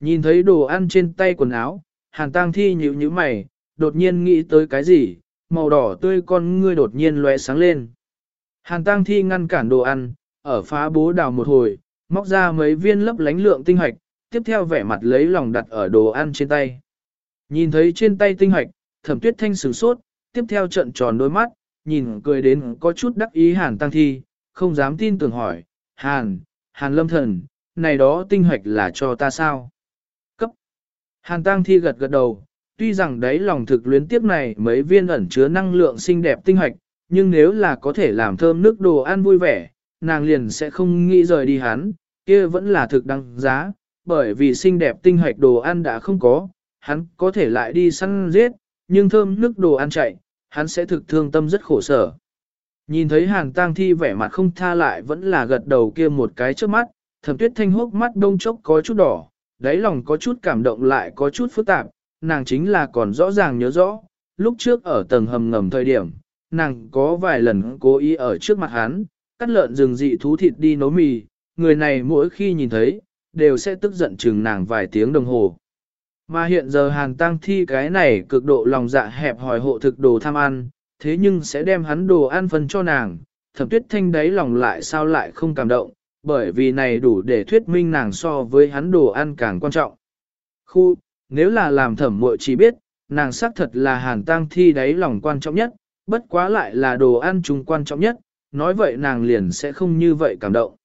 Nhìn thấy đồ ăn trên tay quần áo, hàn tang thi nhíu nhíu mày, đột nhiên nghĩ tới cái gì, màu đỏ tươi con ngươi đột nhiên lóe sáng lên. Hàn tang thi ngăn cản đồ ăn, ở phá bố đào một hồi, móc ra mấy viên lấp lánh lượng tinh hoạch, tiếp theo vẻ mặt lấy lòng đặt ở đồ ăn trên tay. Nhìn thấy trên tay tinh hoạch, thẩm tuyết thanh sửng sốt, tiếp theo trận tròn đôi mắt, nhìn cười đến có chút đắc ý hàn tăng thi, không dám tin tưởng hỏi, hàn, hàn lâm thần, này đó tinh hoạch là cho ta sao? Hàn tăng thi gật gật đầu, tuy rằng đấy lòng thực luyến tiếp này mấy viên ẩn chứa năng lượng xinh đẹp tinh hoạch, nhưng nếu là có thể làm thơm nước đồ ăn vui vẻ, nàng liền sẽ không nghĩ rời đi hắn, kia vẫn là thực đăng giá, bởi vì xinh đẹp tinh hoạch đồ ăn đã không có, hắn có thể lại đi săn giết, nhưng thơm nước đồ ăn chạy, hắn sẽ thực thương tâm rất khổ sở. Nhìn thấy hàng tang thi vẻ mặt không tha lại vẫn là gật đầu kia một cái trước mắt, thẩm tuyết thanh hốc mắt đông chốc có chút đỏ, đáy lòng có chút cảm động lại có chút phức tạp, nàng chính là còn rõ ràng nhớ rõ, lúc trước ở tầng hầm ngầm thời điểm, nàng có vài lần cố ý ở trước mặt hắn, cắt lợn rừng dị thú thịt đi nấu mì, người này mỗi khi nhìn thấy, đều sẽ tức giận chừng nàng vài tiếng đồng hồ. Mà hiện giờ hàng tăng thi cái này cực độ lòng dạ hẹp hỏi hộ thực đồ tham ăn, thế nhưng sẽ đem hắn đồ ăn phân cho nàng, thẩm tuyết thanh đáy lòng lại sao lại không cảm động, bởi vì này đủ để thuyết minh nàng so với hắn đồ ăn càng quan trọng. Khu, nếu là làm thẩm muội chỉ biết, nàng xác thật là hàn tăng thi đáy lòng quan trọng nhất, bất quá lại là đồ ăn chung quan trọng nhất, nói vậy nàng liền sẽ không như vậy cảm động.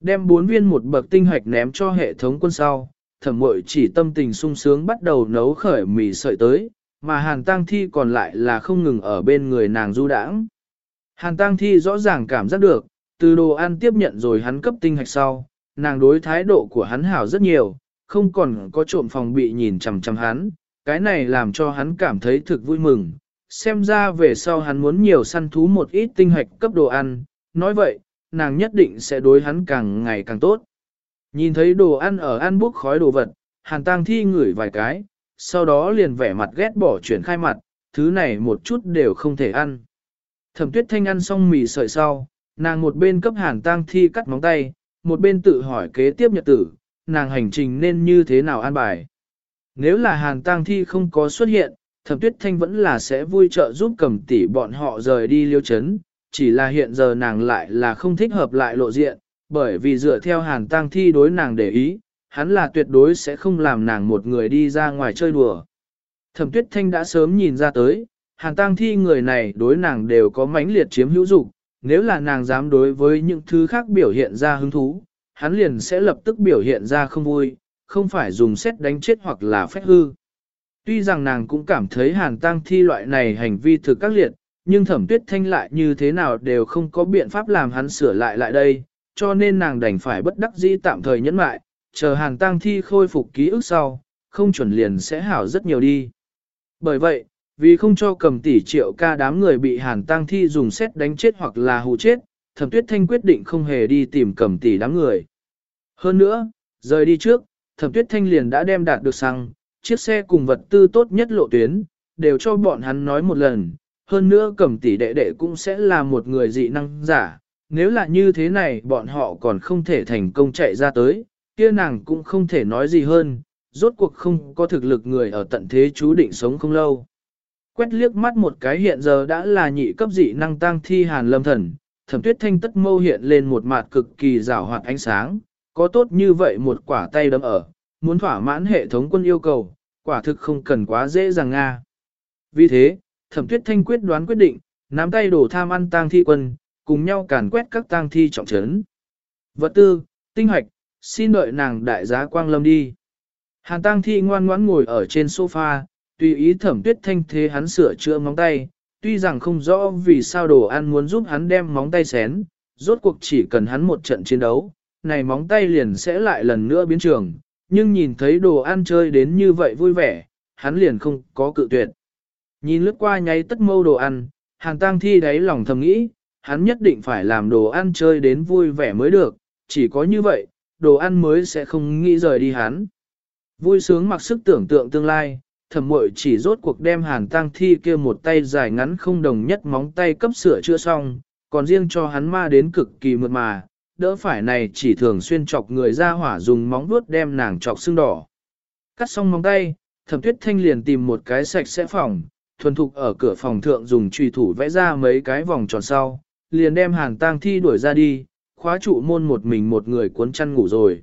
Đem bốn viên một bậc tinh hoạch ném cho hệ thống quân sau, thẩm muội chỉ tâm tình sung sướng bắt đầu nấu khởi mì sợi tới, mà hàn tang thi còn lại là không ngừng ở bên người nàng du đãng. Hàn tang thi rõ ràng cảm giác được, từ đồ ăn tiếp nhận rồi hắn cấp tinh hạch sau, nàng đối thái độ của hắn hảo rất nhiều, không còn có trộm phòng bị nhìn chằm chằm hắn, cái này làm cho hắn cảm thấy thực vui mừng. Xem ra về sau hắn muốn nhiều săn thú một ít tinh hạch cấp đồ ăn, nói vậy, nàng nhất định sẽ đối hắn càng ngày càng tốt. Nhìn thấy đồ ăn ở ăn bốc khói đồ vật, hàn tang thi ngửi vài cái, sau đó liền vẻ mặt ghét bỏ chuyển khai mặt, thứ này một chút đều không thể ăn. Thẩm tuyết thanh ăn xong mì sợi sau, nàng một bên cấp hàn tang thi cắt móng tay, một bên tự hỏi kế tiếp nhật tử, nàng hành trình nên như thế nào an bài. Nếu là hàn tang thi không có xuất hiện, thẩm tuyết thanh vẫn là sẽ vui trợ giúp cầm tỷ bọn họ rời đi liêu chấn, chỉ là hiện giờ nàng lại là không thích hợp lại lộ diện, bởi vì dựa theo hàn tang thi đối nàng để ý, hắn là tuyệt đối sẽ không làm nàng một người đi ra ngoài chơi đùa. Thẩm tuyết thanh đã sớm nhìn ra tới, hàn tang thi người này đối nàng đều có mãnh liệt chiếm hữu dục nếu là nàng dám đối với những thứ khác biểu hiện ra hứng thú, hắn liền sẽ lập tức biểu hiện ra không vui, không phải dùng xét đánh chết hoặc là phép hư. Tuy rằng nàng cũng cảm thấy hàn tang thi loại này hành vi thực các liệt, nhưng thẩm tuyết thanh lại như thế nào đều không có biện pháp làm hắn sửa lại lại đây, cho nên nàng đành phải bất đắc dĩ tạm thời nhẫn mại, chờ hàng tang thi khôi phục ký ức sau, không chuẩn liền sẽ hảo rất nhiều đi. Bởi vậy, vì không cho cầm tỷ triệu ca đám người bị hàn tang thi dùng xét đánh chết hoặc là hù chết, thẩm tuyết thanh quyết định không hề đi tìm cầm tỷ đám người. Hơn nữa, rời đi trước, thẩm tuyết thanh liền đã đem đạt được xăng, chiếc xe cùng vật tư tốt nhất lộ tuyến, đều cho bọn hắn nói một lần. Hơn nữa cầm tỷ đệ đệ cũng sẽ là một người dị năng giả, nếu là như thế này bọn họ còn không thể thành công chạy ra tới, kia nàng cũng không thể nói gì hơn, rốt cuộc không có thực lực người ở tận thế chú định sống không lâu. Quét liếc mắt một cái hiện giờ đã là nhị cấp dị năng tăng thi hàn lâm thần, thẩm tuyết thanh tất mâu hiện lên một mặt cực kỳ rảo hoạt ánh sáng, có tốt như vậy một quả tay đấm ở, muốn thỏa mãn hệ thống quân yêu cầu, quả thực không cần quá dễ dàng nga. Vì thế, thẩm tuyết thanh quyết đoán quyết định, nắm tay đổ tham ăn tang thi quân, cùng nhau càn quét các tang thi trọng trấn. Vật tư, tinh hoạch, xin đợi nàng đại giá quang lâm đi. Hàn tang thi ngoan ngoãn ngồi ở trên sofa, tùy ý thẩm tuyết thanh thế hắn sửa chữa móng tay, tuy rằng không rõ vì sao đồ ăn muốn giúp hắn đem móng tay xén, rốt cuộc chỉ cần hắn một trận chiến đấu, này móng tay liền sẽ lại lần nữa biến trường, nhưng nhìn thấy đồ ăn chơi đến như vậy vui vẻ, hắn liền không có cự tuyệt. Nhìn lướt qua nháy tất mâu đồ ăn, hàng tang thi đáy lòng thầm nghĩ, hắn nhất định phải làm đồ ăn chơi đến vui vẻ mới được, chỉ có như vậy, đồ ăn mới sẽ không nghĩ rời đi hắn. Vui sướng mặc sức tưởng tượng tương lai, thẩm mội chỉ rốt cuộc đem hàn tang thi kia một tay dài ngắn không đồng nhất móng tay cấp sửa chữa xong, còn riêng cho hắn ma đến cực kỳ mượt mà, đỡ phải này chỉ thường xuyên chọc người ra hỏa dùng móng vuốt đem nàng chọc xương đỏ. Cắt xong móng tay, thẩm tuyết thanh liền tìm một cái sạch sẽ phòng, thuần thục ở cửa phòng thượng dùng trùy thủ vẽ ra mấy cái vòng tròn sau, liền đem hàn tang thi đuổi ra đi, khóa trụ môn một mình một người cuốn chăn ngủ rồi.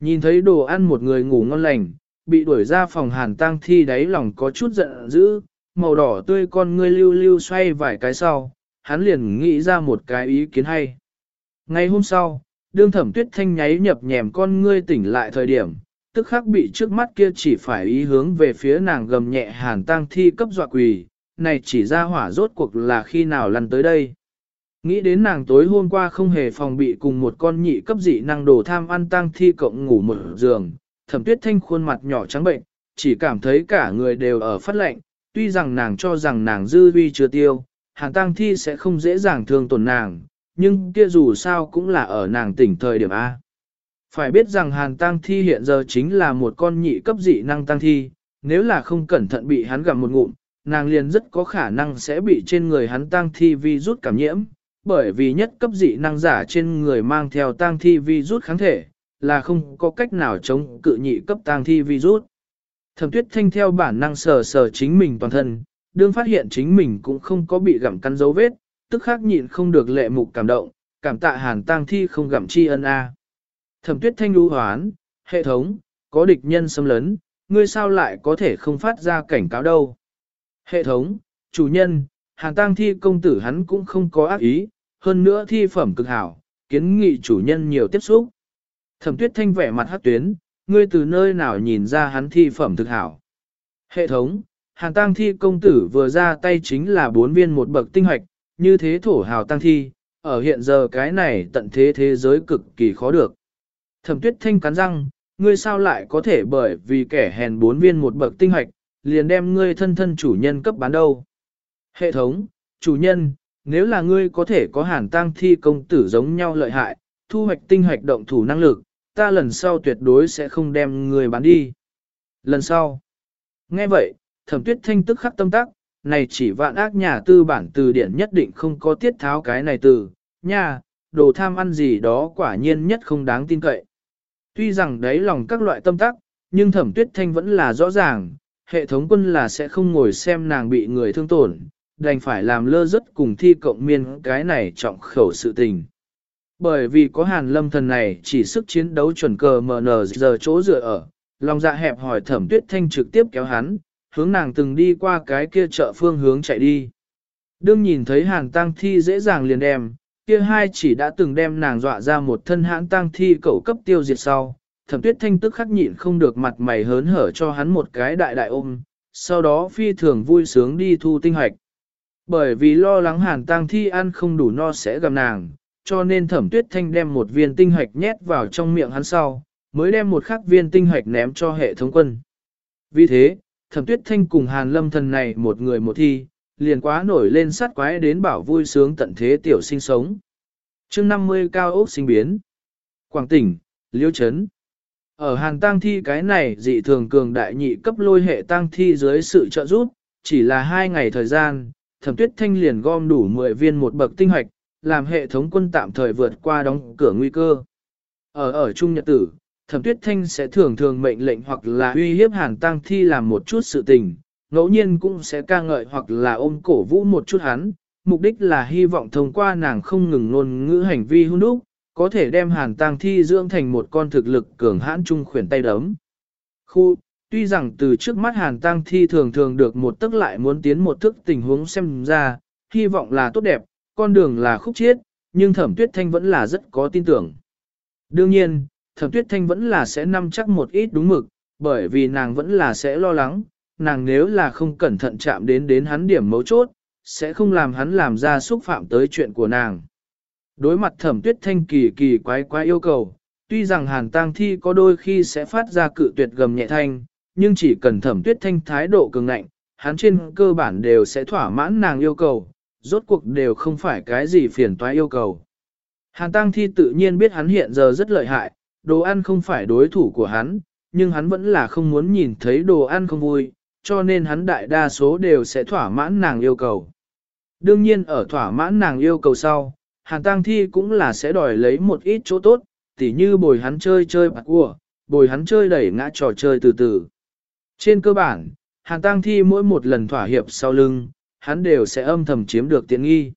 Nhìn thấy đồ ăn một người ngủ ngon lành, bị đuổi ra phòng hàn tang thi đáy lòng có chút giận dữ, màu đỏ tươi con ngươi lưu lưu xoay vài cái sau, hắn liền nghĩ ra một cái ý kiến hay. Ngày hôm sau, đương thẩm tuyết thanh nháy nhập nhèm con ngươi tỉnh lại thời điểm, tức khắc bị trước mắt kia chỉ phải ý hướng về phía nàng gầm nhẹ hàn tang thi cấp dọa quỳ, này chỉ ra hỏa rốt cuộc là khi nào lăn tới đây. Nghĩ đến nàng tối hôm qua không hề phòng bị cùng một con nhị cấp dị năng đồ tham ăn tang thi cộng ngủ một giường, thẩm tuyết thanh khuôn mặt nhỏ trắng bệnh, chỉ cảm thấy cả người đều ở phát lệnh, tuy rằng nàng cho rằng nàng dư vi chưa tiêu, hàn tang thi sẽ không dễ dàng thương tổn nàng, nhưng kia dù sao cũng là ở nàng tỉnh thời điểm A. Phải biết rằng hàn tang thi hiện giờ chính là một con nhị cấp dị năng tăng thi, nếu là không cẩn thận bị hắn gặm một ngụm, nàng liền rất có khả năng sẽ bị trên người hắn tăng thi vi rút cảm nhiễm, bởi vì nhất cấp dị năng giả trên người mang theo tăng thi vi rút kháng thể, là không có cách nào chống cự nhị cấp tang thi virus. Thẩm tuyết thanh theo bản năng sờ sờ chính mình toàn thân, đương phát hiện chính mình cũng không có bị gặm cắn dấu vết, tức khắc nhịn không được lệ mục cảm động, cảm tạ hàn tang thi không gặm chi ân a. Thẩm tuyết thanh lưu hoán, hệ thống, có địch nhân xâm lấn, ngươi sao lại có thể không phát ra cảnh cáo đâu. Hệ thống, chủ nhân, hàn tang thi công tử hắn cũng không có ác ý, hơn nữa thi phẩm cực hảo, kiến nghị chủ nhân nhiều tiếp xúc. Thẩm tuyết thanh vẻ mặt hát tuyến, ngươi từ nơi nào nhìn ra hắn thi phẩm thực hảo. Hệ thống, hàn tang thi công tử vừa ra tay chính là bốn viên một bậc tinh hoạch, như thế thổ hào tăng thi, ở hiện giờ cái này tận thế thế giới cực kỳ khó được. Thẩm tuyết thanh cắn răng, ngươi sao lại có thể bởi vì kẻ hèn bốn viên một bậc tinh hoạch, liền đem ngươi thân thân chủ nhân cấp bán đâu. Hệ thống, chủ nhân, nếu là ngươi có thể có hàn tăng thi công tử giống nhau lợi hại, thu hoạch tinh hoạch động thủ năng lực, ta lần sau tuyệt đối sẽ không đem người bán đi. Lần sau, nghe vậy, thẩm tuyết thanh tức khắc tâm tắc, này chỉ vạn ác nhà tư bản từ điển nhất định không có tiết tháo cái này từ, nha, đồ tham ăn gì đó quả nhiên nhất không đáng tin cậy. Tuy rằng đấy lòng các loại tâm tắc, nhưng thẩm tuyết thanh vẫn là rõ ràng, hệ thống quân là sẽ không ngồi xem nàng bị người thương tổn, đành phải làm lơ rất cùng thi cộng miên cái này trọng khẩu sự tình. Bởi vì có hàn lâm thần này chỉ sức chiến đấu chuẩn cờ mờ nờ giờ chỗ dựa ở, lòng dạ hẹp hỏi thẩm tuyết thanh trực tiếp kéo hắn, hướng nàng từng đi qua cái kia chợ phương hướng chạy đi. Đương nhìn thấy hàn tăng thi dễ dàng liền đem, kia hai chỉ đã từng đem nàng dọa ra một thân hãn tăng thi cậu cấp tiêu diệt sau, thẩm tuyết thanh tức khắc nhịn không được mặt mày hớn hở cho hắn một cái đại đại ôm, sau đó phi thường vui sướng đi thu tinh hoạch. Bởi vì lo lắng hàn tăng thi ăn không đủ no sẽ gặp nàng, cho nên thẩm tuyết thanh đem một viên tinh hạch nhét vào trong miệng hắn sau, mới đem một khắc viên tinh hạch ném cho hệ thống quân. Vì thế, thẩm tuyết thanh cùng hàn lâm thần này một người một thi, liền quá nổi lên sát quái đến bảo vui sướng tận thế tiểu sinh sống. chương 50 cao ốc sinh biến. Quảng tỉnh, Liêu Trấn. Ở hàn tang thi cái này dị thường cường đại nhị cấp lôi hệ tang thi dưới sự trợ giúp, chỉ là hai ngày thời gian, thẩm tuyết thanh liền gom đủ 10 viên một bậc tinh hoạch, làm hệ thống quân tạm thời vượt qua đóng cửa nguy cơ. Ở ở Trung Nhật Tử, thẩm tuyết thanh sẽ thường thường mệnh lệnh hoặc là uy hiếp hàn tăng thi làm một chút sự tình, ngẫu nhiên cũng sẽ ca ngợi hoặc là ôm cổ vũ một chút hắn, mục đích là hy vọng thông qua nàng không ngừng ngôn ngữ hành vi hung đúc, có thể đem hàn tăng thi dưỡng thành một con thực lực cường hãn trung khuyển tay đấm. Khu, tuy rằng từ trước mắt hàn tăng thi thường thường được một tức lại muốn tiến một thức tình huống xem ra, hy vọng là tốt đẹp, con đường là khúc chiết, nhưng thẩm tuyết thanh vẫn là rất có tin tưởng. Đương nhiên, thẩm tuyết thanh vẫn là sẽ nắm chắc một ít đúng mực, bởi vì nàng vẫn là sẽ lo lắng, nàng nếu là không cẩn thận chạm đến đến hắn điểm mấu chốt, sẽ không làm hắn làm ra xúc phạm tới chuyện của nàng. Đối mặt thẩm tuyết thanh kỳ kỳ quái quái yêu cầu, tuy rằng hàn tang thi có đôi khi sẽ phát ra cự tuyệt gầm nhẹ thanh, nhưng chỉ cần thẩm tuyết thanh thái độ cường ngạnh, hắn trên cơ bản đều sẽ thỏa mãn nàng yêu cầu, rốt cuộc đều không phải cái gì phiền toái yêu cầu. Hàn Tăng thi tự nhiên biết hắn hiện giờ rất lợi hại, đồ ăn không phải đối thủ của hắn, nhưng hắn vẫn là không muốn nhìn thấy đồ ăn không vui, cho nên hắn đại đa số đều sẽ thỏa mãn nàng yêu cầu. Đương nhiên ở thỏa mãn nàng yêu cầu sau, Hàn Tăng Thi cũng là sẽ đòi lấy một ít chỗ tốt, tỉ như bồi hắn chơi chơi bạc cua, bồi hắn chơi đẩy ngã trò chơi từ từ. Trên cơ bản, Hàn Tăng Thi mỗi một lần thỏa hiệp sau lưng, hắn đều sẽ âm thầm chiếm được tiện nghi.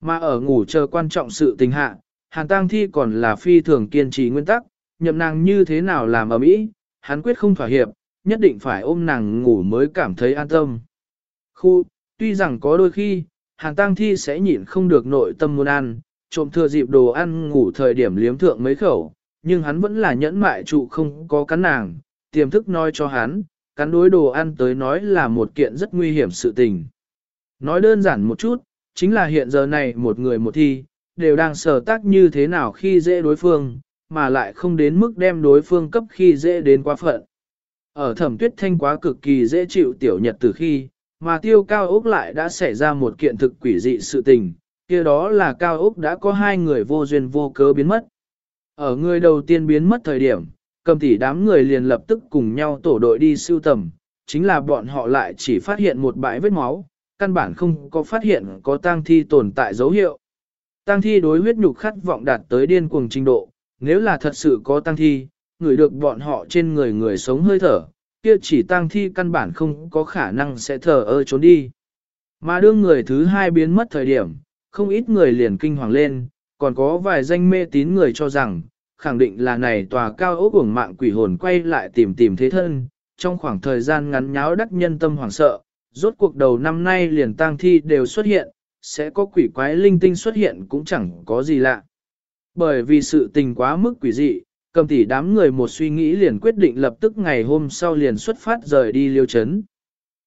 Mà ở ngủ chờ quan trọng sự tình hạ, Hàn Tăng Thi còn là phi thường kiên trì nguyên tắc, nhậm nàng như thế nào làm ở mỹ, hắn quyết không thỏa hiệp, nhất định phải ôm nàng ngủ mới cảm thấy an tâm. Khu, tuy rằng có đôi khi, Hàn Tăng Thi sẽ nhịn không được nội tâm muốn ăn, trộm thừa dịp đồ ăn ngủ thời điểm liếm thượng mấy khẩu, nhưng hắn vẫn là nhẫn mại trụ không có cắn nàng, tiềm thức nói cho hắn, cắn đối đồ ăn tới nói là một kiện rất nguy hiểm sự tình. Nói đơn giản một chút, chính là hiện giờ này một người một thi, đều đang sở tác như thế nào khi dễ đối phương, mà lại không đến mức đem đối phương cấp khi dễ đến quá phận. Ở thẩm tuyết thanh quá cực kỳ dễ chịu tiểu nhật từ khi, mà tiêu cao ốc lại đã xảy ra một kiện thực quỷ dị sự tình, kia đó là cao ốc đã có hai người vô duyên vô cớ biến mất. Ở người đầu tiên biến mất thời điểm, cầm tỷ đám người liền lập tức cùng nhau tổ đội đi siêu tầm, chính là bọn họ lại chỉ phát hiện một bãi vết máu, căn bản không có phát hiện có tang thi tồn tại dấu hiệu. Tang thi đối huyết nhục khát vọng đạt tới điên cuồng trình độ, nếu là thật sự có tang thi, người được bọn họ trên người người sống hơi thở, kia chỉ tang thi căn bản không có khả năng sẽ thở ơ trốn đi. Mà đương người thứ hai biến mất thời điểm, không ít người liền kinh hoàng lên, còn có vài danh mê tín người cho rằng, khẳng định là này tòa cao ốc uổng mạng quỷ hồn quay lại tìm tìm thế thân, trong khoảng thời gian ngắn nháo đắc nhân tâm hoảng sợ, rốt cuộc đầu năm nay liền tang thi đều xuất hiện, sẽ có quỷ quái linh tinh xuất hiện cũng chẳng có gì lạ. Bởi vì sự tình quá mức quỷ dị, cầm tỷ đám người một suy nghĩ liền quyết định lập tức ngày hôm sau liền xuất phát rời đi liêu chấn.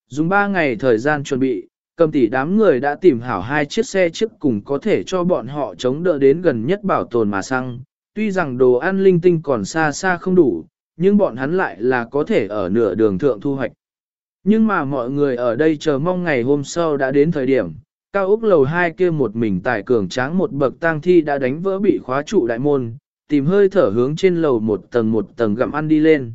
Dùng 3 ngày thời gian chuẩn bị, cầm tỷ đám người đã tìm hảo hai chiếc xe trước cùng có thể cho bọn họ chống đỡ đến gần nhất bảo tồn mà xăng. Tuy rằng đồ ăn linh tinh còn xa xa không đủ, nhưng bọn hắn lại là có thể ở nửa đường thượng thu hoạch. Nhưng mà mọi người ở đây chờ mong ngày hôm sau đã đến thời điểm, cao ốc lầu hai kia một mình tài cường tráng một bậc tang thi đã đánh vỡ bị khóa trụ đại môn, tìm hơi thở hướng trên lầu một tầng một tầng gặm ăn đi lên.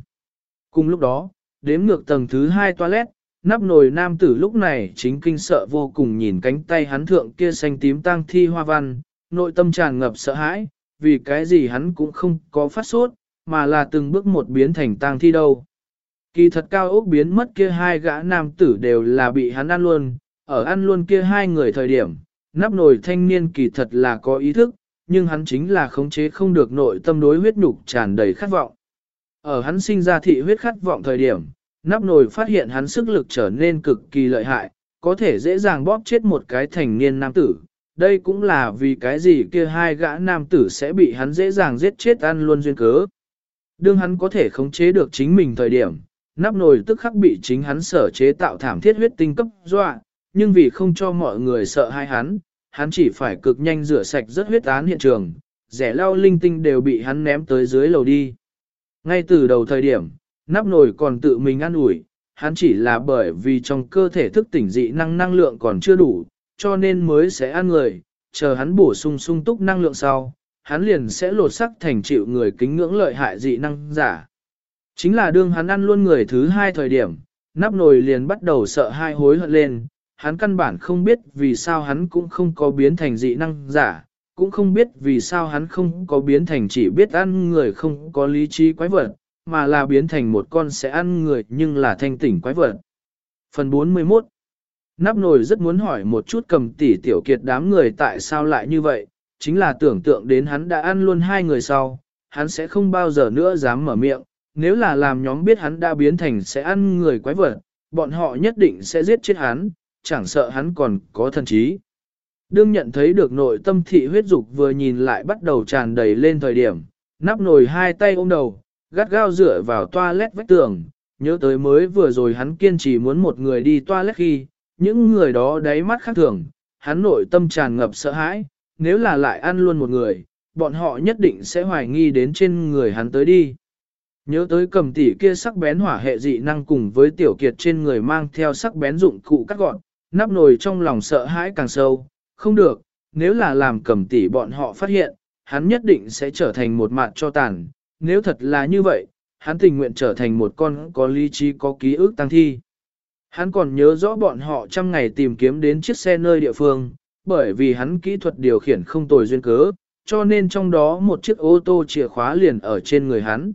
Cùng lúc đó, đếm ngược tầng thứ hai toilet, nắp nồi nam tử lúc này chính kinh sợ vô cùng nhìn cánh tay hắn thượng kia xanh tím tang thi hoa văn, nội tâm tràn ngập sợ hãi, vì cái gì hắn cũng không có phát sốt, mà là từng bước một biến thành tang thi đâu. Kỳ thật cao ốc biến mất kia hai gã nam tử đều là bị hắn ăn luôn, ở ăn luôn kia hai người thời điểm, nắp nồi thanh niên kỳ thật là có ý thức, nhưng hắn chính là khống chế không được nội tâm đối huyết nhục tràn đầy khát vọng. Ở hắn sinh ra thị huyết khát vọng thời điểm, nắp nồi phát hiện hắn sức lực trở nên cực kỳ lợi hại, có thể dễ dàng bóp chết một cái thành niên nam tử. Đây cũng là vì cái gì kia hai gã nam tử sẽ bị hắn dễ dàng giết chết ăn luôn duyên cớ. Đương hắn có thể khống chế được chính mình thời điểm, nắp nồi tức khắc bị chính hắn sở chế tạo thảm thiết huyết tinh cấp dọa, nhưng vì không cho mọi người sợ hai hắn, hắn chỉ phải cực nhanh rửa sạch rất huyết án hiện trường, rẻ lau linh tinh đều bị hắn ném tới dưới lầu đi. Ngay từ đầu thời điểm, nắp nồi còn tự mình ăn ủi, hắn chỉ là bởi vì trong cơ thể thức tỉnh dị năng năng lượng còn chưa đủ, cho nên mới sẽ ăn người, chờ hắn bổ sung sung túc năng lượng sau, hắn liền sẽ lột sắc thành chịu người kính ngưỡng lợi hại dị năng giả. Chính là đương hắn ăn luôn người thứ hai thời điểm, nắp nồi liền bắt đầu sợ hai hối hận lên, hắn căn bản không biết vì sao hắn cũng không có biến thành dị năng giả, cũng không biết vì sao hắn không có biến thành chỉ biết ăn người không có lý trí quái vật, mà là biến thành một con sẽ ăn người nhưng là thanh tỉnh quái vật. Phần 41 Nắp nồi rất muốn hỏi một chút cầm tỷ tiểu kiệt đám người tại sao lại như vậy, chính là tưởng tượng đến hắn đã ăn luôn hai người sau, hắn sẽ không bao giờ nữa dám mở miệng, nếu là làm nhóm biết hắn đã biến thành sẽ ăn người quái vật, bọn họ nhất định sẽ giết chết hắn, chẳng sợ hắn còn có thần trí. Đương nhận thấy được nội tâm thị huyết dục vừa nhìn lại bắt đầu tràn đầy lên thời điểm, nắp nồi hai tay ôm đầu, gắt gao dựa vào toilet vách tường, nhớ tới mới vừa rồi hắn kiên trì muốn một người đi toilet khi, những người đó đáy mắt khác thường, hắn nội tâm tràn ngập sợ hãi, nếu là lại ăn luôn một người, bọn họ nhất định sẽ hoài nghi đến trên người hắn tới đi. Nhớ tới cầm tỷ kia sắc bén hỏa hệ dị năng cùng với tiểu kiệt trên người mang theo sắc bén dụng cụ cắt gọn, nắp nồi trong lòng sợ hãi càng sâu, không được, nếu là làm cầm tỷ bọn họ phát hiện, hắn nhất định sẽ trở thành một mặt cho tàn, nếu thật là như vậy, hắn tình nguyện trở thành một con có lý trí có ký ức tăng thi. Hắn còn nhớ rõ bọn họ trăm ngày tìm kiếm đến chiếc xe nơi địa phương, bởi vì hắn kỹ thuật điều khiển không tồi duyên cớ, cho nên trong đó một chiếc ô tô chìa khóa liền ở trên người hắn.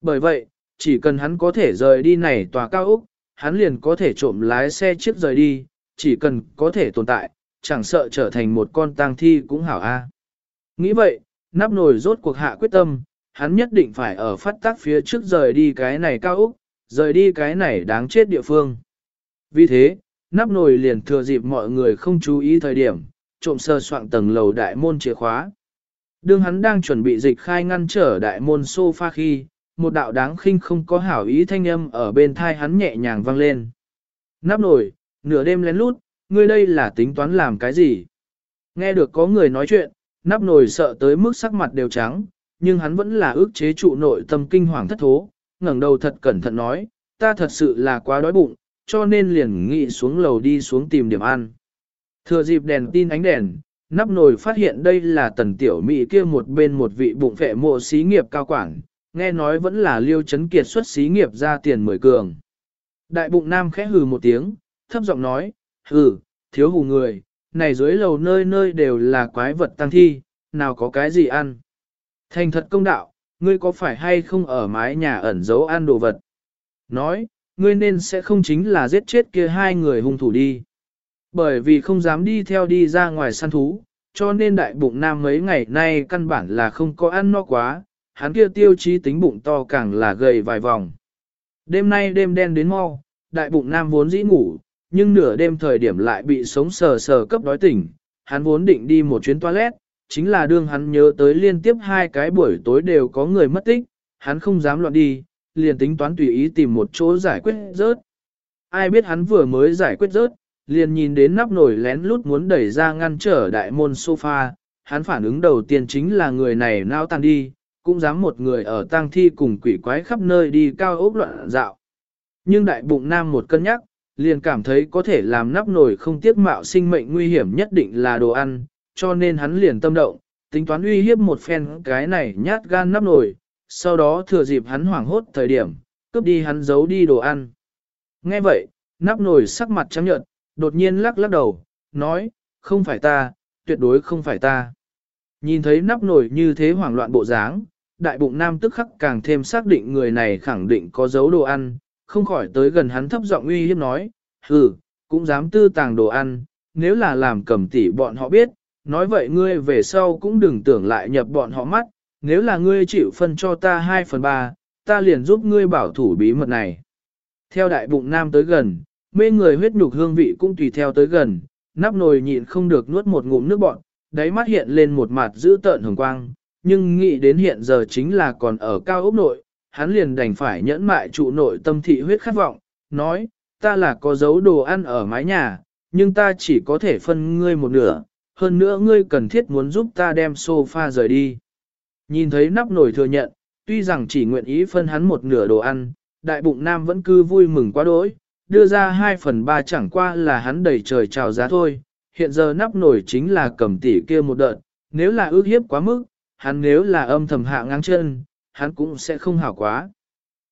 Bởi vậy, chỉ cần hắn có thể rời đi này tòa cao úc hắn liền có thể trộm lái xe chiếc rời đi, chỉ cần có thể tồn tại, chẳng sợ trở thành một con tang thi cũng hảo a. Nghĩ vậy, nắp nồi rốt cuộc hạ quyết tâm, hắn nhất định phải ở phát tác phía trước rời đi cái này cao úc rời đi cái này đáng chết địa phương. Vì thế, nắp nồi liền thừa dịp mọi người không chú ý thời điểm, trộm sơ soạn tầng lầu đại môn chìa khóa. Đương hắn đang chuẩn bị dịch khai ngăn trở đại môn sofa khi, một đạo đáng khinh không có hảo ý thanh âm ở bên thai hắn nhẹ nhàng vang lên. Nắp nồi, nửa đêm lén lút, ngươi đây là tính toán làm cái gì? Nghe được có người nói chuyện, nắp nồi sợ tới mức sắc mặt đều trắng, nhưng hắn vẫn là ước chế trụ nội tâm kinh hoàng thất thố, ngẩng đầu thật cẩn thận nói, ta thật sự là quá đói bụng, cho nên liền nghĩ xuống lầu đi xuống tìm điểm ăn. Thừa dịp đèn tin ánh đèn, nắp nồi phát hiện đây là tần tiểu mỹ kia một bên một vị bụng vệ mộ xí nghiệp cao quảng nghe nói vẫn là liêu chấn kiệt xuất xí nghiệp ra tiền mười cường. Đại bụng nam khẽ hừ một tiếng, thấp giọng nói, hừ, thiếu hù người, này dưới lầu nơi nơi đều là quái vật tăng thi, nào có cái gì ăn. Thành thật công đạo, ngươi có phải hay không ở mái nhà ẩn giấu ăn đồ vật? Nói, ngươi nên sẽ không chính là giết chết kia hai người hung thủ đi. Bởi vì không dám đi theo đi ra ngoài săn thú, cho nên đại bụng nam mấy ngày nay căn bản là không có ăn no quá, hắn kia tiêu chí tính bụng to càng là gầy vài vòng. Đêm nay đêm đen đến mau, đại bụng nam vốn dĩ ngủ, nhưng nửa đêm thời điểm lại bị sống sờ sờ cấp đói tỉnh, hắn vốn định đi một chuyến toilet, chính là đương hắn nhớ tới liên tiếp hai cái buổi tối đều có người mất tích, hắn không dám loạn đi, liền tính toán tùy ý tìm một chỗ giải quyết rớt. Ai biết hắn vừa mới giải quyết rớt, liền nhìn đến nắp nồi lén lút muốn đẩy ra ngăn trở đại môn sofa, hắn phản ứng đầu tiên chính là người này nao tàn đi, cũng dám một người ở tang thi cùng quỷ quái khắp nơi đi cao ốc loạn dạo. Nhưng đại bụng nam một cân nhắc, liền cảm thấy có thể làm nắp nồi không tiếc mạo sinh mệnh nguy hiểm nhất định là đồ ăn, cho nên hắn liền tâm động, tính toán uy hiếp một phen cái này nhát gan nắp nồi, sau đó thừa dịp hắn hoảng hốt thời điểm, cướp đi hắn giấu đi đồ ăn. Nghe vậy, nắp nồi sắc mặt trắng nhợt, đột nhiên lắc lắc đầu, nói, không phải ta, tuyệt đối không phải ta. Nhìn thấy nắp nồi như thế hoảng loạn bộ dáng, đại bụng nam tức khắc càng thêm xác định người này khẳng định có dấu đồ ăn, không khỏi tới gần hắn thấp giọng uy hiếp nói, hừ, cũng dám tư tàng đồ ăn, nếu là làm cầm tỉ bọn họ biết, nói vậy ngươi về sau cũng đừng tưởng lại nhập bọn họ mắt, nếu là ngươi chịu phân cho ta 2 phần 3, ta liền giúp ngươi bảo thủ bí mật này. Theo đại bụng nam tới gần, mê người huyết nhục hương vị cũng tùy theo tới gần, nắp nồi nhịn không được nuốt một ngụm nước bọn, đáy mắt hiện lên một mặt dữ tợn hồng quang, nhưng nghĩ đến hiện giờ chính là còn ở cao ốc nội, hắn liền đành phải nhẫn mại trụ nội tâm thị huyết khát vọng, nói, ta là có dấu đồ ăn ở mái nhà, nhưng ta chỉ có thể phân ngươi một nửa, hơn nữa ngươi cần thiết muốn giúp ta đem sofa rời đi. Nhìn thấy nắp nồi thừa nhận, tuy rằng chỉ nguyện ý phân hắn một nửa đồ ăn, đại bụng nam vẫn cứ vui mừng quá đỗi, đưa ra 2 phần 3 chẳng qua là hắn đầy trời trào giá thôi, hiện giờ nắp nồi chính là cầm tỷ kia một đợt, nếu là ước hiếp quá mức, hắn nếu là âm thầm hạ ngang chân, hắn cũng sẽ không hảo quá.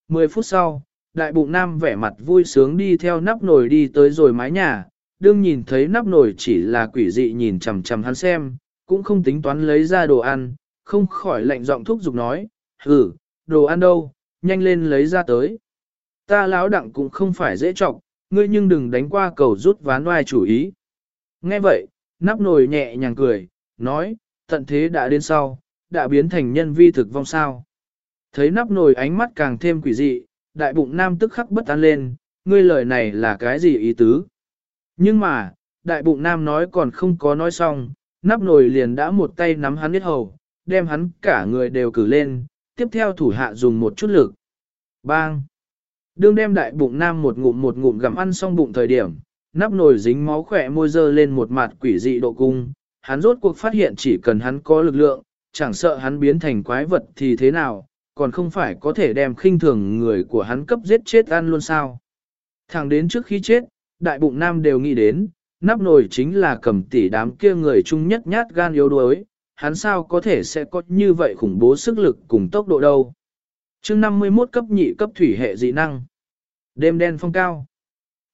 10 phút sau, đại bụng nam vẻ mặt vui sướng đi theo nắp nồi đi tới rồi mái nhà, đương nhìn thấy nắp nồi chỉ là quỷ dị nhìn chằm chằm hắn xem, cũng không tính toán lấy ra đồ ăn, không khỏi lạnh giọng thúc giục nói, hử, đồ ăn đâu, nhanh lên lấy ra tới. Ta lão đặng cũng không phải dễ trọng, ngươi nhưng đừng đánh qua cầu rút ván oai chủ ý. Nghe vậy, nắp nồi nhẹ nhàng cười, nói, tận thế đã đến sau, đã biến thành nhân vi thực vong sao. Thấy nắp nồi ánh mắt càng thêm quỷ dị, đại bụng nam tức khắc bất an lên, ngươi lời này là cái gì ý tứ? Nhưng mà, đại bụng nam nói còn không có nói xong, nắp nồi liền đã một tay nắm hắn hết hầu, đem hắn cả người đều cử lên, tiếp theo thủ hạ dùng một chút lực. Bang! Đương đem đại bụng nam một ngụm một ngụm gặm ăn xong bụng thời điểm, nắp nồi dính máu khỏe môi dơ lên một mặt quỷ dị độ cung, hắn rốt cuộc phát hiện chỉ cần hắn có lực lượng, chẳng sợ hắn biến thành quái vật thì thế nào, còn không phải có thể đem khinh thường người của hắn cấp giết chết ăn luôn sao. Thẳng đến trước khi chết, đại bụng nam đều nghĩ đến, nắp nồi chính là cầm tỷ đám kia người chung nhất nhát gan yếu đuối, hắn sao có thể sẽ có như vậy khủng bố sức lực cùng tốc độ đâu. chương 51 cấp nhị cấp thủy hệ dị năng. Đêm đen phong cao.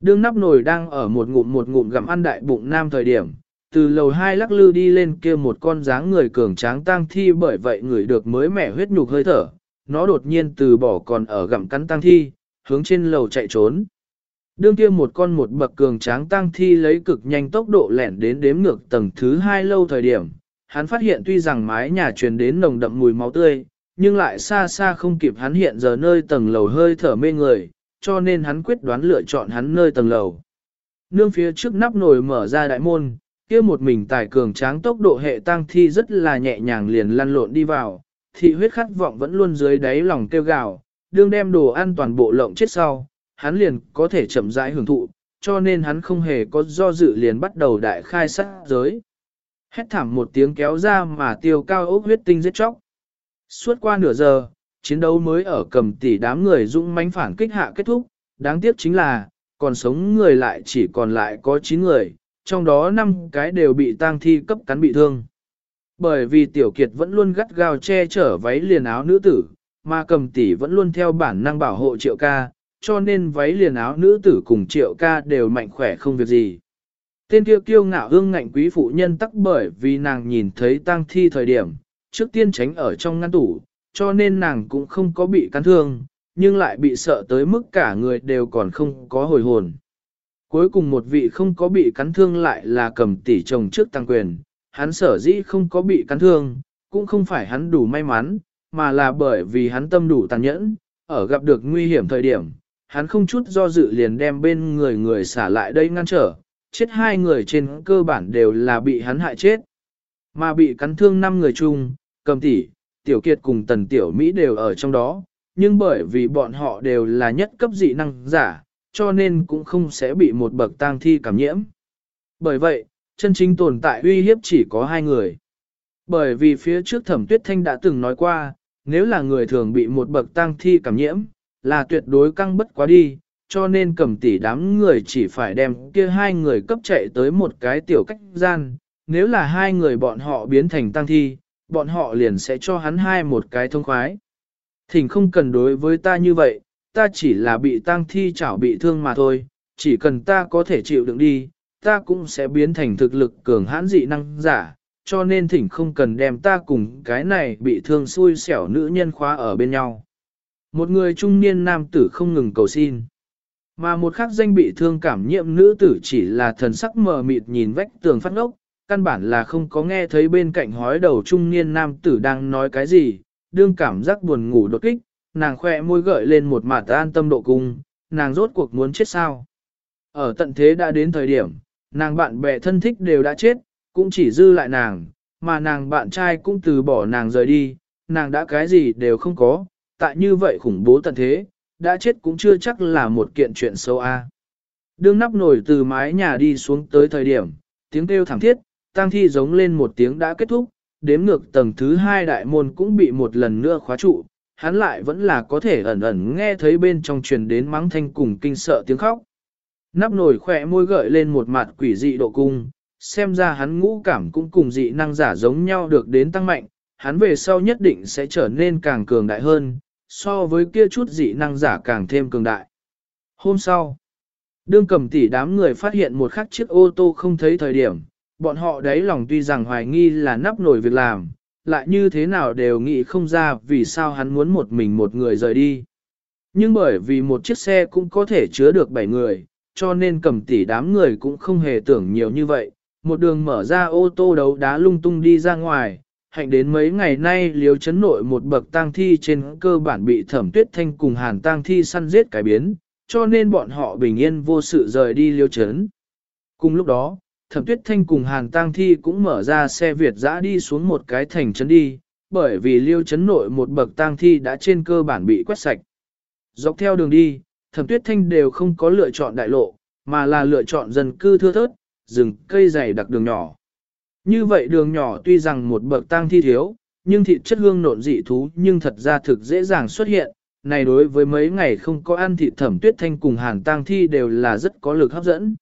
Đương nắp nồi đang ở một ngụm một ngụm gặm ăn đại bụng nam thời điểm, từ lầu hai lắc lư đi lên kia một con dáng người cường tráng tang thi bởi vậy người được mới mẻ huyết nhục hơi thở, nó đột nhiên từ bỏ còn ở gặm cắn tang thi, hướng trên lầu chạy trốn. Đương kia một con một bậc cường tráng tang thi lấy cực nhanh tốc độ lẻn đến đếm ngược tầng thứ hai lâu thời điểm, hắn phát hiện tuy rằng mái nhà truyền đến nồng đậm mùi máu tươi, nhưng lại xa xa không kịp hắn hiện giờ nơi tầng lầu hơi thở mê người, cho nên hắn quyết đoán lựa chọn hắn nơi tầng lầu. Nương phía trước nắp nồi mở ra đại môn, kia một mình tài cường tráng tốc độ hệ tăng thi rất là nhẹ nhàng liền lăn lộn đi vào, thị huyết khát vọng vẫn luôn dưới đáy lòng kêu gào, đương đem đồ ăn toàn bộ lộng chết sau, hắn liền có thể chậm rãi hưởng thụ, cho nên hắn không hề có do dự liền bắt đầu đại khai sát giới. Hét thảm một tiếng kéo ra mà tiêu cao ốc huyết tinh giết chóc. Suốt qua nửa giờ, chiến đấu mới ở cầm tỷ đám người dũng mãnh phản kích hạ kết thúc, đáng tiếc chính là, còn sống người lại chỉ còn lại có 9 người, trong đó 5 cái đều bị tang thi cấp cắn bị thương. Bởi vì tiểu kiệt vẫn luôn gắt gao che chở váy liền áo nữ tử, mà cầm tỷ vẫn luôn theo bản năng bảo hộ triệu ca, cho nên váy liền áo nữ tử cùng triệu ca đều mạnh khỏe không việc gì. Tên kia kiêu ngạo hương ngạnh quý phụ nhân tắc bởi vì nàng nhìn thấy tang thi thời điểm, trước tiên tránh ở trong ngăn tủ, cho nên nàng cũng không có bị cắn thương, nhưng lại bị sợ tới mức cả người đều còn không có hồi hồn. Cuối cùng một vị không có bị cắn thương lại là cầm tỷ chồng trước tăng quyền, hắn sở dĩ không có bị cắn thương, cũng không phải hắn đủ may mắn, mà là bởi vì hắn tâm đủ tàn nhẫn, ở gặp được nguy hiểm thời điểm, hắn không chút do dự liền đem bên người người xả lại đây ngăn trở, chết hai người trên cơ bản đều là bị hắn hại chết. Mà bị cắn thương năm người chung, cầm tỷ, tiểu kiệt cùng tần tiểu Mỹ đều ở trong đó, nhưng bởi vì bọn họ đều là nhất cấp dị năng giả, cho nên cũng không sẽ bị một bậc tang thi cảm nhiễm. Bởi vậy, chân chính tồn tại uy hiếp chỉ có hai người. Bởi vì phía trước thẩm tuyết thanh đã từng nói qua, nếu là người thường bị một bậc tang thi cảm nhiễm, là tuyệt đối căng bất quá đi, cho nên cầm tỷ đám người chỉ phải đem kia hai người cấp chạy tới một cái tiểu cách gian, nếu là hai người bọn họ biến thành tăng thi, bọn họ liền sẽ cho hắn hai một cái thông khoái. Thỉnh không cần đối với ta như vậy, ta chỉ là bị tang thi chảo bị thương mà thôi, chỉ cần ta có thể chịu đựng đi, ta cũng sẽ biến thành thực lực cường hãn dị năng giả, cho nên thỉnh không cần đem ta cùng cái này bị thương xui xẻo nữ nhân khóa ở bên nhau. Một người trung niên nam tử không ngừng cầu xin. Mà một khắc danh bị thương cảm nhiễm nữ tử chỉ là thần sắc mờ mịt nhìn vách tường phát ngốc, căn bản là không có nghe thấy bên cạnh hói đầu trung niên nam tử đang nói cái gì, đương cảm giác buồn ngủ đột kích, nàng khoe môi gợi lên một mặt an tâm độ cung, nàng rốt cuộc muốn chết sao. Ở tận thế đã đến thời điểm, nàng bạn bè thân thích đều đã chết, cũng chỉ dư lại nàng, mà nàng bạn trai cũng từ bỏ nàng rời đi, nàng đã cái gì đều không có, tại như vậy khủng bố tận thế, đã chết cũng chưa chắc là một kiện chuyện xấu a. Đương nắp nổi từ mái nhà đi xuống tới thời điểm, tiếng kêu thảm thiết, tang thi giống lên một tiếng đã kết thúc, đếm ngược tầng thứ hai đại môn cũng bị một lần nữa khóa trụ, hắn lại vẫn là có thể ẩn ẩn nghe thấy bên trong truyền đến mắng thanh cùng kinh sợ tiếng khóc. Nắp nổi khỏe môi gợi lên một mặt quỷ dị độ cung, xem ra hắn ngũ cảm cũng cùng dị năng giả giống nhau được đến tăng mạnh, hắn về sau nhất định sẽ trở nên càng cường đại hơn, so với kia chút dị năng giả càng thêm cường đại. Hôm sau, đương cầm tỷ đám người phát hiện một khắc chiếc ô tô không thấy thời điểm, bọn họ đấy lòng tuy rằng hoài nghi là nắp nổi việc làm, lại như thế nào đều nghĩ không ra vì sao hắn muốn một mình một người rời đi. Nhưng bởi vì một chiếc xe cũng có thể chứa được 7 người, cho nên cầm tỷ đám người cũng không hề tưởng nhiều như vậy. Một đường mở ra ô tô đấu đá lung tung đi ra ngoài, hạnh đến mấy ngày nay liếu chấn nội một bậc tang thi trên cơ bản bị thẩm tuyết thanh cùng hàn tang thi săn giết cải biến, cho nên bọn họ bình yên vô sự rời đi liêu chấn. Cùng lúc đó, thẩm tuyết thanh cùng hàn tang thi cũng mở ra xe Việt dã đi xuống một cái thành trấn đi, bởi vì liêu Trấn nội một bậc tang thi đã trên cơ bản bị quét sạch. Dọc theo đường đi, thẩm tuyết thanh đều không có lựa chọn đại lộ, mà là lựa chọn dân cư thưa thớt, rừng cây dày đặc đường nhỏ. Như vậy đường nhỏ tuy rằng một bậc tang thi thiếu, nhưng thịt chất hương nộn dị thú nhưng thật ra thực dễ dàng xuất hiện. Này đối với mấy ngày không có ăn thịt thẩm tuyết thanh cùng hàn tang thi đều là rất có lực hấp dẫn.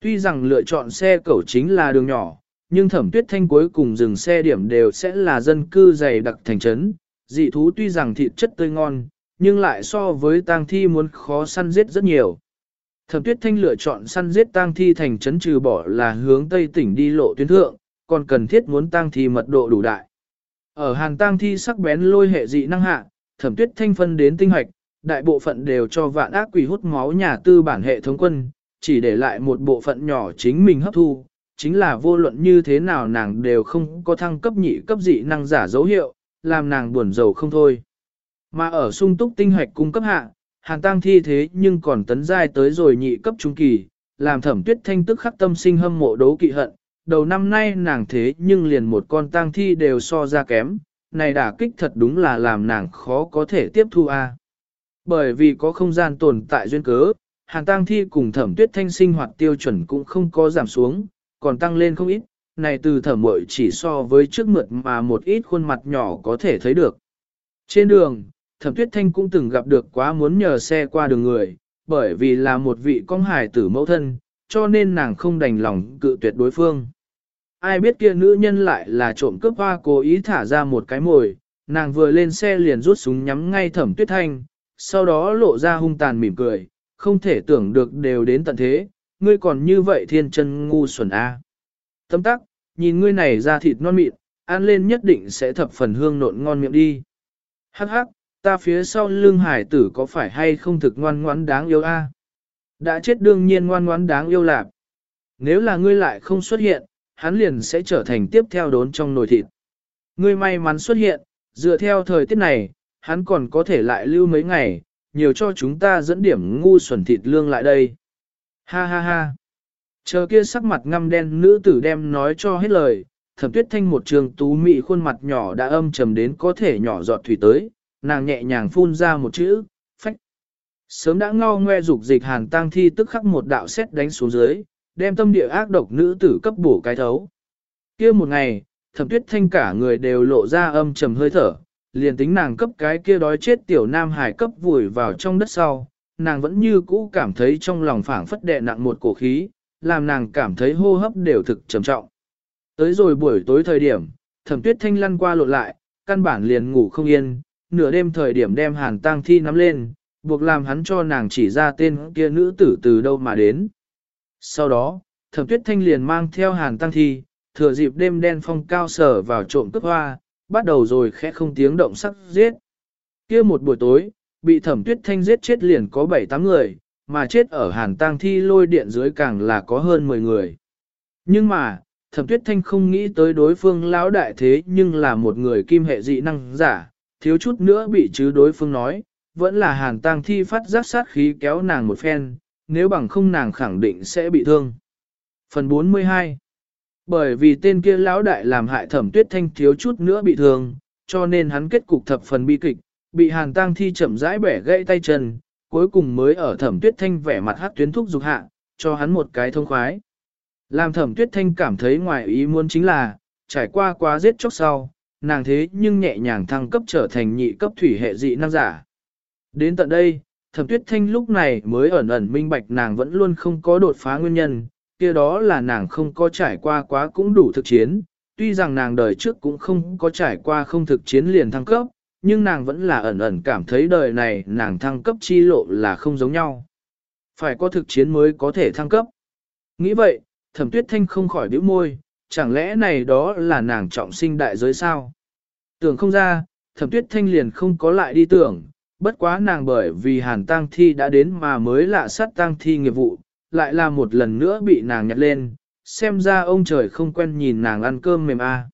Tuy rằng lựa chọn xe cẩu chính là đường nhỏ, nhưng thẩm tuyết thanh cuối cùng dừng xe điểm đều sẽ là dân cư dày đặc thành trấn. Dị thú tuy rằng thịt chất tươi ngon, nhưng lại so với tang thi muốn khó săn giết rất nhiều. Thẩm tuyết thanh lựa chọn săn giết tang thi thành trấn trừ bỏ là hướng tây tỉnh đi lộ tuyến thượng, còn cần thiết muốn tang thi mật độ đủ đại. Ở hàng tang thi sắc bén lôi hệ dị năng hạ, thẩm tuyết thanh phân đến tinh hoạch, đại bộ phận đều cho vạn ác quỷ hút máu nhà tư bản hệ thống quân, chỉ để lại một bộ phận nhỏ chính mình hấp thu, chính là vô luận như thế nào nàng đều không có thăng cấp nhị cấp dị năng giả dấu hiệu, làm nàng buồn rầu không thôi. Mà ở sung túc tinh hoạch cung cấp hạ, hàn tăng thi thế nhưng còn tấn giai tới rồi nhị cấp trung kỳ, làm thẩm tuyết thanh tức khắc tâm sinh hâm mộ đấu kỵ hận. Đầu năm nay nàng thế nhưng liền một con tang thi đều so ra kém, này đả kích thật đúng là làm nàng khó có thể tiếp thu a. Bởi vì có không gian tồn tại duyên cớ, hàn tang thi cùng thẩm tuyết thanh sinh hoạt tiêu chuẩn cũng không có giảm xuống, còn tăng lên không ít, này từ thẩm mội chỉ so với trước mượt mà một ít khuôn mặt nhỏ có thể thấy được. Trên đường, thẩm tuyết thanh cũng từng gặp được quá muốn nhờ xe qua đường người, bởi vì là một vị con hài tử mẫu thân, cho nên nàng không đành lòng cự tuyệt đối phương. Ai biết kia nữ nhân lại là trộm cướp hoa cố ý thả ra một cái mồi, nàng vừa lên xe liền rút súng nhắm ngay thẩm tuyết thanh, sau đó lộ ra hung tàn mỉm cười, không thể tưởng được đều đến tận thế, ngươi còn như vậy thiên chân ngu xuẩn a. À. Tâm tắc, nhìn ngươi này ra thịt non mịn, ăn lên nhất định sẽ thập phần hương nộn ngon miệng đi. Hắc hắc, ta phía sau lưng hải tử có phải hay không thực ngoan ngoãn đáng yêu a? Đã chết đương nhiên ngoan ngoãn đáng yêu lạp. Nếu là ngươi lại không xuất hiện, hắn liền sẽ trở thành tiếp theo đốn trong nồi thịt. Ngươi may mắn xuất hiện, dựa theo thời tiết này, hắn còn có thể lại lưu mấy ngày, nhiều cho chúng ta dẫn điểm ngu xuẩn thịt lương lại đây. Ha ha ha. Chờ kia sắc mặt ngăm đen nữ tử đem nói cho hết lời, thẩm tuyết thanh một trường tú mị khuôn mặt nhỏ đã âm trầm đến có thể nhỏ giọt thủy tới, nàng nhẹ nhàng phun ra một chữ, phách. Sớm đã ngao ngoe dục dịch hàn tang thi tức khắc một đạo xét đánh xuống dưới, đem tâm địa ác độc nữ tử cấp bổ cái thấu. kia một ngày, thẩm tuyết thanh cả người đều lộ ra âm trầm hơi thở, liền tính nàng cấp cái kia đói chết tiểu nam hải cấp vùi vào trong đất sau, nàng vẫn như cũ cảm thấy trong lòng phảng phất đè nặng một cổ khí, làm nàng cảm thấy hô hấp đều thực trầm trọng. Tới rồi buổi tối thời điểm, thẩm tuyết thanh lăn qua lộn lại, căn bản liền ngủ không yên, nửa đêm thời điểm đem hàn tang thi nắm lên, buộc làm hắn cho nàng chỉ ra tên kia nữ tử từ đâu mà đến. Sau đó, thẩm tuyết thanh liền mang theo hàn tăng thi, thừa dịp đêm đen phong cao sở vào trộm cướp hoa, bắt đầu rồi khẽ không tiếng động sắc giết. kia một buổi tối, bị thẩm tuyết thanh giết chết liền có 7-8 người, mà chết ở hàn tang thi lôi điện dưới càng là có hơn 10 người. Nhưng mà, thẩm tuyết thanh không nghĩ tới đối phương lão đại thế nhưng là một người kim hệ dị năng giả, thiếu chút nữa bị chứ đối phương nói, vẫn là hàn tang thi phát giác sát khí kéo nàng một phen, nếu bằng không nàng khẳng định sẽ bị thương. Phần 42 bởi vì tên kia lão đại làm hại thẩm tuyết thanh thiếu chút nữa bị thương, cho nên hắn kết cục thập phần bi kịch, bị hàn tang thi chậm rãi bẻ gãy tay chân, cuối cùng mới ở thẩm tuyết thanh vẻ mặt hát tuyến thúc dục hạ, cho hắn một cái thông khoái. Làm thẩm tuyết thanh cảm thấy ngoài ý muốn chính là, trải qua quá giết chóc sau, nàng thế nhưng nhẹ nhàng thăng cấp trở thành nhị cấp thủy hệ dị năng giả. Đến tận đây, thẩm tuyết thanh lúc này mới ẩn ẩn minh bạch nàng vẫn luôn không có đột phá nguyên nhân, kia đó là nàng không có trải qua quá cũng đủ thực chiến, tuy rằng nàng đời trước cũng không có trải qua không thực chiến liền thăng cấp, nhưng nàng vẫn là ẩn ẩn cảm thấy đời này nàng thăng cấp chi lộ là không giống nhau. Phải có thực chiến mới có thể thăng cấp. Nghĩ vậy, thẩm tuyết thanh không khỏi bĩu môi, chẳng lẽ này đó là nàng trọng sinh đại giới sao? Tưởng không ra, thẩm tuyết thanh liền không có lại đi tưởng, bất quá nàng bởi vì hàn tang thi đã đến mà mới lạ sát tang thi nghiệp vụ, lại là một lần nữa bị nàng nhặt lên, xem ra ông trời không quen nhìn nàng ăn cơm mềm a. À.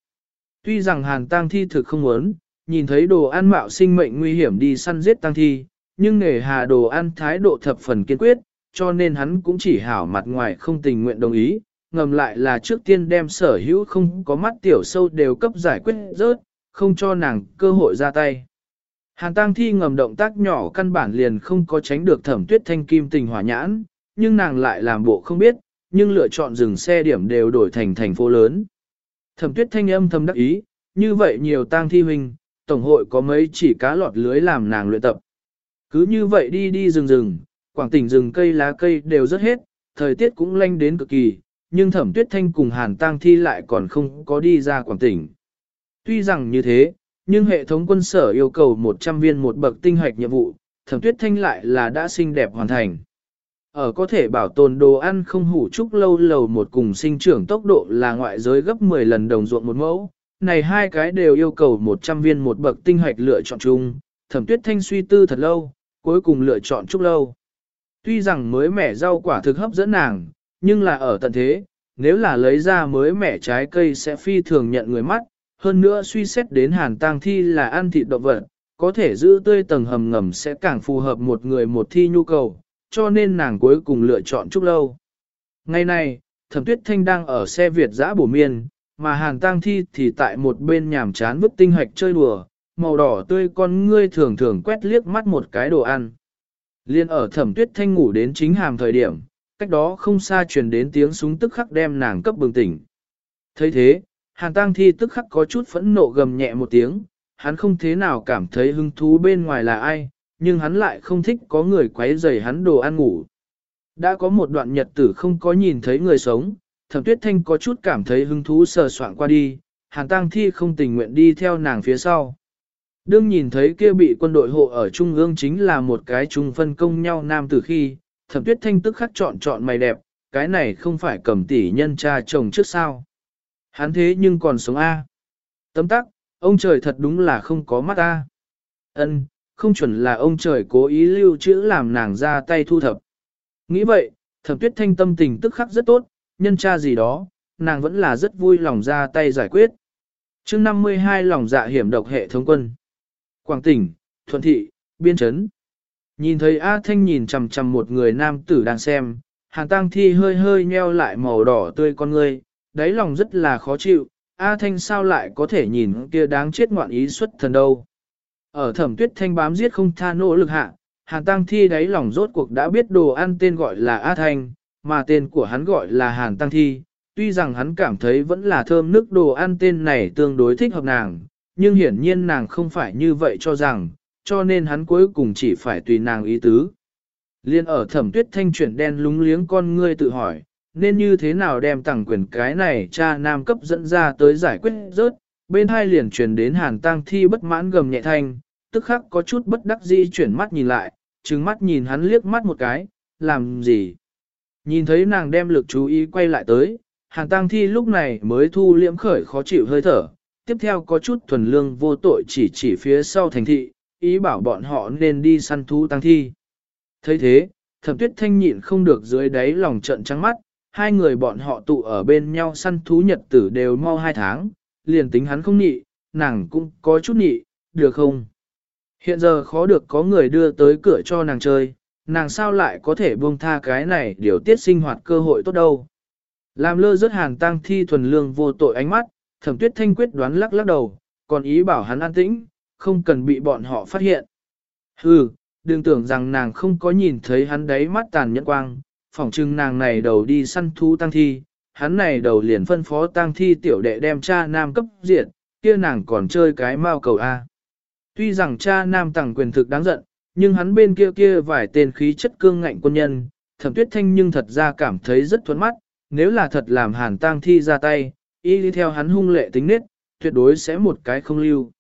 Tuy rằng hàn tang thi thực không muốn, nhìn thấy đồ ăn mạo sinh mệnh nguy hiểm đi săn giết tang thi, nhưng nghề hà đồ ăn thái độ thập phần kiên quyết, cho nên hắn cũng chỉ hảo mặt ngoài không tình nguyện đồng ý, ngầm lại là trước tiên đem sở hữu không có mắt tiểu sâu đều cấp giải quyết rớt, không cho nàng cơ hội ra tay. Hàn tang thi ngầm động tác nhỏ căn bản liền không có tránh được thẩm tuyết thanh kim tình hỏa nhãn, nhưng nàng lại làm bộ không biết, nhưng lựa chọn dừng xe điểm đều đổi thành thành phố lớn. Thẩm tuyết thanh âm thầm đắc ý, như vậy nhiều tang thi huynh, tổng hội có mấy chỉ cá lọt lưới làm nàng luyện tập. Cứ như vậy đi đi rừng rừng, quảng tỉnh rừng cây lá cây đều rất hết, thời tiết cũng lanh đến cực kỳ, nhưng thẩm tuyết thanh cùng hàn tang thi lại còn không có đi ra quảng tỉnh. Tuy rằng như thế, nhưng hệ thống quân sở yêu cầu 100 viên một bậc tinh hoạch nhiệm vụ, thẩm tuyết thanh lại là đã xinh đẹp hoàn thành. Ở có thể bảo tồn đồ ăn không hủ chúc lâu lầu một cùng sinh trưởng tốc độ là ngoại giới gấp 10 lần đồng ruộng một mẫu, này hai cái đều yêu cầu 100 viên một bậc tinh hoạch lựa chọn chung, thẩm tuyết thanh suy tư thật lâu, cuối cùng lựa chọn Trúc Lâu. Tuy rằng mới mẻ rau quả thực hấp dẫn nàng, nhưng là ở tận thế, nếu là lấy ra mới mẻ trái cây sẽ phi thường nhận người mắt, hơn nữa suy xét đến hàn tang thi là ăn thịt động vật, có thể giữ tươi tầng hầm ngầm sẽ càng phù hợp một người một thi nhu cầu, cho nên nàng cuối cùng lựa chọn Trúc Lâu. Ngày này, thẩm tuyết thanh đang ở xe Việt giã bổ miên, mà hàn tang thi thì tại một bên nhàm chán vứt tinh hoạch chơi đùa, màu đỏ tươi con ngươi thường thường quét liếc mắt một cái đồ ăn. Liên ở thẩm tuyết thanh ngủ đến chính hàm thời điểm, cách đó không xa truyền đến tiếng súng tức khắc đem nàng cấp bừng tỉnh. thấy thế, hàn tang thi tức khắc có chút phẫn nộ gầm nhẹ một tiếng, hắn không thế nào cảm thấy hứng thú bên ngoài là ai, nhưng hắn lại không thích có người quấy rầy hắn đồ ăn ngủ. Đã có một đoạn nhật tử không có nhìn thấy người sống, thẩm tuyết thanh có chút cảm thấy hứng thú sờ soạn qua đi, hàn tang thi không tình nguyện đi theo nàng phía sau. Đương nhìn thấy kia bị quân đội hộ ở trung ương chính là một cái chung phân công nhau nam từ khi, thẩm tuyết thanh tức khắc chọn chọn mày đẹp, cái này không phải cầm tỷ nhân cha chồng trước sao. Hắn thế nhưng còn sống A. Tấm tắc, ông trời thật đúng là không có mắt A. ân không chuẩn là ông trời cố ý lưu trữ làm nàng ra tay thu thập. Nghĩ vậy, thẩm tuyết thanh tâm tình tức khắc rất tốt, nhân tra gì đó, nàng vẫn là rất vui lòng ra tay giải quyết. chương 52 lòng dạ hiểm độc hệ thống quân. Quảng tỉnh, Thuận Thị, Biên Trấn. Nhìn thấy A Thanh nhìn chằm chằm một người nam tử đang xem, Hàn Tăng Thi hơi hơi nheo lại màu đỏ tươi con ngươi, đáy lòng rất là khó chịu, A Thanh sao lại có thể nhìn kia đáng chết ngoạn ý xuất thần đâu. Ở thẩm tuyết thanh bám giết không tha nỗ lực hạ, Hàn Tăng Thi đáy lòng rốt cuộc đã biết đồ ăn tên gọi là A Thanh, mà tên của hắn gọi là Hàn Tăng Thi. Tuy rằng hắn cảm thấy vẫn là thơm nước đồ ăn tên này tương đối thích hợp nàng, nhưng hiển nhiên nàng không phải như vậy cho rằng, cho nên hắn cuối cùng chỉ phải tùy nàng ý tứ. Liên ở thẩm tuyết thanh chuyển đen lúng liếng con ngươi tự hỏi, nên như thế nào đem tặng quyền cái này cha nam cấp dẫn ra tới giải quyết rớt, bên hai liền chuyển đến hàn tang thi bất mãn gầm nhẹ thanh, tức khắc có chút bất đắc dĩ chuyển mắt nhìn lại, trừng mắt nhìn hắn liếc mắt một cái, làm gì? Nhìn thấy nàng đem lực chú ý quay lại tới, hàn tang thi lúc này mới thu liễm khởi khó chịu hơi thở, tiếp theo có chút thuần lương vô tội chỉ chỉ phía sau thành thị, ý bảo bọn họ nên đi săn thú tăng thi. thấy thế, thẩm tuyết thanh nhịn không được dưới đáy lòng trận trắng mắt, hai người bọn họ tụ ở bên nhau săn thú nhật tử đều mau hai tháng, liền tính hắn không nhị, nàng cũng có chút nhị, được không? Hiện giờ khó được có người đưa tới cửa cho nàng chơi, nàng sao lại có thể buông tha cái này điều tiết sinh hoạt cơ hội tốt đâu. Làm lơ rớt hàng tăng thi thuần lương vô tội ánh mắt, thẩm tuyết thanh quyết đoán lắc lắc đầu, còn ý bảo hắn an tĩnh, không cần bị bọn họ phát hiện. Hừ, đừng tưởng rằng nàng không có nhìn thấy hắn đấy mắt tàn nhẫn quang, phỏng chừng nàng này đầu đi săn thú tăng thi, hắn này đầu liền phân phó tang thi tiểu đệ đem cha nam cấp diện, kia nàng còn chơi cái mao cầu A. Tuy rằng cha nam tặng quyền thực đáng giận, nhưng hắn bên kia kia vài tên khí chất cương ngạnh quân nhân, thẩm tuyết thanh nhưng thật ra cảm thấy rất thuẫn mắt, nếu là thật làm hàn tang thi ra tay, y đi theo hắn hung lệ tính nết, tuyệt đối sẽ một cái không lưu.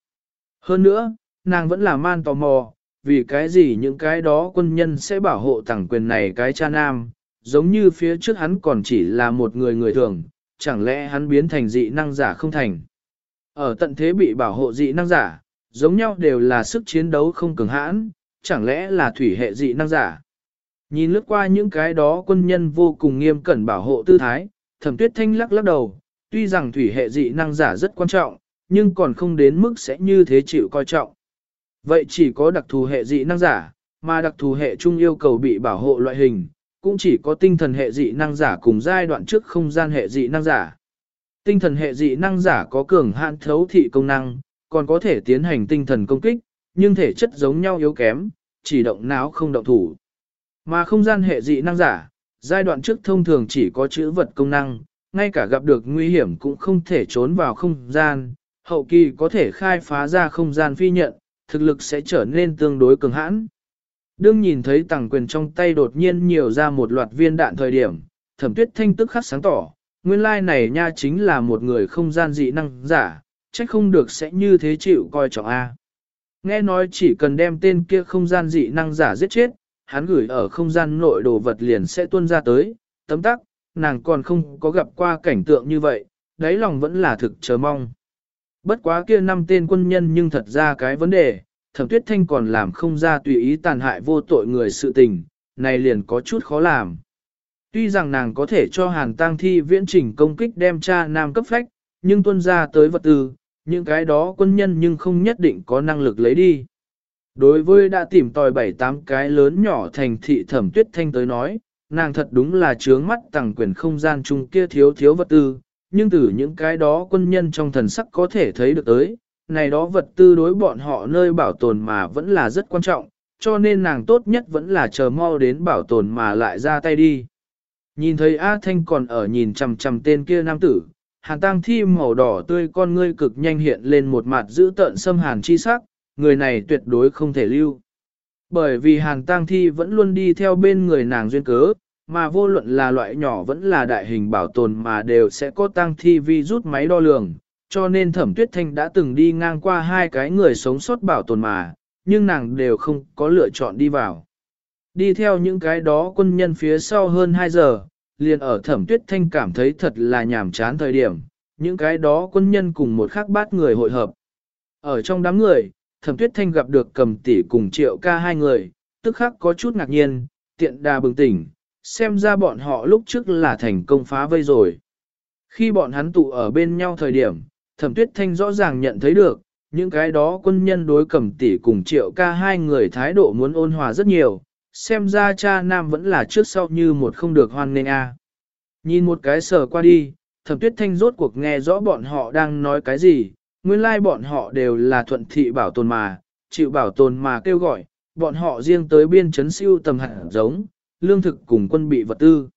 Hơn nữa, nàng vẫn là man tò mò, vì cái gì những cái đó quân nhân sẽ bảo hộ tặng quyền này cái cha nam, giống như phía trước hắn còn chỉ là một người người thường, chẳng lẽ hắn biến thành dị năng giả không thành. Ở tận thế bị bảo hộ dị năng giả, giống nhau đều là sức chiến đấu không cường hãn, chẳng lẽ là thủy hệ dị năng giả. Nhìn lướt qua những cái đó quân nhân vô cùng nghiêm cẩn bảo hộ tư thái, thẩm tuyết thanh lắc lắc đầu, tuy rằng thủy hệ dị năng giả rất quan trọng, nhưng còn không đến mức sẽ như thế chịu coi trọng. Vậy chỉ có đặc thù hệ dị năng giả, mà đặc thù hệ chung yêu cầu bị bảo hộ loại hình, cũng chỉ có tinh thần hệ dị năng giả cùng giai đoạn trước không gian hệ dị năng giả. Tinh thần hệ dị năng giả có cường hạn thấu thị công năng, còn có thể tiến hành tinh thần công kích, nhưng thể chất giống nhau yếu kém, chỉ động não không động thủ. Mà không gian hệ dị năng giả, giai đoạn trước thông thường chỉ có chữ vật công năng, ngay cả gặp được nguy hiểm cũng không thể trốn vào không gian, hậu kỳ có thể khai phá ra không gian phi nhận, thực lực sẽ trở nên tương đối cường hãn. Đương nhìn thấy tàng quyền trong tay đột nhiên nhiều ra một loạt viên đạn thời điểm, thẩm tuyết thanh tức khắc sáng tỏ, nguyên lai này nha chính là một người không gian dị năng giả, trách không được sẽ như thế chịu coi trọng A. Nghe nói chỉ cần đem tên kia không gian dị năng giả giết chết, hắn gửi ở không gian nội đồ vật liền sẽ tuôn ra tới, tấm tắc, nàng còn không có gặp qua cảnh tượng như vậy, đáy lòng vẫn là thực chờ mong. Bất quá kia năm tên quân nhân nhưng thật ra cái vấn đề, thẩm tuyết thanh còn làm không ra tùy ý tàn hại vô tội người sự tình, này liền có chút khó làm. Tuy rằng nàng có thể cho hàn tang thi viễn trình công kích đem cha nam cấp phách, nhưng tuân ra tới vật tư, những cái đó quân nhân nhưng không nhất định có năng lực lấy đi. Đối với đã tìm tòi bảy tám cái lớn nhỏ thành thị thẩm tuyết thanh tới nói, nàng thật đúng là trướng mắt tàng quyền không gian chung kia thiếu thiếu vật tư, nhưng từ những cái đó quân nhân trong thần sắc có thể thấy được tới, này đó vật tư đối bọn họ nơi bảo tồn mà vẫn là rất quan trọng, cho nên nàng tốt nhất vẫn là chờ mau đến bảo tồn mà lại ra tay đi. Nhìn thấy A Thanh còn ở nhìn chằm chằm tên kia nam tử, hàn tang thi màu đỏ tươi con ngươi cực nhanh hiện lên một mặt giữ tợn xâm hàn chi sắc, người này tuyệt đối không thể lưu. Bởi vì hàn tang thi vẫn luôn đi theo bên người nàng duyên cớ, mà vô luận là loại nhỏ vẫn là đại hình bảo tồn mà đều sẽ có tang thi vi rút máy đo lường, cho nên thẩm tuyết thanh đã từng đi ngang qua hai cái người sống sót bảo tồn mà, nhưng nàng đều không có lựa chọn đi vào. Đi theo những cái đó quân nhân phía sau hơn 2 giờ, liền ở thẩm tuyết thanh cảm thấy thật là nhàm chán thời điểm, những cái đó quân nhân cùng một khắc bát người hội hợp. Ở trong đám người, thẩm tuyết thanh gặp được cầm tỷ cùng triệu ca hai người, tức khắc có chút ngạc nhiên, tiện đà bừng tỉnh, xem ra bọn họ lúc trước là thành công phá vây rồi. Khi bọn hắn tụ ở bên nhau thời điểm, thẩm tuyết thanh rõ ràng nhận thấy được, những cái đó quân nhân đối cầm tỷ cùng triệu ca hai người thái độ muốn ôn hòa rất nhiều, xem ra cha nam vẫn là trước sau như một không được hoan nên a. Nhìn một cái sờ qua đi, thẩm tuyết thanh rốt cuộc nghe rõ bọn họ đang nói cái gì, nguyên lai like bọn họ đều là thuận thị bảo tồn mà, chịu bảo tồn mà kêu gọi, bọn họ riêng tới biên chấn siêu tầm hạt giống, lương thực cùng quân bị vật tư.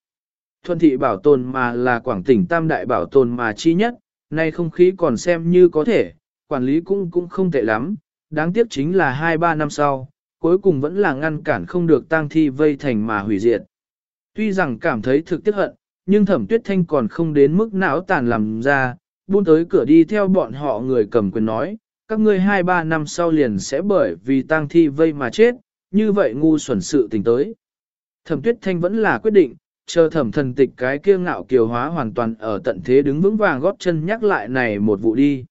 Thuận thị bảo tồn mà là quảng tỉnh tam đại bảo tồn mà chi nhất, nay không khí còn xem như có thể, quản lý cũng cũng không tệ lắm, đáng tiếc chính là 2-3 năm sau, cuối cùng vẫn là ngăn cản không được tang thi vây thành mà hủy diệt. Tuy rằng cảm thấy thực tiếc hận, nhưng thẩm tuyết thanh còn không đến mức não tàn làm ra, buôn tới cửa đi theo bọn họ người cầm quyền nói, các ngươi 2-3 năm sau liền sẽ bởi vì tang thi vây mà chết, như vậy ngu xuẩn sự tình tới. Thẩm tuyết thanh vẫn là quyết định, chờ thẩm thần tịch cái kia ngạo kiều hóa hoàn toàn ở tận thế đứng vững vàng góp chân nhắc lại này một vụ đi.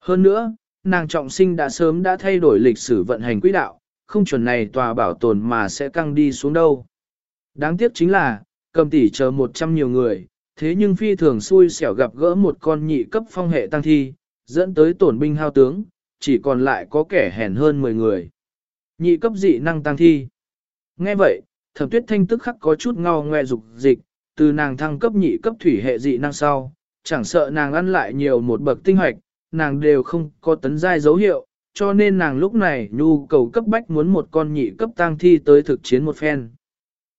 Hơn nữa, nàng trọng sinh đã sớm đã thay đổi lịch sử vận hành quỹ đạo, không chuẩn này tòa bảo tồn mà sẽ căng đi xuống đâu. Đáng tiếc chính là, cầm tỷ chờ một trăm nhiều người, thế nhưng phi thường xui xẻo gặp gỡ một con nhị cấp phong hệ tăng thi, dẫn tới tổn binh hao tướng, chỉ còn lại có kẻ hèn hơn 10 người. Nhị cấp dị năng tăng thi. Nghe vậy, thẩm tuyết thanh tức khắc có chút ngao ngoe dục dịch, từ nàng thăng cấp nhị cấp thủy hệ dị năng sau, chẳng sợ nàng ăn lại nhiều một bậc tinh hoạch, nàng đều không có tấn giai dấu hiệu, cho nên nàng lúc này nhu cầu cấp bách muốn một con nhị cấp tang thi tới thực chiến một phen.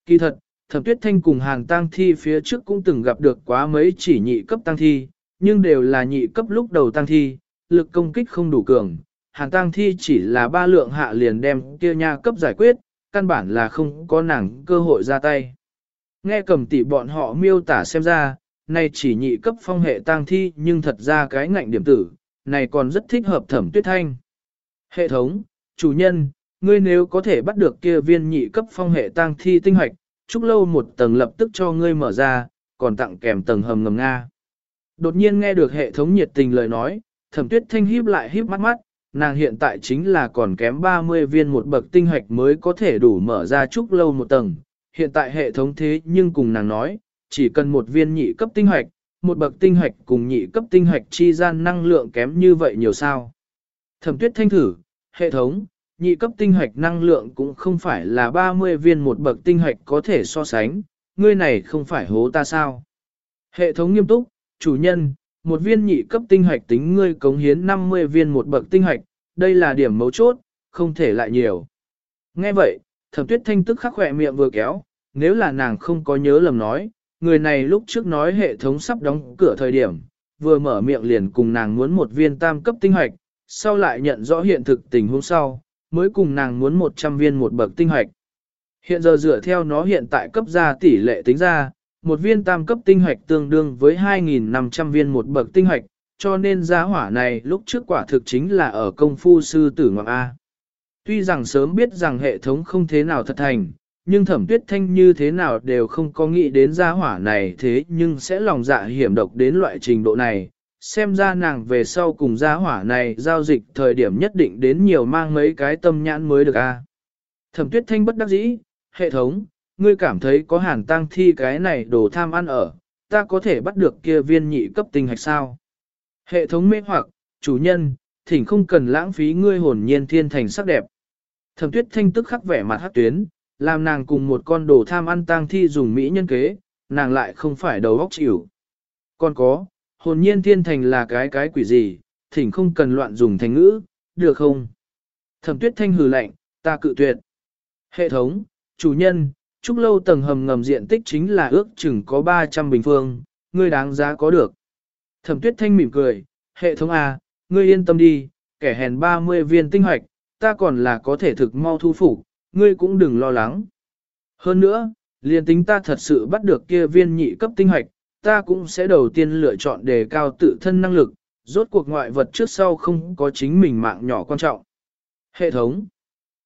Kỳ thật, thẩm tuyết thanh cùng hàng tang thi phía trước cũng từng gặp được quá mấy chỉ nhị cấp tang thi, nhưng đều là nhị cấp lúc đầu tang thi, lực công kích không đủ cường. Hàng tang thi chỉ là ba lượng hạ liền đem kia nha cấp giải quyết, căn bản là không có nàng cơ hội ra tay. Nghe cầm tỷ bọn họ miêu tả xem ra, này chỉ nhị cấp phong hệ tang thi nhưng thật ra cái ngạnh điểm tử, này còn rất thích hợp thẩm tuyết thanh. Hệ thống, chủ nhân, ngươi nếu có thể bắt được kia viên nhị cấp phong hệ tang thi tinh hoạch, chúc lâu một tầng lập tức cho ngươi mở ra, còn tặng kèm tầng hầm ngầm Nga. Đột nhiên nghe được hệ thống nhiệt tình lời nói, thẩm tuyết thanh híp lại híp mắt mắt, nàng hiện tại chính là còn kém 30 viên một bậc tinh hoạch mới có thể đủ mở ra chúc lâu một tầng. Hiện tại hệ thống thế nhưng cùng nàng nói, chỉ cần một viên nhị cấp tinh hoạch, một bậc tinh hoạch cùng nhị cấp tinh hoạch chi gian năng lượng kém như vậy nhiều sao. Thẩm tuyết thanh thử, hệ thống, nhị cấp tinh hoạch năng lượng cũng không phải là 30 viên một bậc tinh hoạch có thể so sánh, ngươi này không phải hố ta sao. Hệ thống nghiêm túc, chủ nhân, một viên nhị cấp tinh hoạch tính ngươi cống hiến 50 viên một bậc tinh hoạch, đây là điểm mấu chốt, không thể lại nhiều. Nghe vậy, thẩm tuyết thanh tức khắc khỏe miệng vừa kéo, nếu là nàng không có nhớ lầm nói, người này lúc trước nói hệ thống sắp đóng cửa thời điểm, vừa mở miệng liền cùng nàng muốn một viên tam cấp tinh hoạch, sau lại nhận rõ hiện thực tình huống sau, mới cùng nàng muốn 100 viên một bậc tinh hoạch. Hiện giờ dựa theo nó hiện tại cấp ra tỷ lệ tính ra, một viên tam cấp tinh hoạch tương đương với 2.500 viên một bậc tinh hoạch, cho nên giá hỏa này lúc trước quả thực chính là ở công phu sư tử ngọc A. Tuy rằng sớm biết rằng hệ thống không thế nào thật thành, nhưng thẩm tuyết thanh như thế nào đều không có nghĩ đến gia hỏa này thế nhưng sẽ lòng dạ hiểm độc đến loại trình độ này, xem ra nàng về sau cùng gia hỏa này giao dịch thời điểm nhất định đến nhiều mang mấy cái tâm nhãn mới được a. Thẩm tuyết thanh bất đắc dĩ, hệ thống, ngươi cảm thấy có hàn tang thi cái này đồ tham ăn ở, ta có thể bắt được kia viên nhị cấp tinh hạch sao? Hệ thống mê hoặc, chủ nhân, thỉnh không cần lãng phí ngươi hồn nhiên thiên thành sắc đẹp. Thẩm tuyết thanh tức khắc vẻ mặt hát tuyến, làm nàng cùng một con đồ tham ăn tang thi dùng mỹ nhân kế, nàng lại không phải đầu óc chịu. Còn có, hồn nhiên thiên thành là cái cái quỷ gì, thỉnh không cần loạn dùng thành ngữ, được không? Thẩm tuyết thanh hừ lạnh, ta cự tuyệt. Hệ thống, chủ nhân, trúc lâu tầng hầm ngầm diện tích chính là ước chừng có 300 bình phương, ngươi đáng giá có được. Thẩm tuyết thanh mỉm cười, hệ thống A, ngươi yên tâm đi, kẻ hèn 30 viên tinh hoạch, ta còn là có thể thực mau thu phục, ngươi cũng đừng lo lắng. Hơn nữa, liền tính ta thật sự bắt được kia viên nhị cấp tinh hoạch, ta cũng sẽ đầu tiên lựa chọn đề cao tự thân năng lực, rốt cuộc ngoại vật trước sau không có chính mình mạng nhỏ quan trọng. Hệ thống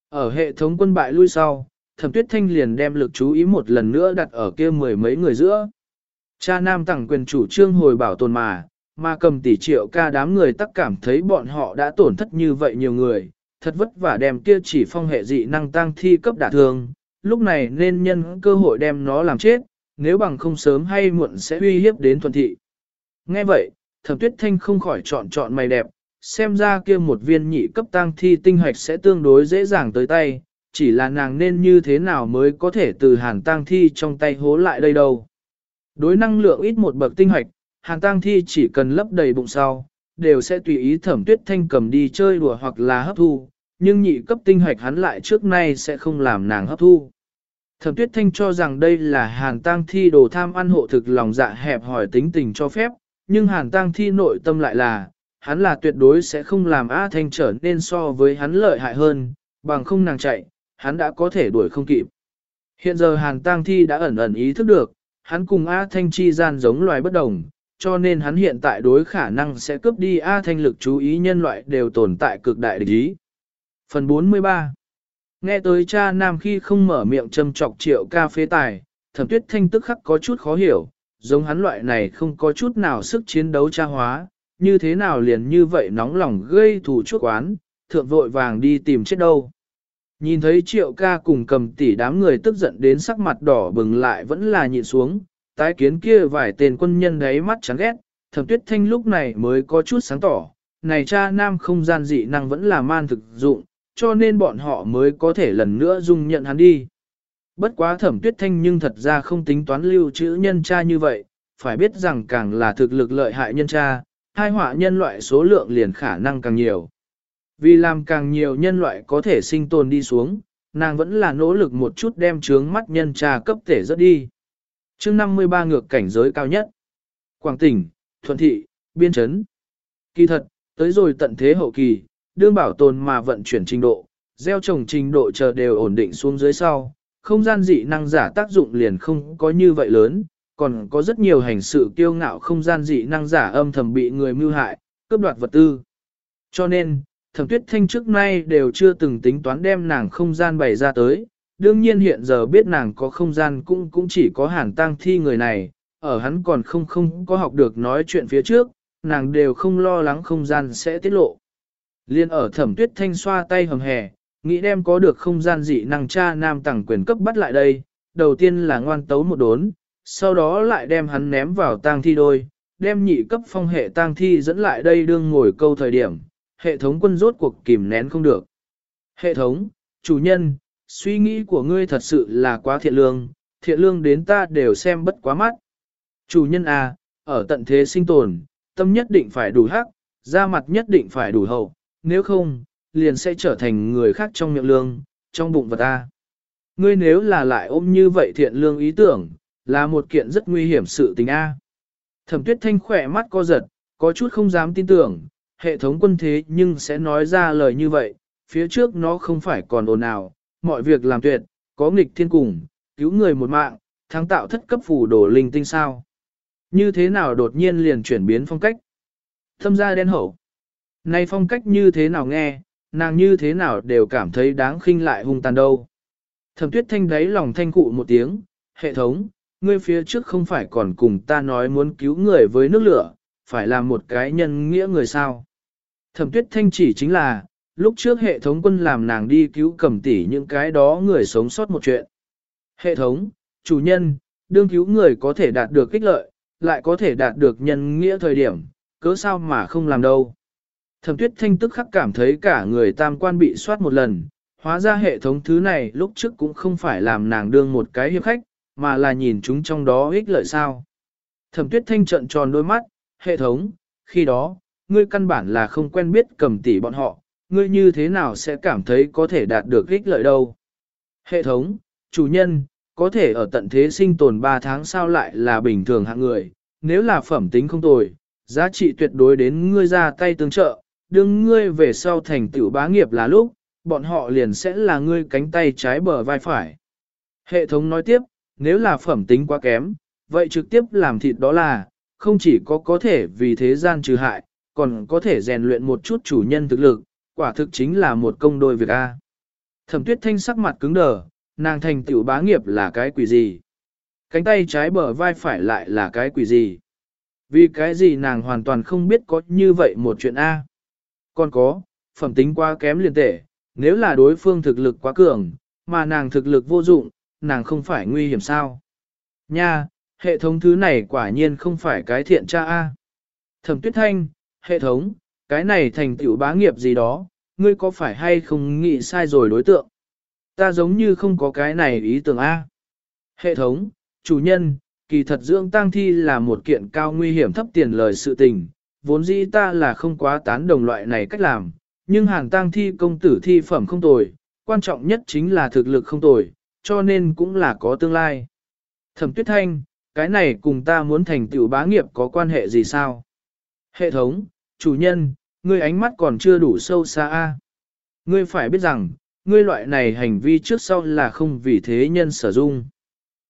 Ở hệ thống quân bại lui sau, thẩm tuyết thanh liền đem lực chú ý một lần nữa đặt ở kia mười mấy người giữa. Cha nam tặng quyền chủ trương hồi bảo tồn mà, mà cầm tỷ triệu ca đám người tất cảm thấy bọn họ đã tổn thất như vậy nhiều người, thật vất vả đem kia chỉ phong hệ dị năng tăng thi cấp đả thương, lúc này nên nhân cơ hội đem nó làm chết, nếu bằng không sớm hay muộn sẽ uy hiếp đến thuần thị. Nghe vậy, thẩm tuyết thanh không khỏi chọn chọn mày đẹp, xem ra kia một viên nhị cấp tăng thi tinh hoạch sẽ tương đối dễ dàng tới tay, chỉ là nàng nên như thế nào mới có thể từ hàn tăng thi trong tay hố lại đây đâu. Đối năng lượng ít một bậc tinh hoạch, hàn tăng thi chỉ cần lấp đầy bụng sau, đều sẽ tùy ý thẩm tuyết thanh cầm đi chơi đùa hoặc là hấp thu, nhưng nhị cấp tinh hoạch hắn lại trước nay sẽ không làm nàng hấp thu. Thẩm tuyết thanh cho rằng đây là hàn tang thi đồ tham ăn hộ thực lòng dạ hẹp hỏi tính tình cho phép, nhưng hàn tang thi nội tâm lại là, hắn là tuyệt đối sẽ không làm A Thanh trở nên so với hắn lợi hại hơn, bằng không nàng chạy, hắn đã có thể đuổi không kịp. Hiện giờ hàn tang thi đã ẩn ẩn ý thức được, hắn cùng A Thanh chi gian giống loài bất đồng, cho nên hắn hiện tại đối khả năng sẽ cướp đi A Thanh lực chú ý nhân loại đều tồn tại cực đại địch ý. Phần 43 Nghe tới cha nam khi không mở miệng châm chọc triệu ca phê tài, thẩm tuyết thanh tức khắc có chút khó hiểu, giống hắn loại này không có chút nào sức chiến đấu cha hóa, như thế nào liền như vậy nóng lòng gây thù chuốc oán, thượng vội vàng đi tìm chết đâu. Nhìn thấy triệu ca cùng cầm tỷ đám người tức giận đến sắc mặt đỏ bừng lại vẫn là nhịn xuống, tái kiến kia vài tên quân nhân đấy mắt chán ghét, thẩm tuyết thanh lúc này mới có chút sáng tỏ, này cha nam không gian dị năng vẫn là man thực dụng, cho nên bọn họ mới có thể lần nữa dung nhận hắn đi. Bất quá thẩm tuyết thanh nhưng thật ra không tính toán lưu trữ nhân cha như vậy, phải biết rằng càng là thực lực lợi hại nhân cha, hai họa nhân loại số lượng liền khả năng càng nhiều. Vì làm càng nhiều nhân loại có thể sinh tồn đi xuống, nàng vẫn là nỗ lực một chút đem trướng mắt nhân trà cấp thể rất đi. chương 53 ngược cảnh giới cao nhất. Quảng tỉnh, Thuận Thị, Biên Trấn. Kỳ thật, tới rồi tận thế hậu kỳ, đương bảo tồn mà vận chuyển trình độ, gieo trồng trình độ chờ đều ổn định xuống dưới sau, không gian dị năng giả tác dụng liền không có như vậy lớn, còn có rất nhiều hành sự kiêu ngạo không gian dị năng giả âm thầm bị người mưu hại, cướp đoạt vật tư. Cho nên, thẩm tuyết thanh trước nay đều chưa từng tính toán đem nàng không gian bày ra tới, đương nhiên hiện giờ biết nàng có không gian cũng cũng chỉ có hàn tang thi người này, ở hắn còn không không có học được nói chuyện phía trước, nàng đều không lo lắng không gian sẽ tiết lộ. Liên ở thẩm tuyết thanh xoa tay hầm hè, nghĩ đem có được không gian dị năng cha nam tẳng quyền cấp bắt lại đây, đầu tiên là ngoan tấu một đốn, sau đó lại đem hắn ném vào tang thi đôi, đem nhị cấp phong hệ tang thi dẫn lại đây đương ngồi câu thời điểm, hệ thống quân rốt cuộc kìm nén không được. Hệ thống, chủ nhân, suy nghĩ của ngươi thật sự là quá thiện lương, thiện lương đến ta đều xem bất quá mắt. Chủ nhân à, ở tận thế sinh tồn, tâm nhất định phải đủ hắc, da mặt nhất định phải đủ hậu, nếu không, liền sẽ trở thành người khác trong miệng lương, trong bụng vật ta. Ngươi nếu là lại ôm như vậy thiện lương ý tưởng, là một kiện rất nguy hiểm sự tình A. Thẩm tuyết thanh khỏe mắt co giật, có chút không dám tin tưởng, hệ thống quân thế nhưng sẽ nói ra lời như vậy, phía trước nó không phải còn ồn ào, mọi việc làm tuyệt, có nghịch thiên cùng, cứu người một mạng, thắng tạo thất cấp phủ đổ linh tinh sao. Như thế nào đột nhiên liền chuyển biến phong cách? Thâm gia đen hậu. Này phong cách như thế nào nghe, nàng như thế nào đều cảm thấy đáng khinh lại hung tàn đâu. Thẩm tuyết thanh đáy lòng thanh cụ một tiếng, hệ thống, ngươi phía trước không phải còn cùng ta nói muốn cứu người với nước lửa, phải làm một cái nhân nghĩa người sao. Thẩm tuyết thanh chỉ chính là, lúc trước hệ thống quân làm nàng đi cứu cầm tỉ những cái đó người sống sót một chuyện. Hệ thống, chủ nhân, đương cứu người có thể đạt được kích lợi, lại có thể đạt được nhân nghĩa thời điểm, cớ sao mà không làm đâu. Thẩm tuyết thanh tức khắc cảm thấy cả người tam quan bị soát một lần, hóa ra hệ thống thứ này lúc trước cũng không phải làm nàng đương một cái hiệp khách, mà là nhìn chúng trong đó ích lợi sao. Thẩm tuyết thanh trận tròn đôi mắt, hệ thống, khi đó, ngươi căn bản là không quen biết cầm tỷ bọn họ, ngươi như thế nào sẽ cảm thấy có thể đạt được ích lợi đâu. Hệ thống, chủ nhân, có thể ở tận thế sinh tồn 3 tháng sao lại là bình thường hạng người, nếu là phẩm tính không tồi, giá trị tuyệt đối đến ngươi ra tay tương trợ, đương ngươi về sau thành tựu bá nghiệp là lúc, bọn họ liền sẽ là ngươi cánh tay trái bờ vai phải. Hệ thống nói tiếp, nếu là phẩm tính quá kém, vậy trực tiếp làm thịt đó là, không chỉ có có thể vì thế gian trừ hại, còn có thể rèn luyện một chút chủ nhân thực lực, quả thực chính là một công đôi việc A. Thẩm tuyết thanh sắc mặt cứng đờ, nàng thành tiểu bá nghiệp là cái quỷ gì? Cánh tay trái bờ vai phải lại là cái quỷ gì? Vì cái gì nàng hoàn toàn không biết có như vậy một chuyện A. Còn có, phẩm tính quá kém liền tệ, nếu là đối phương thực lực quá cường, mà nàng thực lực vô dụng, nàng không phải nguy hiểm sao? Nha, hệ thống thứ này quả nhiên không phải cái thiện tra A. Thẩm tuyết thanh, hệ thống, cái này thành tựu bá nghiệp gì đó, ngươi có phải hay không nghĩ sai rồi đối tượng? Ta giống như không có cái này ý tưởng A. Hệ thống, chủ nhân, kỳ thật dưỡng tang thi là một kiện cao nguy hiểm thấp tiền lời sự tình, vốn dĩ ta là không quá tán đồng loại này cách làm, nhưng hàng tang thi công tử thi phẩm không tồi, quan trọng nhất chính là thực lực không tồi, cho nên cũng là có tương lai. Thẩm tuyết thanh, cái này cùng ta muốn thành tựu bá nghiệp có quan hệ gì sao? Hệ thống, chủ nhân, ngươi ánh mắt còn chưa đủ sâu xa a. Ngươi phải biết rằng, ngươi loại này hành vi trước sau là không vì thế nhân sở dung.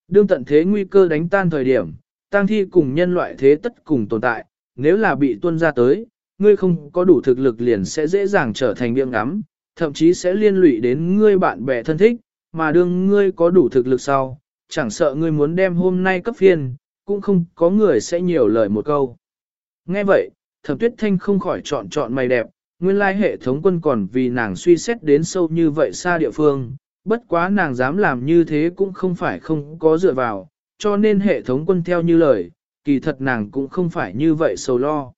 Đương tận thế nguy cơ đánh tan thời điểm, tang thi cùng nhân loại thế tất cùng tồn tại, nếu là bị tuân ra tới, ngươi không có đủ thực lực liền sẽ dễ dàng trở thành miệng ngắm, thậm chí sẽ liên lụy đến ngươi bạn bè thân thích, mà đương ngươi có đủ thực lực sau, chẳng sợ ngươi muốn đem hôm nay cấp phiên, cũng không có người sẽ nhiều lời một câu. Nghe vậy, thẩm tuyết thanh không khỏi chọn chọn mày đẹp, nguyên lai hệ thống quân còn vì nàng suy xét đến sâu như vậy xa địa phương, bất quá nàng dám làm như thế cũng không phải không có dựa vào, cho nên hệ thống quân theo như lời, kỳ thật nàng cũng không phải như vậy sầu lo.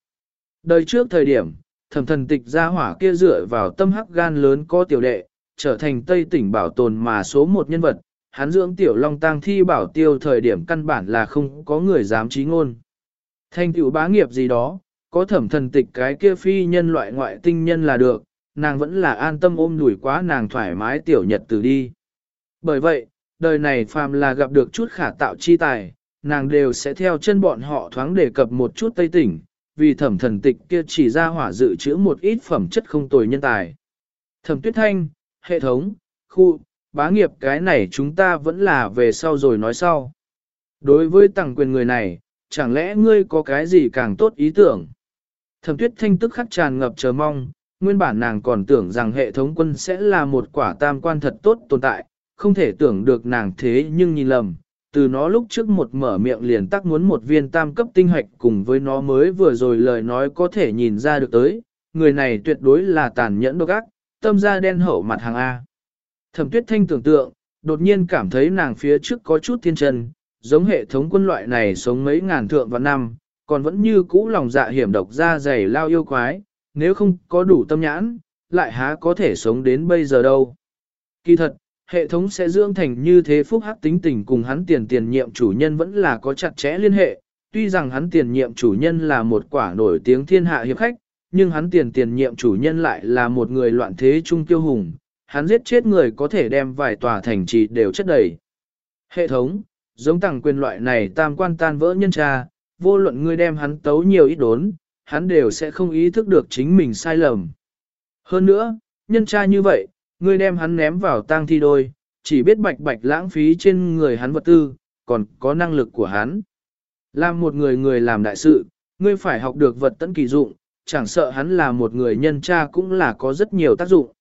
Đời trước thời điểm, thẩm thần tịch gia hỏa kia dựa vào tâm hắc gan lớn có tiểu đệ, trở thành Tây tỉnh bảo tồn mà số một nhân vật, hắn dưỡng tiểu long tang thi bảo tiêu thời điểm căn bản là không có người dám trí ngôn. Thanh tiểu bá nghiệp gì đó, có thẩm thần tịch cái kia phi nhân loại ngoại tinh nhân là được, nàng vẫn là an tâm ôm đùi quá nàng thoải mái tiểu nhật từ đi. Bởi vậy, đời này phàm là gặp được chút khả tạo chi tài, nàng đều sẽ theo chân bọn họ thoáng đề cập một chút tây tỉnh, vì thẩm thần tịch kia chỉ ra hỏa dự trữ một ít phẩm chất không tồi nhân tài. Thẩm tuyết thanh, hệ thống, khu, bá nghiệp cái này chúng ta vẫn là về sau rồi nói sau. Đối với tặng quyền người này, chẳng lẽ ngươi có cái gì càng tốt ý tưởng? Thẩm tuyết thanh tức khắc tràn ngập chờ mong, nguyên bản nàng còn tưởng rằng hệ thống quân sẽ là một quả tam quan thật tốt tồn tại, không thể tưởng được nàng thế nhưng nhìn lầm. Từ nó lúc trước một mở miệng liền tắc muốn một viên tam cấp tinh hoạch cùng với nó mới vừa rồi lời nói có thể nhìn ra được tới, người này tuyệt đối là tàn nhẫn độc ác, tâm da đen hậu mặt hàng A. Thẩm tuyết thanh tưởng tượng, đột nhiên cảm thấy nàng phía trước có chút thiên chân, giống hệ thống quân loại này sống mấy ngàn thượng và năm, còn vẫn như cũ lòng dạ hiểm độc ra dày lao yêu quái, nếu không có đủ tâm nhãn, lại há có thể sống đến bây giờ đâu. Kỳ thật, hệ thống sẽ dưỡng thành như thế phúc hắc tính tình cùng hắn tiền tiền nhiệm chủ nhân vẫn là có chặt chẽ liên hệ, tuy rằng hắn tiền nhiệm chủ nhân là một quả nổi tiếng thiên hạ hiệp khách, nhưng hắn tiền tiền nhiệm chủ nhân lại là một người loạn thế trung tiêu hùng, hắn giết chết người có thể đem vài tòa thành trì đều chất đầy. Hệ thống, giống tặng quyền loại này tam quan tan vỡ nhân tra, vô luận ngươi đem hắn tấu nhiều ít đốn, hắn đều sẽ không ý thức được chính mình sai lầm. Hơn nữa, nhân tra như vậy, ngươi đem hắn ném vào tang thi đôi, chỉ biết bạch bạch lãng phí trên người hắn vật tư, còn có năng lực của hắn. Làm một người người làm đại sự, ngươi phải học được vật tận kỳ dụng, chẳng sợ hắn là một người nhân tra cũng là có rất nhiều tác dụng.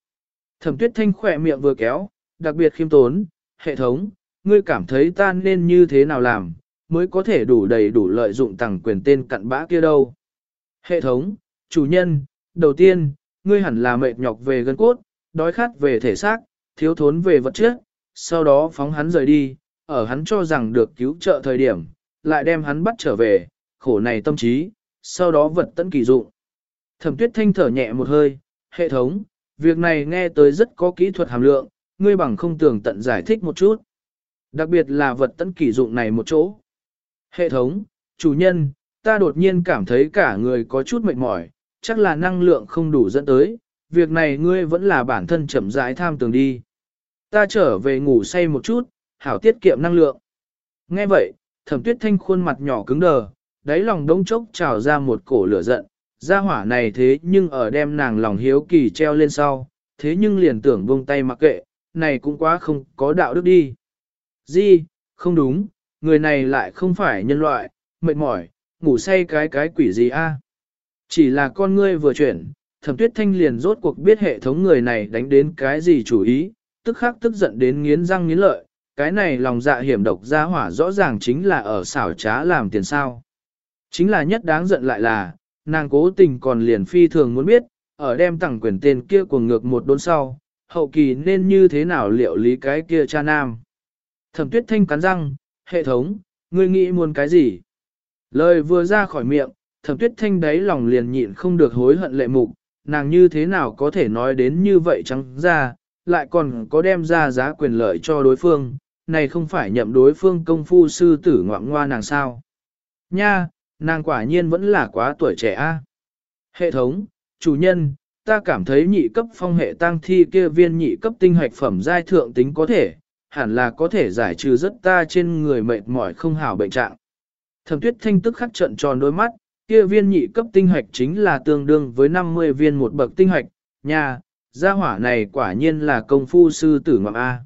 Thẩm tuyết thanh khỏe miệng vừa kéo, đặc biệt khiêm tốn, hệ thống, ngươi cảm thấy ta nên như thế nào làm, mới có thể đủ đầy đủ lợi dụng tặng quyền tên cặn bã kia đâu. Hệ thống, chủ nhân, đầu tiên, ngươi hẳn là mệt nhọc về gân cốt, đói khát về thể xác, thiếu thốn về vật chất, sau đó phóng hắn rời đi, ở hắn cho rằng được cứu trợ thời điểm, lại đem hắn bắt trở về, khổ này tâm trí, sau đó vật tận kỳ dụng. Thẩm tuyết thanh thở nhẹ một hơi, hệ thống, việc này nghe tới rất có kỹ thuật hàm lượng, ngươi bằng không tưởng tận giải thích một chút. Đặc biệt là vật tận kỳ dụng này một chỗ. Hệ thống, chủ nhân, ta đột nhiên cảm thấy cả người có chút mệt mỏi, chắc là năng lượng không đủ dẫn tới, việc này ngươi vẫn là bản thân chậm rãi tham tường đi. Ta trở về ngủ say một chút, hảo tiết kiệm năng lượng. Nghe vậy, thẩm tuyết thanh khuôn mặt nhỏ cứng đờ, đáy lòng đông chốc trào ra một cổ lửa giận, ra hỏa này thế nhưng ở đem nàng lòng hiếu kỳ treo lên sau, thế nhưng liền tưởng buông tay mặc kệ, này cũng quá không có đạo đức đi. Di, không đúng, người này lại không phải nhân loại, mệt mỏi, ngủ say cái cái quỷ gì a? Chỉ là con ngươi vừa chuyển, thẩm tuyết thanh liền rốt cuộc biết hệ thống người này đánh đến cái gì chủ ý, tức khắc tức giận đến nghiến răng nghiến lợi, cái này lòng dạ hiểm độc ra hỏa rõ ràng chính là ở xảo trá làm tiền sao. Chính là nhất đáng giận lại là, nàng cố tình còn liền phi thường muốn biết, ở đem tặng quyền tên kia của ngược một đốn sau, hậu kỳ nên như thế nào liệu lý cái kia cha nam. Thẩm tuyết thanh cắn răng, hệ thống, ngươi nghĩ muốn cái gì? Lời vừa ra khỏi miệng, thẩm tuyết thanh đáy lòng liền nhịn không được hối hận lệ mục, nàng như thế nào có thể nói đến như vậy trắng ra, lại còn có đem ra giá quyền lợi cho đối phương, này không phải nhậm đối phương công phu sư tử ngoạm ngoa nàng sao. Nha, nàng quả nhiên vẫn là quá tuổi trẻ a. Hệ thống, chủ nhân, ta cảm thấy nhị cấp phong hệ tăng thi kia viên nhị cấp tinh hoạch phẩm giai thượng tính có thể, hẳn là có thể giải trừ rất ta trên người mệt mỏi không hảo bệnh trạng. Thẩm tuyết thanh tức khắc trận tròn đôi mắt, kia viên nhị cấp tinh hoạch chính là tương đương với 50 viên một bậc tinh hoạch, nha, gia hỏa này quả nhiên là công phu sư tử ngọc A.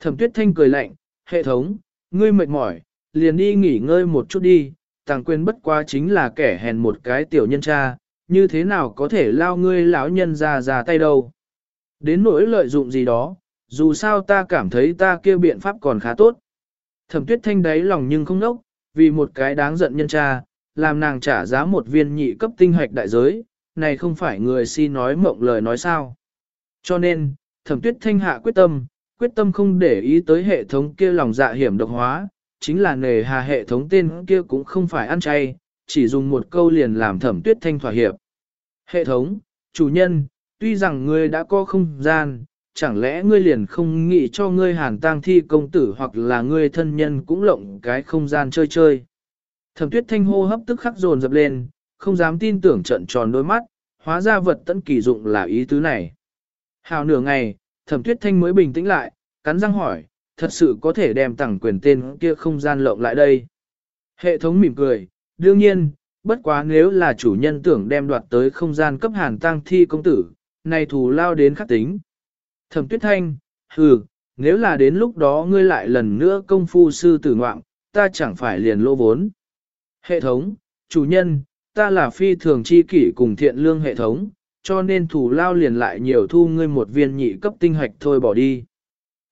Thẩm tuyết thanh cười lạnh, hệ thống, ngươi mệt mỏi, liền đi nghỉ ngơi một chút đi, tàng quên bất quá chính là kẻ hèn một cái tiểu nhân cha, như thế nào có thể lao ngươi lão nhân ra ra tay đâu. Đến nỗi lợi dụng gì đó, dù sao ta cảm thấy ta kia biện pháp còn khá tốt. Thẩm tuyết thanh đáy lòng nhưng không nốc, vì một cái đáng giận nhân cha, làm nàng trả giá một viên nhị cấp tinh hoạch đại giới, này không phải người si nói mộng lời nói sao. Cho nên, thẩm tuyết thanh hạ quyết tâm, quyết tâm không để ý tới hệ thống kia lòng dạ hiểm độc hóa, chính là nề hà hệ thống tên kia cũng không phải ăn chay, chỉ dùng một câu liền làm thẩm tuyết thanh thỏa hiệp. Hệ thống, chủ nhân, tuy rằng ngươi đã có không gian, chẳng lẽ ngươi liền không nghĩ cho ngươi hàn tang thi công tử hoặc là ngươi thân nhân cũng lộng cái không gian chơi chơi. Thẩm tuyết thanh hô hấp tức khắc dồn dập lên, không dám tin tưởng trận tròn đôi mắt, hóa ra vật tận kỳ dụng là ý tứ này. Hào nửa ngày, thẩm tuyết thanh mới bình tĩnh lại, cắn răng hỏi, thật sự có thể đem tặng quyền tên kia không gian lộng lại đây. Hệ thống mỉm cười, đương nhiên, bất quá nếu là chủ nhân tưởng đem đoạt tới không gian cấp hàn tăng thi công tử, này thù lao đến khắc tính. Thẩm tuyết thanh, hừ, nếu là đến lúc đó ngươi lại lần nữa công phu sư tử ngoạm, ta chẳng phải liền lô vốn. Hệ thống, chủ nhân, ta là phi thường chi kỷ cùng thiện lương hệ thống, cho nên thủ lao liền lại nhiều thu ngươi một viên nhị cấp tinh hạch thôi bỏ đi.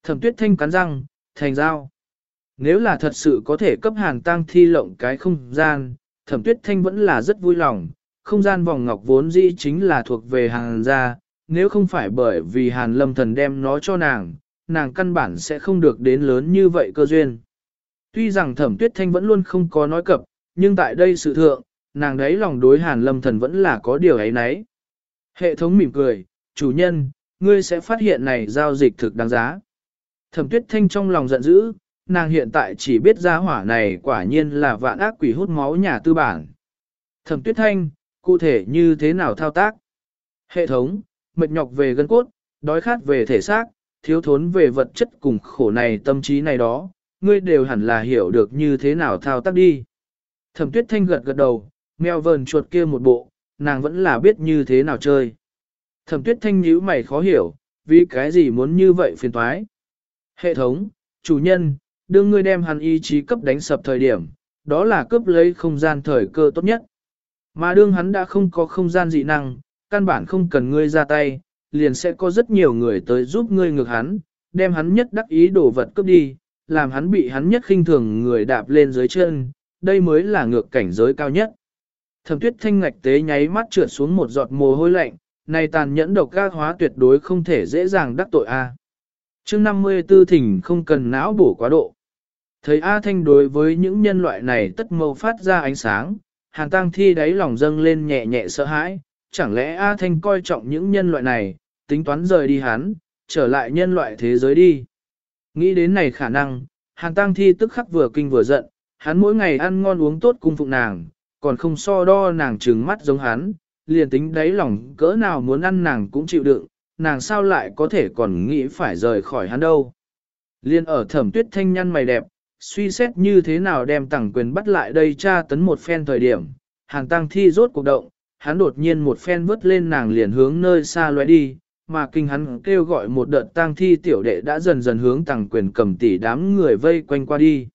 Thẩm tuyết thanh cắn răng, thành giao. Nếu là thật sự có thể cấp hàng tăng thi lộng cái không gian, thẩm tuyết thanh vẫn là rất vui lòng. Không gian vòng ngọc vốn dĩ chính là thuộc về hàng gia, nếu không phải bởi vì hàn lâm thần đem nó cho nàng, nàng căn bản sẽ không được đến lớn như vậy cơ duyên. Tuy rằng thẩm tuyết thanh vẫn luôn không có nói cập, nhưng tại đây sự thượng, nàng đấy lòng đối hàn lâm thần vẫn là có điều ấy nấy. Hệ thống mỉm cười, chủ nhân, ngươi sẽ phát hiện này giao dịch thực đáng giá. Thẩm tuyết thanh trong lòng giận dữ, nàng hiện tại chỉ biết ra hỏa này quả nhiên là vạn ác quỷ hút máu nhà tư bản. Thẩm tuyết thanh, cụ thể như thế nào thao tác? Hệ thống, mệt nhọc về gân cốt, đói khát về thể xác, thiếu thốn về vật chất cùng khổ này tâm trí này đó, ngươi đều hẳn là hiểu được như thế nào thao tác đi. Thẩm tuyết thanh gật gật đầu, mèo vờn chuột kia một bộ, nàng vẫn là biết như thế nào chơi. Thẩm tuyết thanh nhíu mày khó hiểu, vì cái gì muốn như vậy phiền toái. Hệ thống, chủ nhân, đương ngươi đem hắn ý chí cấp đánh sập thời điểm, đó là cướp lấy không gian thời cơ tốt nhất. Mà đương hắn đã không có không gian dị năng, căn bản không cần ngươi ra tay, liền sẽ có rất nhiều người tới giúp ngươi ngược hắn, đem hắn nhất đắc ý đổ vật cướp đi, làm hắn bị hắn nhất khinh thường người đạp lên dưới chân, đây mới là ngược cảnh giới cao nhất. Thẩm tuyết thanh ngạch tế nháy mắt trượt xuống một giọt mồ hôi lạnh, này tàn nhẫn độc gác hóa tuyệt đối không thể dễ dàng đắc tội A. À. chương 54 thỉnh không cần não bổ quá độ. Thấy A Thanh đối với những nhân loại này tất mâu phát ra ánh sáng, hàn tăng thi đáy lòng dâng lên nhẹ nhẹ sợ hãi, chẳng lẽ A Thanh coi trọng những nhân loại này, tính toán rời đi hắn, trở lại nhân loại thế giới đi. Nghĩ đến này khả năng, hàn tăng thi tức khắc vừa kinh vừa giận, hắn mỗi ngày ăn ngon uống tốt cung phụng nàng, còn không so đo nàng trừng mắt giống hắn, liền tính đáy lòng cỡ nào muốn ăn nàng cũng chịu đựng, nàng sao lại có thể còn nghĩ phải rời khỏi hắn đâu. Liên ở thẩm tuyết thanh nhăn mày đẹp, suy xét như thế nào đem tẳng quyền bắt lại đây tra tấn một phen thời điểm, hàng tăng thi rốt cuộc động, hắn đột nhiên một phen vứt lên nàng liền hướng nơi xa lóe đi, mà kinh hắn kêu gọi một đợt tang thi tiểu đệ đã dần dần hướng tàng quyền cầm tỷ đám người vây quanh qua đi.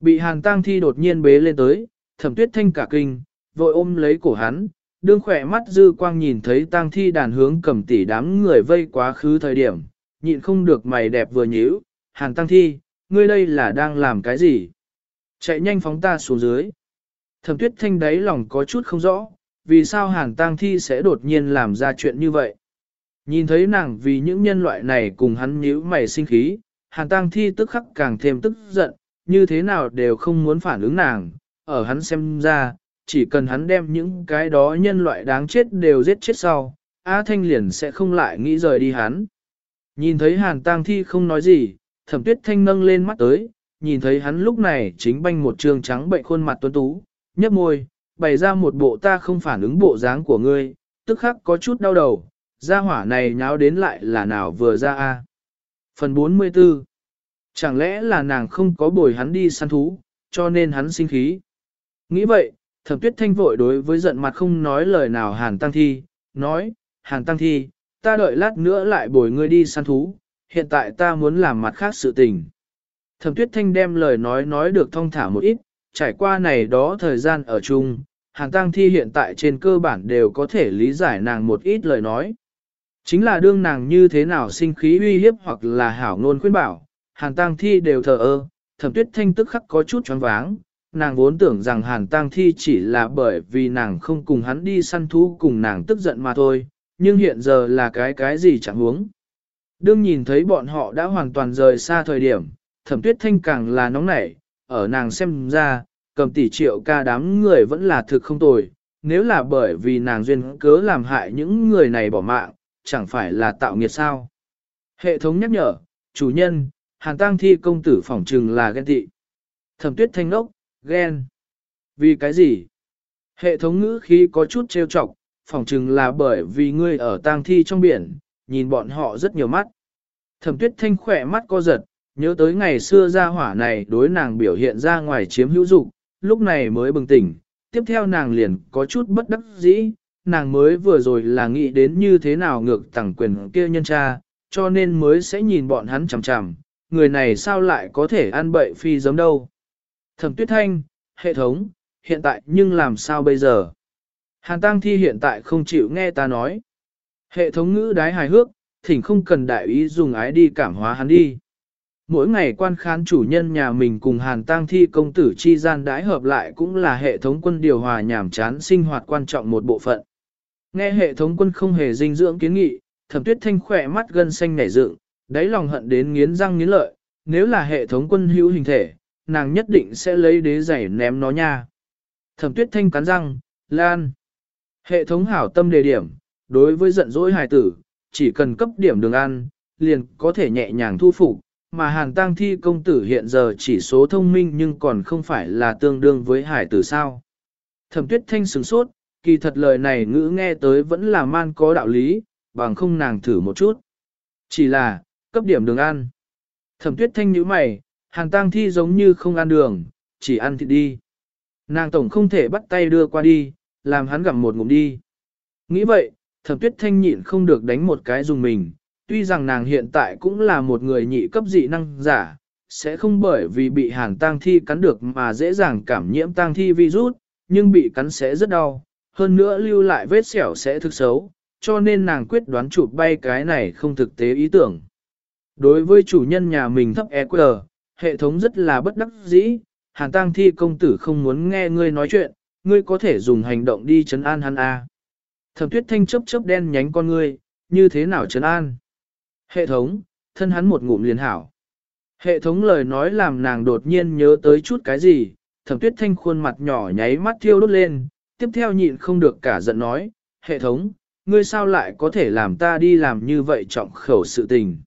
Bị hàng tang thi đột nhiên bế lên tới, thẩm tuyết thanh cả kinh, vội ôm lấy cổ hắn, đương khỏe mắt dư quang nhìn thấy tang thi đàn hướng cầm tỷ đám người vây quá khứ thời điểm, nhịn không được mày đẹp vừa nhíu, hàng tang thi, ngươi đây là đang làm cái gì? Chạy nhanh phóng ta xuống dưới. Thẩm tuyết thanh đáy lòng có chút không rõ, vì sao hàn tang thi sẽ đột nhiên làm ra chuyện như vậy. Nhìn thấy nàng vì những nhân loại này cùng hắn nhíu mày sinh khí, hàn tang thi tức khắc càng thêm tức giận, như thế nào đều không muốn phản ứng nàng, ở hắn xem ra, chỉ cần hắn đem những cái đó nhân loại đáng chết đều giết chết sau, A Thanh liền sẽ không lại nghĩ rời đi hắn. Nhìn thấy hàn tang thi không nói gì, thẩm tuyết thanh nâng lên mắt tới, nhìn thấy hắn lúc này chính banh một trường trắng bệnh khuôn mặt tuấn tú, nhấp môi, bày ra một bộ ta không phản ứng bộ dáng của ngươi, tức khắc có chút đau đầu, gia hỏa này nháo đến lại là nào vừa ra a Phần 44 Chẳng lẽ là nàng không có bồi hắn đi săn thú, cho nên hắn sinh khí. Nghĩ vậy, thẩm tuyết thanh vội đối với giận mặt không nói lời nào hàn tăng thi, nói, hàn tăng thi, ta đợi lát nữa lại bồi ngươi đi săn thú, hiện tại ta muốn làm mặt khác sự tình. Thẩm tuyết thanh đem lời nói nói được thông thả một ít, trải qua này đó thời gian ở chung, hàn tăng thi hiện tại trên cơ bản đều có thể lý giải nàng một ít lời nói. Chính là đương nàng như thế nào sinh khí uy hiếp hoặc là hảo ngôn khuyên bảo, hàn Tăng thi đều thờ ơ, thẩm tuyết thanh tức khắc có chút choáng váng. Nàng vốn tưởng rằng hàn Tăng thi chỉ là bởi vì nàng không cùng hắn đi săn thú cùng nàng tức giận mà thôi, nhưng hiện giờ là cái cái gì chẳng huống. Đương nhìn thấy bọn họ đã hoàn toàn rời xa thời điểm, thẩm tuyết thanh càng là nóng nảy, ở nàng xem ra, cầm tỷ triệu ca đám người vẫn là thực không tồi, nếu là bởi vì nàng duyên cớ làm hại những người này bỏ mạng, chẳng phải là tạo nghiệt sao. Hệ thống nhắc nhở, chủ nhân, hàn tang thi công tử phỏng trừng là ghen tị. Thẩm tuyết thanh nốc, ghen. Vì cái gì? Hệ thống ngữ khí có chút trêu chọc, phỏng trừng là bởi vì ngươi ở tang thi trong biển, nhìn bọn họ rất nhiều mắt. Thẩm tuyết thanh khỏe mắt co giật, nhớ tới ngày xưa ra hỏa này đối nàng biểu hiện ra ngoài chiếm hữu dụng lúc này mới bừng tỉnh, tiếp theo nàng liền có chút bất đắc dĩ, nàng mới vừa rồi là nghĩ đến như thế nào ngược tẳng quyền kia nhân cha, cho nên mới sẽ nhìn bọn hắn chằm chằm, người này sao lại có thể ăn bậy phi giống đâu. Thẩm tuyết thanh, hệ thống, hiện tại nhưng làm sao bây giờ? Hàn Tăng Thi hiện tại không chịu nghe ta nói. Hệ thống ngữ đái hài hước, thỉnh không cần đại ý dùng ái đi cảm hóa hắn đi. Mỗi ngày quan khán chủ nhân nhà mình cùng Hàn Tăng Thi công tử chi gian đãi hợp lại cũng là hệ thống quân điều hòa nhảm chán sinh hoạt quan trọng một bộ phận. Nghe hệ thống quân không hề dinh dưỡng kiến nghị, thẩm tuyết thanh khỏe mắt gân xanh nảy dựng, đáy lòng hận đến nghiến răng nghiến lợi, nếu là hệ thống quân hữu hình thể, nàng nhất định sẽ lấy đế giày ném nó nha. Thẩm tuyết thanh cắn răng, lan. Hệ thống hảo tâm đề điểm, đối với giận dỗi hài tử, chỉ cần cấp điểm đường ăn, liền có thể nhẹ nhàng thu phục, mà hàn tang thi công tử hiện giờ chỉ số thông minh nhưng còn không phải là tương đương với hải tử sao. Thẩm tuyết thanh sửng sốt, kỳ thật lời này ngữ nghe tới vẫn là man có đạo lý, bằng không nàng thử một chút. Chỉ là, cấp điểm đường ăn. Thẩm tuyết thanh nhíu mày, hàng tang thi giống như không ăn đường, chỉ ăn thịt đi. Nàng tổng không thể bắt tay đưa qua đi, làm hắn gặm một ngụm đi. Nghĩ vậy, thẩm tuyết thanh nhịn không được đánh một cái dùng mình, tuy rằng nàng hiện tại cũng là một người nhị cấp dị năng giả, sẽ không bởi vì bị hàn tang thi cắn được mà dễ dàng cảm nhiễm tang thi virus, nhưng bị cắn sẽ rất đau, hơn nữa lưu lại vết sẹo sẽ thực xấu, cho nên nàng quyết đoán chụp bay cái này không thực tế ý tưởng. Đối với chủ nhân nhà mình thấp EQ, hệ thống rất là bất đắc dĩ, hàn tang thi công tử không muốn nghe ngươi nói chuyện, ngươi có thể dùng hành động đi chấn an hắn A. Thẩm tuyết thanh chớp chớp đen nhánh con ngươi, như thế nào chấn an? Hệ thống, thân hắn một ngụm liền hảo. Hệ thống lời nói làm nàng đột nhiên nhớ tới chút cái gì, thẩm tuyết thanh khuôn mặt nhỏ nháy mắt thiêu đốt lên, tiếp theo nhịn không được cả giận nói, hệ thống, ngươi sao lại có thể làm ta đi làm như vậy trọng khẩu sự tình.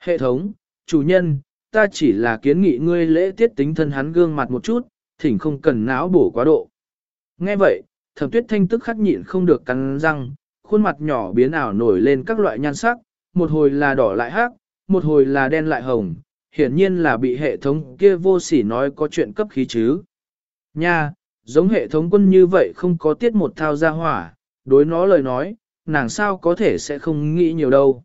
Hệ thống, chủ nhân, ta chỉ là kiến nghị ngươi lễ tiết tính thân hắn gương mặt một chút, thỉnh không cần não bổ quá độ. Nghe vậy, thẩm tuyết thanh tức khắc nhịn không được cắn răng, khuôn mặt nhỏ biến ảo nổi lên các loại nhan sắc, một hồi là đỏ lại hắc, một hồi là đen lại hồng, hiển nhiên là bị hệ thống kia vô sỉ nói có chuyện cấp khí chứ. Nha, giống hệ thống quân như vậy không có tiết một thao gia hỏa, đối nó lời nói, nàng sao có thể sẽ không nghĩ nhiều đâu.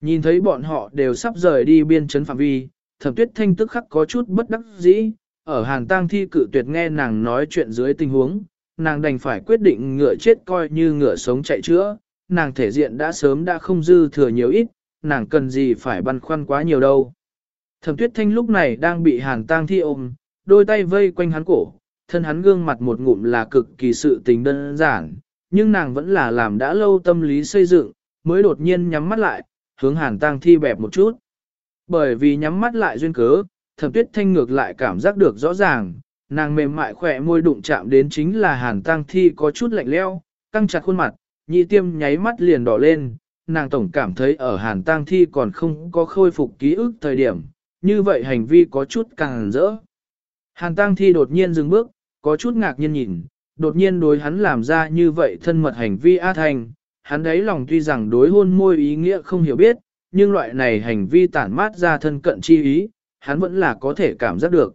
Nhìn thấy bọn họ đều sắp rời đi biên chấn phạm vi, thẩm tuyết thanh tức khắc có chút bất đắc dĩ, ở hàng tang thi cự tuyệt nghe nàng nói chuyện dưới tình huống, nàng đành phải quyết định ngựa chết coi như ngựa sống chạy chữa, nàng thể diện đã sớm đã không dư thừa nhiều ít, nàng cần gì phải băn khoăn quá nhiều đâu. Thẩm tuyết thanh lúc này đang bị hàn tang thi ôm, đôi tay vây quanh hắn cổ, thân hắn gương mặt một ngụm là cực kỳ sự tình đơn giản, nhưng nàng vẫn là làm đã lâu tâm lý xây dựng, mới đột nhiên nhắm mắt lại, hướng hàn tang thi bẹp một chút. Bởi vì nhắm mắt lại duyên cớ, thẩm tuyết thanh ngược lại cảm giác được rõ ràng, nàng mềm mại khỏe môi đụng chạm đến chính là hàn tang thi có chút lạnh leo, căng chặt khuôn mặt, nhị tiêm nháy mắt liền đỏ lên, nàng tổng cảm thấy ở hàn tang thi còn không có khôi phục ký ức thời điểm, như vậy hành vi có chút càng rỡ. Hàn tang thi đột nhiên dừng bước, có chút ngạc nhiên nhìn, đột nhiên đối hắn làm ra như vậy thân mật hành vi A Thành, hắn đấy lòng tuy rằng đối hôn môi ý nghĩa không hiểu biết, nhưng loại này hành vi tản mát ra thân cận chi ý, hắn vẫn là có thể cảm giác được.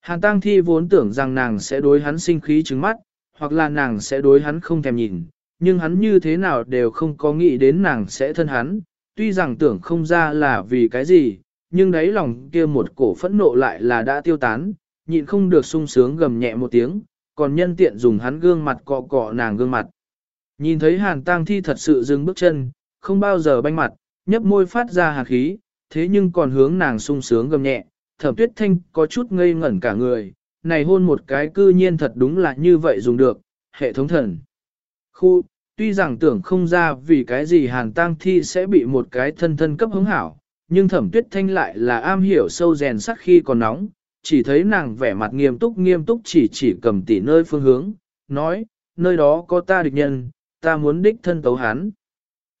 Hàn Tăng Thi vốn tưởng rằng nàng sẽ đối hắn sinh khí trứng mắt, hoặc là nàng sẽ đối hắn không thèm nhìn, nhưng hắn như thế nào đều không có nghĩ đến nàng sẽ thân hắn, tuy rằng tưởng không ra là vì cái gì, nhưng đáy lòng kia một cổ phẫn nộ lại là đã tiêu tán, nhịn không được sung sướng gầm nhẹ một tiếng, còn nhân tiện dùng hắn gương mặt cọ cọ nàng gương mặt. Nhìn thấy hàn tang thi thật sự dừng bước chân, không bao giờ banh mặt, nhấp môi phát ra hạt khí, thế nhưng còn hướng nàng sung sướng gầm nhẹ, thẩm tuyết thanh có chút ngây ngẩn cả người, này hôn một cái cư nhiên thật đúng là như vậy dùng được, hệ thống thần. Khu, tuy rằng tưởng không ra vì cái gì hàn tang thi sẽ bị một cái thân thân cấp hứng hảo, nhưng thẩm tuyết thanh lại là am hiểu sâu rèn sắc khi còn nóng, chỉ thấy nàng vẻ mặt nghiêm túc nghiêm túc chỉ chỉ cầm tỉ nơi phương hướng, nói, nơi đó có ta địch nhân, ta muốn đích thân tấu hắn.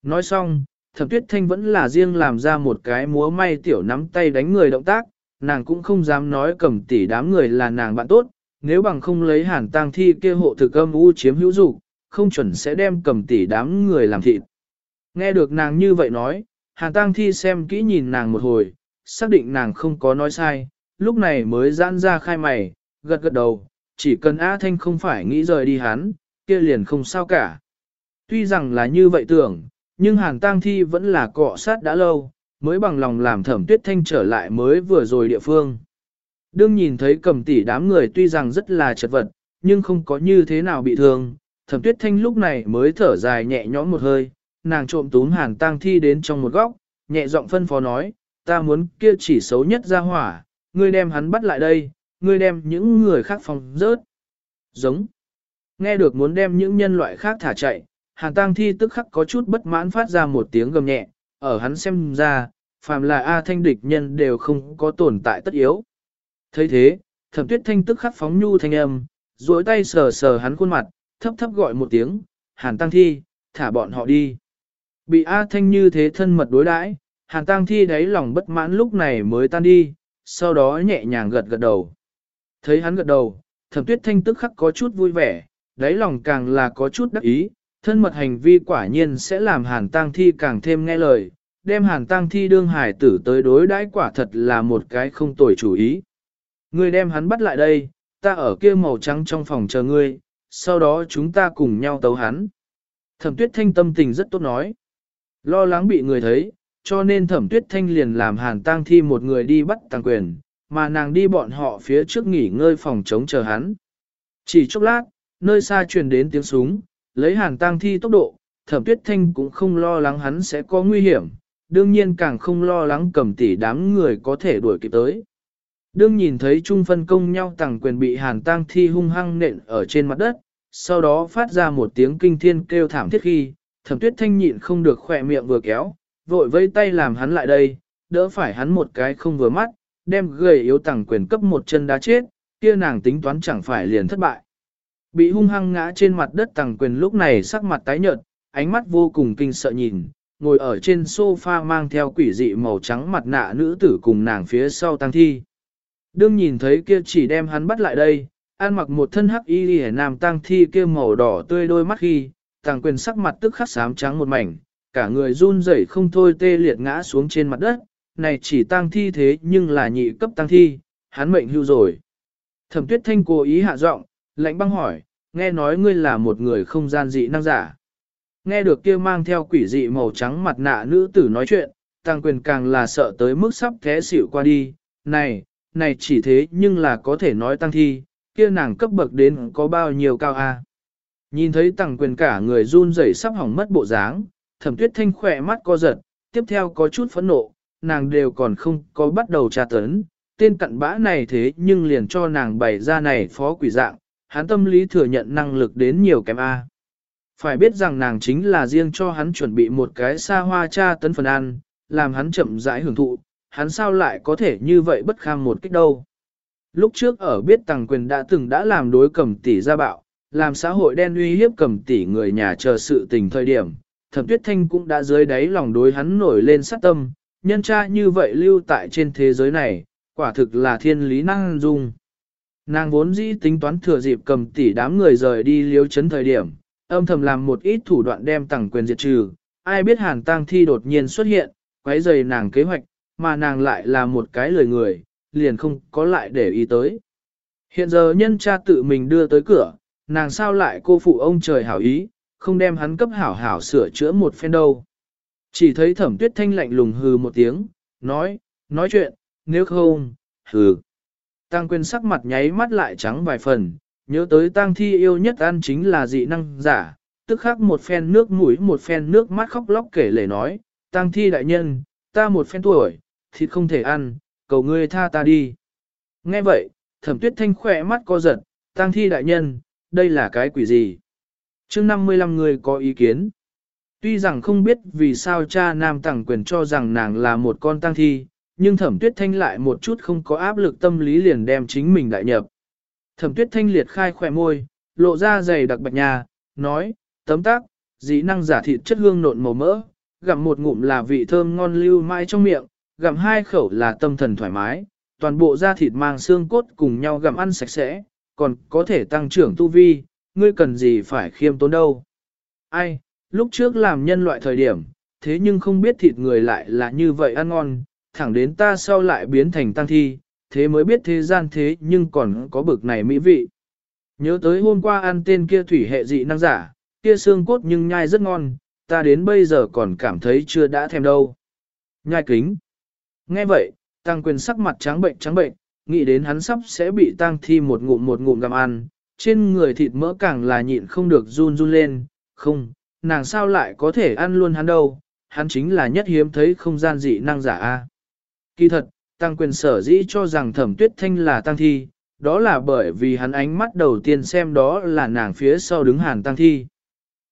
Nói xong, thẩm tuyết thanh vẫn là riêng làm ra một cái múa may tiểu nắm tay đánh người động tác, nàng cũng không dám nói cầm tỉ đám người là nàng bạn tốt, nếu bằng không lấy hàn tang thi kia hộ thực âm u chiếm hữu dục không chuẩn sẽ đem cầm tỉ đám người làm thịt. Nghe được nàng như vậy nói, hàn tang thi xem kỹ nhìn nàng một hồi, xác định nàng không có nói sai, lúc này mới giãn ra khai mày, gật gật đầu, chỉ cần A Thanh không phải nghĩ rời đi hắn, kia liền không sao cả. Tuy rằng là như vậy tưởng, nhưng Hàn Tang Thi vẫn là cọ sát đã lâu, mới bằng lòng làm thẩm tuyết thanh trở lại mới vừa rồi địa phương. Đương nhìn thấy cầm tỷ đám người tuy rằng rất là chật vật, nhưng không có như thế nào bị thương, thẩm tuyết thanh lúc này mới thở dài nhẹ nhõm một hơi, nàng trộm túm Hàn Tang Thi đến trong một góc, nhẹ giọng phân phó nói, ta muốn kia chỉ xấu nhất ra hỏa, ngươi đem hắn bắt lại đây, ngươi đem những người khác phòng rớt. Giống. Nghe được muốn đem những nhân loại khác thả chạy, Hàn Tăng Thi tức khắc có chút bất mãn phát ra một tiếng gầm nhẹ, ở hắn xem ra, phàm là A thanh địch nhân đều không có tồn tại tất yếu. thấy thế, thẩm tuyết thanh tức khắc phóng nhu thanh âm, duỗi tay sờ sờ hắn khuôn mặt, thấp thấp gọi một tiếng, Hàn Tăng Thi, thả bọn họ đi. Bị A thanh như thế thân mật đối đãi, Hàn Tăng Thi đáy lòng bất mãn lúc này mới tan đi, sau đó nhẹ nhàng gật gật đầu. Thấy hắn gật đầu, thẩm tuyết thanh tức khắc có chút vui vẻ, đáy lòng càng là có chút đắc ý, thân mật hành vi quả nhiên sẽ làm hàn Tăng thi càng thêm nghe lời, đem hàn Tăng thi đương hải tử tới đối đãi quả thật là một cái không tồi chủ ý. Ngươi đem hắn bắt lại đây, ta ở kia màu trắng trong phòng chờ ngươi, sau đó chúng ta cùng nhau tấu hắn. Thẩm tuyết thanh tâm tình rất tốt nói. Lo lắng bị người thấy, cho nên thẩm tuyết thanh liền làm hàn tang thi một người đi bắt tàng quyền, mà nàng đi bọn họ phía trước nghỉ ngơi phòng chống chờ hắn. Chỉ chốc lát, nơi xa truyền đến tiếng súng, lấy hàn tang thi tốc độ, thẩm tuyết thanh cũng không lo lắng hắn sẽ có nguy hiểm, đương nhiên càng không lo lắng cầm tỷ đám người có thể đuổi kịp tới. Đương nhìn thấy chung phân công nhau tàng quyền bị hàn tang thi hung hăng nện ở trên mặt đất, sau đó phát ra một tiếng kinh thiên kêu thảm thiết khi, thẩm tuyết thanh nhịn không được khỏe miệng vừa kéo, vội vây tay làm hắn lại đây, đỡ phải hắn một cái không vừa mắt, đem gầy yếu tàng quyền cấp một chân đá chết, kia nàng tính toán chẳng phải liền thất bại. Bị hung hăng ngã trên mặt đất tàng quyền lúc này sắc mặt tái nhợt, ánh mắt vô cùng kinh sợ nhìn, ngồi ở trên sofa mang theo quỷ dị màu trắng mặt nạ nữ tử cùng nàng phía sau tăng thi. Đương nhìn thấy kia chỉ đem hắn bắt lại đây, ăn mặc một thân hắc y lìa nam tang thi kia màu đỏ tươi đôi mắt khi, tàng quyền sắc mặt tức khắc xám trắng một mảnh, cả người run rẩy không thôi tê liệt ngã xuống trên mặt đất, này chỉ tang thi thế nhưng là nhị cấp tang thi, hắn mệnh hưu rồi. Thẩm tuyết thanh cố ý hạ giọng, lạnh băng hỏi, nghe nói ngươi là một người không gian dị năng giả. Nghe được kia mang theo quỷ dị màu trắng mặt nạ nữ tử nói chuyện, Tàng quyền càng là sợ tới mức sắp thế xỉu qua đi, này, này chỉ thế nhưng là có thể nói tăng thi, kia nàng cấp bậc đến có bao nhiêu cao a? Nhìn thấy tăng quyền cả người run rẩy sắp hỏng mất bộ dáng, thẩm tuyết thanh khỏe mắt co giật, tiếp theo có chút phẫn nộ, nàng đều còn không có bắt đầu tra tấn, tên cặn bã này thế nhưng liền cho nàng bày ra này phó quỷ dạng, hắn tâm lý thừa nhận năng lực đến nhiều kém A. Phải biết rằng nàng chính là riêng cho hắn chuẩn bị một cái xa hoa tra tấn phần ăn, làm hắn chậm rãi hưởng thụ, hắn sao lại có thể như vậy bất kham một cách đâu. Lúc trước ở biết tàng quyền đã từng đã làm đối cầm tỷ gia bạo, làm xã hội đen uy hiếp cầm tỷ người nhà chờ sự tình thời điểm, thẩm tuyết thanh cũng đã dưới đáy lòng đối hắn nổi lên sát tâm, nhân tra như vậy lưu tại trên thế giới này, quả thực là thiên lý năng dung. Nàng vốn dĩ tính toán thừa dịp cầm tỷ đám người rời đi liếu chấn thời điểm, âm thầm làm một ít thủ đoạn đem tặng quyền diệt trừ, ai biết hàn tang thi đột nhiên xuất hiện, quấy rầy nàng kế hoạch, mà nàng lại là một cái lời người, liền không có lại để ý tới. Hiện giờ nhân cha tự mình đưa tới cửa, nàng sao lại cô phụ ông trời hảo ý, không đem hắn cấp hảo hảo sửa chữa một phen đâu. Chỉ thấy thẩm tuyết thanh lạnh lùng hừ một tiếng, nói, nói chuyện, nếu không, hừ. Tăng quyền sắc mặt nháy mắt lại trắng vài phần, nhớ tới tang thi yêu nhất ăn chính là dị năng giả, tức khắc một phen nước mũi một phen nước mắt khóc lóc kể lể nói, tang thi đại nhân, ta một phen tuổi, thịt không thể ăn, cầu ngươi tha ta đi. Nghe vậy, thẩm tuyết thanh khỏe mắt co giật, tang thi đại nhân, đây là cái quỷ gì? chương 55 người có ý kiến. Tuy rằng không biết vì sao cha nam tặng quyền cho rằng nàng là một con tang thi, nhưng thẩm tuyết thanh lại một chút không có áp lực tâm lý liền đem chính mình đại nhập. Thẩm tuyết thanh liệt khai khỏe môi, lộ ra dày đặc bạch nhà, nói, tấm tác, dĩ năng giả thịt chất hương nộn màu mỡ, gặm một ngụm là vị thơm ngon lưu mãi trong miệng, gặm hai khẩu là tâm thần thoải mái, toàn bộ da thịt mang xương cốt cùng nhau gặm ăn sạch sẽ, còn có thể tăng trưởng tu vi, ngươi cần gì phải khiêm tốn đâu. Ai, lúc trước làm nhân loại thời điểm, thế nhưng không biết thịt người lại là như vậy ăn ngon, thẳng đến ta sau lại biến thành tăng thi, thế mới biết thế gian thế nhưng còn có bực này mỹ vị. Nhớ tới hôm qua ăn tên kia thủy hệ dị năng giả, kia xương cốt nhưng nhai rất ngon, ta đến bây giờ còn cảm thấy chưa đã thèm đâu. Nhai kính. Nghe vậy, tăng quyền sắc mặt trắng bệnh trắng bệnh, nghĩ đến hắn sắp sẽ bị tăng thi một ngụm một ngụm gặm ăn, trên người thịt mỡ càng là nhịn không được run run lên, không, nàng sao lại có thể ăn luôn hắn đâu, hắn chính là nhất hiếm thấy không gian dị năng giả a. Kỳ thật, tăng quyền sở dĩ cho rằng thẩm tuyết thanh là tăng thi, đó là bởi vì hắn ánh mắt đầu tiên xem đó là nàng phía sau đứng hàn tăng thi.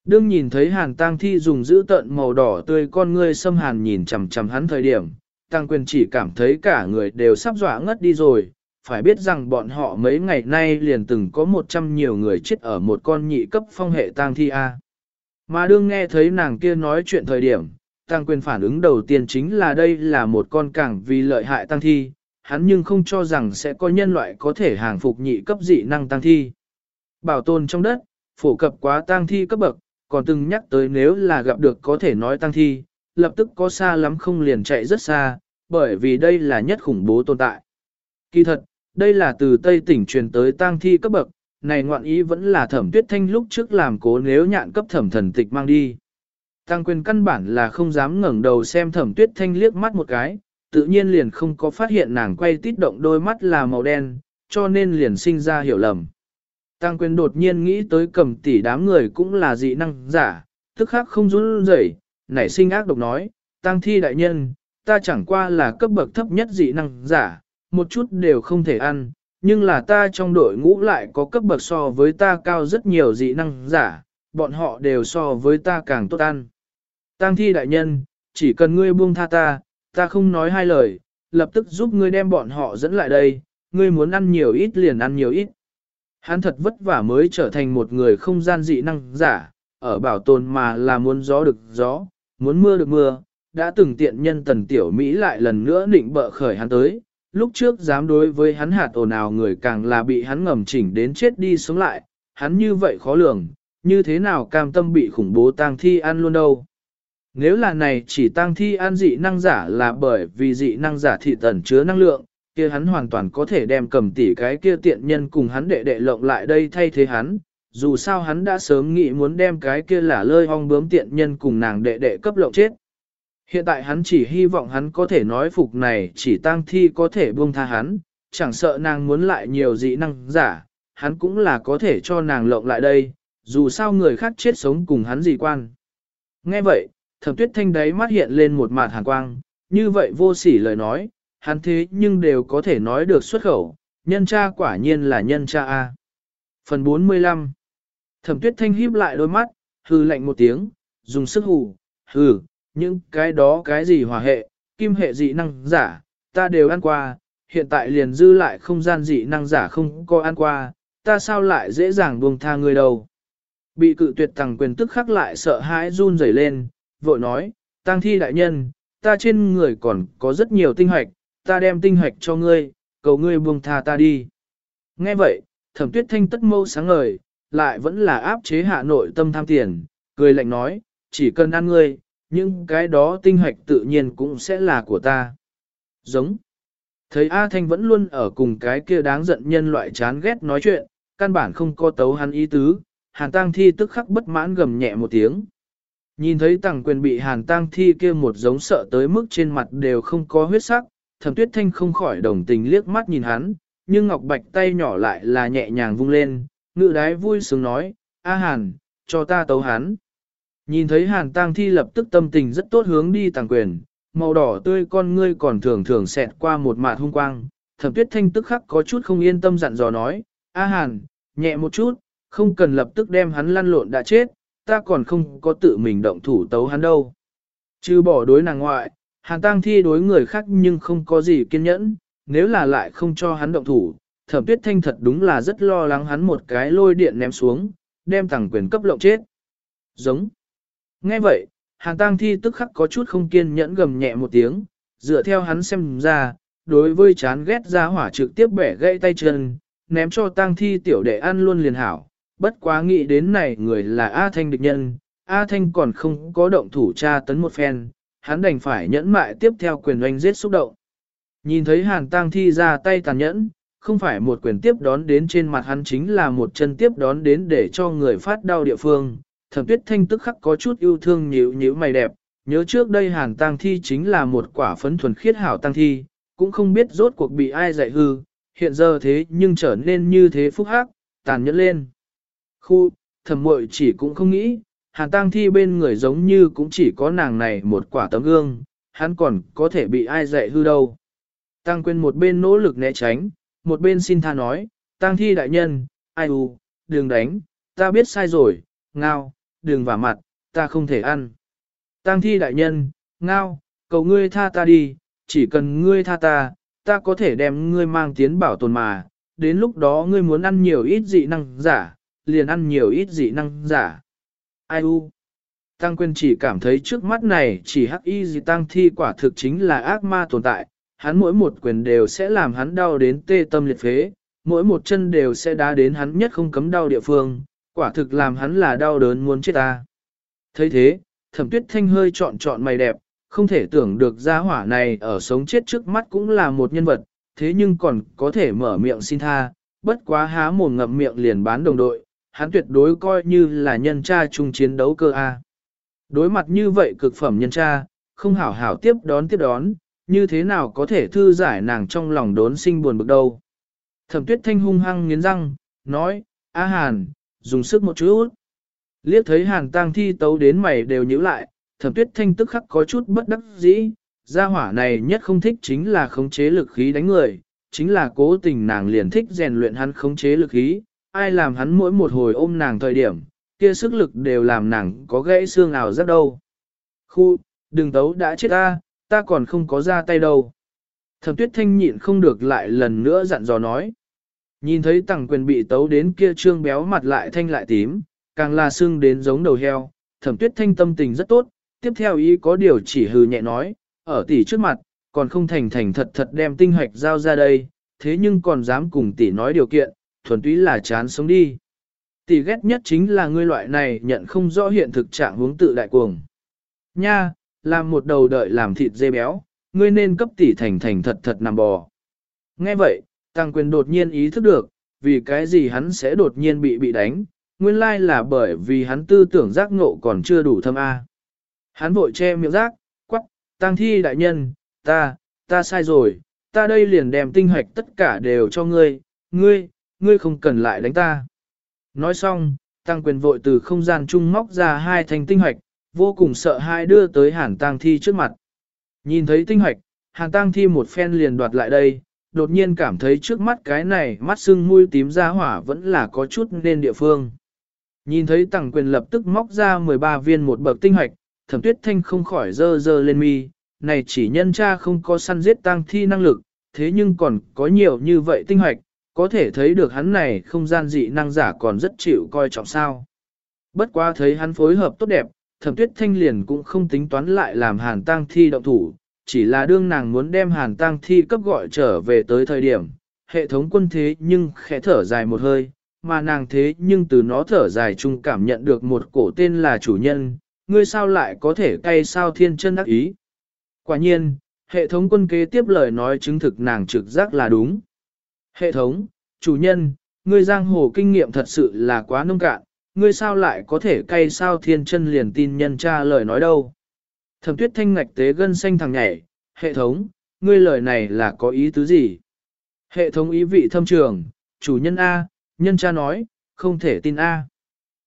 Đương nhìn thấy hàn tăng thi dùng giữ tận màu đỏ tươi con ngươi xâm hàn nhìn chằm chằm hắn thời điểm, tăng quyền chỉ cảm thấy cả người đều sắp dọa ngất đi rồi, phải biết rằng bọn họ mấy ngày nay liền từng có một trăm nhiều người chết ở một con nhị cấp phong hệ tang thi A. Mà đương nghe thấy nàng kia nói chuyện thời điểm, tăng quyền phản ứng đầu tiên chính là đây là một con càng vì lợi hại tăng thi, hắn nhưng không cho rằng sẽ có nhân loại có thể hàng phục nhị cấp dị năng tăng thi. Bảo tồn trong đất, phổ cập quá tăng thi cấp bậc, còn từng nhắc tới nếu là gặp được có thể nói tăng thi, lập tức có xa lắm không liền chạy rất xa, bởi vì đây là nhất khủng bố tồn tại. Kỳ thật, đây là từ Tây tỉnh truyền tới tang thi cấp bậc, này ngoạn ý vẫn là thẩm tuyết thanh lúc trước làm cố nếu nhạn cấp thẩm thần tịch mang đi. Tăng quyền căn bản là không dám ngẩng đầu xem thẩm tuyết thanh liếc mắt một cái, tự nhiên liền không có phát hiện nàng quay tít động đôi mắt là màu đen, cho nên liền sinh ra hiểu lầm. Tăng quyền đột nhiên nghĩ tới cầm tỷ đám người cũng là dị năng giả, tức khắc không run rẩy, nảy sinh ác độc nói, tăng thi đại nhân, ta chẳng qua là cấp bậc thấp nhất dị năng giả, một chút đều không thể ăn, nhưng là ta trong đội ngũ lại có cấp bậc so với ta cao rất nhiều dị năng giả, bọn họ đều so với ta càng tốt ăn. Tăng thi đại nhân, chỉ cần ngươi buông tha ta, ta không nói hai lời, lập tức giúp ngươi đem bọn họ dẫn lại đây, ngươi muốn ăn nhiều ít liền ăn nhiều ít. Hắn thật vất vả mới trở thành một người không gian dị năng giả, ở bảo tồn mà là muốn gió được gió, muốn mưa được mưa, đã từng tiện nhân tần tiểu Mỹ lại lần nữa định bợ khởi hắn tới, lúc trước dám đối với hắn hạt ồn ào người càng là bị hắn ngầm chỉnh đến chết đi sống lại, hắn như vậy khó lường, như thế nào cam tâm bị khủng bố tang thi ăn luôn đâu. Nếu là này chỉ tang thi ăn dị năng giả là bởi vì dị năng giả thị tần chứa năng lượng, kia hắn hoàn toàn có thể đem cầm tỉ cái kia tiện nhân cùng hắn đệ đệ lộng lại đây thay thế hắn, dù sao hắn đã sớm nghĩ muốn đem cái kia là lơi ong bướm tiện nhân cùng nàng đệ đệ cấp lộng chết. Hiện tại hắn chỉ hy vọng hắn có thể nói phục này chỉ tang thi có thể buông tha hắn, chẳng sợ nàng muốn lại nhiều dị năng giả, hắn cũng là có thể cho nàng lộng lại đây, dù sao người khác chết sống cùng hắn gì quan. Nghe vậy, thẩm tuyết thanh đáy mắt hiện lên một mạt hàn quang, như vậy vô sỉ lời nói, hắn thế nhưng đều có thể nói được xuất khẩu, nhân cha quả nhiên là nhân cha A. Phần 45 Thẩm tuyết thanh híp lại đôi mắt, hư lạnh một tiếng, dùng sức hù, hừ, những cái đó cái gì hòa hệ, kim hệ dị năng giả, ta đều ăn qua, hiện tại liền dư lại không gian dị năng giả không có ăn qua, ta sao lại dễ dàng buông tha người đâu. Bị cự tuyệt tàng quyền tức khắc lại sợ hãi run rẩy lên, vội nói, tăng thi đại nhân, ta trên người còn có rất nhiều tinh hoạch, ta đem tinh hoạch cho ngươi, cầu ngươi buông tha ta đi. Nghe vậy, thẩm tuyết thanh tất mâu sáng ngời, lại vẫn là áp chế hạ nội tâm tham tiền, cười lạnh nói, chỉ cần ăn ngươi, những cái đó tinh hoạch tự nhiên cũng sẽ là của ta. Giống. Thấy A Thanh vẫn luôn ở cùng cái kia đáng giận nhân loại chán ghét nói chuyện, căn bản không có tấu hắn ý tứ, Hàn Tăng Thi tức khắc bất mãn gầm nhẹ một tiếng. Nhìn thấy tàng quyền bị Hàn Tăng Thi kia một giống sợ tới mức trên mặt đều không có huyết sắc, thẩm tuyết thanh không khỏi đồng tình liếc mắt nhìn hắn, nhưng Ngọc Bạch tay nhỏ lại là nhẹ nhàng vung lên, ngự đái vui sướng nói, A Hàn, cho ta tấu hắn. Nhìn thấy Hàn Tăng Thi lập tức tâm tình rất tốt hướng đi tàng quyền, màu đỏ tươi con ngươi còn thường thường xẹt qua một mạt hung quang, thẩm tuyết thanh tức khắc có chút không yên tâm dặn dò nói, A Hàn, nhẹ một chút, không cần lập tức đem hắn lăn lộn đã chết, ta còn không có tự mình động thủ tấu hắn đâu. Chứ bỏ đối nàng ngoại, Hàn Tăng Thi đối người khác nhưng không có gì kiên nhẫn, nếu là lại không cho hắn động thủ, thẩm tuyết thanh thật đúng là rất lo lắng hắn một cái lôi điện ném xuống, đem tàng quyền cấp lộng chết. Giống. Nghe vậy, hàng tang Thi tức khắc có chút không kiên nhẫn gầm nhẹ một tiếng, dựa theo hắn xem ra, đối với chán ghét ra hỏa trực tiếp bẻ gãy tay chân, ném cho tang Thi tiểu đệ ăn luôn liền hảo. Bất quá nghĩ đến này người là A Thanh địch nhân, A Thanh còn không có động thủ tra tấn một phen, hắn đành phải nhẫn mại tiếp theo quyền oanh giết xúc động. Nhìn thấy Hàn tang Thi ra tay tàn nhẫn, không phải một quyền tiếp đón đến trên mặt hắn chính là một chân tiếp đón đến để cho người phát đau địa phương, thẩm tuyết thanh tức khắc có chút yêu thương nhíu nhíu mày đẹp, nhớ trước đây hàn tang thi chính là một quả phấn thuần khiết hảo tang thi, cũng không biết rốt cuộc bị ai dạy hư, hiện giờ thế nhưng trở nên như thế phúc hắc, tàn nhẫn lên. Khu, thẩm muội chỉ cũng không nghĩ, hàn tang thi bên người giống như cũng chỉ có nàng này một quả tấm gương, hắn còn có thể bị ai dạy hư đâu. Tăng quên một bên nỗ lực né tránh, một bên xin tha nói, tang thi đại nhân, ai u, đừng đánh, ta biết sai rồi, ngao, đừng vả mặt, ta không thể ăn. tang thi đại nhân, ngao, cầu ngươi tha ta đi, chỉ cần ngươi tha ta, ta có thể đem ngươi mang tiến bảo tồn mà, đến lúc đó ngươi muốn ăn nhiều ít dị năng giả, liền ăn nhiều ít dị năng giả. Ai u? Tăng quyền chỉ cảm thấy trước mắt này chỉ hắc y gì tăng thi quả thực chính là ác ma tồn tại, hắn mỗi một quyền đều sẽ làm hắn đau đến tê tâm liệt phế, mỗi một chân đều sẽ đá đến hắn nhất không cấm đau địa phương, quả thực làm hắn là đau đớn muốn chết ta. thấy thế, thẩm tuyết thanh hơi trọn trọn mày đẹp, không thể tưởng được gia hỏa này ở sống chết trước mắt cũng là một nhân vật, thế nhưng còn có thể mở miệng xin tha, bất quá há mồm ngậm miệng liền bán đồng đội, hắn tuyệt đối coi như là nhân cha chung chiến đấu cơ A. Đối mặt như vậy cực phẩm nhân cha, không hảo hảo tiếp đón tiếp đón, như thế nào có thể thư giải nàng trong lòng đốn sinh buồn bực đâu. Thẩm tuyết thanh hung hăng nghiến răng, nói, A Hàn, dùng sức một chút. Liếc thấy hàn tang thi tấu đến mày đều nhíu lại, thẩm tuyết thanh tức khắc có chút bất đắc dĩ, gia hỏa này nhất không thích chính là khống chế lực khí đánh người, chính là cố tình nàng liền thích rèn luyện hắn khống chế lực khí. ai làm hắn mỗi một hồi ôm nàng thời điểm, kia sức lực đều làm nàng có gãy xương nào rất đâu. Khu, đừng tấu đã chết ta, ta còn không có ra tay đâu. Thẩm tuyết thanh nhịn không được lại lần nữa dặn dò nói. Nhìn thấy tàng quyền bị tấu đến kia trương béo mặt lại thanh lại tím, càng là sưng đến giống đầu heo, thẩm tuyết thanh tâm tình rất tốt, tiếp theo ý có điều chỉ hừ nhẹ nói, ở tỷ trước mặt, còn không thành thành thật thật đem tinh hoạch giao ra đây, thế nhưng còn dám cùng tỷ nói điều kiện, thuần túy là chán sống đi. Tỷ ghét nhất chính là ngươi loại này nhận không rõ hiện thực trạng hướng tự đại cuồng. Nha, làm một đầu đợi làm thịt dê béo, ngươi nên cấp tỷ thành thành thật thật nằm bò. Nghe vậy, Tăng quyền đột nhiên ý thức được, vì cái gì hắn sẽ đột nhiên bị bị đánh, nguyên lai là bởi vì hắn tư tưởng giác ngộ còn chưa đủ thâm A. Hắn vội che miệng giác, quắc, Tăng thi đại nhân, ta, ta sai rồi, ta đây liền đem tinh hoạch tất cả đều cho ngươi, ngươi, ngươi không cần lại đánh ta. Nói xong, Tăng quyền vội từ không gian trung móc ra hai thanh tinh hoạch, vô cùng sợ hai đưa tới hàn tang thi trước mặt. Nhìn thấy tinh hoạch, hàn tang thi một phen liền đoạt lại đây, đột nhiên cảm thấy trước mắt cái này mắt sưng mũi tím ra hỏa vẫn là có chút nên địa phương. Nhìn thấy tàng quyền lập tức móc ra 13 viên một bậc tinh hoạch, thẩm tuyết thanh không khỏi dơ dơ lên mi, này chỉ nhân cha không có săn giết tang thi năng lực, thế nhưng còn có nhiều như vậy tinh hoạch, có thể thấy được hắn này không gian dị năng giả còn rất chịu coi trọng sao. Bất quá thấy hắn phối hợp tốt đẹp, thẩm tuyết thanh liền cũng không tính toán lại làm hàn tang thi động thủ, chỉ là đương nàng muốn đem hàn tang thi cấp gọi trở về tới thời điểm, hệ thống quân thế nhưng khẽ thở dài một hơi, mà nàng thế nhưng từ nó thở dài chung cảm nhận được một cổ tên là chủ nhân, ngươi sao lại có thể cay sao thiên chân đắc ý. Quả nhiên, hệ thống quân kế tiếp lời nói chứng thực nàng trực giác là đúng. Hệ thống, chủ nhân, ngươi giang hồ kinh nghiệm thật sự là quá nông cạn, ngươi sao lại có thể cay sao thiên chân liền tin nhân cha lời nói đâu. Thẩm tuyết thanh ngạch tế gân xanh thằng nhảy, hệ thống, ngươi lời này là có ý tứ gì? Hệ thống ý vị thâm trường, chủ nhân A, nhân cha nói, không thể tin A.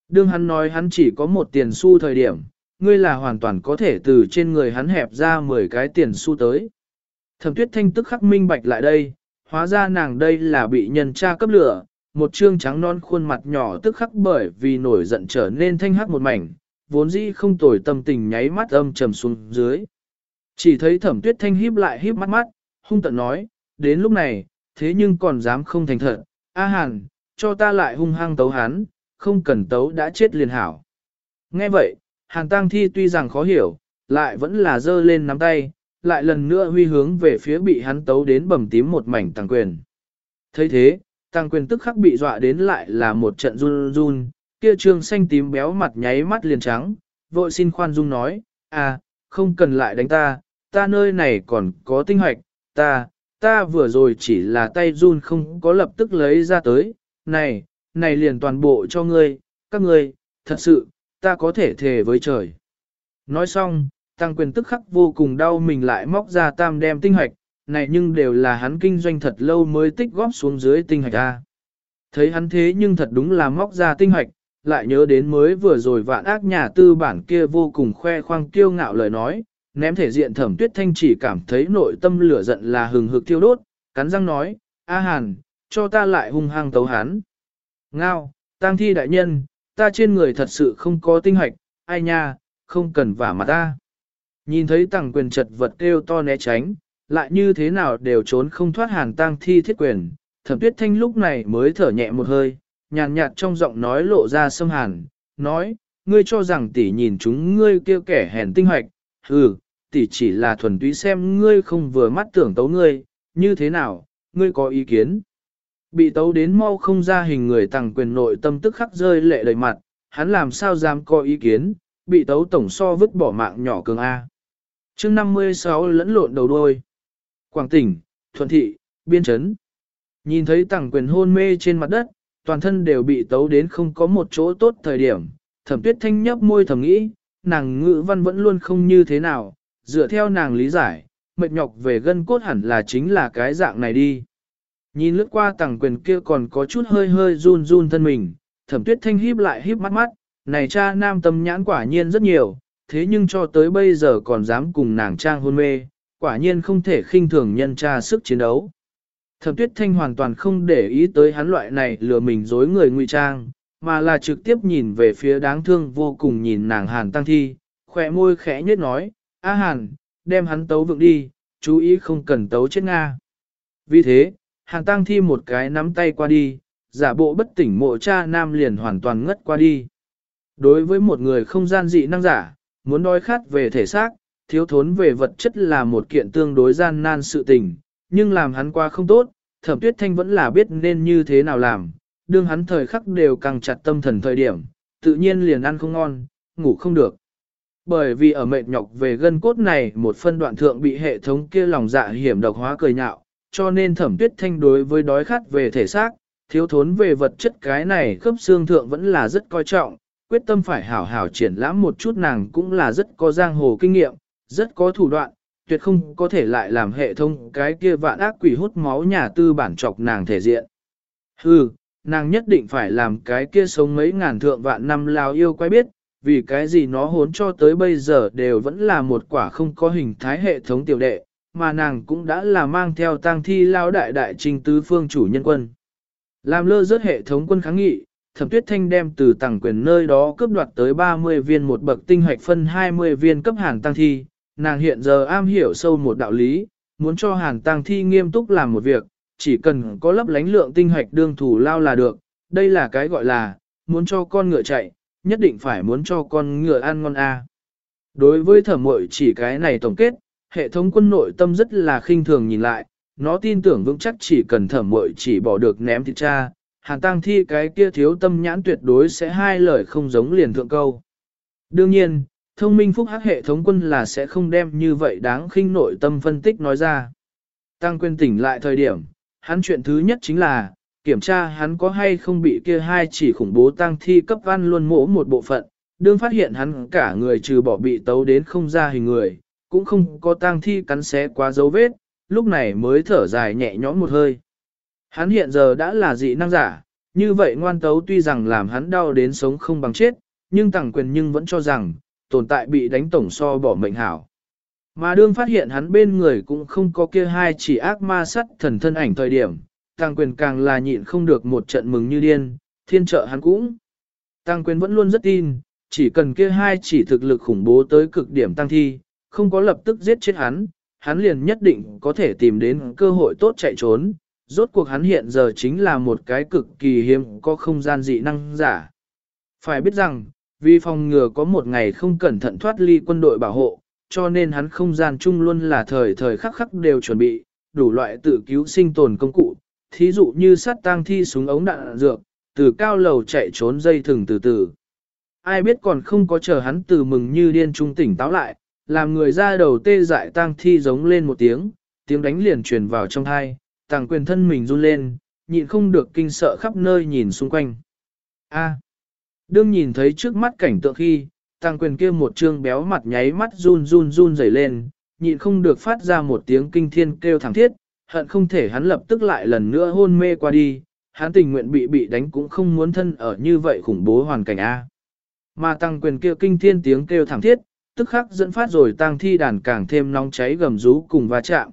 Đương hắn nói hắn chỉ có một tiền xu thời điểm, ngươi là hoàn toàn có thể từ trên người hắn hẹp ra 10 cái tiền xu tới. Thẩm tuyết thanh tức khắc minh bạch lại đây, hóa ra nàng đây là bị nhân cha cấp lửa, một trương trắng non khuôn mặt nhỏ tức khắc bởi vì nổi giận trở nên thanh hắc một mảnh, vốn dĩ không tồi tâm tình nháy mắt âm trầm xuống dưới. Chỉ thấy thẩm tuyết thanh híp lại híp mắt mắt, hung tận nói, đến lúc này, thế nhưng còn dám không thành thật, A Hàn, cho ta lại hung hăng tấu hắn, không cần tấu đã chết liền hảo. Nghe vậy, Hàn Tăng Thi tuy rằng khó hiểu, lại vẫn là giơ lên nắm tay, lại lần nữa huy hướng về phía bị hắn tấu đến bầm tím một mảnh tăng quyền. thấy thế, tăng quyền tức khắc bị dọa đến lại là một trận run run, kia trương xanh tím béo mặt nháy mắt liền trắng, vội xin khoan dung nói, à, không cần lại đánh ta, ta nơi này còn có tinh hoạch, ta, ta vừa rồi chỉ là tay run không có lập tức lấy ra tới, này, này liền toàn bộ cho ngươi, các ngươi, thật sự, ta có thể thề với trời. Nói xong, tăng quyền tức khắc vô cùng đau mình lại móc ra tam đem tinh hoạch, này nhưng đều là hắn kinh doanh thật lâu mới tích góp xuống dưới tinh hoạch a Thấy hắn thế nhưng thật đúng là móc ra tinh hoạch, lại nhớ đến mới vừa rồi vạn ác nhà tư bản kia vô cùng khoe khoang kiêu ngạo lời nói, ném thể diện thẩm tuyết thanh chỉ cảm thấy nội tâm lửa giận là hừng hực thiêu đốt, cắn răng nói, A Hàn, cho ta lại hung hăng tấu hắn. Ngao, tang thi đại nhân, ta trên người thật sự không có tinh hoạch, ai nha, không cần vả mặt ta. Nhìn thấy tàng quyền chật vật kêu to né tránh, lại như thế nào đều trốn không thoát hàn tang thi thiết quyền, thẩm tuyết thanh lúc này mới thở nhẹ một hơi, nhàn nhạt trong giọng nói lộ ra sâm hàn, nói, ngươi cho rằng tỷ nhìn chúng ngươi kêu kẻ hèn tinh hoạch, ừ tỷ chỉ là thuần túy xem ngươi không vừa mắt tưởng tấu ngươi, như thế nào, ngươi có ý kiến. Bị tấu đến mau không ra hình người tàng quyền nội tâm tức khắc rơi lệ đầy mặt, hắn làm sao dám có ý kiến, bị tấu tổng so vứt bỏ mạng nhỏ cường A. chương 56 lẫn lộn đầu đôi Quảng tỉnh, thuận thị, biên chấn. Nhìn thấy tàng quyền hôn mê trên mặt đất, toàn thân đều bị tấu đến không có một chỗ tốt thời điểm. Thẩm tuyết thanh nhấp môi thầm nghĩ, nàng ngữ văn vẫn luôn không như thế nào, dựa theo nàng lý giải, mệt nhọc về gân cốt hẳn là chính là cái dạng này đi. Nhìn lướt qua tàng quyền kia còn có chút hơi hơi run run thân mình, thẩm tuyết thanh híp lại híp mắt mắt, này cha nam tâm nhãn quả nhiên rất nhiều, thế nhưng cho tới bây giờ còn dám cùng nàng trang hôn mê, quả nhiên không thể khinh thường nhân tra sức chiến đấu. Thẩm tuyết thanh hoàn toàn không để ý tới hắn loại này lừa mình dối người ngụy trang, mà là trực tiếp nhìn về phía đáng thương vô cùng nhìn nàng hàn tăng thi, khỏe môi khẽ nhếch nói, A hàn, đem hắn tấu vượng đi, chú ý không cần tấu chết Nga. Vì thế, hàn tăng thi một cái nắm tay qua đi, giả bộ bất tỉnh mộ cha nam liền hoàn toàn ngất qua đi. Đối với một người không gian dị năng giả, muốn đói khát về thể xác, thiếu thốn về vật chất là một kiện tương đối gian nan sự tình, nhưng làm hắn qua không tốt, thẩm tuyết thanh vẫn là biết nên như thế nào làm, đương hắn thời khắc đều càng chặt tâm thần thời điểm, tự nhiên liền ăn không ngon, ngủ không được. Bởi vì ở mệt nhọc về gân cốt này một phân đoạn thượng bị hệ thống kia lòng dạ hiểm độc hóa cười nhạo, cho nên thẩm tuyết thanh đối với đói khát về thể xác, thiếu thốn về vật chất cái này khớp xương thượng vẫn là rất coi trọng, quyết tâm phải hảo hảo triển lãm một chút nàng cũng là rất có giang hồ kinh nghiệm, rất có thủ đoạn, tuyệt không có thể lại làm hệ thống cái kia vạn ác quỷ hút máu nhà tư bản trọc nàng thể diện. Hừ, nàng nhất định phải làm cái kia sống mấy ngàn thượng vạn năm lao yêu quay biết, vì cái gì nó hốn cho tới bây giờ đều vẫn là một quả không có hình thái hệ thống tiểu đệ, mà nàng cũng đã là mang theo tang thi lao đại đại trình tứ phương chủ nhân quân. Làm lơ rớt hệ thống quân kháng nghị, thẩm tuyết thanh đem từ tàng quyền nơi đó cướp đoạt tới 30 viên một bậc tinh hoạch phân 20 viên cấp hàng tăng thi, nàng hiện giờ am hiểu sâu một đạo lý, muốn cho Hàn tăng thi nghiêm túc làm một việc, chỉ cần có lấp lánh lượng tinh hoạch đương thủ lao là được, đây là cái gọi là, muốn cho con ngựa chạy, nhất định phải muốn cho con ngựa ăn ngon a. À. Đối với thẩm mội chỉ cái này tổng kết, hệ thống quân nội tâm rất là khinh thường nhìn lại, nó tin tưởng vững chắc chỉ cần thẩm mội chỉ bỏ được ném thịt cha, hàn tăng thi cái kia thiếu tâm nhãn tuyệt đối sẽ hai lời không giống liền thượng câu. Đương nhiên, thông minh phúc hắc hệ thống quân là sẽ không đem như vậy đáng khinh nội tâm phân tích nói ra. Tăng quên tỉnh lại thời điểm, hắn chuyện thứ nhất chính là, kiểm tra hắn có hay không bị kia hai chỉ khủng bố tăng thi cấp văn luôn mỗ một bộ phận, đương phát hiện hắn cả người trừ bỏ bị tấu đến không ra hình người, cũng không có tăng thi cắn xé quá dấu vết, lúc này mới thở dài nhẹ nhõm một hơi. Hắn hiện giờ đã là dị năng giả, như vậy ngoan tấu tuy rằng làm hắn đau đến sống không bằng chết, nhưng tàng quyền nhưng vẫn cho rằng, tồn tại bị đánh tổng so bỏ mệnh hảo. Mà đương phát hiện hắn bên người cũng không có kia hai chỉ ác ma sắt thần thân ảnh thời điểm, tăng quyền càng là nhịn không được một trận mừng như điên, thiên trợ hắn cũng. Tăng quyền vẫn luôn rất tin, chỉ cần kia hai chỉ thực lực khủng bố tới cực điểm tăng thi, không có lập tức giết chết hắn, hắn liền nhất định có thể tìm đến cơ hội tốt chạy trốn. Rốt cuộc hắn hiện giờ chính là một cái cực kỳ hiếm có không gian dị năng giả. Phải biết rằng, vì phòng ngừa có một ngày không cẩn thận thoát ly quân đội bảo hộ, cho nên hắn không gian chung luôn là thời thời khắc khắc đều chuẩn bị, đủ loại tự cứu sinh tồn công cụ, thí dụ như sát tang thi súng ống đạn dược, từ cao lầu chạy trốn dây thừng từ từ. Ai biết còn không có chờ hắn từ mừng như điên trung tỉnh táo lại, làm người ra đầu tê dại tang thi giống lên một tiếng, tiếng đánh liền truyền vào trong thai, tàng quyền thân mình run lên, nhịn không được kinh sợ khắp nơi nhìn xung quanh. A đương nhìn thấy trước mắt cảnh tượng khi, tăng quyền kia một trương béo mặt nháy mắt run run run rẩy lên, nhịn không được phát ra một tiếng kinh thiên kêu thẳng thiết, hận không thể hắn lập tức lại lần nữa hôn mê qua đi, hắn tình nguyện bị bị đánh cũng không muốn thân ở như vậy khủng bố hoàn cảnh A. Mà tăng quyền kia kinh thiên tiếng kêu thẳng thiết, tức khắc dẫn phát rồi tăng thi đàn càng thêm nóng cháy gầm rú cùng va chạm.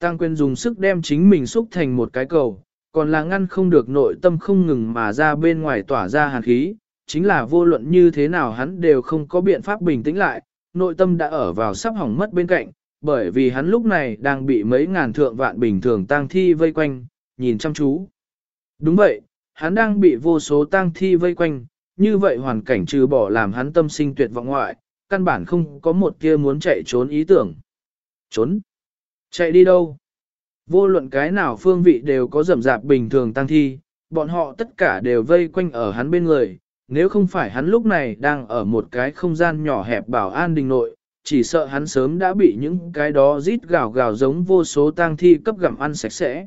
Tăng quyền dùng sức đem chính mình xúc thành một cái cầu, còn là ngăn không được nội tâm không ngừng mà ra bên ngoài tỏa ra hàn khí, chính là vô luận như thế nào hắn đều không có biện pháp bình tĩnh lại, nội tâm đã ở vào sắp hỏng mất bên cạnh, bởi vì hắn lúc này đang bị mấy ngàn thượng vạn bình thường tang thi vây quanh, nhìn chăm chú. Đúng vậy, hắn đang bị vô số tang thi vây quanh, như vậy hoàn cảnh trừ bỏ làm hắn tâm sinh tuyệt vọng ngoại, căn bản không có một kia muốn chạy trốn ý tưởng. Trốn? Chạy đi đâu? Vô luận cái nào phương vị đều có rầm rạp bình thường tăng thi, bọn họ tất cả đều vây quanh ở hắn bên người, nếu không phải hắn lúc này đang ở một cái không gian nhỏ hẹp bảo an đình nội, chỉ sợ hắn sớm đã bị những cái đó rít gào gào giống vô số tang thi cấp gặm ăn sạch sẽ.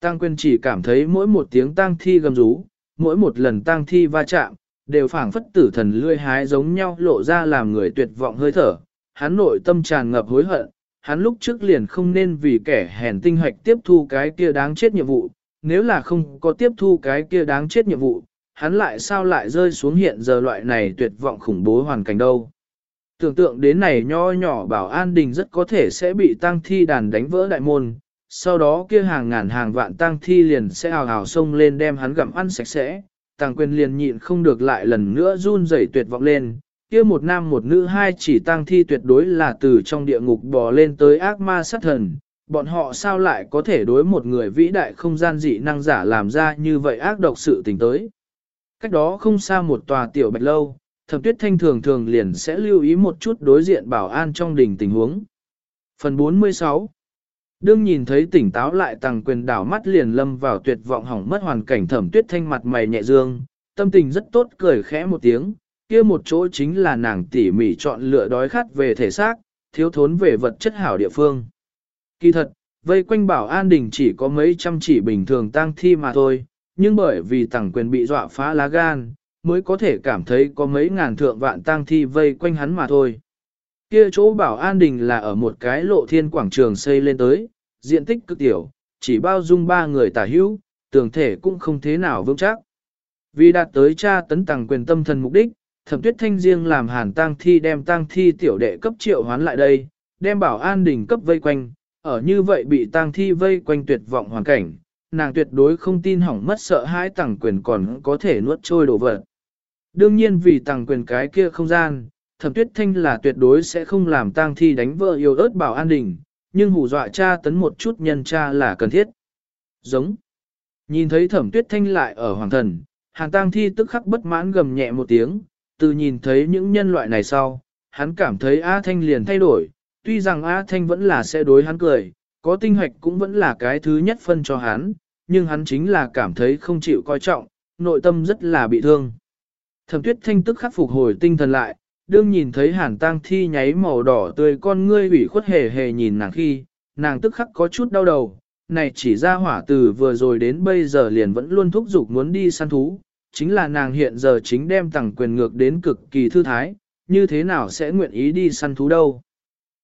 Tăng Quyên chỉ cảm thấy mỗi một tiếng tang thi gầm rú, mỗi một lần tang thi va chạm, đều phảng phất tử thần lươi hái giống nhau lộ ra làm người tuyệt vọng hơi thở. Hắn nội tâm tràn ngập hối hận, hắn lúc trước liền không nên vì kẻ hèn tinh hoạch tiếp thu cái kia đáng chết nhiệm vụ, nếu là không có tiếp thu cái kia đáng chết nhiệm vụ, hắn lại sao lại rơi xuống hiện giờ loại này tuyệt vọng khủng bố hoàn cảnh đâu. Tưởng tượng đến này nho nhỏ bảo an đình rất có thể sẽ bị tăng thi đàn đánh vỡ đại môn, sau đó kia hàng ngàn hàng vạn tang thi liền sẽ ào ào xông lên đem hắn gặm ăn sạch sẽ, tàng quyền liền nhịn không được lại lần nữa run rẩy tuyệt vọng lên, kia một nam một nữ hai chỉ tang thi tuyệt đối là từ trong địa ngục bò lên tới ác ma sát thần, bọn họ sao lại có thể đối một người vĩ đại không gian dị năng giả làm ra như vậy ác độc sự tình tới. Cách đó không xa một tòa tiểu bạch lâu, thập tuyết thanh thường thường liền sẽ lưu ý một chút đối diện bảo an trong đình tình huống. Phần 46 Đương nhìn thấy tỉnh táo lại tàng quyền đảo mắt liền lâm vào tuyệt vọng hỏng mất hoàn cảnh thẩm tuyết thanh mặt mày nhẹ dương, tâm tình rất tốt cười khẽ một tiếng, kia một chỗ chính là nàng tỉ mỉ chọn lựa đói khát về thể xác, thiếu thốn về vật chất hảo địa phương. Kỳ thật, vây quanh bảo an đình chỉ có mấy trăm chỉ bình thường tang thi mà thôi, nhưng bởi vì tàng quyền bị dọa phá lá gan, mới có thể cảm thấy có mấy ngàn thượng vạn tang thi vây quanh hắn mà thôi. Kia chỗ bảo an đình là ở một cái lộ thiên quảng trường xây lên tới, diện tích cực tiểu, chỉ bao dung ba người tả hữu, tường thể cũng không thế nào vững chắc. Vì đạt tới cha tấn tàng quyền tâm thần mục đích, thẩm tuyết thanh riêng làm hàn tang thi đem tang thi tiểu đệ cấp triệu hoán lại đây, đem bảo an đình cấp vây quanh, ở như vậy bị tang thi vây quanh tuyệt vọng hoàn cảnh, nàng tuyệt đối không tin hỏng mất sợ hãi tàng quyền còn có thể nuốt trôi đồ vật. Đương nhiên vì tàng quyền cái kia không gian, thẩm tuyết thanh là tuyệt đối sẽ không làm tang thi đánh vợ yêu ớt bảo an đình, nhưng hù dọa cha tấn một chút nhân cha là cần thiết. Giống. Nhìn thấy thẩm tuyết thanh lại ở hoàng thần, hàng tang thi tức khắc bất mãn gầm nhẹ một tiếng, từ nhìn thấy những nhân loại này sau, hắn cảm thấy A Thanh liền thay đổi, tuy rằng A Thanh vẫn là sẽ đối hắn cười, có tinh hoạch cũng vẫn là cái thứ nhất phân cho hắn, nhưng hắn chính là cảm thấy không chịu coi trọng, nội tâm rất là bị thương. Thẩm tuyết thanh tức khắc phục hồi tinh thần lại, đương nhìn thấy hàn tang thi nháy màu đỏ tươi con ngươi ủy khuất hề hề nhìn nàng khi, nàng tức khắc có chút đau đầu, này chỉ ra hỏa từ vừa rồi đến bây giờ liền vẫn luôn thúc giục muốn đi săn thú, chính là nàng hiện giờ chính đem tặng quyền ngược đến cực kỳ thư thái, như thế nào sẽ nguyện ý đi săn thú đâu.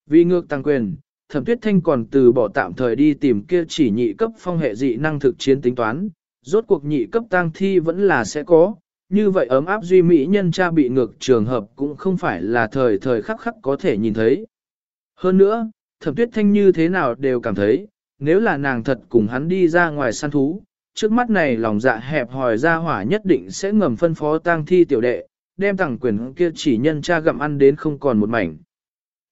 Vì ngược tăng quyền, thẩm tuyết thanh còn từ bỏ tạm thời đi tìm kia chỉ nhị cấp phong hệ dị năng thực chiến tính toán, rốt cuộc nhị cấp tang thi vẫn là sẽ có, như vậy ấm áp duy mỹ nhân cha bị ngược trường hợp cũng không phải là thời thời khắc khắc có thể nhìn thấy. Hơn nữa, thẩm tuyết thanh như thế nào đều cảm thấy, nếu là nàng thật cùng hắn đi ra ngoài săn thú, trước mắt này lòng dạ hẹp hòi ra hỏa nhất định sẽ ngầm phân phó tang thi tiểu đệ, đem tặng quyền kia chỉ nhân cha gặm ăn đến không còn một mảnh.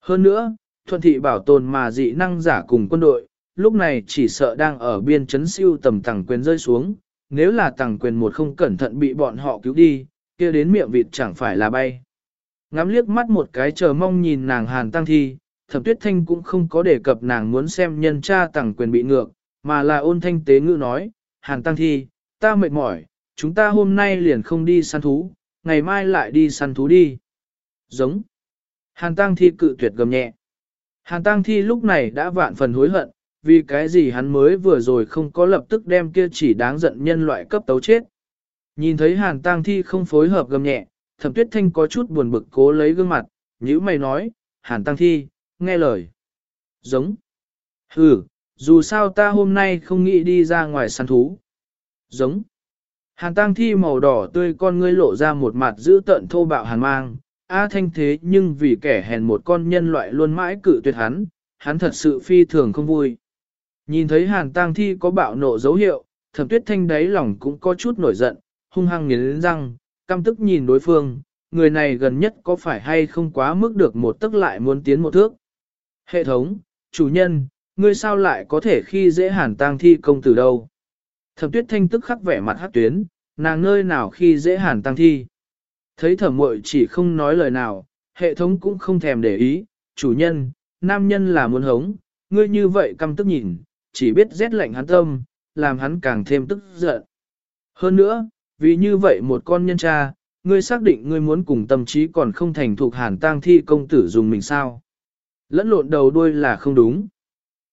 Hơn nữa, thuận thị bảo tồn mà dị năng giả cùng quân đội, lúc này chỉ sợ đang ở biên chấn siêu tầm tàng quyền rơi xuống, nếu là tàng quyền một không cẩn thận bị bọn họ cứu đi, kia đến miệng vịt chẳng phải là bay. Ngắm liếc mắt một cái chờ mong nhìn nàng hàn tăng thi, thẩm tuyết thanh cũng không có đề cập nàng muốn xem nhân cha tàng quyền bị ngược, mà là ôn thanh tế ngữ nói, hàn tăng thi, ta mệt mỏi, chúng ta hôm nay liền không đi săn thú, ngày mai lại đi săn thú đi. Giống. Hàn tăng thi cự tuyệt gầm nhẹ. Hàn tăng thi lúc này đã vạn phần hối hận, vì cái gì hắn mới vừa rồi không có lập tức đem kia chỉ đáng giận nhân loại cấp tấu chết. Nhìn thấy hàn tăng thi không phối hợp gầm nhẹ, thẩm tuyết thanh có chút buồn bực cố lấy gương mặt, nhữ mày nói, hàn tăng thi, nghe lời. Giống. Ừ, dù sao ta hôm nay không nghĩ đi ra ngoài săn thú. Giống. Hàn tăng thi màu đỏ tươi con ngươi lộ ra một mặt giữ tận thô bạo hàn mang, A thanh thế nhưng vì kẻ hèn một con nhân loại luôn mãi cự tuyệt hắn, hắn thật sự phi thường không vui. Nhìn thấy hàn tang thi có bạo nộ dấu hiệu, thẩm tuyết thanh đáy lòng cũng có chút nổi giận, hung hăng nghiến răng, căm tức nhìn đối phương, người này gần nhất có phải hay không quá mức được một tức lại muốn tiến một thước. Hệ thống, chủ nhân, ngươi sao lại có thể khi dễ hàn tang thi công tử đâu? Thẩm tuyết thanh tức khắc vẻ mặt hát tuyến, nàng nơi nào khi dễ hàn tang thi? Thấy thẩm muội chỉ không nói lời nào, hệ thống cũng không thèm để ý, chủ nhân, nam nhân là muốn hống, ngươi như vậy căm tức nhìn, chỉ biết rét lạnh hắn tâm, làm hắn càng thêm tức giận. Hơn nữa, vì như vậy một con nhân cha, ngươi xác định ngươi muốn cùng tâm trí còn không thành thuộc hàn tang thi công tử dùng mình sao. Lẫn lộn đầu đuôi là không đúng.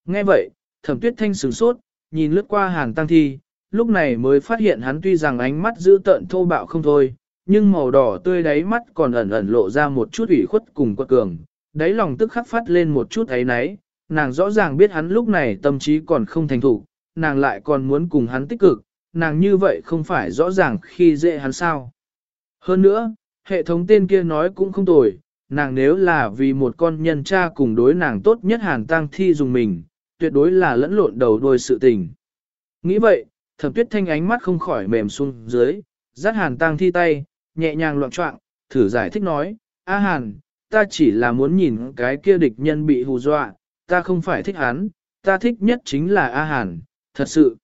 Nghe vậy, thẩm tuyết thanh sửng sốt, nhìn lướt qua hàn tang thi, lúc này mới phát hiện hắn tuy rằng ánh mắt giữ tợn thô bạo không thôi, nhưng màu đỏ tươi đáy mắt còn ẩn ẩn lộ ra một chút ủy khuất cùng quật cường, đáy lòng tức khắc phát lên một chút ấy náy, nàng rõ ràng biết hắn lúc này tâm trí còn không thành thủ, nàng lại còn muốn cùng hắn tích cực, nàng như vậy không phải rõ ràng khi dễ hắn sao. Hơn nữa, hệ thống tên kia nói cũng không tồi, nàng nếu là vì một con nhân cha cùng đối nàng tốt nhất hàn tang thi dùng mình, tuyệt đối là lẫn lộn đầu đuôi sự tình. Nghĩ vậy, thẩm tuyết thanh ánh mắt không khỏi mềm xuống dưới, dắt hàn tang thi tay, nhẹ nhàng loạn trọng, thử giải thích nói, A hàn, ta chỉ là muốn nhìn cái kia địch nhân bị hù dọa, ta không phải thích hắn, ta thích nhất chính là A hàn, thật sự.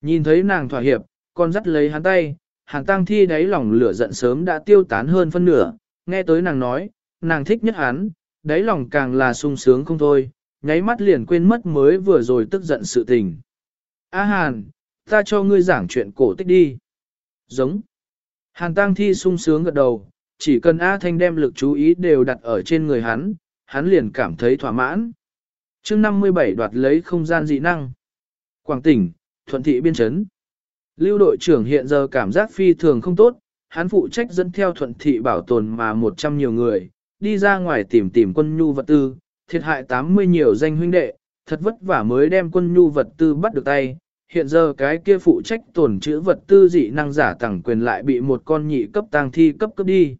Nhìn thấy nàng thỏa hiệp, con dắt lấy hắn tay, hàn Tăng thi đáy lòng lửa giận sớm đã tiêu tán hơn phân nửa, nghe tới nàng nói, nàng thích nhất hắn, đáy lòng càng là sung sướng không thôi, nháy mắt liền quên mất mới vừa rồi tức giận sự tình. A hàn, ta cho ngươi giảng chuyện cổ tích đi. Giống. Hàn tang thi sung sướng gật đầu, chỉ cần A Thanh đem lực chú ý đều đặt ở trên người hắn, hắn liền cảm thấy thỏa mãn. chương 57 đoạt lấy không gian dị năng. Quảng tỉnh, thuận thị biên chấn. Lưu đội trưởng hiện giờ cảm giác phi thường không tốt, hắn phụ trách dẫn theo thuận thị bảo tồn mà 100 nhiều người, đi ra ngoài tìm tìm quân nhu vật tư, thiệt hại 80 nhiều danh huynh đệ, thật vất vả mới đem quân nhu vật tư bắt được tay. Hiện giờ cái kia phụ trách tổn chữ vật tư dị năng giả tặng quyền lại bị một con nhị cấp tang thi cấp cấp đi.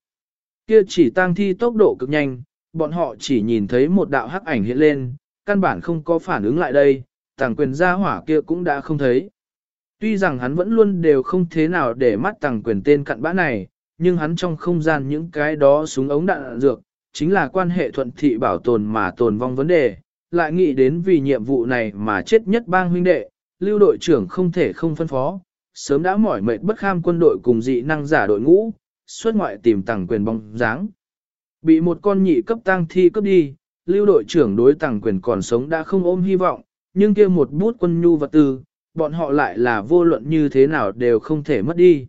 Kia chỉ tang thi tốc độ cực nhanh, bọn họ chỉ nhìn thấy một đạo hắc ảnh hiện lên, căn bản không có phản ứng lại đây, tàng quyền gia hỏa kia cũng đã không thấy. Tuy rằng hắn vẫn luôn đều không thế nào để mắt tàng quyền tên cặn bã này, nhưng hắn trong không gian những cái đó súng ống đạn dược, chính là quan hệ thuận thị bảo tồn mà tồn vong vấn đề, lại nghĩ đến vì nhiệm vụ này mà chết nhất bang huynh đệ, lưu đội trưởng không thể không phân phó, sớm đã mỏi mệt bất kham quân đội cùng dị năng giả đội ngũ, xuất ngoại tìm tàng quyền bóng dáng. Bị một con nhị cấp tăng thi cấp đi, lưu đội trưởng đối tàng quyền còn sống đã không ôm hy vọng, nhưng kia một bút quân nhu vật tư, bọn họ lại là vô luận như thế nào đều không thể mất đi.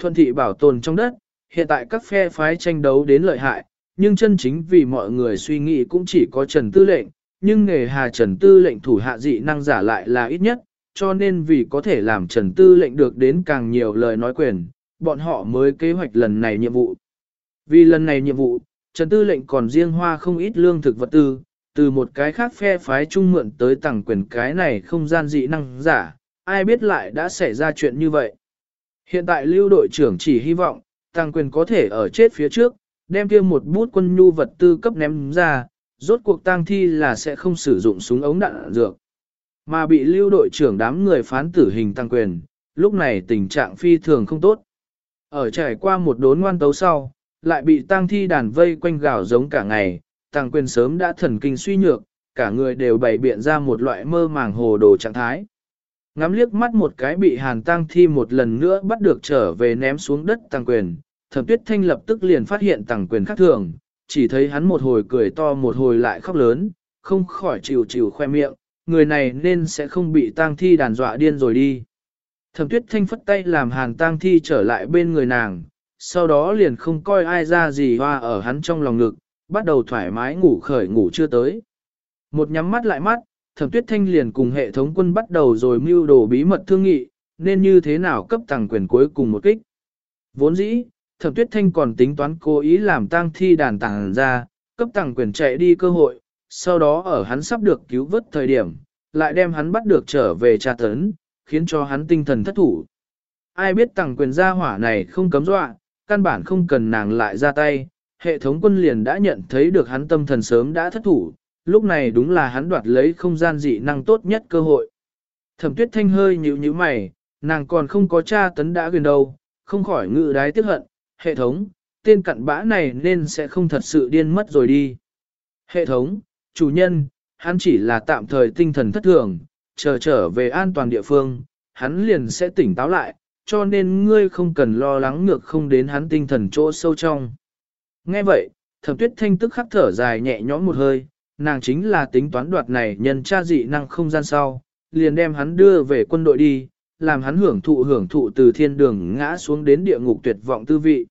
Thuận thị bảo tồn trong đất, hiện tại các phe phái tranh đấu đến lợi hại, nhưng chân chính vì mọi người suy nghĩ cũng chỉ có Trần Tư lệnh, nhưng nghề hà Trần Tư lệnh thủ hạ dị năng giả lại là ít nhất, cho nên vì có thể làm Trần Tư lệnh được đến càng nhiều lời nói quyền, bọn họ mới kế hoạch lần này nhiệm vụ. Vì lần này nhiệm vụ, Trần Tư lệnh còn riêng hoa không ít lương thực vật tư, từ một cái khác phe phái trung mượn tới tặng quyền cái này không gian dị năng giả, ai biết lại đã xảy ra chuyện như vậy. Hiện tại lưu đội trưởng chỉ hy vọng, tăng quyền có thể ở chết phía trước, đem kia một bút quân nhu vật tư cấp ném ra, rốt cuộc tang thi là sẽ không sử dụng súng ống đạn dược. Mà bị lưu đội trưởng đám người phán tử hình tăng quyền, lúc này tình trạng phi thường không tốt. Ở trải qua một đốn ngoan tấu sau, lại bị tang thi đàn vây quanh gào giống cả ngày, tăng quyền sớm đã thần kinh suy nhược, cả người đều bày biện ra một loại mơ màng hồ đồ trạng thái. Ngắm liếc mắt một cái bị hàn tang thi một lần nữa bắt được trở về ném xuống đất tăng quyền, thẩm tuyết thanh lập tức liền phát hiện tăng quyền khác thường, chỉ thấy hắn một hồi cười to một hồi lại khóc lớn, không khỏi chịu chịu khoe miệng, người này nên sẽ không bị tang thi đàn dọa điên rồi đi. Thẩm tuyết thanh phất tay làm hàn tang thi trở lại bên người nàng, sau đó liền không coi ai ra gì hoa ở hắn trong lòng ngực, bắt đầu thoải mái ngủ khởi ngủ chưa tới. Một nhắm mắt lại mắt, thẩm tuyết thanh liền cùng hệ thống quân bắt đầu rồi mưu đồ bí mật thương nghị, nên như thế nào cấp tàng quyền cuối cùng một kích. Vốn dĩ, thẩm tuyết thanh còn tính toán cố ý làm tang thi đàn tàng ra, cấp tàng quyền chạy đi cơ hội, sau đó ở hắn sắp được cứu vớt thời điểm, lại đem hắn bắt được trở về tra tấn, khiến cho hắn tinh thần thất thủ. Ai biết tàng quyền gia hỏa này không cấm dọa, căn bản không cần nàng lại ra tay, hệ thống quân liền đã nhận thấy được hắn tâm thần sớm đã thất thủ, lúc này đúng là hắn đoạt lấy không gian dị năng tốt nhất cơ hội. Thẩm tuyết thanh hơi nhíu nhíu mày, nàng còn không có tra tấn đã gần đâu, không khỏi ngự đái tiếc hận, hệ thống, tên cặn bã này nên sẽ không thật sự điên mất rồi đi. Hệ thống, chủ nhân, hắn chỉ là tạm thời tinh thần thất thường, chờ trở về an toàn địa phương, hắn liền sẽ tỉnh táo lại, cho nên ngươi không cần lo lắng ngược không đến hắn tinh thần chỗ sâu trong. Nghe vậy, thẩm tuyết thanh tức khắc thở dài nhẹ nhõm một hơi, nàng chính là tính toán đoạt này nhân tra dị năng không gian sau, liền đem hắn đưa về quân đội đi, làm hắn hưởng thụ hưởng thụ từ thiên đường ngã xuống đến địa ngục tuyệt vọng tư vị.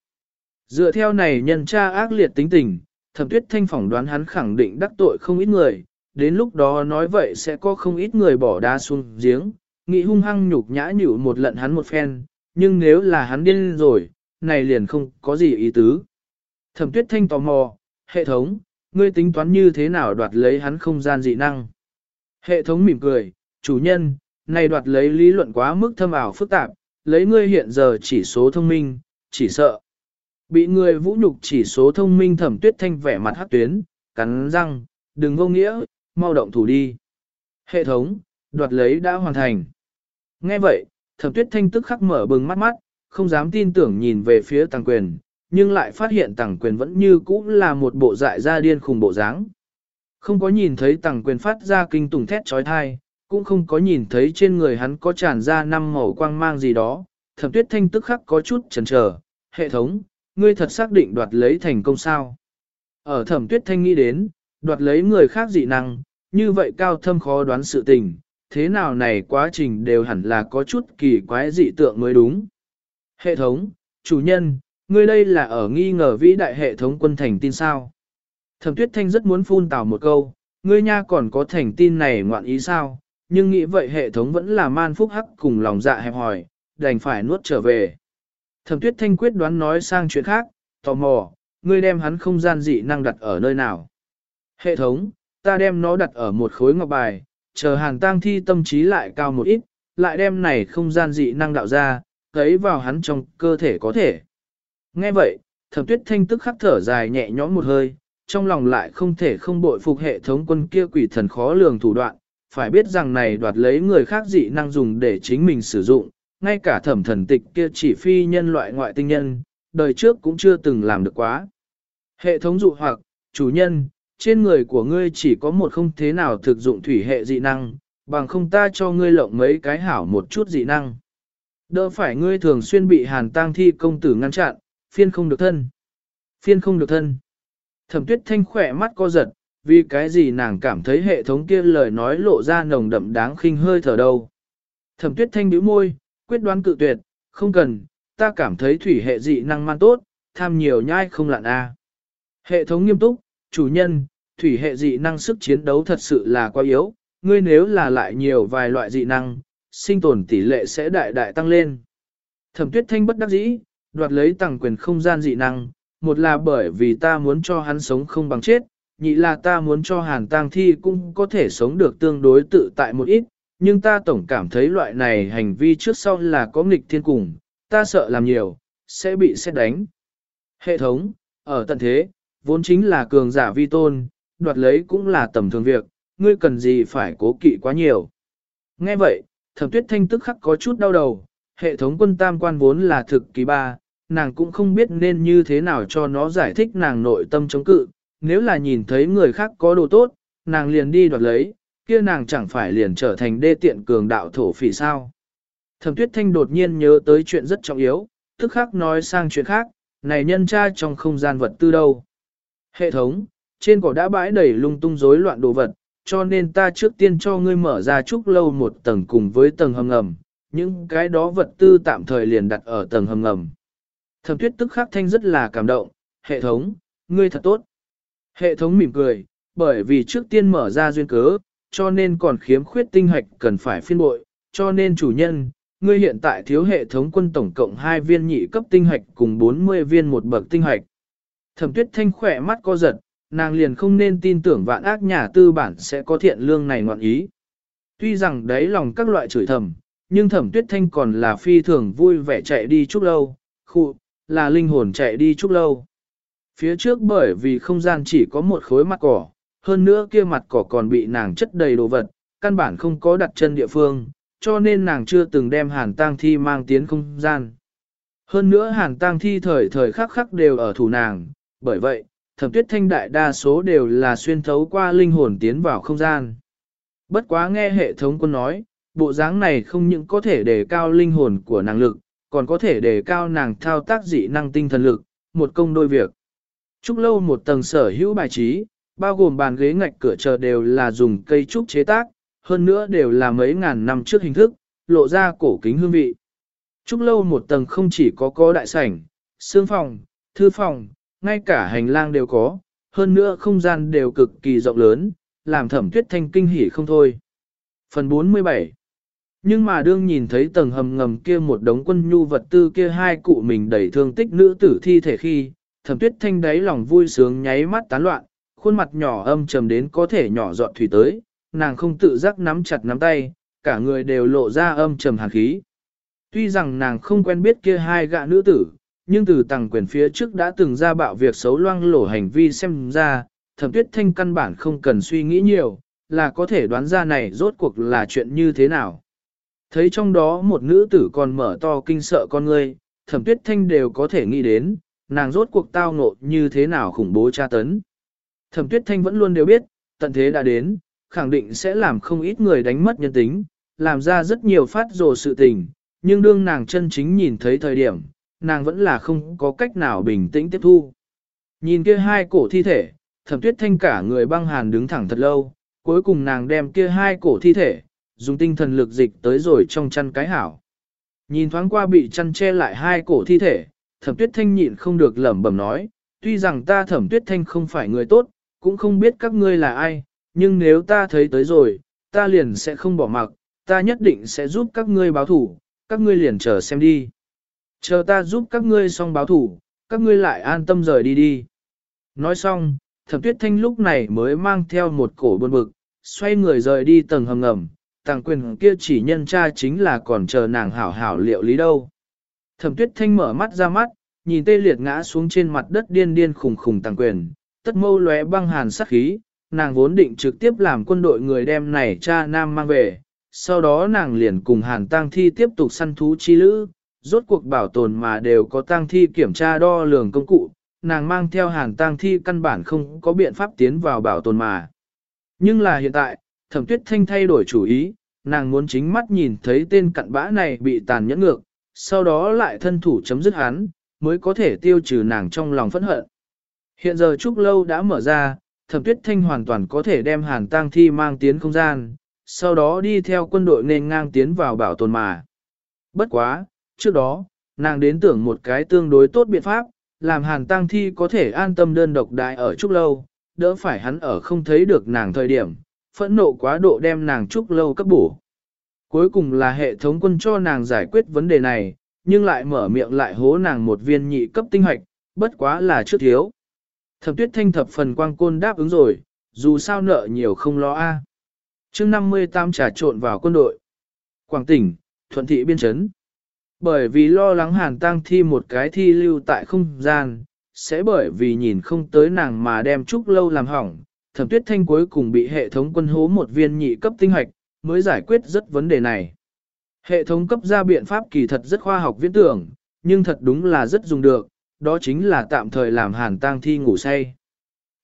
Dựa theo này nhân tra ác liệt tính tình, thẩm tuyết thanh phỏng đoán hắn khẳng định đắc tội không ít người, đến lúc đó nói vậy sẽ có không ít người bỏ đá xuống giếng, nghĩ hung hăng nhục nhã nhủ một lận hắn một phen, nhưng nếu là hắn điên rồi, này liền không có gì ý tứ. Thẩm tuyết thanh tò mò, hệ thống, ngươi tính toán như thế nào đoạt lấy hắn không gian dị năng. Hệ thống mỉm cười, chủ nhân, này đoạt lấy lý luận quá mức thâm ảo phức tạp, lấy ngươi hiện giờ chỉ số thông minh, chỉ sợ. Bị người vũ nhục chỉ số thông minh thẩm tuyết thanh vẻ mặt hắc tuyến, cắn răng, đừng vô nghĩa, mau động thủ đi. Hệ thống, đoạt lấy đã hoàn thành. Nghe vậy, thẩm tuyết thanh tức khắc mở bừng mắt mắt, không dám tin tưởng nhìn về phía tàng quyền, nhưng lại phát hiện tàng quyền vẫn như cũ là một bộ dại ra điên khùng bộ dáng. Không có nhìn thấy tàng quyền phát ra kinh tùng thét trói thai, cũng không có nhìn thấy trên người hắn có tràn ra năm màu quang mang gì đó, thẩm tuyết thanh tức khắc có chút chần chờ. hệ thống, ngươi thật xác định đoạt lấy thành công sao. Ở thẩm tuyết thanh nghĩ đến, đoạt lấy người khác dị năng, như vậy cao thâm khó đoán sự tình, thế nào này quá trình đều hẳn là có chút kỳ quái dị tượng mới đúng. Hệ thống, chủ nhân, ngươi đây là ở nghi ngờ vĩ đại hệ thống quân thành tin sao. Thẩm tuyết thanh rất muốn phun tào một câu, ngươi nha còn có thành tin này ngoạn ý sao, nhưng nghĩ vậy hệ thống vẫn là man phúc hắc cùng lòng dạ hẹp hỏi, đành phải nuốt trở về. Thẩm tuyết thanh quyết đoán nói sang chuyện khác, tò mò, ngươi đem hắn không gian dị năng đặt ở nơi nào. Hệ thống, ta đem nó đặt ở một khối ngọc bài, chờ hàng tang thi tâm trí lại cao một ít, lại đem này không gian dị năng đạo ra, thấy vào hắn trong cơ thể có thể. Nghe vậy, thẩm tuyết thanh tức khắc thở dài nhẹ nhõm một hơi, trong lòng lại không thể không bội phục hệ thống quân kia quỷ thần khó lường thủ đoạn, phải biết rằng này đoạt lấy người khác dị năng dùng để chính mình sử dụng, ngay cả thẩm thần tịch kia chỉ phi nhân loại ngoại tinh nhân, đời trước cũng chưa từng làm được quá. Hệ thống dụ hoặc, chủ nhân, trên người của ngươi chỉ có một không thế nào thực dụng thủy hệ dị năng, bằng không ta cho ngươi lộng mấy cái hảo một chút dị năng. Đỡ phải ngươi thường xuyên bị hàn tang thi công tử ngăn chặn, phiên không được thân. Phiên không được thân. Thẩm tuyết thanh khỏe mắt co giật, vì cái gì nàng cảm thấy hệ thống kia lời nói lộ ra nồng đậm đáng khinh hơi thở đâu. Thẩm tuyết thanh bĩu môi, quyết đoán cự tuyệt, không cần, ta cảm thấy thủy hệ dị năng man tốt, tham nhiều nhai không lạn a. Hệ thống nghiêm túc, chủ nhân, thủy hệ dị năng sức chiến đấu thật sự là quá yếu, ngươi nếu là lại nhiều vài loại dị năng, sinh tồn tỷ lệ sẽ đại đại tăng lên. Thẩm tuyết thanh bất đắc dĩ, đoạt lấy tặng quyền không gian dị năng, một là bởi vì ta muốn cho hắn sống không bằng chết, nhị là ta muốn cho hàn tang thi cũng có thể sống được tương đối tự tại một ít, nhưng ta tổng cảm thấy loại này hành vi trước sau là có nghịch thiên cùng, ta sợ làm nhiều, sẽ bị xét đánh. Hệ thống, ở tận thế, vốn chính là cường giả vi tôn, đoạt lấy cũng là tầm thường việc, ngươi cần gì phải cố kỵ quá nhiều. Nghe vậy, thẩm tuyết thanh tức khắc có chút đau đầu, hệ thống quân tam quan vốn là thực kỳ ba, nàng cũng không biết nên như thế nào cho nó giải thích nàng nội tâm chống cự, nếu là nhìn thấy người khác có đồ tốt, nàng liền đi đoạt lấy, kia nàng chẳng phải liền trở thành đê tiện cường đạo thổ phỉ sao. Thẩm tuyết thanh đột nhiên nhớ tới chuyện rất trọng yếu, tức khắc nói sang chuyện khác, này nhân tra trong không gian vật tư đâu. Hệ thống, trên cỏ đã bãi đầy lung tung rối loạn đồ vật, cho nên ta trước tiên cho ngươi mở ra trúc lâu một tầng cùng với tầng hầm ngầm, những cái đó vật tư tạm thời liền đặt ở tầng hầm ngầm. Thẩm tuyết tức khắc thanh rất là cảm động, hệ thống, ngươi thật tốt. Hệ thống mỉm cười, bởi vì trước tiên mở ra duyên cớ, cho nên còn khiếm khuyết tinh hạch cần phải phiên bội, cho nên chủ nhân, ngươi hiện tại thiếu hệ thống quân tổng cộng 2 viên nhị cấp tinh hạch cùng 40 viên một bậc tinh hạch. Thẩm tuyết thanh khỏe mắt co giật, nàng liền không nên tin tưởng vạn ác nhà tư bản sẽ có thiện lương này ngoạn ý. Tuy rằng đấy lòng các loại chửi thầm, nhưng thẩm tuyết thanh còn là phi thường vui vẻ chạy đi chút lâu, khu, là linh hồn chạy đi chút lâu. Phía trước bởi vì không gian chỉ có một khối mặt cỏ, hơn nữa kia mặt cỏ còn bị nàng chất đầy đồ vật, căn bản không có đặt chân địa phương, cho nên nàng chưa từng đem hàn tang thi mang tiến không gian. Hơn nữa hàn tang thi thời thời khắc khắc đều ở thủ nàng, bởi vậy, thẩm tuyết thanh đại đa số đều là xuyên thấu qua linh hồn tiến vào không gian. Bất quá nghe hệ thống quân nói, bộ dáng này không những có thể đề cao linh hồn của nàng lực, còn có thể đề cao nàng thao tác dị năng tinh thần lực, một công đôi việc. Trúc lâu một tầng sở hữu bài trí, bao gồm bàn ghế ngạch cửa chờ đều là dùng cây trúc chế tác, hơn nữa đều là mấy ngàn năm trước hình thức, lộ ra cổ kính hương vị. Trúc lâu một tầng không chỉ có có đại sảnh, xương phòng, thư phòng, ngay cả hành lang đều có, hơn nữa không gian đều cực kỳ rộng lớn, làm thẩm tuyết thanh kinh hỉ không thôi. Phần 47 Nhưng mà đương nhìn thấy tầng hầm ngầm kia một đống quân nhu vật tư kia hai cụ mình đẩy thương tích nữ tử thi thể khi, thẩm tuyết thanh đáy lòng vui sướng nháy mắt tán loạn, khuôn mặt nhỏ âm trầm đến có thể nhỏ giọt thủy tới, nàng không tự giác nắm chặt nắm tay, cả người đều lộ ra âm trầm hàn khí. Tuy rằng nàng không quen biết kia hai gạ nữ tử, nhưng từ tàng quyền phía trước đã từng ra bạo việc xấu loang lổ hành vi xem ra, thẩm tuyết thanh căn bản không cần suy nghĩ nhiều, là có thể đoán ra này rốt cuộc là chuyện như thế nào. Thấy trong đó một nữ tử còn mở to kinh sợ con ngươi, thẩm tuyết thanh đều có thể nghĩ đến, nàng rốt cuộc tao ngộ như thế nào khủng bố tra tấn. Thẩm tuyết thanh vẫn luôn đều biết, tận thế đã đến, khẳng định sẽ làm không ít người đánh mất nhân tính, làm ra rất nhiều phát rồ sự tình, nhưng đương nàng chân chính nhìn thấy thời điểm, nàng vẫn là không có cách nào bình tĩnh tiếp thu. Nhìn kia hai cổ thi thể, thẩm tuyết thanh cả người băng hàn đứng thẳng thật lâu, cuối cùng nàng đem kia hai cổ thi thể, dùng tinh thần lực dịch tới rồi trong chăn cái hảo. Nhìn thoáng qua bị chăn che lại hai cổ thi thể, thẩm tuyết thanh nhịn không được lẩm bẩm nói, tuy rằng ta thẩm tuyết thanh không phải người tốt, cũng không biết các ngươi là ai, nhưng nếu ta thấy tới rồi, ta liền sẽ không bỏ mặc, ta nhất định sẽ giúp các ngươi báo thủ, các ngươi liền chờ xem đi. Chờ ta giúp các ngươi xong báo thủ, các ngươi lại an tâm rời đi đi. Nói xong, thẩm tuyết thanh lúc này mới mang theo một cổ buồn bực, xoay người rời đi tầng hầm ngầm, tàng quyền kia chỉ nhân cha chính là còn chờ nàng hảo hảo liệu lý đâu. Thẩm tuyết thanh mở mắt ra mắt, nhìn tê liệt ngã xuống trên mặt đất điên điên khùng khùng tàng quyền, tất mâu lóe băng hàn sắc khí, nàng vốn định trực tiếp làm quân đội người đem này cha nam mang về, sau đó nàng liền cùng hàn tang thi tiếp tục săn thú chi lữ, rốt cuộc bảo tồn mà đều có tang thi kiểm tra đo lường công cụ, nàng mang theo hàn tang thi căn bản không có biện pháp tiến vào bảo tồn mà. Nhưng là hiện tại, thẩm tuyết thanh thay đổi chủ ý, nàng muốn chính mắt nhìn thấy tên cặn bã này bị tàn nhẫn ngược, sau đó lại thân thủ chấm dứt hắn, mới có thể tiêu trừ nàng trong lòng phẫn hận. Hiện giờ Trúc Lâu đã mở ra, thẩm tuyết thanh hoàn toàn có thể đem hàn tang thi mang tiến không gian, sau đó đi theo quân đội nên ngang tiến vào bảo tồn mà. Bất quá, trước đó, nàng đến tưởng một cái tương đối tốt biện pháp, làm hàn tang thi có thể an tâm đơn độc đại ở Trúc Lâu, đỡ phải hắn ở không thấy được nàng thời điểm, phẫn nộ quá độ đem nàng Trúc Lâu cấp bổ. Cuối cùng là hệ thống quân cho nàng giải quyết vấn đề này, nhưng lại mở miệng lại hố nàng một viên nhị cấp tinh hoạch, bất quá là trước thiếu. Thập tuyết thanh thập phần quang côn đáp ứng rồi, dù sao nợ nhiều không lo a. À. chương 58 trà trộn vào quân đội. Quảng tỉnh, thuận thị biên chấn. Bởi vì lo lắng hàn tang thi một cái thi lưu tại không gian, sẽ bởi vì nhìn không tới nàng mà đem trúc lâu làm hỏng, thẩm tuyết thanh cuối cùng bị hệ thống quân hố một viên nhị cấp tinh hoạch, mới giải quyết rất vấn đề này. Hệ thống cấp ra biện pháp kỳ thật rất khoa học viễn tưởng, nhưng thật đúng là rất dùng được, đó chính là tạm thời làm hàn tang thi ngủ say.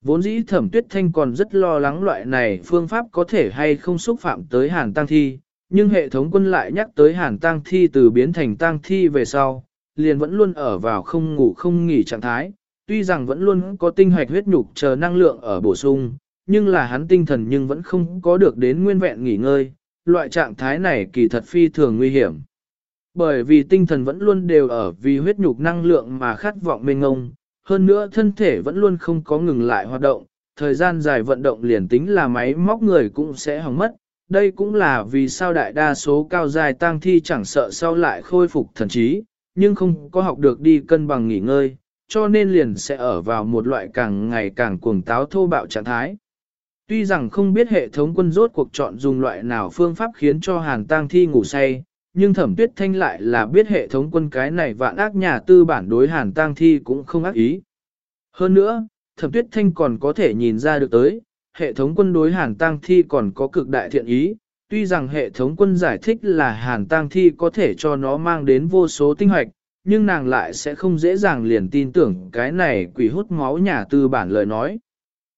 Vốn dĩ thẩm tuyết thanh còn rất lo lắng loại này phương pháp có thể hay không xúc phạm tới hàn tang thi, nhưng hệ thống quân lại nhắc tới hàn tang thi từ biến thành tang thi về sau, liền vẫn luôn ở vào không ngủ không nghỉ trạng thái, tuy rằng vẫn luôn có tinh hoạch huyết nhục chờ năng lượng ở bổ sung, nhưng là hắn tinh thần nhưng vẫn không có được đến nguyên vẹn nghỉ ngơi, loại trạng thái này kỳ thật phi thường nguy hiểm. Bởi vì tinh thần vẫn luôn đều ở vì huyết nhục năng lượng mà khát vọng mênh ngông, hơn nữa thân thể vẫn luôn không có ngừng lại hoạt động, thời gian dài vận động liền tính là máy móc người cũng sẽ hỏng mất. Đây cũng là vì sao đại đa số cao dài tang thi chẳng sợ sau lại khôi phục thần trí, nhưng không có học được đi cân bằng nghỉ ngơi, cho nên liền sẽ ở vào một loại càng ngày càng cuồng táo thô bạo trạng thái. Tuy rằng không biết hệ thống quân rốt cuộc chọn dùng loại nào phương pháp khiến cho hàng tang thi ngủ say, nhưng thẩm tuyết thanh lại là biết hệ thống quân cái này vạn ác nhà tư bản đối hàn tang thi cũng không ác ý. Hơn nữa, thẩm tuyết thanh còn có thể nhìn ra được tới, hệ thống quân đối hàn tang thi còn có cực đại thiện ý, tuy rằng hệ thống quân giải thích là hàn tang thi có thể cho nó mang đến vô số tinh hoạch, nhưng nàng lại sẽ không dễ dàng liền tin tưởng cái này quỷ hút máu nhà tư bản lời nói.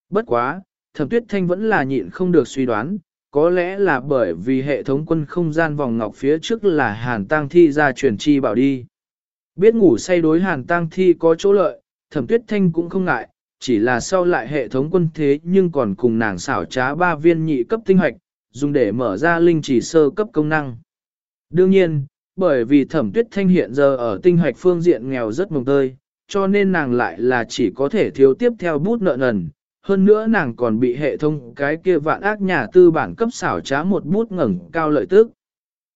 Bất quá, thẩm tuyết thanh vẫn là nhịn không được suy đoán, có lẽ là bởi vì hệ thống quân không gian vòng ngọc phía trước là hàn tang thi ra truyền chi bảo đi. Biết ngủ say đối hàn tang thi có chỗ lợi, thẩm tuyết thanh cũng không ngại, chỉ là sau lại hệ thống quân thế nhưng còn cùng nàng xảo trá ba viên nhị cấp tinh hoạch, dùng để mở ra linh chỉ sơ cấp công năng. Đương nhiên, bởi vì thẩm tuyết thanh hiện giờ ở tinh hoạch phương diện nghèo rất mồng tơi, cho nên nàng lại là chỉ có thể thiếu tiếp theo bút nợ nần, hơn nữa nàng còn bị hệ thống cái kia vạn ác nhà tư bản cấp xảo trá một bút ngẩng cao lợi tức.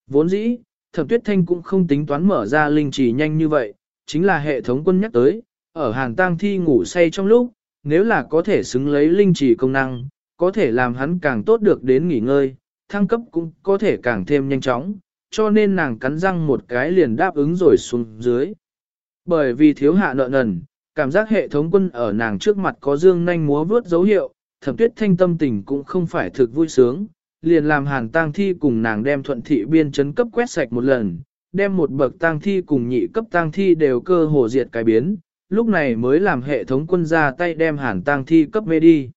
Vốn dĩ, thẩm tuyết thanh cũng không tính toán mở ra linh trì nhanh như vậy, chính là hệ thống quân nhắc tới, ở hàng tang thi ngủ say trong lúc, nếu là có thể xứng lấy linh trì công năng, có thể làm hắn càng tốt được đến nghỉ ngơi, thăng cấp cũng có thể càng thêm nhanh chóng, cho nên nàng cắn răng một cái liền đáp ứng rồi xuống dưới. Bởi vì thiếu hạ nợ nần, cảm giác hệ thống quân ở nàng trước mặt có dương nanh múa vướt dấu hiệu, thẩm tuyết thanh tâm tình cũng không phải thực vui sướng, liền làm hàn tang thi cùng nàng đem thuận thị biên chấn cấp quét sạch một lần, đem một bậc tang thi cùng nhị cấp tang thi đều cơ hồ diệt cái biến, lúc này mới làm hệ thống quân ra tay đem hàn tang thi cấp mê đi.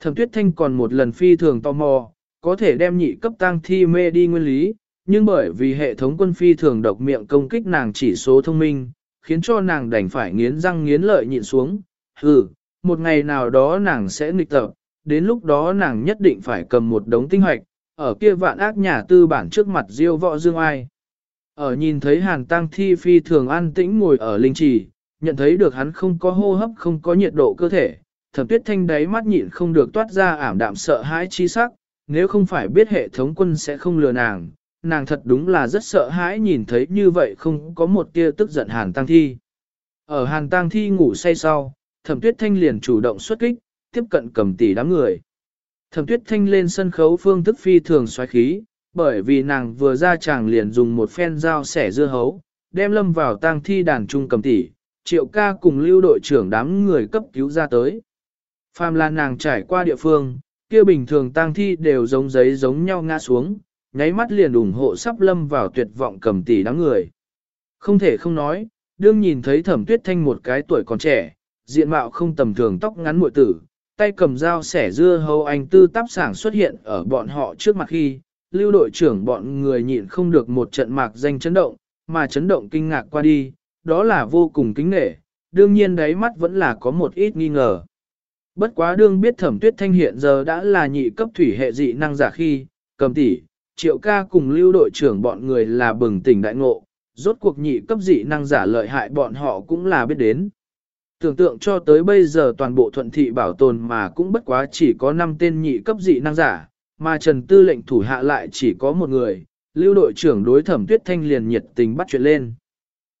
Thẩm tuyết thanh còn một lần phi thường tò mò, có thể đem nhị cấp tang thi mê đi nguyên lý, nhưng bởi vì hệ thống quân phi thường độc miệng công kích nàng chỉ số thông minh, khiến cho nàng đành phải nghiến răng nghiến lợi nhịn xuống. Hừ, một ngày nào đó nàng sẽ nghịch tập, đến lúc đó nàng nhất định phải cầm một đống tinh hoạch, ở kia vạn ác nhà tư bản trước mặt diêu võ dương ai. Ở nhìn thấy hàn tăng thi phi thường an tĩnh ngồi ở linh trì, nhận thấy được hắn không có hô hấp không có nhiệt độ cơ thể, thẩm tuyết thanh đáy mắt nhịn không được toát ra ảm đạm sợ hãi chi sắc, nếu không phải biết hệ thống quân sẽ không lừa nàng, nàng thật đúng là rất sợ hãi nhìn thấy như vậy không có một tia tức giận hàn tăng thi. Ở hàn tăng thi ngủ say sau, thẩm tuyết thanh liền chủ động xuất kích, tiếp cận cầm tỷ đám người. Thẩm tuyết thanh lên sân khấu phương thức phi thường xoáy khí, bởi vì nàng vừa ra chàng liền dùng một phen dao sẻ dưa hấu, đem lâm vào tang thi đàn trung cầm tỷ, triệu ca cùng lưu đội trưởng đám người cấp cứu ra tới. Phàm là nàng trải qua địa phương, kia bình thường tang thi đều giống giấy giống nhau ngã xuống, nháy mắt liền ủng hộ sắp lâm vào tuyệt vọng cầm tỷ đám người. Không thể không nói, đương nhìn thấy thẩm tuyết thanh một cái tuổi còn trẻ, diện mạo không tầm thường tóc ngắn muội tử, tay cầm dao sẻ dưa hầu anh tư táp sảng xuất hiện ở bọn họ trước mặt khi, lưu đội trưởng bọn người nhịn không được một trận mạc danh chấn động, mà chấn động kinh ngạc qua đi, đó là vô cùng kính nể, đương nhiên đáy mắt vẫn là có một ít nghi ngờ. Bất quá đương biết thẩm tuyết thanh hiện giờ đã là nhị cấp thủy hệ dị năng giả khi, cầm tỷ, triệu ca cùng lưu đội trưởng bọn người là bừng tỉnh đại ngộ, rốt cuộc nhị cấp dị năng giả lợi hại bọn họ cũng là biết đến. Tưởng tượng cho tới bây giờ toàn bộ thuận thị bảo tồn mà cũng bất quá chỉ có 5 tên nhị cấp dị năng giả, mà Trần Tư lệnh thủ hạ lại chỉ có một người, lưu đội trưởng đối thẩm tuyết thanh liền nhiệt tình bắt chuyện lên.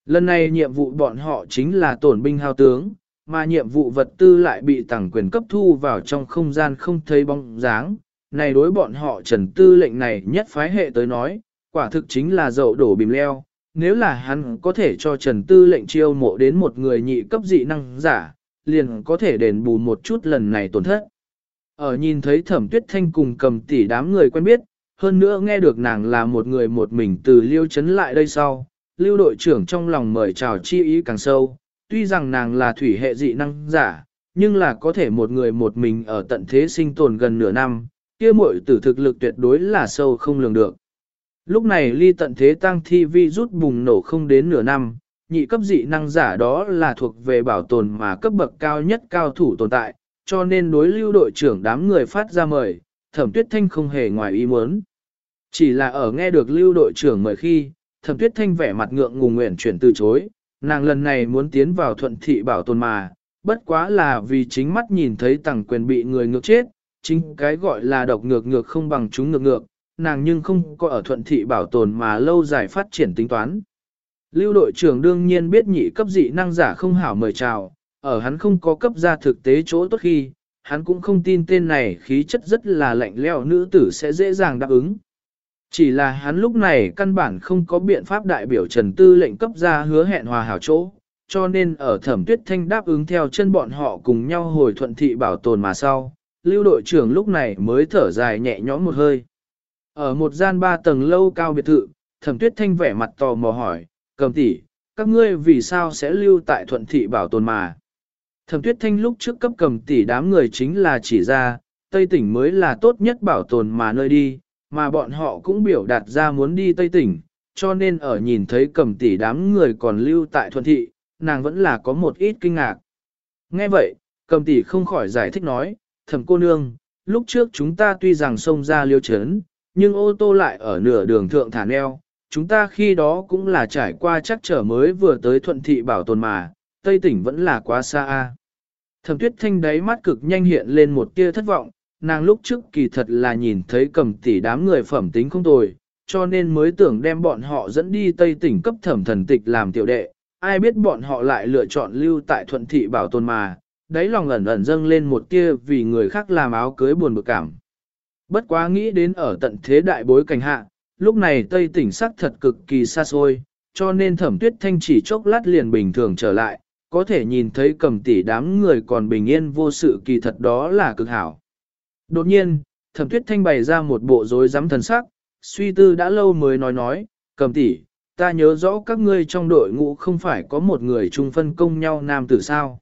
Lần này nhiệm vụ bọn họ chính là tổn binh hao tướng, mà nhiệm vụ vật tư lại bị tàng quyền cấp thu vào trong không gian không thấy bóng dáng. Này đối bọn họ trần tư lệnh này nhất phái hệ tới nói, quả thực chính là dậu đổ bìm leo. Nếu là hắn có thể cho trần tư lệnh chiêu mộ đến một người nhị cấp dị năng giả, liền có thể đền bù một chút lần này tổn thất. Ở nhìn thấy thẩm tuyết thanh cùng cầm tỷ đám người quen biết, hơn nữa nghe được nàng là một người một mình từ liêu chấn lại đây sau, lưu đội trưởng trong lòng mời chào chi ý càng sâu, tuy rằng nàng là thủy hệ dị năng giả, nhưng là có thể một người một mình ở tận thế sinh tồn gần nửa năm, kia muội tử thực lực tuyệt đối là sâu không lường được. Lúc này ly tận thế tăng thi vi rút bùng nổ không đến nửa năm, nhị cấp dị năng giả đó là thuộc về bảo tồn mà cấp bậc cao nhất cao thủ tồn tại, cho nên đối lưu đội trưởng đám người phát ra mời, thẩm tuyết thanh không hề ngoài ý muốn. Chỉ là ở nghe được lưu đội trưởng mời khi, thẩm tuyết thanh vẻ mặt ngượng ngùng nguyện chuyển từ chối, nàng lần này muốn tiến vào thuận thị bảo tồn mà, bất quá là vì chính mắt nhìn thấy tàng quyền bị người ngược chết, chính cái gọi là độc ngược ngược không bằng chúng ngược ngược, nàng nhưng không có ở thuận thị bảo tồn mà lâu dài phát triển tính toán. Lưu đội trưởng đương nhiên biết nhị cấp dị năng giả không hảo mời chào, ở hắn không có cấp ra thực tế chỗ tốt khi, hắn cũng không tin tên này khí chất rất là lạnh lẽo nữ tử sẽ dễ dàng đáp ứng. Chỉ là hắn lúc này căn bản không có biện pháp đại biểu Trần Tư lệnh cấp ra hứa hẹn hòa hảo chỗ, cho nên ở thẩm tuyết thanh đáp ứng theo chân bọn họ cùng nhau hồi thuận thị bảo tồn mà sau, lưu đội trưởng lúc này mới thở dài nhẹ nhõm một hơi. Ở một gian ba tầng lâu cao biệt thự, thẩm tuyết thanh vẻ mặt tò mò hỏi, cầm tỷ, các ngươi vì sao sẽ lưu tại thuận thị bảo tồn mà? Thẩm tuyết thanh lúc trước cấp cầm tỷ đám người chính là chỉ ra, Tây tỉnh mới là tốt nhất bảo tồn mà nơi đi, mà bọn họ cũng biểu đạt ra muốn đi Tây tỉnh, cho nên ở nhìn thấy cầm tỷ đám người còn lưu tại thuận thị, nàng vẫn là có một ít kinh ngạc. Nghe vậy, cầm tỷ không khỏi giải thích nói, thẩm cô nương, lúc trước chúng ta tuy rằng xông ra liêu chấn, nhưng ô tô lại ở nửa đường thượng thả neo, chúng ta khi đó cũng là trải qua chắc trở mới vừa tới thuận thị bảo tồn mà, Tây tỉnh vẫn là quá xa a. Thẩm tuyết thanh đáy mắt cực nhanh hiện lên một tia thất vọng, nàng lúc trước kỳ thật là nhìn thấy cầm tỷ đám người phẩm tính không tồi, cho nên mới tưởng đem bọn họ dẫn đi Tây tỉnh cấp thẩm thần tịch làm tiểu đệ, ai biết bọn họ lại lựa chọn lưu tại thuận thị bảo tồn mà, đáy lòng ẩn ẩn dâng lên một tia vì người khác làm áo cưới buồn bực cảm. Bất quá nghĩ đến ở tận thế đại bối cảnh hạ, lúc này Tây tỉnh sắc thật cực kỳ xa xôi, cho nên thẩm tuyết thanh chỉ chốc lát liền bình thường trở lại, có thể nhìn thấy cầm tỷ đám người còn bình yên vô sự kỳ thật đó là cực hảo. Đột nhiên, thẩm tuyết thanh bày ra một bộ rối rắm thần sắc, suy tư đã lâu mới nói nói, cầm tỷ, ta nhớ rõ các ngươi trong đội ngũ không phải có một người chung phân công nhau nam tử sao.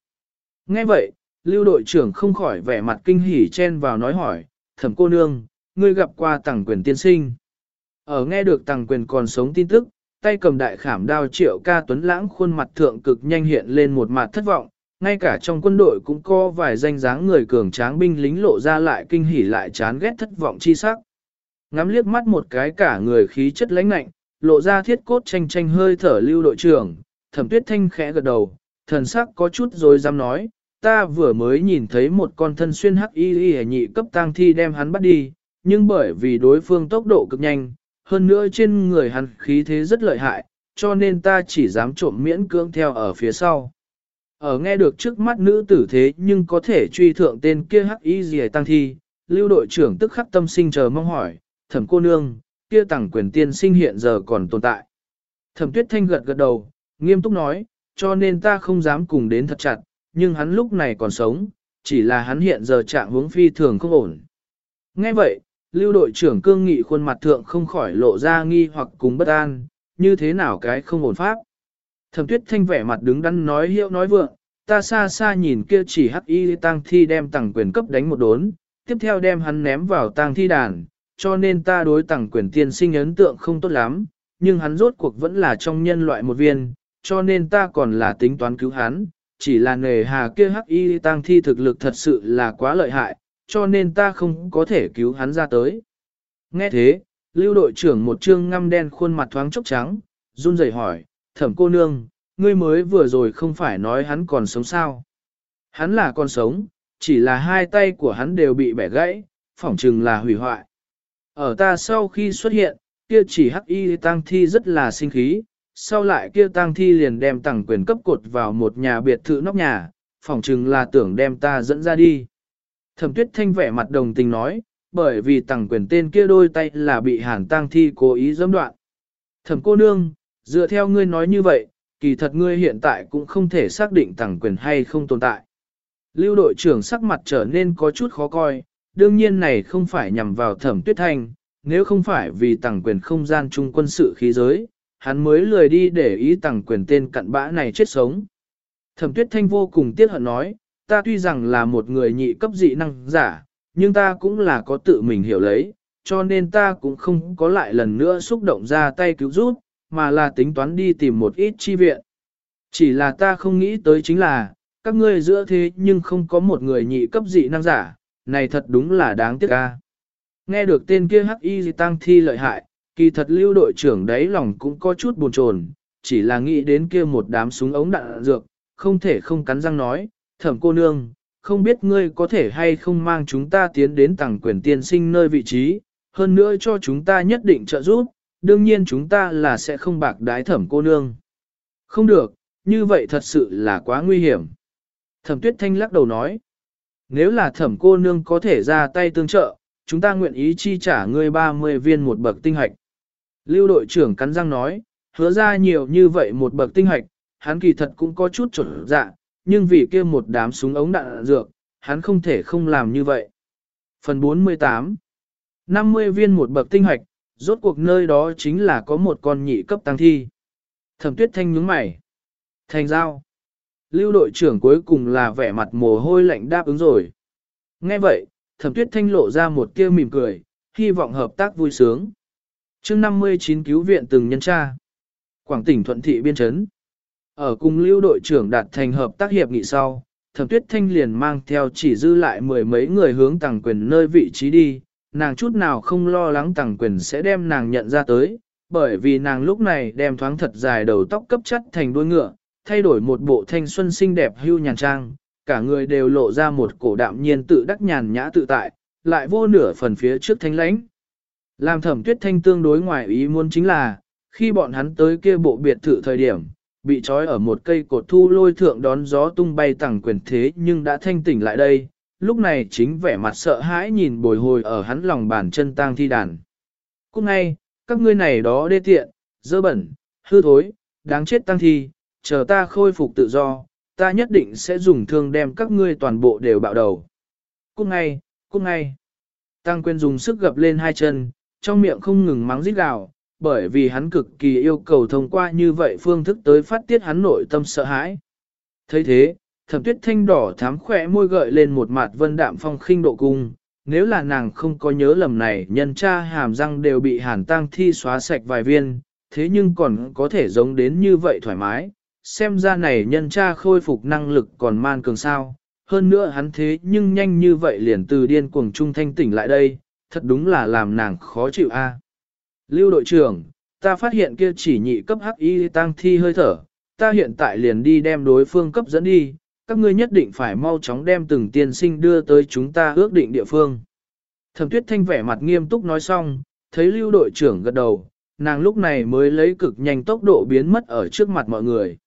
Nghe vậy, lưu đội trưởng không khỏi vẻ mặt kinh hỉ chen vào nói hỏi, thẩm cô nương, ngươi gặp qua tàng quyền tiên sinh. Ở nghe được tàng quyền còn sống tin tức, tay cầm đại khảm đao triệu ca tuấn lãng khuôn mặt thượng cực nhanh hiện lên một mặt thất vọng, ngay cả trong quân đội cũng có vài danh dáng người cường tráng binh lính lộ ra lại kinh hỉ lại chán ghét thất vọng chi sắc. Ngắm liếc mắt một cái cả người khí chất lãnh lạnh, lộ ra thiết cốt tranh tranh hơi thở lưu đội trưởng, thẩm tuyết thanh khẽ gật đầu, thần sắc có chút rồi dám nói, ta vừa mới nhìn thấy một con thân xuyên hắc y y nhị cấp tang thi đem hắn bắt đi, nhưng bởi vì đối phương tốc độ cực nhanh, hơn nữa trên người hắn khí thế rất lợi hại, cho nên ta chỉ dám trộm miễn cưỡng theo ở phía sau. Ở nghe được trước mắt nữ tử thế nhưng có thể truy thượng tên kia hắc y gì tăng thi, lưu đội trưởng tức khắc tâm sinh chờ mong hỏi, thẩm cô nương, kia tàng quyền tiên sinh hiện giờ còn tồn tại. Thẩm tuyết thanh gật gật đầu, nghiêm túc nói, cho nên ta không dám cùng đến thật chặt, nhưng hắn lúc này còn sống, chỉ là hắn hiện giờ trạng hướng phi thường không ổn. Nghe vậy, lưu đội trưởng cương nghị khuôn mặt thượng không khỏi lộ ra nghi hoặc cùng bất an, như thế nào cái không ổn pháp. Thẩm tuyết thanh vẻ mặt đứng đắn nói hiệu nói vượng, ta xa xa nhìn kia chỉ hắc y tang thi đem tặng quyền cấp đánh một đốn, tiếp theo đem hắn ném vào tang thi đàn, cho nên ta đối tặng quyền tiên sinh ấn tượng không tốt lắm, nhưng hắn rốt cuộc vẫn là trong nhân loại một viên, cho nên ta còn là tính toán cứu hắn, chỉ là nề hà kia hắc y tang thi thực lực thật sự là quá lợi hại, cho nên ta không có thể cứu hắn ra tới. Nghe thế, lưu đội trưởng một trương ngăm đen khuôn mặt thoáng chốc trắng, run rẩy hỏi, thẩm cô nương, ngươi mới vừa rồi không phải nói hắn còn sống sao. Hắn là còn sống, chỉ là hai tay của hắn đều bị bẻ gãy, phỏng chừng là hủy hoại. Ở ta sau khi xuất hiện, kia chỉ hắc y tăng thi rất là sinh khí, sau lại kia tang thi liền đem tặng quyền cấp cột vào một nhà biệt thự nóc nhà, phỏng chừng là tưởng đem ta dẫn ra đi. Thẩm tuyết thanh vẻ mặt đồng tình nói, bởi vì tặng quyền tên kia đôi tay là bị hàn Tang thi cố ý dẫm đoạn. Thẩm cô nương, dựa theo ngươi nói như vậy, kỳ thật ngươi hiện tại cũng không thể xác định tặng quyền hay không tồn tại. Lưu đội trưởng sắc mặt trở nên có chút khó coi, đương nhiên này không phải nhằm vào thẩm tuyết thanh, nếu không phải vì tặng quyền không gian chung quân sự khí giới, hắn mới lười đi để ý tặng quyền tên cặn bã này chết sống. Thẩm tuyết thanh vô cùng tiếc hận nói, ta tuy rằng là một người nhị cấp dị năng giả, nhưng ta cũng là có tự mình hiểu lấy, cho nên ta cũng không có lại lần nữa xúc động ra tay cứu giúp, mà là tính toán đi tìm một ít chi viện. Chỉ là ta không nghĩ tới chính là, các ngươi giữa thế nhưng không có một người nhị cấp dị năng giả, này thật đúng là đáng tiếc ca. Nghe được tên kia hắc y tăng thi lợi hại, kỳ thật lưu đội trưởng đấy lòng cũng có chút buồn chồn, chỉ là nghĩ đến kia một đám súng ống đạn dược, không thể không cắn răng nói, thẩm cô nương, không biết ngươi có thể hay không mang chúng ta tiến đến tầng quyền tiên sinh nơi vị trí, hơn nữa cho chúng ta nhất định trợ giúp, đương nhiên chúng ta là sẽ không bạc đái thẩm cô nương. Không được, như vậy thật sự là quá nguy hiểm. Thẩm tuyết thanh lắc đầu nói, nếu là thẩm cô nương có thể ra tay tương trợ, chúng ta nguyện ý chi trả ngươi 30 viên một bậc tinh hạch. Lưu đội trưởng cắn răng nói, hứa ra nhiều như vậy một bậc tinh hạch, hắn kỳ thật cũng có chút chuẩn dạ, nhưng vì kia một đám súng ống đạn dược, hắn không thể không làm như vậy. Phần 48 50 viên một bậc tinh hạch, rốt cuộc nơi đó chính là có một con nhị cấp tăng thi. Thẩm tuyết thanh nhướng mày. Thành giao. Lưu đội trưởng cuối cùng là vẻ mặt mồ hôi lạnh đáp ứng rồi. Nghe vậy, thẩm tuyết thanh lộ ra một tia mỉm cười, hy vọng hợp tác vui sướng chương 59 cứu viện từng nhân tra. Quảng tỉnh thuận thị biên chấn. Ở cùng lưu đội trưởng đạt thành hợp tác hiệp nghị sau, thẩm tuyết thanh liền mang theo chỉ dư lại mười mấy người hướng tàng quyền nơi vị trí đi, nàng chút nào không lo lắng tàng quyền sẽ đem nàng nhận ra tới, bởi vì nàng lúc này đem thoáng thật dài đầu tóc cấp chất thành đuôi ngựa, thay đổi một bộ thanh xuân xinh đẹp hưu nhàn trang, cả người đều lộ ra một cổ đạm nhiên tự đắc nhàn nhã tự tại, lại vô nửa phần phía trước thanh lãnh. Làm thẩm tuyết thanh tương đối ngoài ý muốn chính là, khi bọn hắn tới kia bộ biệt thự thời điểm, bị trói ở một cây cột thu lôi thượng đón gió tung bay tẳng quyền thế nhưng đã thanh tỉnh lại đây, lúc này chính vẻ mặt sợ hãi nhìn bồi hồi ở hắn lòng bàn chân tang thi đàn. Cũng ngay, các ngươi này đó đê tiện, dơ bẩn, hư thối, đáng chết tăng thi, chờ ta khôi phục tự do, ta nhất định sẽ dùng thương đem các ngươi toàn bộ đều bạo đầu. Cũng ngay, cũng ngay. Tăng quyền dùng sức gập lên hai chân, trong miệng không ngừng mắng rít gào, bởi vì hắn cực kỳ yêu cầu thông qua như vậy phương thức tới phát tiết hắn nội tâm sợ hãi. thấy thế, thẩm tuyết thanh đỏ thám khỏe môi gợi lên một mặt vân đạm phong khinh độ cung. Nếu là nàng không có nhớ lầm này, nhân cha hàm răng đều bị hàn tang thi xóa sạch vài viên, thế nhưng còn có thể giống đến như vậy thoải mái. Xem ra này nhân cha khôi phục năng lực còn man cường sao. Hơn nữa hắn thế nhưng nhanh như vậy liền từ điên cuồng trung thanh tỉnh lại đây, thật đúng là làm nàng khó chịu a. Lưu đội trưởng, ta phát hiện kia chỉ nhị cấp hắc y tăng thi hơi thở, ta hiện tại liền đi đem đối phương cấp dẫn đi, các ngươi nhất định phải mau chóng đem từng tiên sinh đưa tới chúng ta ước định địa phương. Thẩm tuyết thanh vẻ mặt nghiêm túc nói xong, thấy lưu đội trưởng gật đầu, nàng lúc này mới lấy cực nhanh tốc độ biến mất ở trước mặt mọi người.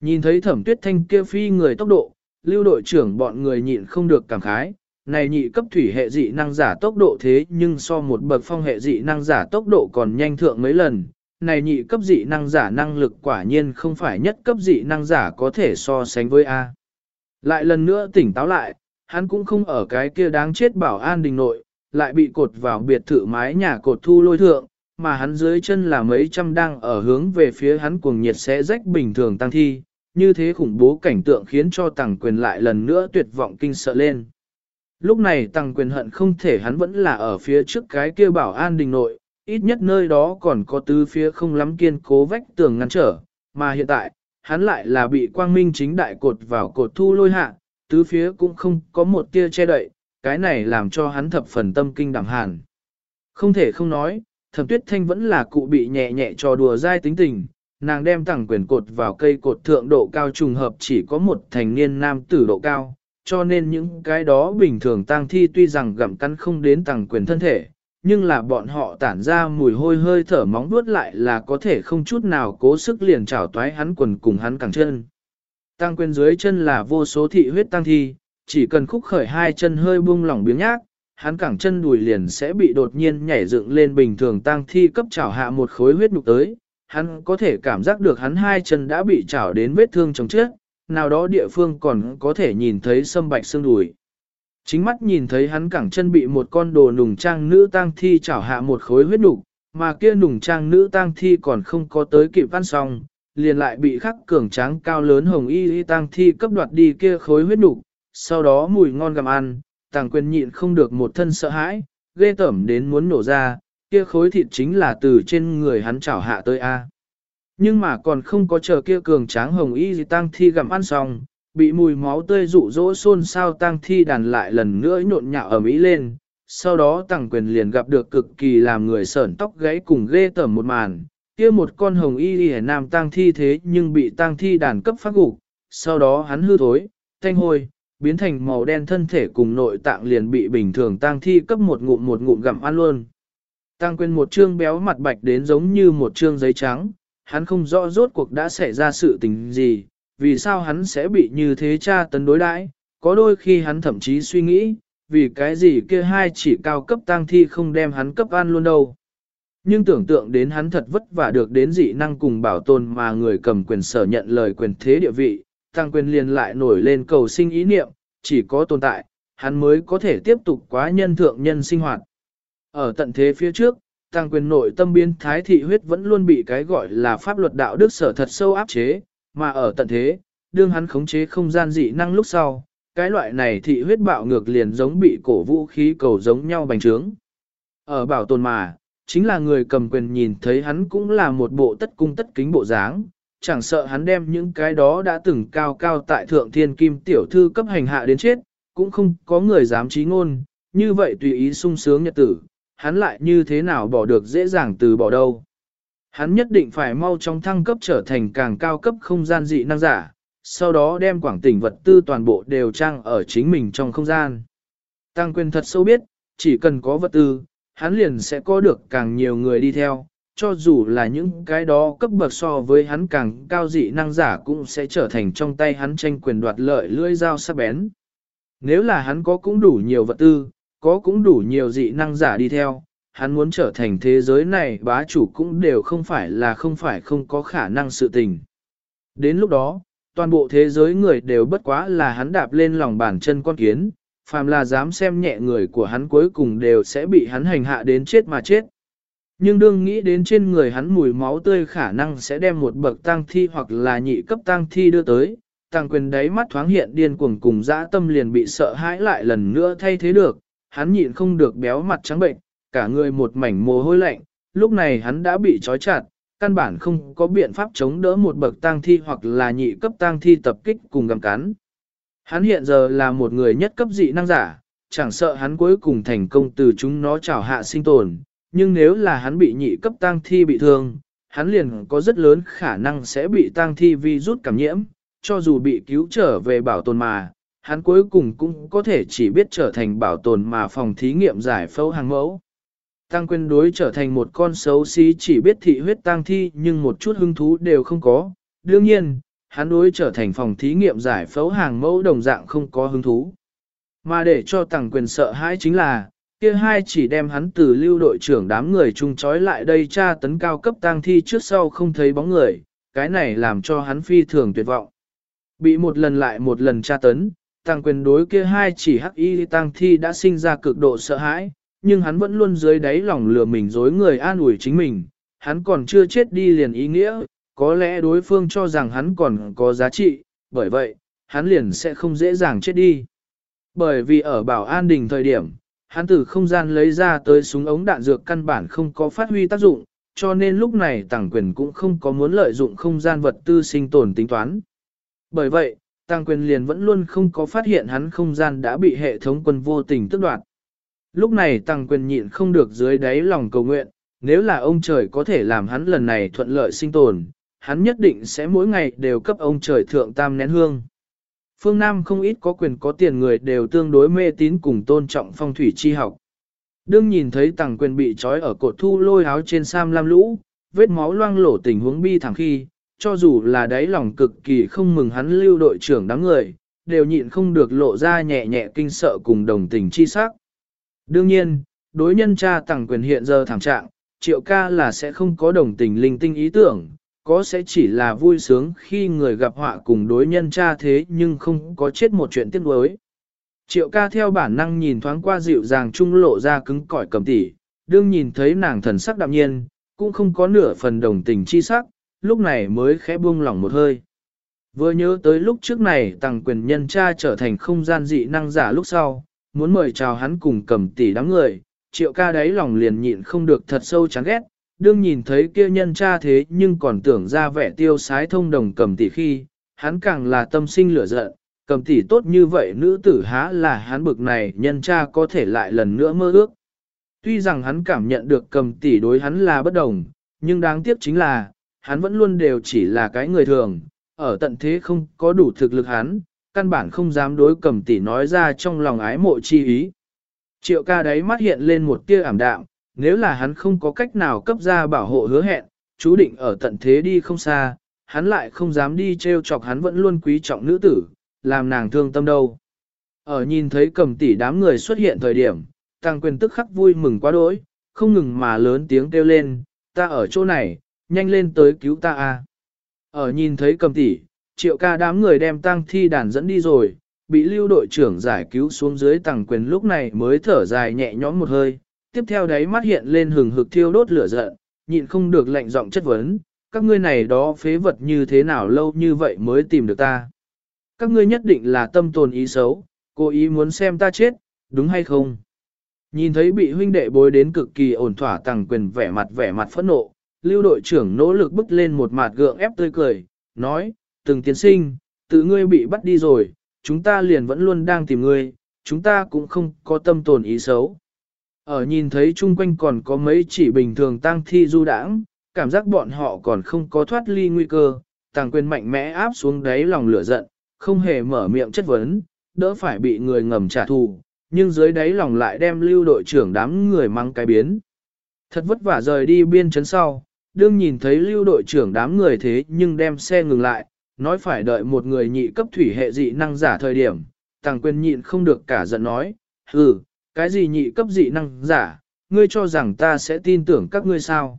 Nhìn thấy thẩm tuyết thanh kia phi người tốc độ, lưu đội trưởng bọn người nhịn không được cảm khái, này nhị cấp thủy hệ dị năng giả tốc độ thế nhưng so một bậc phong hệ dị năng giả tốc độ còn nhanh thượng mấy lần, này nhị cấp dị năng giả năng lực quả nhiên không phải nhất cấp dị năng giả có thể so sánh với A. Lại lần nữa tỉnh táo lại, hắn cũng không ở cái kia đáng chết bảo an đình nội, lại bị cột vào biệt thự mái nhà cột thu lôi thượng, mà hắn dưới chân là mấy trăm đang ở hướng về phía hắn cuồng nhiệt sẽ rách bình thường tăng thi, như thế khủng bố cảnh tượng khiến cho tàng quyền lại lần nữa tuyệt vọng kinh sợ lên. Lúc này tăng quyền hận không thể hắn vẫn là ở phía trước cái kia bảo an đình nội, ít nhất nơi đó còn có tứ phía không lắm kiên cố vách tường ngăn trở, mà hiện tại, hắn lại là bị quang minh chính đại cột vào cột thu lôi hạ, tứ phía cũng không có một tia che đậy, cái này làm cho hắn thập phần tâm kinh đảm hàn. Không thể không nói, thẩm tuyết thanh vẫn là cụ bị nhẹ nhẹ trò đùa dai tính tình, nàng đem tăng quyền cột vào cây cột thượng độ cao trùng hợp chỉ có một thành niên nam tử độ cao, cho nên những cái đó bình thường tang thi tuy rằng gặm cắn không đến tàng quyền thân thể, nhưng là bọn họ tản ra mùi hôi hơi thở móng vuốt lại là có thể không chút nào cố sức liền trảo toái hắn quần cùng hắn cẳng chân. Tăng quyền dưới chân là vô số thị huyết tăng thi, chỉ cần khúc khởi hai chân hơi buông lỏng biếng nhác, hắn cẳng chân đùi liền sẽ bị đột nhiên nhảy dựng lên bình thường tăng thi cấp chảo hạ một khối huyết nhục tới, hắn có thể cảm giác được hắn hai chân đã bị chảo đến vết thương chồng trước, nào đó địa phương còn có thể nhìn thấy sâm bạch xương đùi. Chính mắt nhìn thấy hắn cẳng chân bị một con đồ nùng trang nữ tang thi chảo hạ một khối huyết nục, mà kia nùng trang nữ tang thi còn không có tới kịp văn xong, liền lại bị khắc cường tráng cao lớn hồng y y tang thi cấp đoạt đi kia khối huyết nục, sau đó mùi ngon gặm ăn, tàng quyền nhịn không được một thân sợ hãi, ghê tẩm đến muốn nổ ra, kia khối thịt chính là từ trên người hắn chảo hạ tới A. Nhưng mà còn không có chờ kia cường tráng hồng y gì tang thi gặm ăn xong, bị mùi máu tươi rụ rỗ xôn xao tang thi đàn lại lần nữa nhộn nhạo ở mỹ lên. Sau đó tăng quyền liền gặp được cực kỳ làm người sởn tóc gáy cùng ghê tởm một màn, kia một con hồng y y nam tang thi thế nhưng bị tang thi đàn cấp phát gục, sau đó hắn hư thối, thanh hôi, biến thành màu đen thân thể cùng nội tạng liền bị bình thường tang thi cấp một ngụm một ngụm gặm ăn luôn. Tăng quyền một trương béo mặt bạch đến giống như một trương giấy trắng, hắn không rõ rốt cuộc đã xảy ra sự tình gì, vì sao hắn sẽ bị như thế tra tấn đối đãi. có đôi khi hắn thậm chí suy nghĩ, vì cái gì kia hai chỉ cao cấp tang thi không đem hắn cấp ăn luôn đâu. Nhưng tưởng tượng đến hắn thật vất vả được đến dị năng cùng bảo tồn mà người cầm quyền sở nhận lời quyền thế địa vị, tăng quyền liền lại nổi lên cầu sinh ý niệm, chỉ có tồn tại, hắn mới có thể tiếp tục quá nhân thượng nhân sinh hoạt. Ở tận thế phía trước, tăng quyền nội tâm biến thái thị huyết vẫn luôn bị cái gọi là pháp luật đạo đức sở thật sâu áp chế, mà ở tận thế, đương hắn khống chế không gian dị năng lúc sau, cái loại này thị huyết bạo ngược liền giống bị cổ vũ khí cầu giống nhau bành trướng. Ở bảo tồn mà, chính là người cầm quyền nhìn thấy hắn cũng là một bộ tất cung tất kính bộ dáng, chẳng sợ hắn đem những cái đó đã từng cao cao tại thượng thiên kim tiểu thư cấp hành hạ đến chết, cũng không có người dám trí ngôn, như vậy tùy ý sung sướng nhật tử, hắn lại như thế nào bỏ được dễ dàng từ bỏ đâu. Hắn nhất định phải mau chóng thăng cấp trở thành càng cao cấp không gian dị năng giả, sau đó đem quảng tỉnh vật tư toàn bộ đều trang ở chính mình trong không gian. Tăng quyền thật sâu biết, chỉ cần có vật tư, hắn liền sẽ có được càng nhiều người đi theo, cho dù là những cái đó cấp bậc so với hắn càng cao dị năng giả cũng sẽ trở thành trong tay hắn tranh quyền đoạt lợi lưỡi dao sắc bén. Nếu là hắn có cũng đủ nhiều vật tư, có cũng đủ nhiều dị năng giả đi theo, hắn muốn trở thành thế giới này bá chủ cũng đều không phải là không phải không có khả năng sự tình. Đến lúc đó, toàn bộ thế giới người đều bất quá là hắn đạp lên lòng bàn chân con kiến, phàm là dám xem nhẹ người của hắn cuối cùng đều sẽ bị hắn hành hạ đến chết mà chết. Nhưng đương nghĩ đến trên người hắn mùi máu tươi khả năng sẽ đem một bậc tang thi hoặc là nhị cấp tang thi đưa tới, tăng quyền đáy mắt thoáng hiện điên cuồng cùng dã tâm liền bị sợ hãi lại lần nữa thay thế được, hắn nhịn không được béo mặt trắng bệnh, cả người một mảnh mồ hôi lạnh, lúc này hắn đã bị trói chặt, căn bản không có biện pháp chống đỡ một bậc tang thi hoặc là nhị cấp tang thi tập kích cùng gầm cắn. Hắn hiện giờ là một người nhất cấp dị năng giả, chẳng sợ hắn cuối cùng thành công từ chúng nó trảo hạ sinh tồn, nhưng nếu là hắn bị nhị cấp tang thi bị thương, hắn liền có rất lớn khả năng sẽ bị tang thi vi rút cảm nhiễm, cho dù bị cứu trở về bảo tồn mà, hắn cuối cùng cũng có thể chỉ biết trở thành bảo tồn mà phòng thí nghiệm giải phẫu hàng mẫu. Tăng quyền đối trở thành một con xấu xí chỉ biết thị huyết tăng thi nhưng một chút hứng thú đều không có. Đương nhiên, hắn đối trở thành phòng thí nghiệm giải phẫu hàng mẫu đồng dạng không có hứng thú. Mà để cho tăng quyền sợ hãi chính là, kia hai chỉ đem hắn từ lưu đội trưởng đám người chung trói lại đây tra tấn cao cấp tang thi trước sau không thấy bóng người, cái này làm cho hắn phi thường tuyệt vọng. Bị một lần lại một lần tra tấn, tăng quyền đối kia hai chỉ hắc y tăng thi đã sinh ra cực độ sợ hãi, nhưng hắn vẫn luôn dưới đáy lòng lừa mình dối người an ủi chính mình, hắn còn chưa chết đi liền ý nghĩa, có lẽ đối phương cho rằng hắn còn có giá trị, bởi vậy, hắn liền sẽ không dễ dàng chết đi. Bởi vì ở bảo an đình thời điểm, hắn từ không gian lấy ra tới súng ống đạn dược căn bản không có phát huy tác dụng, cho nên lúc này tàng quyền cũng không có muốn lợi dụng không gian vật tư sinh tồn tính toán. Bởi vậy, Tăng quyền liền vẫn luôn không có phát hiện hắn không gian đã bị hệ thống quân vô tình tức đoạt. Lúc này Tăng quyền nhịn không được dưới đáy lòng cầu nguyện, nếu là ông trời có thể làm hắn lần này thuận lợi sinh tồn, hắn nhất định sẽ mỗi ngày đều cấp ông trời thượng tam nén hương. Phương Nam không ít có quyền có tiền người đều tương đối mê tín cùng tôn trọng phong thủy chi học. Đương nhìn thấy tàng quyền bị trói ở cột thu lôi áo trên sam lam lũ, vết máu loang lổ tình huống bi thẳng khi, cho dù là đáy lòng cực kỳ không mừng hắn lưu đội trưởng đám người, đều nhịn không được lộ ra nhẹ nhẹ kinh sợ cùng đồng tình chi sắc. Đương nhiên, đối nhân cha tàng quyền hiện giờ thảm trạng, triệu ca là sẽ không có đồng tình linh tinh ý tưởng, có sẽ chỉ là vui sướng khi người gặp họa cùng đối nhân cha thế nhưng không có chết một chuyện tiếc nuối. Triệu ca theo bản năng nhìn thoáng qua dịu dàng trung lộ ra cứng cỏi cầm tỉ, đương nhìn thấy nàng thần sắc đạm nhiên, cũng không có nửa phần đồng tình chi sắc, lúc này mới khẽ buông lỏng một hơi. Vừa nhớ tới lúc trước này tàng quyền nhân cha trở thành không gian dị năng giả lúc sau, muốn mời chào hắn cùng cầm tỷ đám người, triệu ca đáy lòng liền nhịn không được thật sâu chán ghét, đương nhìn thấy kia nhân cha thế nhưng còn tưởng ra vẻ tiêu sái thông đồng cầm tỷ khi, hắn càng là tâm sinh lửa giận, cầm tỷ tốt như vậy nữ tử há là hắn bực này nhân cha có thể lại lần nữa mơ ước. Tuy rằng hắn cảm nhận được cầm tỷ đối hắn là bất đồng, nhưng đáng tiếc chính là, hắn vẫn luôn đều chỉ là cái người thường, ở tận thế không có đủ thực lực hắn, căn bản không dám đối cầm tỷ nói ra trong lòng ái mộ chi ý. Triệu ca đấy mắt hiện lên một tia ảm đạm, nếu là hắn không có cách nào cấp ra bảo hộ hứa hẹn, chú định ở tận thế đi không xa, hắn lại không dám đi treo chọc hắn vẫn luôn quý trọng nữ tử, làm nàng thương tâm đâu. Ở nhìn thấy cầm tỷ đám người xuất hiện thời điểm, tăng quyền tức khắc vui mừng quá đỗi, không ngừng mà lớn tiếng kêu lên, ta ở chỗ này, nhanh lên tới cứu ta a. Ở nhìn thấy cầm tỷ, triệu ca đám người đem tang thi đàn dẫn đi rồi, bị lưu đội trưởng giải cứu xuống dưới tầng quyền lúc này mới thở dài nhẹ nhõm một hơi, tiếp theo đấy mắt hiện lên hừng hực thiêu đốt lửa giận, nhịn không được lạnh giọng chất vấn, các ngươi này đó phế vật như thế nào lâu như vậy mới tìm được ta. Các ngươi nhất định là tâm tồn ý xấu, cố ý muốn xem ta chết, đúng hay không? Nhìn thấy bị huynh đệ bối đến cực kỳ ổn thỏa tàng quyền vẻ mặt vẻ mặt phẫn nộ, lưu đội trưởng nỗ lực bứt lên một mặt gượng ép tươi cười, nói, từng tiến sinh, tự ngươi bị bắt đi rồi, chúng ta liền vẫn luôn đang tìm ngươi, chúng ta cũng không có tâm tồn ý xấu. Ở nhìn thấy chung quanh còn có mấy chỉ bình thường tang thi du đãng, cảm giác bọn họ còn không có thoát ly nguy cơ, tàng quyền mạnh mẽ áp xuống đáy lòng lửa giận, không hề mở miệng chất vấn, đỡ phải bị người ngầm trả thù, nhưng dưới đáy lòng lại đem lưu đội trưởng đám người mang cái biến. Thật vất vả rời đi biên chấn sau, đương nhìn thấy lưu đội trưởng đám người thế nhưng đem xe ngừng lại, nói phải đợi một người nhị cấp thủy hệ dị năng giả thời điểm, tàng quyền nhịn không được cả giận nói, hừ, cái gì nhị cấp dị năng giả, ngươi cho rằng ta sẽ tin tưởng các ngươi sao?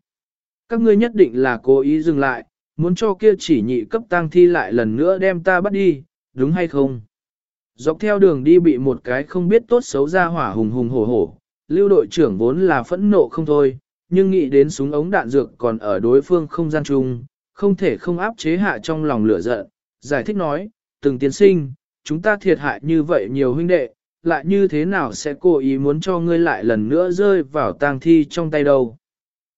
Các ngươi nhất định là cố ý dừng lại, muốn cho kia chỉ nhị cấp tăng thi lại lần nữa đem ta bắt đi, đúng hay không? Dọc theo đường đi bị một cái không biết tốt xấu ra hỏa hùng hùng hổ hổ, lưu đội trưởng vốn là phẫn nộ không thôi, nhưng nghĩ đến súng ống đạn dược còn ở đối phương không gian chung, không thể không áp chế hạ trong lòng lửa giận, giải thích nói, từng tiến sinh, chúng ta thiệt hại như vậy nhiều huynh đệ, lại như thế nào sẽ cố ý muốn cho ngươi lại lần nữa rơi vào tang thi trong tay đâu.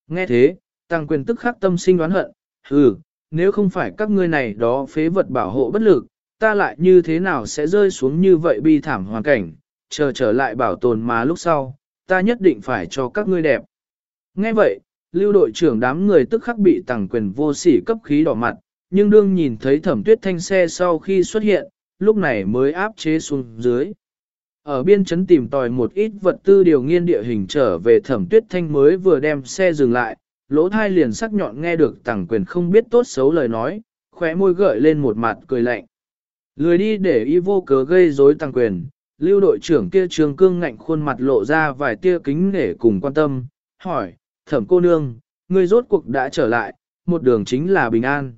Nghe thế, tăng quyền tức khắc tâm sinh đoán hận, hừ, nếu không phải các ngươi này đó phế vật bảo hộ bất lực, ta lại như thế nào sẽ rơi xuống như vậy bi thảm hoàn cảnh, chờ trở lại bảo tồn mà lúc sau, ta nhất định phải cho các ngươi đẹp. Nghe vậy, lưu đội trưởng đám người tức khắc bị tàng quyền vô sỉ cấp khí đỏ mặt, nhưng đương nhìn thấy thẩm tuyết thanh xe sau khi xuất hiện, lúc này mới áp chế xuống dưới. Ở biên trấn tìm tòi một ít vật tư điều nghiên địa hình trở về thẩm tuyết thanh mới vừa đem xe dừng lại, lỗ thai liền sắc nhọn nghe được tàng quyền không biết tốt xấu lời nói, khóe môi gợi lên một mặt cười lạnh. Lười đi để y vô cớ gây rối tàng quyền, lưu đội trưởng kia trường cương ngạnh khuôn mặt lộ ra vài tia kính để cùng quan tâm, hỏi, thẩm cô nương, ngươi rốt cuộc đã trở lại, một đường chính là bình an.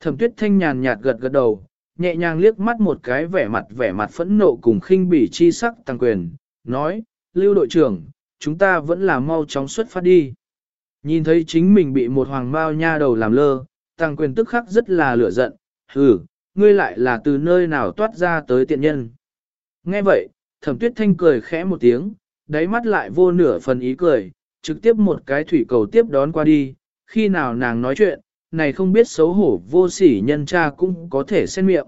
Thẩm tuyết thanh nhàn nhạt gật gật đầu, nhẹ nhàng liếc mắt một cái vẻ mặt vẻ mặt phẫn nộ cùng khinh bỉ chi sắc tăng quyền, nói, lưu đội trưởng, chúng ta vẫn là mau chóng xuất phát đi. Nhìn thấy chính mình bị một hoàng bao nha đầu làm lơ, tăng quyền tức khắc rất là lửa giận, hừ, ngươi lại là từ nơi nào toát ra tới tiện nhân. Nghe vậy, thẩm tuyết thanh cười khẽ một tiếng, đáy mắt lại vô nửa phần ý cười, trực tiếp một cái thủy cầu tiếp đón qua đi, khi nào nàng nói chuyện, này không biết xấu hổ vô sỉ nhân cha cũng có thể xen miệng.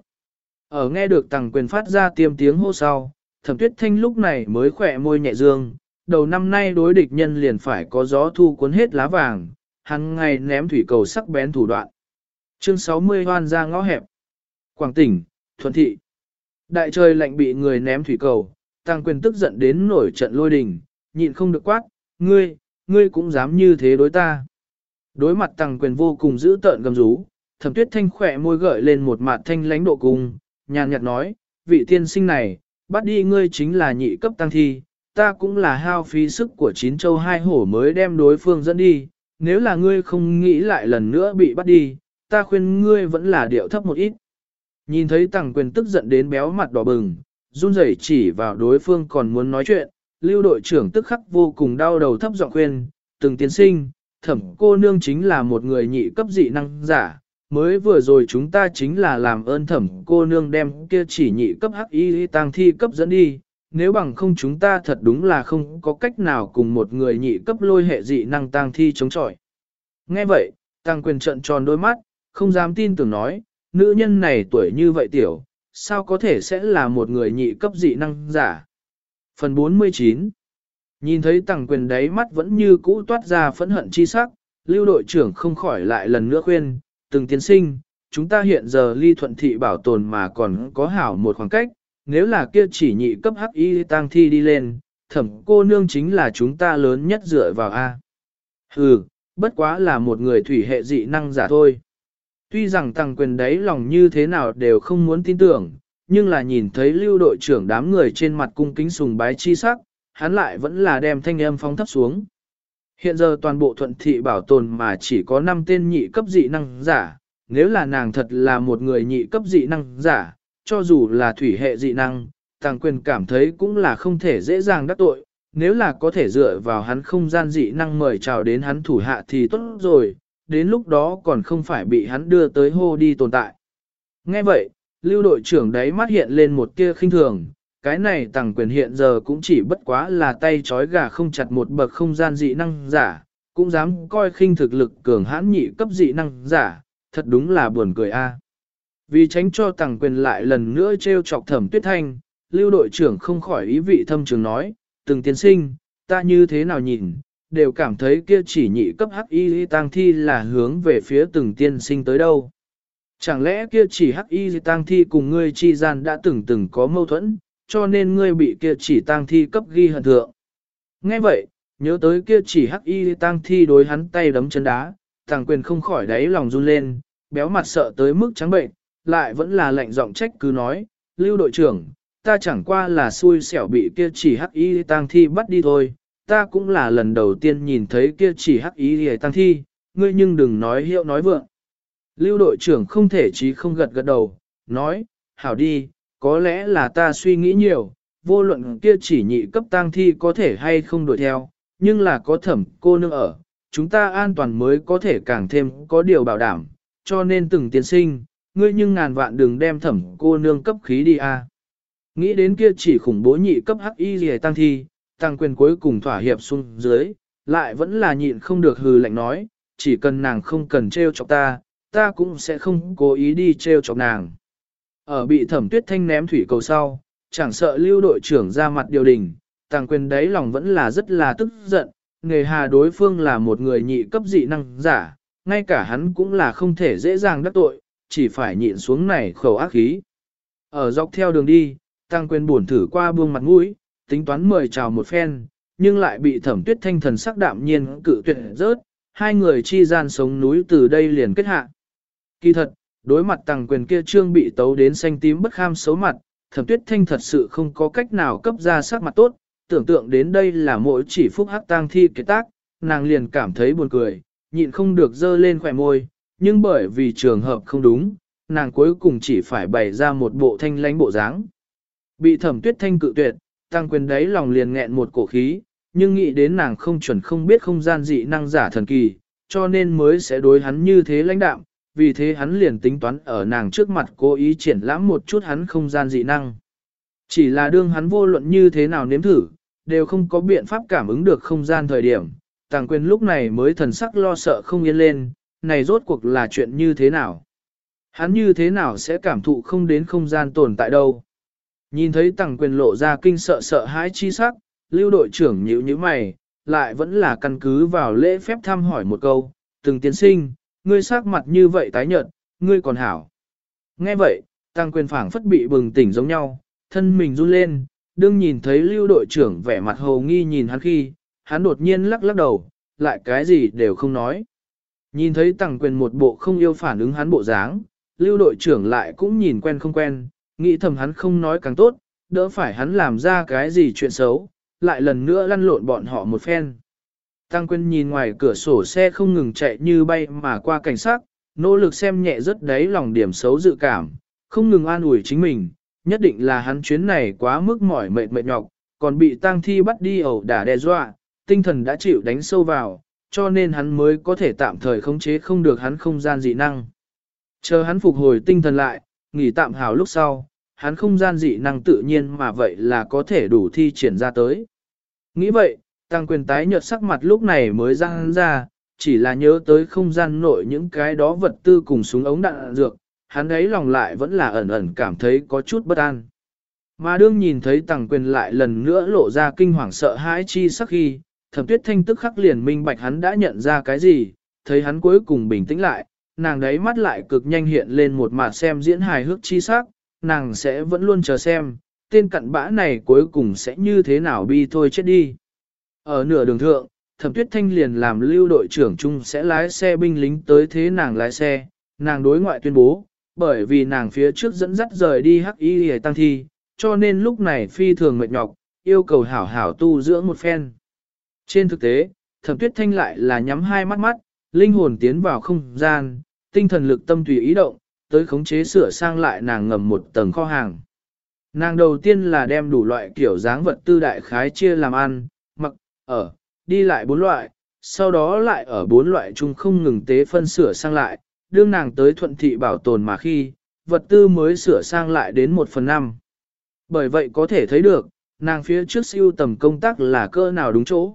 Ở nghe được tàng quyền phát ra tiêm tiếng hô sau, thẩm tuyết thanh lúc này mới khỏe môi nhẹ dương, đầu năm nay đối địch nhân liền phải có gió thu cuốn hết lá vàng, hàng ngày ném thủy cầu sắc bén thủ đoạn. Chương 60 hoan ra ngõ hẹp. Quảng tỉnh, Thuận Thị. Đại trời lạnh bị người ném thủy cầu, tăng quyền tức giận đến nổi trận lôi đình, nhịn không được quát, ngươi, ngươi cũng dám như thế đối ta. Đối mặt tăng quyền vô cùng giữ tợn gầm rú, thẩm tuyết thanh khỏe môi gợi lên một mặt thanh lãnh độ cùng, nhàn nhạt nói, vị tiên sinh này, bắt đi ngươi chính là nhị cấp tăng thi, ta cũng là hao phí sức của chín châu hai hổ mới đem đối phương dẫn đi, nếu là ngươi không nghĩ lại lần nữa bị bắt đi, ta khuyên ngươi vẫn là điệu thấp một ít. Nhìn thấy tăng quyền tức giận đến béo mặt đỏ bừng, run rẩy chỉ vào đối phương còn muốn nói chuyện, lưu đội trưởng tức khắc vô cùng đau đầu thấp giọng khuyên, từng tiến sinh, thẩm cô nương chính là một người nhị cấp dị năng giả, mới vừa rồi chúng ta chính là làm ơn thẩm cô nương đem kia chỉ nhị cấp hắc y tăng thi cấp dẫn đi, nếu bằng không chúng ta thật đúng là không có cách nào cùng một người nhị cấp lôi hệ dị năng tăng thi chống chọi. Nghe vậy, tăng quyền trận tròn đôi mắt, không dám tin tưởng nói, nữ nhân này tuổi như vậy tiểu, sao có thể sẽ là một người nhị cấp dị năng giả. Phần 49 Nhìn thấy tăng quyền đáy mắt vẫn như cũ toát ra phẫn hận chi sắc, lưu đội trưởng không khỏi lại lần nữa khuyên, từng tiến sinh, chúng ta hiện giờ ly thuận thị bảo tồn mà còn có hảo một khoảng cách, nếu là kia chỉ nhị cấp hắc y tang thi đi lên, thẩm cô nương chính là chúng ta lớn nhất dựa vào A. Hừ, bất quá là một người thủy hệ dị năng giả thôi. Tuy rằng tăng quyền đấy lòng như thế nào đều không muốn tin tưởng, nhưng là nhìn thấy lưu đội trưởng đám người trên mặt cung kính sùng bái chi sắc, hắn lại vẫn là đem thanh âm phóng thấp xuống. Hiện giờ toàn bộ thuận thị bảo tồn mà chỉ có 5 tên nhị cấp dị năng giả, nếu là nàng thật là một người nhị cấp dị năng giả, cho dù là thủy hệ dị năng, tàng quyền cảm thấy cũng là không thể dễ dàng đắc tội, nếu là có thể dựa vào hắn không gian dị năng mời chào đến hắn thủ hạ thì tốt rồi, đến lúc đó còn không phải bị hắn đưa tới hô đi tồn tại. Nghe vậy, lưu đội trưởng đấy mắt hiện lên một tia khinh thường, cái này tàng quyền hiện giờ cũng chỉ bất quá là tay trói gà không chặt một bậc không gian dị năng giả, cũng dám coi khinh thực lực cường hãn nhị cấp dị năng giả, thật đúng là buồn cười a. Vì tránh cho tàng quyền lại lần nữa trêu chọc thẩm tuyết thanh, lưu đội trưởng không khỏi ý vị thâm trường nói, từng tiên sinh, ta như thế nào nhìn, đều cảm thấy kia chỉ nhị cấp hắc y tang thi là hướng về phía từng tiên sinh tới đâu. Chẳng lẽ kia chỉ hắc y tang thi cùng ngươi chi gian đã từng từng có mâu thuẫn, cho nên ngươi bị kia chỉ tang thi cấp ghi hận thượng. Nghe vậy, nhớ tới kia chỉ hắc y tang thi đối hắn tay đấm chân đá, Thằng quyền không khỏi đáy lòng run lên, béo mặt sợ tới mức trắng bệnh, lại vẫn là lệnh giọng trách cứ nói, lưu đội trưởng, ta chẳng qua là xui xẻo bị kia chỉ hắc y tang thi bắt đi thôi, ta cũng là lần đầu tiên nhìn thấy kia chỉ hắc y tang thi, ngươi nhưng đừng nói hiệu nói vượng. Lưu đội trưởng không thể chí không gật gật đầu, nói, hảo đi, có lẽ là ta suy nghĩ nhiều, vô luận kia chỉ nhị cấp tang thi có thể hay không đuổi theo, nhưng là có thẩm cô nương ở, chúng ta an toàn mới có thể càng thêm có điều bảo đảm, cho nên từng tiến sinh, ngươi nhưng ngàn vạn đừng đem thẩm cô nương cấp khí đi a. Nghĩ đến kia chỉ khủng bố nhị cấp hắc y gì tăng thi, tăng quyền cuối cùng thỏa hiệp xuống dưới, lại vẫn là nhịn không được hừ lạnh nói, chỉ cần nàng không cần treo chọc ta, ta cũng sẽ không cố ý đi treo chọc nàng. Ở bị thẩm tuyết thanh ném thủy cầu sau, chẳng sợ lưu đội trưởng ra mặt điều đình, tăng quyền đấy lòng vẫn là rất là tức giận, nghề hà đối phương là một người nhị cấp dị năng giả, ngay cả hắn cũng là không thể dễ dàng đắc tội, chỉ phải nhịn xuống này khẩu ác khí. Ở dọc theo đường đi, tăng quyền buồn thử qua buông mặt mũi, tính toán mời chào một phen, nhưng lại bị thẩm tuyết thanh thần sắc đạm nhiên cự tuyệt rớt, hai người chi gian sống núi từ đây liền kết hạ. Kỳ thật, đối mặt tăng quyền kia trương bị tấu đến xanh tím bất kham xấu mặt, thẩm tuyết thanh thật sự không có cách nào cấp ra sắc mặt tốt, tưởng tượng đến đây là mỗi chỉ phúc hắc tang thi kế tác, nàng liền cảm thấy buồn cười, nhịn không được dơ lên khỏe môi, nhưng bởi vì trường hợp không đúng, nàng cuối cùng chỉ phải bày ra một bộ thanh lãnh bộ dáng. Bị thẩm tuyết thanh cự tuyệt, tăng quyền đấy lòng liền nghẹn một cổ khí, nhưng nghĩ đến nàng không chuẩn không biết không gian dị năng giả thần kỳ, cho nên mới sẽ đối hắn như thế lãnh đạm, vì thế hắn liền tính toán ở nàng trước mặt cố ý triển lãm một chút hắn không gian dị năng. Chỉ là đương hắn vô luận như thế nào nếm thử, đều không có biện pháp cảm ứng được không gian thời điểm, tàng quyền lúc này mới thần sắc lo sợ không yên lên, này rốt cuộc là chuyện như thế nào? Hắn như thế nào sẽ cảm thụ không đến không gian tồn tại đâu? Nhìn thấy tàng quyền lộ ra kinh sợ sợ hãi chi sắc, lưu đội trưởng nhíu như mày, lại vẫn là căn cứ vào lễ phép thăm hỏi một câu, từng tiến sinh, ngươi sắc mặt như vậy tái nhợt, ngươi còn hảo. Nghe vậy, tăng quyền phảng phất bị bừng tỉnh giống nhau, thân mình run lên, đương nhìn thấy lưu đội trưởng vẻ mặt hồ nghi nhìn hắn khi, hắn đột nhiên lắc lắc đầu, lại cái gì đều không nói. Nhìn thấy tăng quyền một bộ không yêu phản ứng hắn bộ dáng, lưu đội trưởng lại cũng nhìn quen không quen, nghĩ thầm hắn không nói càng tốt, đỡ phải hắn làm ra cái gì chuyện xấu, lại lần nữa lăn lộn bọn họ một phen. Tăng Quyên nhìn ngoài cửa sổ xe không ngừng chạy như bay mà qua cảnh sát, nỗ lực xem nhẹ rất đáy lòng điểm xấu dự cảm, không ngừng an ủi chính mình, nhất định là hắn chuyến này quá mức mỏi mệt mệt nhọc, còn bị tang thi bắt đi ẩu đả đe dọa, tinh thần đã chịu đánh sâu vào, cho nên hắn mới có thể tạm thời khống chế không được hắn không gian dị năng. Chờ hắn phục hồi tinh thần lại, nghỉ tạm hào lúc sau, hắn không gian dị năng tự nhiên mà vậy là có thể đủ thi triển ra tới. Nghĩ vậy, tăng quyền tái nhợt sắc mặt lúc này mới răng ra, chỉ là nhớ tới không gian nội những cái đó vật tư cùng súng ống đạn dược, hắn ấy lòng lại vẫn là ẩn ẩn cảm thấy có chút bất an. Mà đương nhìn thấy tăng quyền lại lần nữa lộ ra kinh hoàng sợ hãi chi sắc khi, thẩm tuyết thanh tức khắc liền minh bạch hắn đã nhận ra cái gì, thấy hắn cuối cùng bình tĩnh lại, nàng đấy mắt lại cực nhanh hiện lên một mặt xem diễn hài hước chi sắc, nàng sẽ vẫn luôn chờ xem, tên cặn bã này cuối cùng sẽ như thế nào bi thôi chết đi. Ở nửa đường thượng, thẩm tuyết thanh liền làm lưu đội trưởng chung sẽ lái xe binh lính tới thế nàng lái xe, nàng đối ngoại tuyên bố, bởi vì nàng phía trước dẫn dắt rời đi hắc y hề tăng thi, cho nên lúc này phi thường mệt nhọc, yêu cầu hảo hảo tu dưỡng một phen. Trên thực tế, thẩm tuyết thanh lại là nhắm hai mắt mắt, linh hồn tiến vào không gian, tinh thần lực tâm tùy ý động, tới khống chế sửa sang lại nàng ngầm một tầng kho hàng. Nàng đầu tiên là đem đủ loại kiểu dáng vật tư đại khái chia làm ăn, ở, đi lại bốn loại, sau đó lại ở bốn loại chung không ngừng tế phân sửa sang lại, đương nàng tới thuận thị bảo tồn mà khi, vật tư mới sửa sang lại đến một phần năm. Bởi vậy có thể thấy được, nàng phía trước siêu tầm công tác là cơ nào đúng chỗ.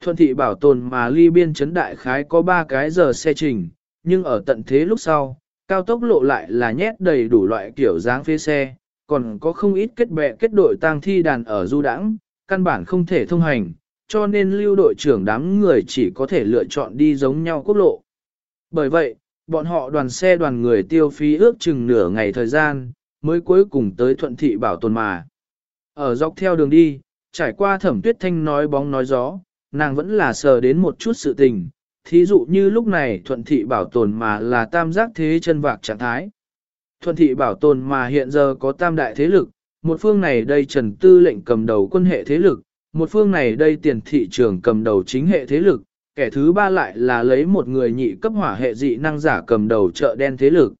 Thuận thị bảo tồn mà ly biên chấn đại khái có 3 cái giờ xe trình, nhưng ở tận thế lúc sau, cao tốc lộ lại là nhét đầy đủ loại kiểu dáng phía xe, còn có không ít kết bè kết đội tang thi đàn ở du đãng, căn bản không thể thông hành, cho nên lưu đội trưởng đám người chỉ có thể lựa chọn đi giống nhau quốc lộ. Bởi vậy, bọn họ đoàn xe đoàn người tiêu phí ước chừng nửa ngày thời gian, mới cuối cùng tới thuận thị bảo tồn mà. Ở dọc theo đường đi, trải qua thẩm tuyết thanh nói bóng nói gió, nàng vẫn là sờ đến một chút sự tình, thí dụ như lúc này thuận thị bảo tồn mà là tam giác thế chân vạc trạng thái. Thuận thị bảo tồn mà hiện giờ có tam đại thế lực, một phương này đây trần tư lệnh cầm đầu quân hệ thế lực, một phương này đây tiền thị trường cầm đầu chính hệ thế lực, kẻ thứ ba lại là lấy một người nhị cấp hỏa hệ dị năng giả cầm đầu chợ đen thế lực.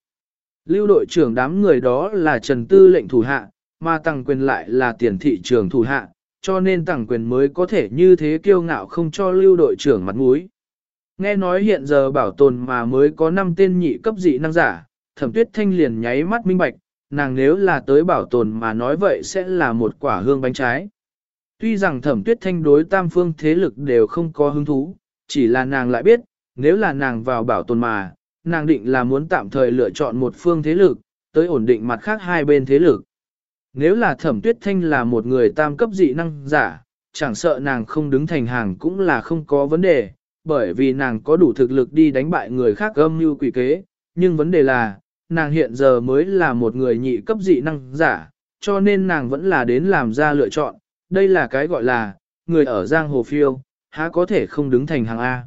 Lưu đội trưởng đám người đó là Trần Tư lệnh thủ hạ, mà Tăng Quyền lại là tiền thị trường thủ hạ, cho nên Tăng Quyền mới có thể như thế kiêu ngạo không cho lưu đội trưởng mặt mũi. Nghe nói hiện giờ bảo tồn mà mới có 5 tên nhị cấp dị năng giả, thẩm tuyết thanh liền nháy mắt minh bạch, nàng nếu là tới bảo tồn mà nói vậy sẽ là một quả hương bánh trái. Tuy rằng thẩm tuyết thanh đối tam phương thế lực đều không có hứng thú, chỉ là nàng lại biết, nếu là nàng vào bảo tồn mà, nàng định là muốn tạm thời lựa chọn một phương thế lực, tới ổn định mặt khác hai bên thế lực. Nếu là thẩm tuyết thanh là một người tam cấp dị năng giả, chẳng sợ nàng không đứng thành hàng cũng là không có vấn đề, bởi vì nàng có đủ thực lực đi đánh bại người khác âm như quỷ kế, nhưng vấn đề là, nàng hiện giờ mới là một người nhị cấp dị năng giả, cho nên nàng vẫn là đến làm ra lựa chọn, đây là cái gọi là, người ở giang hồ phiêu, há có thể không đứng thành hàng A.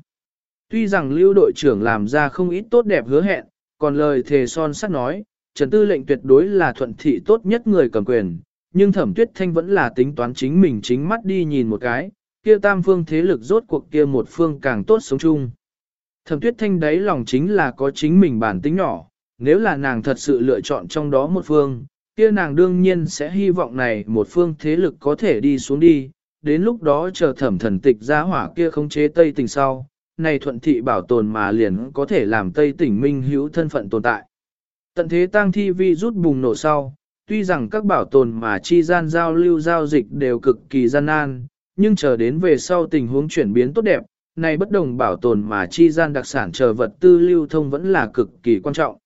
Tuy rằng lưu đội trưởng làm ra không ít tốt đẹp hứa hẹn, còn lời thề son sắt nói, Trần Tư lệnh tuyệt đối là thuận thị tốt nhất người cầm quyền, nhưng thẩm tuyết thanh vẫn là tính toán chính mình chính mắt đi nhìn một cái, kia tam phương thế lực rốt cuộc kia một phương càng tốt sống chung. Thẩm tuyết thanh đấy lòng chính là có chính mình bản tính nhỏ, nếu là nàng thật sự lựa chọn trong đó một phương, kia nàng đương nhiên sẽ hy vọng này một phương thế lực có thể đi xuống đi, đến lúc đó chờ thẩm thần tịch ra hỏa kia khống chế Tây tỉnh sau, này thuận thị bảo tồn mà liền có thể làm Tây tỉnh minh hữu thân phận tồn tại. Tận thế tang thi vi rút bùng nổ sau, tuy rằng các bảo tồn mà chi gian giao lưu giao dịch đều cực kỳ gian nan, nhưng chờ đến về sau tình huống chuyển biến tốt đẹp, này bất đồng bảo tồn mà chi gian đặc sản chờ vật tư lưu thông vẫn là cực kỳ quan trọng.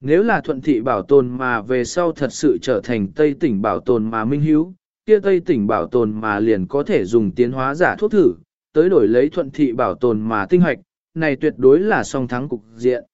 Nếu là thuận thị bảo tồn mà về sau thật sự trở thành Tây tỉnh bảo tồn mà minh hiếu, kia Tây tỉnh bảo tồn mà liền có thể dùng tiến hóa giả thuốc thử, tới đổi lấy thuận thị bảo tồn mà tinh hoạch, này tuyệt đối là song thắng cục diện.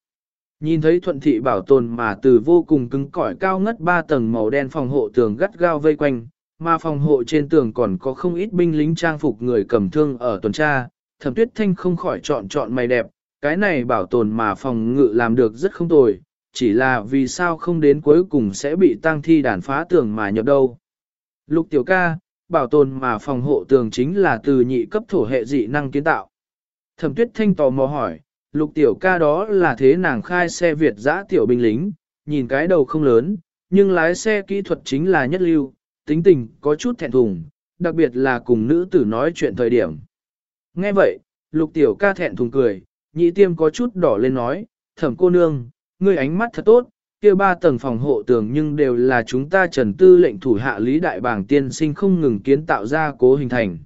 Nhìn thấy thuận thị bảo tồn mà từ vô cùng cứng cỏi cao ngất 3 tầng màu đen phòng hộ tường gắt gao vây quanh, mà phòng hộ trên tường còn có không ít binh lính trang phục người cầm thương ở tuần tra, thẩm tuyết thanh không khỏi chọn chọn mày đẹp, cái này bảo tồn mà phòng ngự làm được rất không tồi, chỉ là vì sao không đến cuối cùng sẽ bị tăng thi đàn phá tường mà nhập đâu. Lục tiểu ca, bảo tồn mà phòng hộ tường chính là từ nhị cấp thổ hệ dị năng kiến tạo. Thẩm tuyết thanh tò mò hỏi, lục tiểu ca đó là thế nàng khai xe Việt giã tiểu binh lính, nhìn cái đầu không lớn, nhưng lái xe kỹ thuật chính là nhất lưu, tính tình có chút thẹn thùng, đặc biệt là cùng nữ tử nói chuyện thời điểm. Nghe vậy, lục tiểu ca thẹn thùng cười, nhị tiêm có chút đỏ lên nói, thẩm cô nương, ngươi ánh mắt thật tốt, kia ba tầng phòng hộ tường nhưng đều là chúng ta trần tư lệnh thủ hạ lý đại bảng tiên sinh không ngừng kiến tạo ra cố hình thành.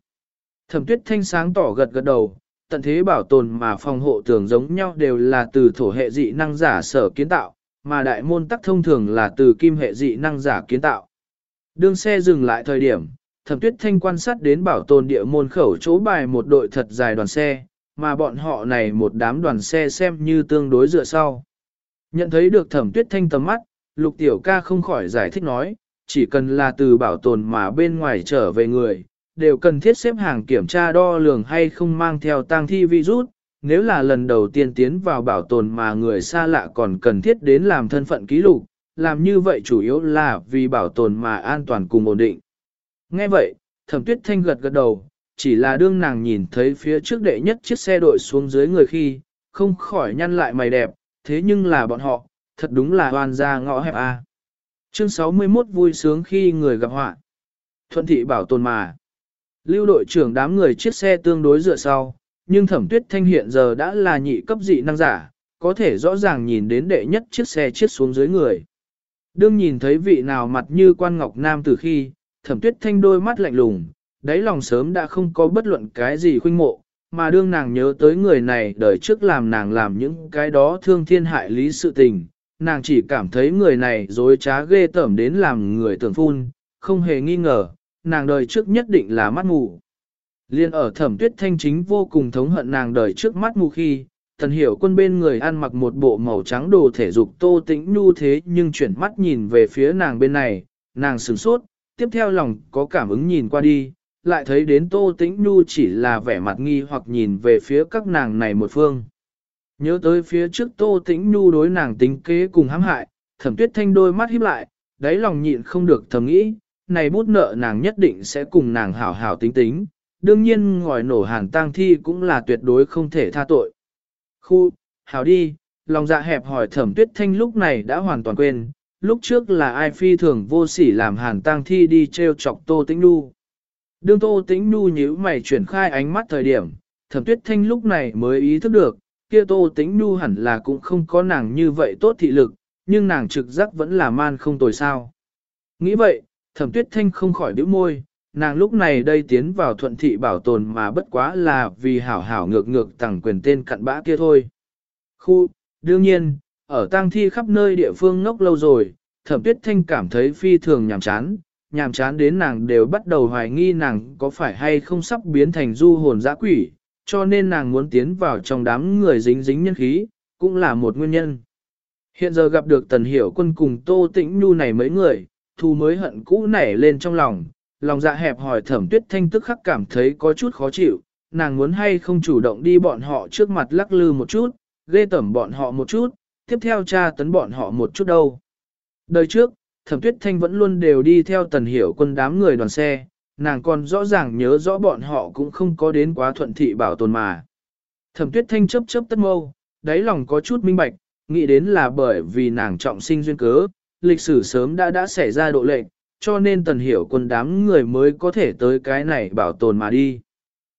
Thẩm tuyết thanh sáng tỏ gật gật đầu, tận thế bảo tồn mà phòng hộ tường giống nhau đều là từ thổ hệ dị năng giả sở kiến tạo, mà đại môn tắc thông thường là từ kim hệ dị năng giả kiến tạo. Đương xe dừng lại thời điểm, thẩm tuyết thanh quan sát đến bảo tồn địa môn khẩu chỗ bài một đội thật dài đoàn xe, mà bọn họ này một đám đoàn xe xem như tương đối dựa sau. Nhận thấy được thẩm tuyết thanh tầm mắt, lục tiểu ca không khỏi giải thích nói, chỉ cần là từ bảo tồn mà bên ngoài trở về người, đều cần thiết xếp hàng kiểm tra đo lường hay không mang theo tang thi virus, nếu là lần đầu tiên tiến vào bảo tồn mà người xa lạ còn cần thiết đến làm thân phận ký lục, làm như vậy chủ yếu là vì bảo tồn mà an toàn cùng ổn định. Nghe vậy, thẩm tuyết thanh gật gật đầu, chỉ là đương nàng nhìn thấy phía trước đệ nhất chiếc xe đội xuống dưới người khi, không khỏi nhăn lại mày đẹp, thế nhưng là bọn họ, thật đúng là hoàn ra ngõ hẹp a. Chương 61 vui sướng khi người gặp họa. Thuận thị bảo tồn mà. Lưu đội trưởng đám người chiếc xe tương đối dựa sau, nhưng thẩm tuyết thanh hiện giờ đã là nhị cấp dị năng giả, có thể rõ ràng nhìn đến đệ nhất chiếc xe chiếc xuống dưới người. Đương nhìn thấy vị nào mặt như quan ngọc nam từ khi, thẩm tuyết thanh đôi mắt lạnh lùng, đáy lòng sớm đã không có bất luận cái gì khuynh mộ, mà đương nàng nhớ tới người này đời trước làm nàng làm những cái đó thương thiên hại lý sự tình, nàng chỉ cảm thấy người này dối trá ghê tởm đến làm người tưởng phun, không hề nghi ngờ, nàng đời trước nhất định là mắt mù. Liên ở thẩm tuyết thanh chính vô cùng thống hận nàng đời trước mắt mù khi, thần hiểu quân bên người ăn mặc một bộ màu trắng đồ thể dục tô tĩnh nhu thế nhưng chuyển mắt nhìn về phía nàng bên này, nàng sửng sốt, tiếp theo lòng có cảm ứng nhìn qua đi, lại thấy đến tô tĩnh nhu chỉ là vẻ mặt nghi hoặc nhìn về phía các nàng này một phương. Nhớ tới phía trước tô tĩnh nhu đối nàng tính kế cùng hãm hại, thẩm tuyết thanh đôi mắt híp lại, đáy lòng nhịn không được thầm nghĩ, này bút nợ nàng nhất định sẽ cùng nàng hảo hảo tính tính, đương nhiên ngòi nổ hàn tang thi cũng là tuyệt đối không thể tha tội. Khu, hảo đi, lòng dạ hẹp hỏi thẩm tuyết thanh lúc này đã hoàn toàn quên, lúc trước là ai phi thường vô sỉ làm hàn tang thi đi treo chọc tô tĩnh nu. Đương tô tĩnh nu nhíu mày chuyển khai ánh mắt thời điểm, thẩm tuyết thanh lúc này mới ý thức được, kia tô tĩnh nu hẳn là cũng không có nàng như vậy tốt thị lực, nhưng nàng trực giác vẫn là man không tồi sao. Nghĩ vậy, thẩm tuyết thanh không khỏi bĩu môi, nàng lúc này đây tiến vào thuận thị bảo tồn mà bất quá là vì hảo hảo ngược ngược tặng quyền tên cặn bã kia thôi. Khu, đương nhiên, ở tang thi khắp nơi địa phương ngốc lâu rồi, thẩm tuyết thanh cảm thấy phi thường nhàm chán, nhàm chán đến nàng đều bắt đầu hoài nghi nàng có phải hay không sắp biến thành du hồn dã quỷ, cho nên nàng muốn tiến vào trong đám người dính dính nhân khí, cũng là một nguyên nhân. Hiện giờ gặp được tần hiểu quân cùng tô tĩnh nhu này mấy người, thu mới hận cũ nảy lên trong lòng, lòng dạ hẹp hỏi thẩm tuyết thanh tức khắc cảm thấy có chút khó chịu, nàng muốn hay không chủ động đi bọn họ trước mặt lắc lư một chút, ghê tẩm bọn họ một chút, tiếp theo tra tấn bọn họ một chút đâu. Đời trước, thẩm tuyết thanh vẫn luôn đều đi theo tần hiểu quân đám người đoàn xe, nàng còn rõ ràng nhớ rõ bọn họ cũng không có đến quá thuận thị bảo tồn mà. Thẩm tuyết thanh chấp chấp tất mâu, đáy lòng có chút minh bạch, nghĩ đến là bởi vì nàng trọng sinh duyên cớ, lịch sử sớm đã đã xảy ra độ lệnh, cho nên tần hiểu quân đám người mới có thể tới cái này bảo tồn mà đi.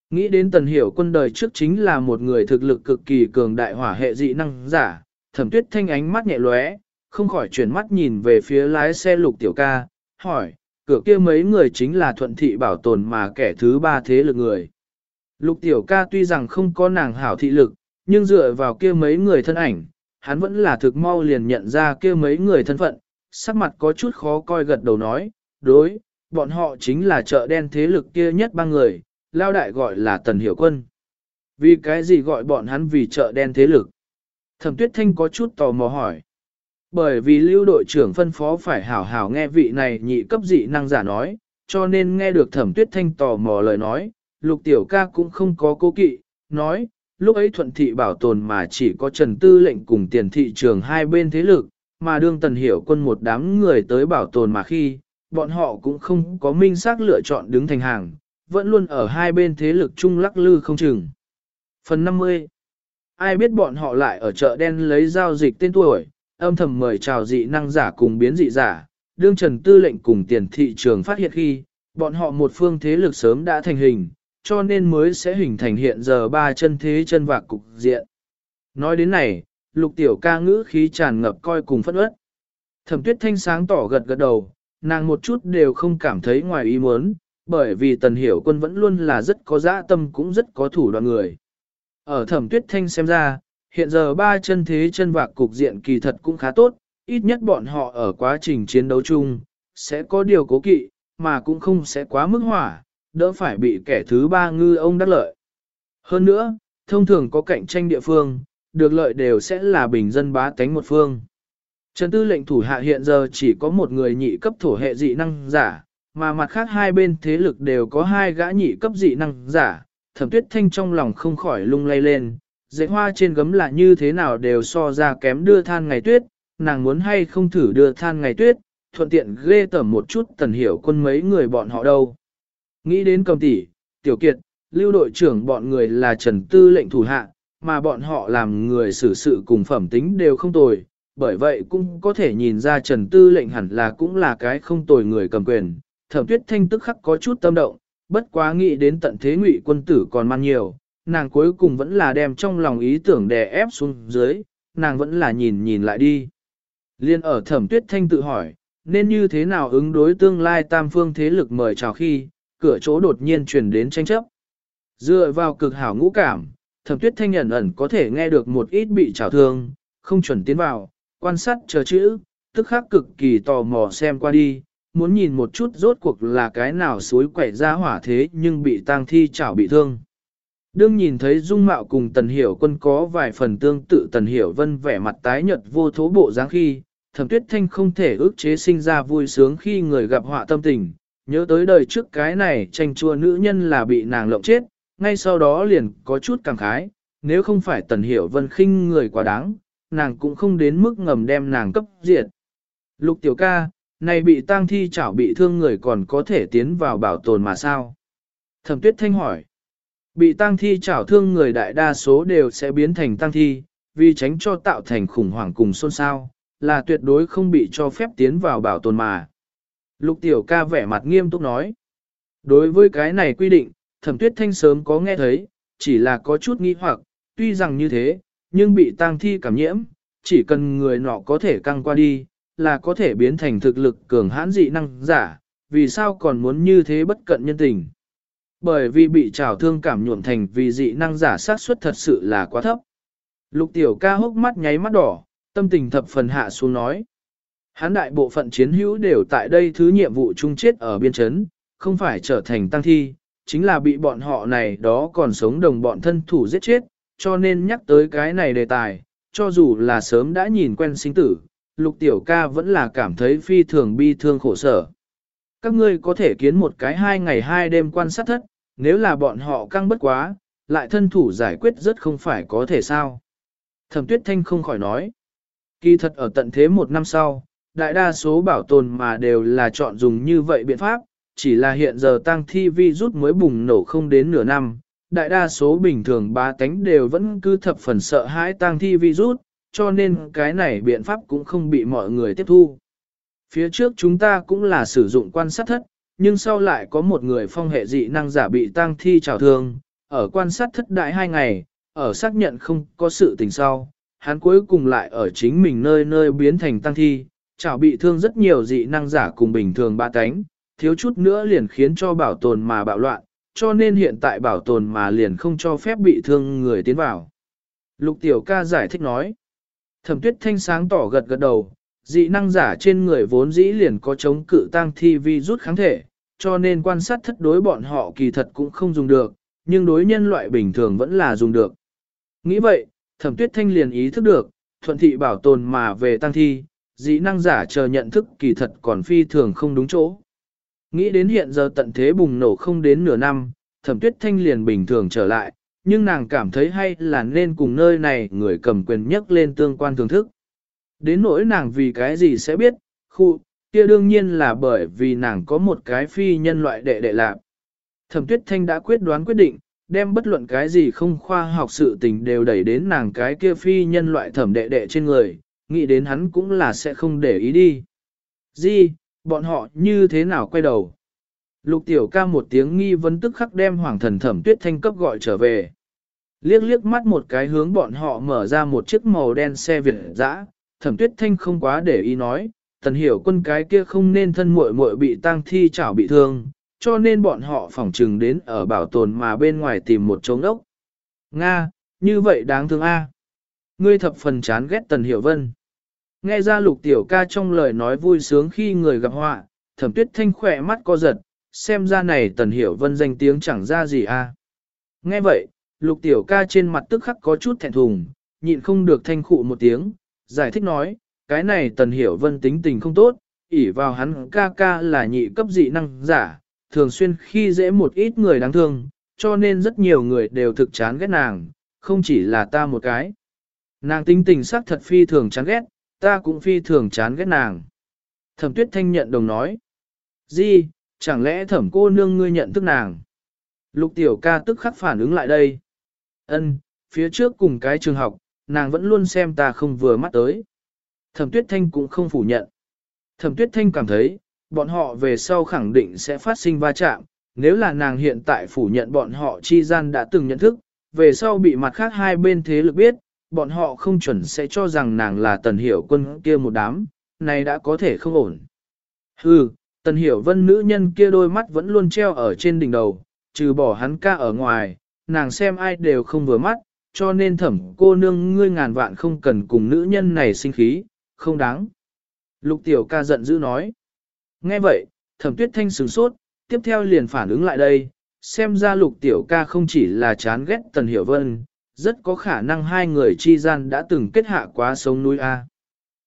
Nghĩ đến tần hiểu quân đời trước chính là một người thực lực cực kỳ cường đại hỏa hệ dị năng giả, thẩm tuyết thanh ánh mắt nhẹ lóe, không khỏi chuyển mắt nhìn về phía lái xe lục tiểu ca, hỏi, cửa kia mấy người chính là thuận thị bảo tồn mà kẻ thứ ba thế lực người. Lục tiểu ca tuy rằng không có nàng hảo thị lực, nhưng dựa vào kia mấy người thân ảnh, hắn vẫn là thực mau liền nhận ra kia mấy người thân phận, sắc mặt có chút khó coi gật đầu nói, đối, bọn họ chính là chợ đen thế lực kia nhất ba người, lao đại gọi là Tần Hiểu Quân. Vì cái gì gọi bọn hắn vì chợ đen thế lực? Thẩm Tuyết Thanh có chút tò mò hỏi. Bởi vì lưu đội trưởng phân phó phải hảo hảo nghe vị này nhị cấp dị năng giả nói, cho nên nghe được Thẩm Tuyết Thanh tò mò lời nói, Lục Tiểu ca cũng không có cố kỵ, nói, lúc ấy thuận thị bảo tồn mà chỉ có Trần Tư lệnh cùng tiền thị trường hai bên thế lực, mà đương tần hiểu quân một đám người tới bảo tồn mà khi, bọn họ cũng không có minh xác lựa chọn đứng thành hàng, vẫn luôn ở hai bên thế lực chung lắc lư không chừng. Phần 50 Ai biết bọn họ lại ở chợ đen lấy giao dịch tên tuổi, âm thầm mời chào dị năng giả cùng biến dị giả, đương trần tư lệnh cùng tiền thị trường phát hiện khi, bọn họ một phương thế lực sớm đã thành hình, cho nên mới sẽ hình thành hiện giờ ba chân thế chân vạc cục diện. Nói đến này, lục tiểu ca ngữ khí tràn ngập coi cùng phất ớt. Thẩm tuyết thanh sáng tỏ gật gật đầu, nàng một chút đều không cảm thấy ngoài ý muốn, bởi vì tần hiểu quân vẫn luôn là rất có dã tâm cũng rất có thủ đoạn người. Ở thẩm tuyết thanh xem ra, hiện giờ ba chân thế chân vạc cục diện kỳ thật cũng khá tốt, ít nhất bọn họ ở quá trình chiến đấu chung, sẽ có điều cố kỵ, mà cũng không sẽ quá mức hỏa, đỡ phải bị kẻ thứ ba ngư ông đắc lợi. Hơn nữa, thông thường có cạnh tranh địa phương, được lợi đều sẽ là bình dân bá tánh một phương. Trần tư lệnh thủ hạ hiện giờ chỉ có một người nhị cấp thổ hệ dị năng giả, mà mặt khác hai bên thế lực đều có hai gã nhị cấp dị năng giả, thẩm tuyết thanh trong lòng không khỏi lung lay lên, dạy hoa trên gấm là như thế nào đều so ra kém đưa than ngày tuyết, nàng muốn hay không thử đưa than ngày tuyết, thuận tiện ghê tởm một chút tần hiểu quân mấy người bọn họ đâu. Nghĩ đến cầm tỷ, tiểu kiệt, lưu đội trưởng bọn người là trần tư lệnh thủ hạ, mà bọn họ làm người xử sự cùng phẩm tính đều không tồi, bởi vậy cũng có thể nhìn ra Trần Tư lệnh hẳn là cũng là cái không tồi người cầm quyền. Thẩm tuyết thanh tức khắc có chút tâm động, bất quá nghĩ đến tận thế ngụy quân tử còn man nhiều, nàng cuối cùng vẫn là đem trong lòng ý tưởng đè ép xuống dưới, nàng vẫn là nhìn nhìn lại đi. Liên ở thẩm tuyết thanh tự hỏi, nên như thế nào ứng đối tương lai tam phương thế lực mời chào khi, cửa chỗ đột nhiên truyền đến tranh chấp. Dựa vào cực hảo ngũ cảm, thẩm tuyết thanh nhận ẩn có thể nghe được một ít bị trào thương, không chuẩn tiến vào, quan sát chờ chữ, tức khắc cực kỳ tò mò xem qua đi, muốn nhìn một chút rốt cuộc là cái nào suối quẻ ra hỏa thế nhưng bị tang thi chảo bị thương. Đương nhìn thấy dung mạo cùng tần hiểu quân có vài phần tương tự tần hiểu vân vẻ mặt tái nhợt vô thố bộ dáng khi, thẩm tuyết thanh không thể ước chế sinh ra vui sướng khi người gặp họa tâm tình, nhớ tới đời trước cái này tranh chua nữ nhân là bị nàng lộng chết, ngay sau đó liền có chút cảm khái, nếu không phải tần hiểu vân khinh người quá đáng, nàng cũng không đến mức ngầm đem nàng cấp diệt. Lục tiểu ca, này bị tang thi chảo bị thương người còn có thể tiến vào bảo tồn mà sao? Thẩm tuyết thanh hỏi. Bị tang thi chảo thương người đại đa số đều sẽ biến thành tang thi, vì tránh cho tạo thành khủng hoảng cùng xôn xao, là tuyệt đối không bị cho phép tiến vào bảo tồn mà. Lục tiểu ca vẻ mặt nghiêm túc nói. Đối với cái này quy định, thẩm tuyết thanh sớm có nghe thấy, chỉ là có chút nghi hoặc, tuy rằng như thế, nhưng bị tang thi cảm nhiễm, chỉ cần người nọ có thể căng qua đi, là có thể biến thành thực lực cường hãn dị năng giả, vì sao còn muốn như thế bất cận nhân tình. Bởi vì bị trào thương cảm nhuộm thành vì dị năng giả sát suất thật sự là quá thấp. Lục tiểu ca hốc mắt nháy mắt đỏ, tâm tình thập phần hạ xuống nói. Hán đại bộ phận chiến hữu đều tại đây thứ nhiệm vụ chung chết ở biên chấn, không phải trở thành tăng thi, chính là bị bọn họ này đó còn sống đồng bọn thân thủ giết chết, cho nên nhắc tới cái này đề tài, cho dù là sớm đã nhìn quen sinh tử, lục tiểu ca vẫn là cảm thấy phi thường bi thương khổ sở. Các ngươi có thể kiến một cái hai ngày hai đêm quan sát thất, nếu là bọn họ căng bất quá, lại thân thủ giải quyết rất không phải có thể sao. Thẩm tuyết thanh không khỏi nói. Kỳ thật ở tận thế một năm sau, đại đa số bảo tồn mà đều là chọn dùng như vậy biện pháp, chỉ là hiện giờ tăng thi vi rút mới bùng nổ không đến nửa năm. Đại đa số bình thường ba tánh đều vẫn cứ thập phần sợ hãi tăng thi virus, cho nên cái này biện pháp cũng không bị mọi người tiếp thu. Phía trước chúng ta cũng là sử dụng quan sát thất, nhưng sau lại có một người phong hệ dị năng giả bị tăng thi trào thương, ở quan sát thất đại hai ngày, ở xác nhận không có sự tình sau, hắn cuối cùng lại ở chính mình nơi nơi biến thành tăng thi, chảo bị thương rất nhiều dị năng giả cùng bình thường ba cánh, thiếu chút nữa liền khiến cho bảo tồn mà bạo loạn, cho nên hiện tại bảo tồn mà liền không cho phép bị thương người tiến vào. Lục tiểu ca giải thích nói, thẩm tuyết thanh sáng tỏ gật gật đầu, dị năng giả trên người vốn dĩ liền có chống cự tăng thi vi rút kháng thể, cho nên quan sát thất đối bọn họ kỳ thật cũng không dùng được, nhưng đối nhân loại bình thường vẫn là dùng được. Nghĩ vậy, thẩm tuyết thanh liền ý thức được, thuận thị bảo tồn mà về tăng thi, dị năng giả chờ nhận thức kỳ thật còn phi thường không đúng chỗ. Nghĩ đến hiện giờ tận thế bùng nổ không đến nửa năm, thẩm tuyết thanh liền bình thường trở lại, nhưng nàng cảm thấy hay là nên cùng nơi này người cầm quyền nhất lên tương quan thưởng thức. Đến nỗi nàng vì cái gì sẽ biết, khu, kia đương nhiên là bởi vì nàng có một cái phi nhân loại đệ đệ lạc. Thẩm tuyết thanh đã quyết đoán quyết định, đem bất luận cái gì không khoa học sự tình đều đẩy đến nàng cái kia phi nhân loại thẩm đệ đệ trên người, nghĩ đến hắn cũng là sẽ không để ý đi. Di, bọn họ như thế nào quay đầu? Lục tiểu ca một tiếng nghi vấn tức khắc đem hoàng thần thẩm tuyết thanh cấp gọi trở về. Liếc liếc mắt một cái hướng bọn họ mở ra một chiếc màu đen xe Việt dã, thẩm tuyết thanh không quá để ý nói, tần hiểu quân cái kia không nên thân muội muội bị tang thi chảo bị thương, cho nên bọn họ phỏng trừng đến ở bảo tồn mà bên ngoài tìm một chỗ ốc. Nga, như vậy đáng thương a. Ngươi thập phần chán ghét tần hiểu vân. Nghe ra lục tiểu ca trong lời nói vui sướng khi người gặp họa, thẩm tuyết thanh khỏe mắt co giật, xem ra này tần hiểu vân danh tiếng chẳng ra gì a. Nghe vậy, lục tiểu ca trên mặt tức khắc có chút thẹn thùng, nhịn không được thanh khụ một tiếng, giải thích nói, cái này tần hiểu vân tính tình không tốt, ỉ vào hắn ca ca là nhị cấp dị năng giả, thường xuyên khi dễ một ít người đáng thương, cho nên rất nhiều người đều thực chán ghét nàng, không chỉ là ta một cái. Nàng tính tình sắc thật phi thường chán ghét, ta cũng phi thường chán ghét nàng. Thẩm tuyết thanh nhận đồng nói. Di, chẳng lẽ thẩm cô nương ngươi nhận thức nàng? Lục tiểu ca tức khắc phản ứng lại đây. Ân, phía trước cùng cái trường học, nàng vẫn luôn xem ta không vừa mắt tới. Thẩm tuyết thanh cũng không phủ nhận. Thẩm tuyết thanh cảm thấy, bọn họ về sau khẳng định sẽ phát sinh va chạm, nếu là nàng hiện tại phủ nhận bọn họ chi gian đã từng nhận thức, về sau bị mặt khác hai bên thế lực biết, bọn họ không chuẩn sẽ cho rằng nàng là tần hiểu quân kia một đám, này đã có thể không ổn. Hừ, tần hiểu vân nữ nhân kia đôi mắt vẫn luôn treo ở trên đỉnh đầu, trừ bỏ hắn ca ở ngoài, nàng xem ai đều không vừa mắt, cho nên thẩm cô nương ngươi ngàn vạn không cần cùng nữ nhân này sinh khí, không đáng. Lục tiểu ca giận dữ nói. Nghe vậy, thẩm tuyết thanh sửng sốt, tiếp theo liền phản ứng lại đây, xem ra lục tiểu ca không chỉ là chán ghét tần hiểu vân, rất có khả năng hai người chi gian đã từng kết hạ quá sống núi A.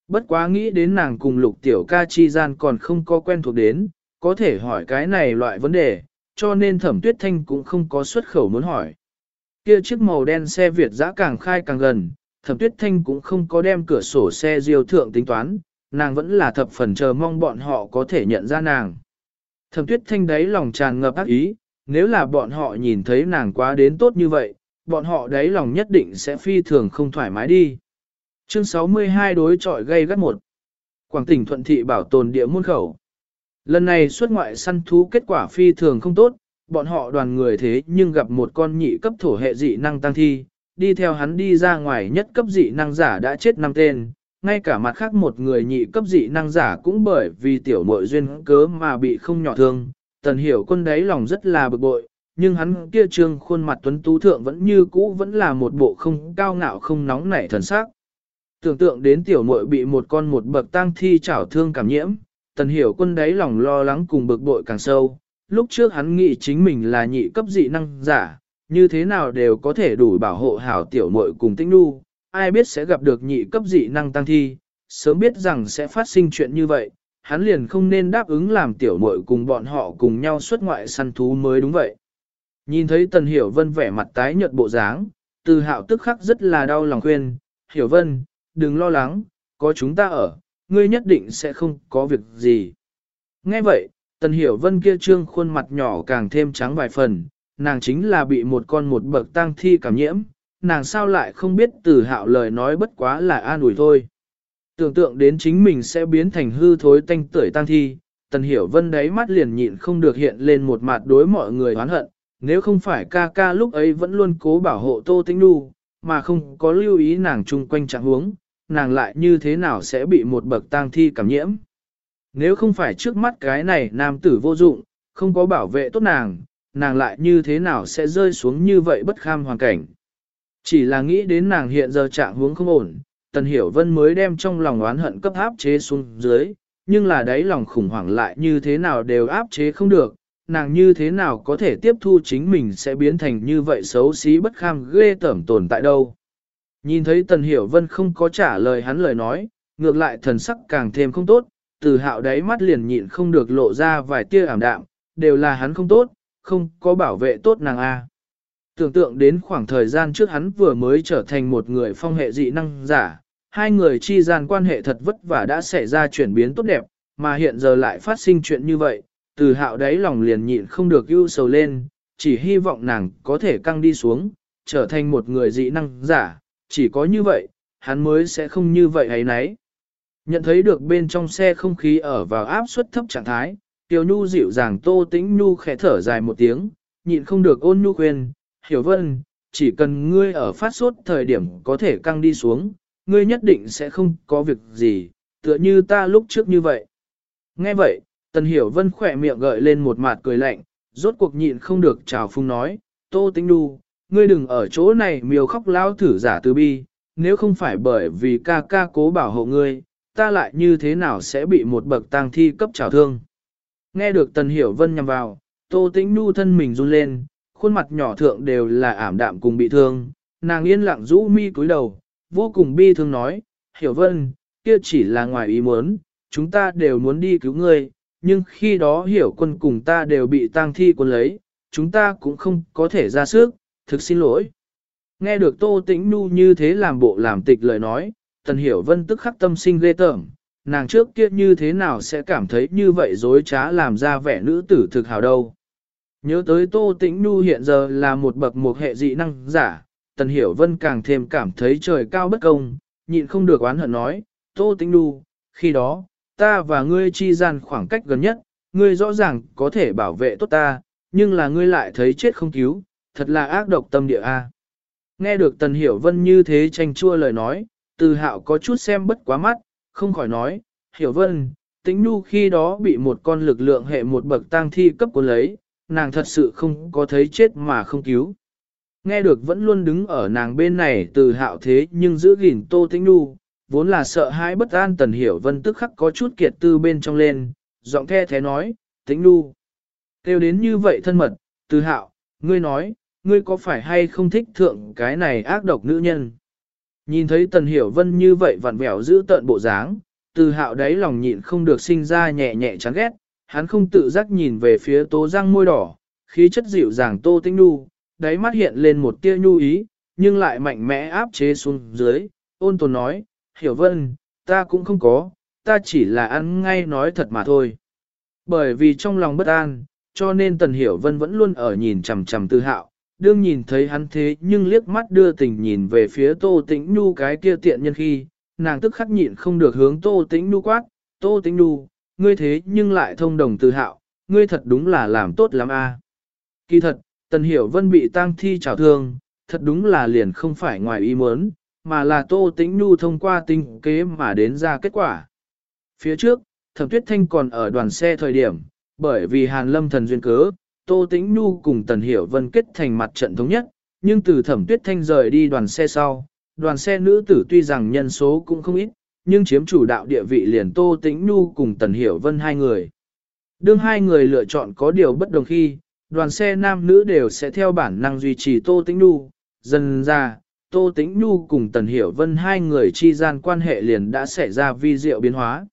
Bất quá nghĩ đến nàng cùng lục tiểu ca chi gian còn không có quen thuộc đến, có thể hỏi cái này loại vấn đề, cho nên thẩm tuyết thanh cũng không có xuất khẩu muốn hỏi. Kia chiếc màu đen xe Việt dã càng khai càng gần, thẩm tuyết thanh cũng không có đem cửa sổ xe diêu thượng tính toán, nàng vẫn là thập phần chờ mong bọn họ có thể nhận ra nàng. Thẩm tuyết thanh đấy lòng tràn ngập ác ý, nếu là bọn họ nhìn thấy nàng quá đến tốt như vậy, bọn họ đấy lòng nhất định sẽ phi thường không thoải mái đi. Chương 62 đối trọi gây gắt một. Quảng tỉnh thuận thị bảo tồn địa môn khẩu. Lần này xuất ngoại săn thú kết quả phi thường không tốt, bọn họ đoàn người thế nhưng gặp một con nhị cấp thổ hệ dị năng tăng thi, đi theo hắn đi ra ngoài nhất cấp dị năng giả đã chết năm tên, ngay cả mặt khác một người nhị cấp dị năng giả cũng bởi vì tiểu mội duyên cớ mà bị không nhỏ thương, tần hiểu quân đấy lòng rất là bực bội, nhưng hắn kia trương khuôn mặt tuấn tú thượng vẫn như cũ vẫn là một bộ không cao ngạo không nóng nảy thần sắc. Tưởng tượng đến tiểu mội bị một con một bậc tang thi chảo thương cảm nhiễm, tần hiểu quân đấy lòng lo lắng cùng bực bội càng sâu, lúc trước hắn nghĩ chính mình là nhị cấp dị năng giả, như thế nào đều có thể đủ bảo hộ hảo tiểu muội cùng tĩnh nu, ai biết sẽ gặp được nhị cấp dị năng tăng thi, sớm biết rằng sẽ phát sinh chuyện như vậy, hắn liền không nên đáp ứng làm tiểu muội cùng bọn họ cùng nhau xuất ngoại săn thú mới đúng vậy. Nhìn thấy Tần Hiểu Vân vẻ mặt tái nhợt bộ dáng, từ hạo tức khắc rất là đau lòng khuyên, Hiểu Vân, đừng lo lắng, có chúng ta ở, ngươi nhất định sẽ không có việc gì. Nghe vậy, Tần Hiểu Vân kia trương khuôn mặt nhỏ càng thêm trắng vài phần, nàng chính là bị một con một bậc tang thi cảm nhiễm, nàng sao lại không biết từ hạo lời nói bất quá là an ủi thôi. Tưởng tượng đến chính mình sẽ biến thành hư thối tanh tưởi tang thi, Tần Hiểu Vân đáy mắt liền nhịn không được hiện lên một mặt đối mọi người oán hận, nếu không phải ca ca lúc ấy vẫn luôn cố bảo hộ Tô Tĩnh Nhu, mà không có lưu ý nàng chung quanh trạng huống, nàng lại như thế nào sẽ bị một bậc tang thi cảm nhiễm. Nếu không phải trước mắt cái này nam tử vô dụng, không có bảo vệ tốt nàng, nàng lại như thế nào sẽ rơi xuống như vậy bất kham hoàn cảnh. Chỉ là nghĩ đến nàng hiện giờ trạng huống không ổn, Tần Hiểu Vân mới đem trong lòng oán hận cấp áp chế xuống dưới, nhưng là đấy lòng khủng hoảng lại như thế nào đều áp chế không được, nàng như thế nào có thể tiếp thu chính mình sẽ biến thành như vậy xấu xí bất kham ghê tởm tồn tại đâu. Nhìn thấy Tần Hiểu Vân không có trả lời hắn lời nói, ngược lại thần sắc càng thêm không tốt, từ hạo đáy mắt liền nhịn không được lộ ra vài tia ảm đạm, đều là hắn không tốt, không có bảo vệ tốt nàng A. Tưởng tượng đến khoảng thời gian trước hắn vừa mới trở thành một người phong hệ dị năng giả, hai người chi gian quan hệ thật vất vả đã xảy ra chuyển biến tốt đẹp, mà hiện giờ lại phát sinh chuyện như vậy, từ hạo đáy lòng liền nhịn không được ưu sầu lên, chỉ hy vọng nàng có thể căng đi xuống, trở thành một người dị năng giả, chỉ có như vậy, hắn mới sẽ không như vậy ấy nấy. Nhận thấy được bên trong xe không khí ở vào áp suất thấp trạng thái, Tiểu Nhu dịu dàng Tô Tĩnh Nhu khẽ thở dài một tiếng, nhịn không được ôn nhu khuyên, hiểu vân, chỉ cần ngươi ở phát sốt thời điểm có thể căng đi xuống, ngươi nhất định sẽ không có việc gì, tựa như ta lúc trước như vậy. Nghe vậy, Tần Hiểu Vân khỏe miệng gợi lên một mặt cười lạnh, rốt cuộc nhịn không được chào phung nói, Tô Tĩnh Nhu, ngươi đừng ở chỗ này miêu khóc lao thử giả từ bi, nếu không phải bởi vì ca ca cố bảo hộ ngươi, ta lại như thế nào sẽ bị một bậc tang thi cấp trào thương. Nghe được Tần Hiểu Vân nhằm vào, Tô Tĩnh Nhu thân mình run lên, khuôn mặt nhỏ thượng đều là ảm đạm cùng bị thương, nàng yên lặng rũ mi cúi đầu, vô cùng bi thương nói, Hiểu Vân, kia chỉ là ngoài ý muốn, chúng ta đều muốn đi cứu ngươi, nhưng khi đó Hiểu quân cùng ta đều bị tang thi quân lấy, chúng ta cũng không có thể ra sức, thực xin lỗi. Nghe được Tô Tĩnh Nhu như thế làm bộ làm tịch lời nói, Tần Hiểu Vân tức khắc tâm sinh ghê tởm, nàng trước kia như thế nào sẽ cảm thấy như vậy dối trá làm ra vẻ nữ tử thực hào đâu. Nhớ tới Tô Tĩnh Nhu hiện giờ là một bậc một hệ dị năng giả, Tần Hiểu Vân càng thêm cảm thấy trời cao bất công, nhịn không được oán hận nói, Tô Tĩnh Nhu, khi đó, ta và ngươi chi gian khoảng cách gần nhất, ngươi rõ ràng có thể bảo vệ tốt ta, nhưng là ngươi lại thấy chết không cứu, thật là ác độc tâm địa a. Nghe được Tần Hiểu Vân như thế tranh chua lời nói, từ hạo có chút xem bất quá mắt, không khỏi nói, Hiểu Vân, tĩnh nu khi đó bị một con lực lượng hệ một bậc tang thi cấp cuốn lấy, nàng thật sự không có thấy chết mà không cứu. Nghe được vẫn luôn đứng ở nàng bên này từ hạo thế nhưng giữ gìn tô tĩnh nu, vốn là sợ hãi bất an tần hiểu vân tức khắc có chút kiệt tư bên trong lên, giọng the thế nói, tĩnh nu. Kêu đến như vậy thân mật, từ hạo, ngươi nói, ngươi có phải hay không thích thượng cái này ác độc nữ nhân? Nhìn thấy Tần Hiểu Vân như vậy vặn vẹo giữ tợn bộ dáng, từ hạo đáy lòng nhịn không được sinh ra nhẹ nhẹ chán ghét, hắn không tự giác nhìn về phía tố răng môi đỏ, khí chất dịu dàng tô tinh nu, đáy mắt hiện lên một tia nhu ý, nhưng lại mạnh mẽ áp chế xuống dưới, ôn tồn nói, Hiểu Vân, ta cũng không có, ta chỉ là ăn ngay nói thật mà thôi. Bởi vì trong lòng bất an, cho nên Tần Hiểu Vân vẫn luôn ở nhìn chằm chằm Tư Hạo, đương nhìn thấy hắn thế nhưng liếc mắt đưa tình nhìn về phía Tô Tĩnh Nhu cái kia tiện nhân khi, nàng tức khắc nhịn không được hướng Tô Tĩnh Nhu quát, Tô Tĩnh Nhu, ngươi thế nhưng lại thông đồng tự hạo, ngươi thật đúng là làm tốt lắm a. Kỳ thật, Tần Hiểu Vân bị tang thi trào thương, thật đúng là liền không phải ngoài ý muốn, mà là Tô Tĩnh Nhu thông qua tinh kế mà đến ra kết quả. Phía trước, Thẩm Tuyết Thanh còn ở đoàn xe thời điểm, bởi vì Hàn Lâm thần duyên cớ, Tô Tĩnh Nhu cùng Tần Hiểu Vân kết thành mặt trận thống nhất, nhưng từ Thẩm Tuyết Thanh rời đi đoàn xe sau, đoàn xe nữ tử tuy rằng nhân số cũng không ít, nhưng chiếm chủ đạo địa vị liền Tô Tĩnh Nhu cùng Tần Hiểu Vân hai người. Đương hai người lựa chọn có điều bất đồng khi, đoàn xe nam nữ đều sẽ theo bản năng duy trì Tô Tĩnh Nhu, dần ra, Tô Tĩnh Nhu cùng Tần Hiểu Vân hai người chi gian quan hệ liền đã xảy ra vi diệu biến hóa.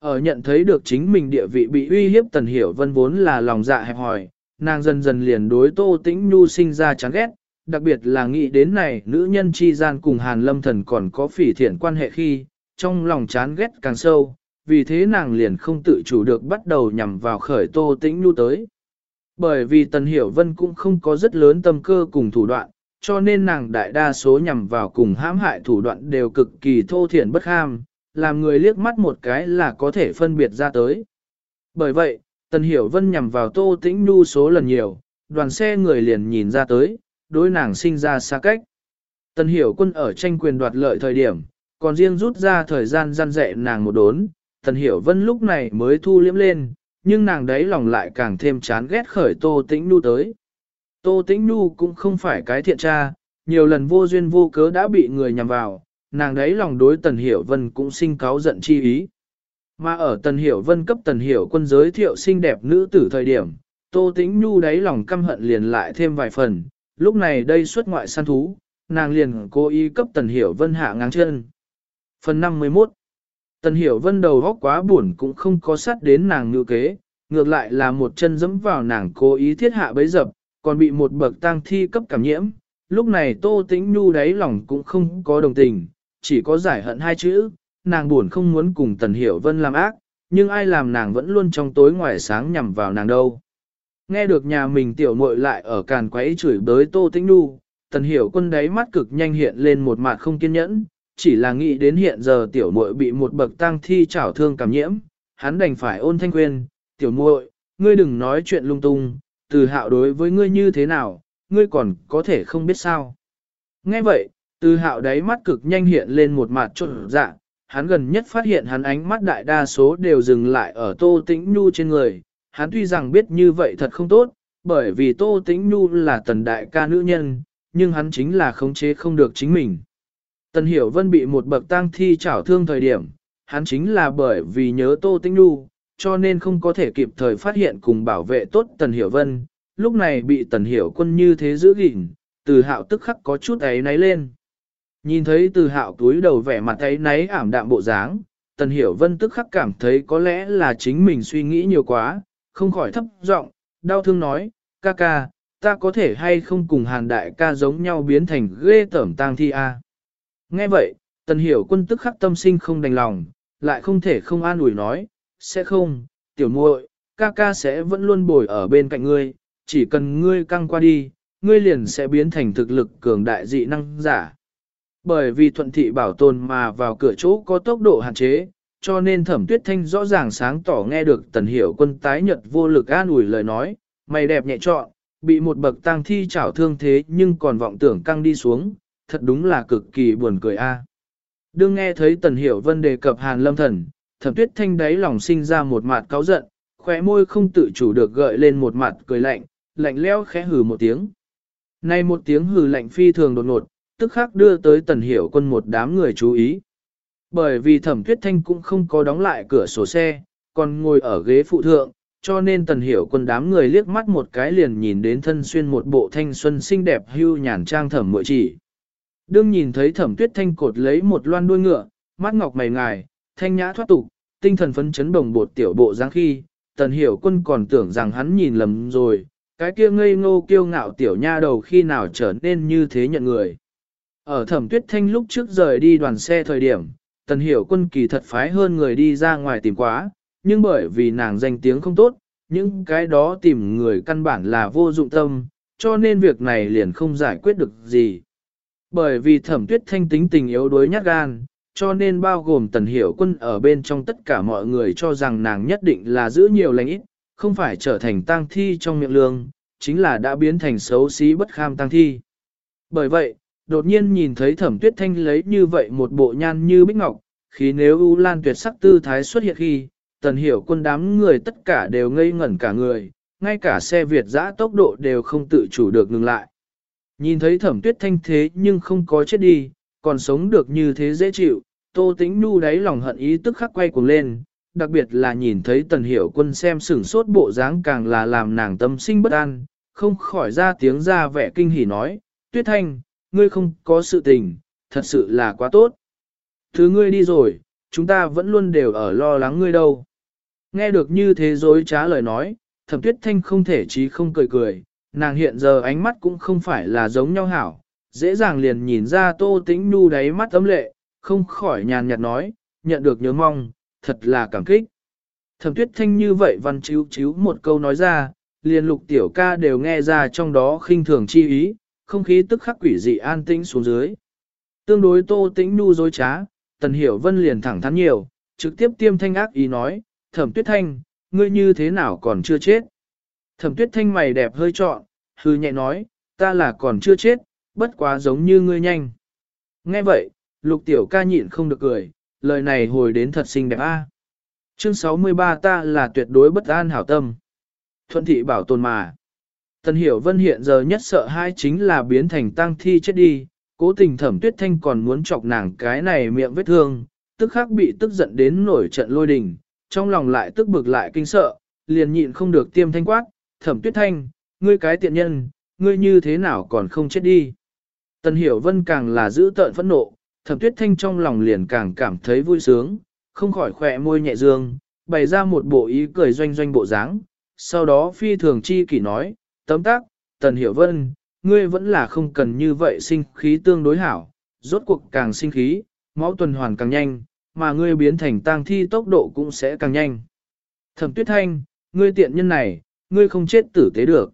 Ở nhận thấy được chính mình địa vị bị uy hiếp Tần Hiểu Vân vốn là lòng dạ hẹp hòi, nàng dần dần liền đối Tô Tĩnh Nhu sinh ra chán ghét, đặc biệt là nghĩ đến này nữ nhân chi gian cùng Hàn Lâm Thần còn có phỉ thiện quan hệ khi, trong lòng chán ghét càng sâu, vì thế nàng liền không tự chủ được bắt đầu nhằm vào khởi Tô Tĩnh Nhu tới. Bởi vì Tần Hiểu Vân cũng không có rất lớn tâm cơ cùng thủ đoạn, cho nên nàng đại đa số nhằm vào cùng hãm hại thủ đoạn đều cực kỳ thô thiển bất ham, làm người liếc mắt một cái là có thể phân biệt ra tới. Bởi vậy, Tần Hiểu Vân nhằm vào Tô Tĩnh Nhu số lần nhiều, đoàn xe người liền nhìn ra tới, đối nàng sinh ra xa cách. Tần Hiểu Quân ở tranh quyền đoạt lợi thời điểm, còn riêng rút ra thời gian gian dạy nàng một đốn, Tần Hiểu Vân lúc này mới thu liễm lên, nhưng nàng đấy lòng lại càng thêm chán ghét khởi Tô Tĩnh Nhu tới. Tô Tĩnh Nhu cũng không phải cái thiện tra, nhiều lần vô duyên vô cớ đã bị người nhằm vào, nàng đấy lòng đối Tần Hiểu Vân cũng sinh cáo giận chi ý. Mà ở Tần Hiểu Vân cấp Tần Hiểu quân giới thiệu xinh đẹp nữ tử thời điểm, Tô Tĩnh Nhu đáy lòng căm hận liền lại thêm vài phần, lúc này đây xuất ngoại săn thú, nàng liền cố ý cấp Tần Hiểu Vân hạ ngang chân. Phần 51 Tần Hiểu Vân đầu góc quá buồn cũng không có sát đến nàng ngự kế, ngược lại là một chân dẫm vào nàng cố ý thiết hạ bấy dập, còn bị một bậc tang thi cấp cảm nhiễm. Lúc này Tô Tĩnh Nhu đáy lòng cũng không có đồng tình, chỉ có giải hận hai chữ, nàng buồn không muốn cùng Tần Hiểu Vân làm ác, nhưng ai làm nàng vẫn luôn trong tối ngoài sáng nhằm vào nàng đâu. Nghe được nhà mình tiểu muội lại ở càn quấy chửi bới Tô Tĩnh Nhu, Tần Hiểu quân đáy mắt cực nhanh hiện lên một mặt không kiên nhẫn, chỉ là nghĩ đến hiện giờ tiểu muội bị một bậc tang thi chảo thương cảm nhiễm, hắn đành phải ôn thanh quyên tiểu muội, ngươi đừng nói chuyện lung tung, từ hạo đối với ngươi như thế nào, ngươi còn có thể không biết sao. Nghe vậy, từ hạo đáy mắt cực nhanh hiện lên một mặt trộn dạ, hắn gần nhất phát hiện hắn ánh mắt đại đa số đều dừng lại ở Tô Tĩnh Nhu trên người, hắn tuy rằng biết như vậy thật không tốt, bởi vì Tô Tĩnh Nhu là tần đại ca nữ nhân, nhưng hắn chính là khống chế không được chính mình. Tần Hiểu Vân bị một bậc tang thi chảo thương thời điểm, hắn chính là bởi vì nhớ Tô Tĩnh Nhu, cho nên không có thể kịp thời phát hiện cùng bảo vệ tốt Tần Hiểu Vân, lúc này bị Tần Hiểu Quân như thế giữ gìn, từ hạo tức khắc có chút ấy náy lên. Nhìn thấy từ hạo túi đầu vẻ mặt ấy náy ảm đạm bộ dáng, Tần Hiểu Vân tức khắc cảm thấy có lẽ là chính mình suy nghĩ nhiều quá, không khỏi thấp giọng, đau thương nói, ca ca, ta có thể hay không cùng hàn đại ca giống nhau biến thành ghê tởm tang thi a. Nghe vậy, Tần Hiểu Quân tức khắc tâm sinh không đành lòng, lại không thể không an ủi nói, sẽ không, tiểu muội, ca ca sẽ vẫn luôn bồi ở bên cạnh ngươi, chỉ cần ngươi căng qua đi, ngươi liền sẽ biến thành thực lực cường đại dị năng giả. Bởi vì thuận thị bảo tồn mà vào cửa chỗ có tốc độ hạn chế, cho nên thẩm tuyết thanh rõ ràng sáng tỏ nghe được tần hiểu quân tái nhật vô lực an ủi lời nói, mày đẹp nhẹ trọn, bị một bậc tang thi chảo thương thế nhưng còn vọng tưởng căng đi xuống, thật đúng là cực kỳ buồn cười a. Đương nghe thấy tần hiểu vân đề cập hàn lâm thần, thẩm tuyết thanh đáy lòng sinh ra một mặt cáu giận, khóe môi không tự chủ được gợi lên một mặt cười lạnh, lạnh leo khẽ hừ một tiếng. Nay một tiếng hừ lạnh phi thường đột ngột, tức khắc đưa tới tần hiểu quân một đám người chú ý. Bởi vì thẩm tuyết thanh cũng không có đóng lại cửa sổ xe, còn ngồi ở ghế phụ thượng, cho nên tần hiểu quân đám người liếc mắt một cái liền nhìn đến thân xuyên một bộ thanh xuân xinh đẹp hưu nhàn trang thẩm mội chỉ. Đương nhìn thấy thẩm tuyết thanh cột lấy một loan đuôi ngựa, mắt ngọc mày ngài, thanh nhã thoát tục, tinh thần phấn chấn đồng bột tiểu bộ dáng khi, tần hiểu quân còn tưởng rằng hắn nhìn lầm rồi, cái kia ngây ngô kiêu ngạo tiểu nha đầu khi nào trở nên như thế nhận người. Ở thẩm tuyết thanh lúc trước rời đi đoàn xe thời điểm, tần hiểu quân kỳ thật phái hơn người đi ra ngoài tìm quá, nhưng bởi vì nàng danh tiếng không tốt, những cái đó tìm người căn bản là vô dụng tâm, cho nên việc này liền không giải quyết được gì. Bởi vì thẩm tuyết thanh tính tình yếu đuối nhát gan, cho nên bao gồm tần hiểu quân ở bên trong tất cả mọi người cho rằng nàng nhất định là giữ nhiều lành ít, không phải trở thành tang thi trong miệng lương, chính là đã biến thành xấu xí bất kham tang thi. Bởi vậy, đột nhiên nhìn thấy thẩm tuyết thanh lấy như vậy một bộ nhan như bích ngọc, khi nếu U Lan tuyệt sắc tư thái xuất hiện khi, tần hiểu quân đám người tất cả đều ngây ngẩn cả người, ngay cả xe Việt giã tốc độ đều không tự chủ được ngừng lại. Nhìn thấy thẩm tuyết thanh thế nhưng không có chết đi, còn sống được như thế dễ chịu, tô tĩnh nu đáy lòng hận ý tức khắc quay cuồng lên, đặc biệt là nhìn thấy tần hiểu quân xem sửng sốt bộ dáng càng là làm nàng tâm sinh bất an, không khỏi ra tiếng ra vẻ kinh hỉ nói, tuyết thanh, ngươi không có sự tình, thật sự là quá tốt. Thứ ngươi đi rồi, chúng ta vẫn luôn đều ở lo lắng ngươi đâu. Nghe được như thế dối trá lời nói, thẩm tuyết thanh không thể chí không cười cười, nàng hiện giờ ánh mắt cũng không phải là giống nhau hảo, dễ dàng liền nhìn ra tô tĩnh nu đáy mắt ấm lệ, không khỏi nhàn nhạt nói, nhận được nhớ mong, thật là cảm kích. Thẩm tuyết thanh như vậy văn chiếu chiếu một câu nói ra, liền lục tiểu ca đều nghe ra trong đó khinh thường chi ý, không khí tức khắc quỷ dị an tĩnh xuống dưới. Tương đối tô tĩnh nu dối trá, tần hiểu vân liền thẳng thắn nhiều, trực tiếp tiêm thanh ác ý nói, thẩm tuyết thanh, ngươi như thế nào còn chưa chết. Thẩm tuyết thanh mày đẹp hơi trọn, hư nhẹ nói, ta là còn chưa chết, bất quá giống như ngươi nhanh. Nghe vậy, lục tiểu ca nhịn không được cười, lời này hồi đến thật xinh đẹp a. Chương 63 ta là tuyệt đối bất an hảo tâm. Thuận thị bảo tồn mà. Tần hiểu vân hiện giờ nhất sợ hai chính là biến thành tang thi chết đi, cố tình thẩm tuyết thanh còn muốn chọc nàng cái này miệng vết thương, tức khắc bị tức giận đến nổi trận lôi đình, trong lòng lại tức bực lại kinh sợ, liền nhịn không được tiêm thanh quát, thẩm tuyết thanh, ngươi cái tiện nhân, ngươi như thế nào còn không chết đi. Tần hiểu vân càng là giữ tợn phẫn nộ, thẩm tuyết thanh trong lòng liền càng cảm thấy vui sướng, không khỏi khỏe môi nhẹ dương, bày ra một bộ ý cười doanh doanh bộ dáng. Sau đó phi thường chi kỷ nói, tấm tác, tần hiểu vân, ngươi vẫn là không cần như vậy sinh khí tương đối hảo, rốt cuộc càng sinh khí, máu tuần hoàn càng nhanh, mà ngươi biến thành tang thi tốc độ cũng sẽ càng nhanh. Thẩm tuyết thanh, ngươi tiện nhân này, ngươi không chết tử tế được.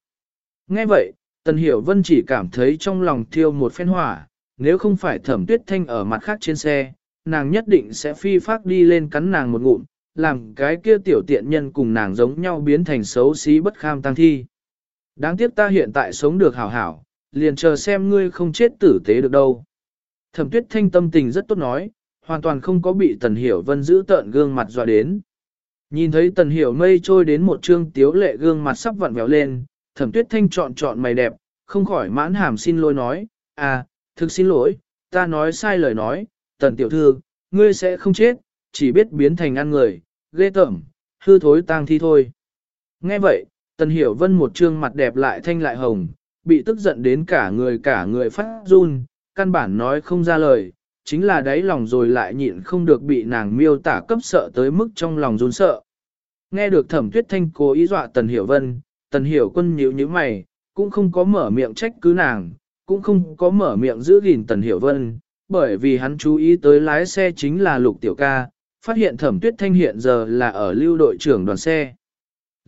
Nghe vậy, Tần Hiểu Vân chỉ cảm thấy trong lòng thiêu một phen hỏa, nếu không phải thẩm tuyết thanh ở mặt khác trên xe, nàng nhất định sẽ phi phát đi lên cắn nàng một ngụm, làm cái kia tiểu tiện nhân cùng nàng giống nhau biến thành xấu xí bất kham tăng thi. Đáng tiếc ta hiện tại sống được hảo hảo, liền chờ xem ngươi không chết tử tế được đâu. Thẩm tuyết thanh tâm tình rất tốt nói, hoàn toàn không có bị tần hiểu vân giữ tợn gương mặt dọa đến. Nhìn thấy tần hiểu mây trôi đến một trương tiếu lệ gương mặt sắp vặn vẹo lên, thẩm tuyết thanh chọn chọn mày đẹp, không khỏi mãn hàm xin lỗi nói, à, thực xin lỗi, ta nói sai lời nói, tần tiểu thư, ngươi sẽ không chết, chỉ biết biến thành ăn người, ghê tởm, hư thối tang thi thôi. Nghe vậy, tần hiểu vân một trương mặt đẹp lại thanh lại hồng, bị tức giận đến cả người cả người phát run, căn bản nói không ra lời, chính là đáy lòng rồi lại nhịn không được bị nàng miêu tả cấp sợ tới mức trong lòng run sợ. Nghe được thẩm tuyết thanh cố ý dọa tần hiểu vân, tần hiểu quân nhíu như mày, cũng không có mở miệng trách cứ nàng, cũng không có mở miệng giữ gìn tần hiểu vân, bởi vì hắn chú ý tới lái xe chính là lục tiểu ca, phát hiện thẩm tuyết thanh hiện giờ là ở lưu đội trưởng đoàn xe.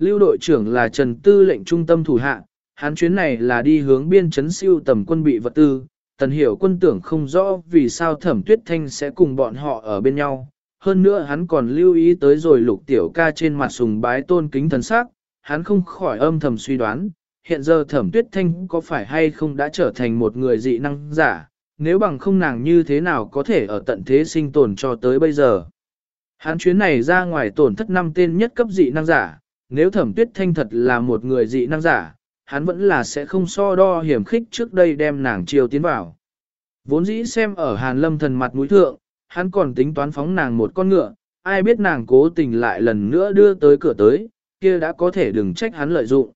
Lưu đội trưởng là Trần Tư lệnh trung tâm thủ hạ, hắn chuyến này là đi hướng biên chấn siêu tầm quân bị vật tư, tần hiểu quân tưởng không rõ vì sao thẩm tuyết thanh sẽ cùng bọn họ ở bên nhau. Hơn nữa hắn còn lưu ý tới rồi lục tiểu ca trên mặt sùng bái tôn kính thần sắc, hắn không khỏi âm thầm suy đoán, hiện giờ thẩm tuyết thanh có phải hay không đã trở thành một người dị năng giả, nếu bằng không nàng như thế nào có thể ở tận thế sinh tồn cho tới bây giờ. Hắn chuyến này ra ngoài tổn thất năm tên nhất cấp dị năng giả, nếu thẩm tuyết thanh thật là một người dị năng giả, hắn vẫn là sẽ không so đo hiểm khích trước đây đem nàng chiều tiến vào. Vốn dĩ xem ở hàn lâm thần mặt mũi thượng, hắn còn tính toán phóng nàng một con ngựa, ai biết nàng cố tình lại lần nữa đưa tới cửa tới, kia đã có thể đừng trách hắn lợi dụng.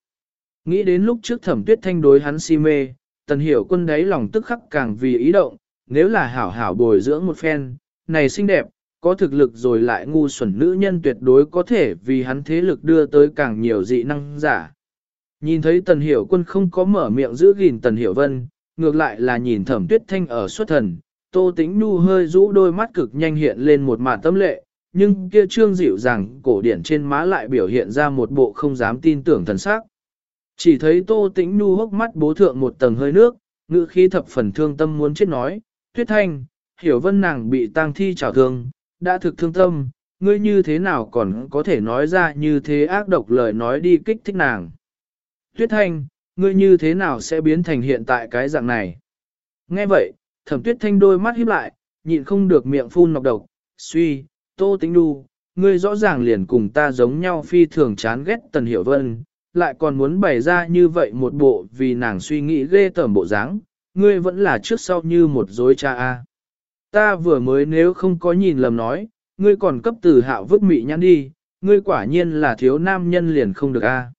Nghĩ đến lúc trước thẩm tuyết thanh đối hắn si mê, tần hiểu quân đáy lòng tức khắc càng vì ý động, nếu là hảo hảo bồi dưỡng một phen, này xinh đẹp, có thực lực rồi lại ngu xuẩn nữ nhân tuyệt đối có thể vì hắn thế lực đưa tới càng nhiều dị năng giả. Nhìn thấy tần hiểu quân không có mở miệng giữ gìn tần hiểu vân, ngược lại là nhìn thẩm tuyết thanh ở xuất thần, tô tính nu hơi rũ đôi mắt cực nhanh hiện lên một màn tâm lệ, nhưng kia trương dịu rằng cổ điển trên má lại biểu hiện ra một bộ không dám tin tưởng thần sắc. Chỉ thấy Tô Tĩnh nu hốc mắt bố thượng một tầng hơi nước, ngữ khí thập phần thương tâm muốn chết nói, Tuyết Thanh, hiểu vân nàng bị tang thi trào thương, đã thực thương tâm, ngươi như thế nào còn có thể nói ra như thế ác độc lời nói đi kích thích nàng. Tuyết Thanh, ngươi như thế nào sẽ biến thành hiện tại cái dạng này? Nghe vậy, thẩm tuyết thanh đôi mắt híp lại, nhịn không được miệng phun nọc độc, suy, tô tính đu, ngươi rõ ràng liền cùng ta giống nhau phi thường chán ghét tần hiểu vân, lại còn muốn bày ra như vậy một bộ vì nàng suy nghĩ ghê tởm bộ dáng, ngươi vẫn là trước sau như một dối cha a. Ta vừa mới nếu không có nhìn lầm nói, ngươi còn cấp từ hạo vứt mị nhãn đi, ngươi quả nhiên là thiếu nam nhân liền không được a.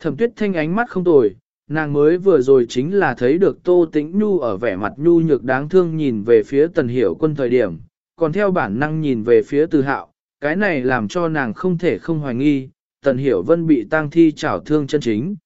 Thẩm tuyết thanh ánh mắt không tồi, nàng mới vừa rồi chính là thấy được Tô Tĩnh Nhu ở vẻ mặt nhu nhược đáng thương nhìn về phía tần hiểu quân thời điểm, còn theo bản năng nhìn về phía từ hạo, cái này làm cho nàng không thể không hoài nghi, tần hiểu vân bị tang thi trảo thương chân chính.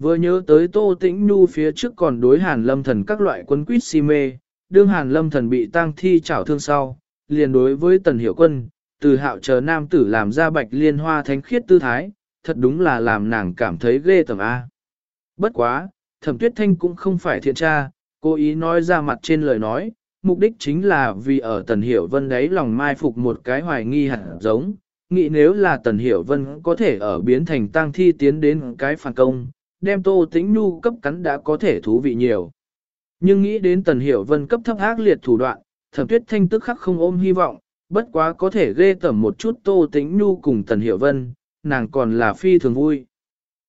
Vừa nhớ tới Tô Tĩnh Nhu phía trước còn đối hàn lâm thần các loại quân quýt si mê, đương hàn lâm thần bị tang thi chảo thương sau, liền đối với tần hiểu quân, từ hạo chờ nam tử làm ra bạch liên hoa thánh khiết tư thái, thật đúng là làm nàng cảm thấy ghê tởm A. Bất quá, thẩm tuyết thanh cũng không phải thiện tra, cố ý nói ra mặt trên lời nói, mục đích chính là vì ở Tần Hiểu Vân đấy lòng mai phục một cái hoài nghi hẳn giống, nghĩ nếu là Tần Hiểu Vân có thể ở biến thành tang thi tiến đến cái phản công, đem Tô Tĩnh Nhu cấp cắn đã có thể thú vị nhiều. Nhưng nghĩ đến Tần Hiểu Vân cấp thấp ác liệt thủ đoạn, Thẩm Tuyết Thanh tức khắc không ôm hy vọng, bất quá có thể ghê tẩm một chút Tô Tĩnh Nhu cùng Tần Hiểu Vân, nàng còn là phi thường vui.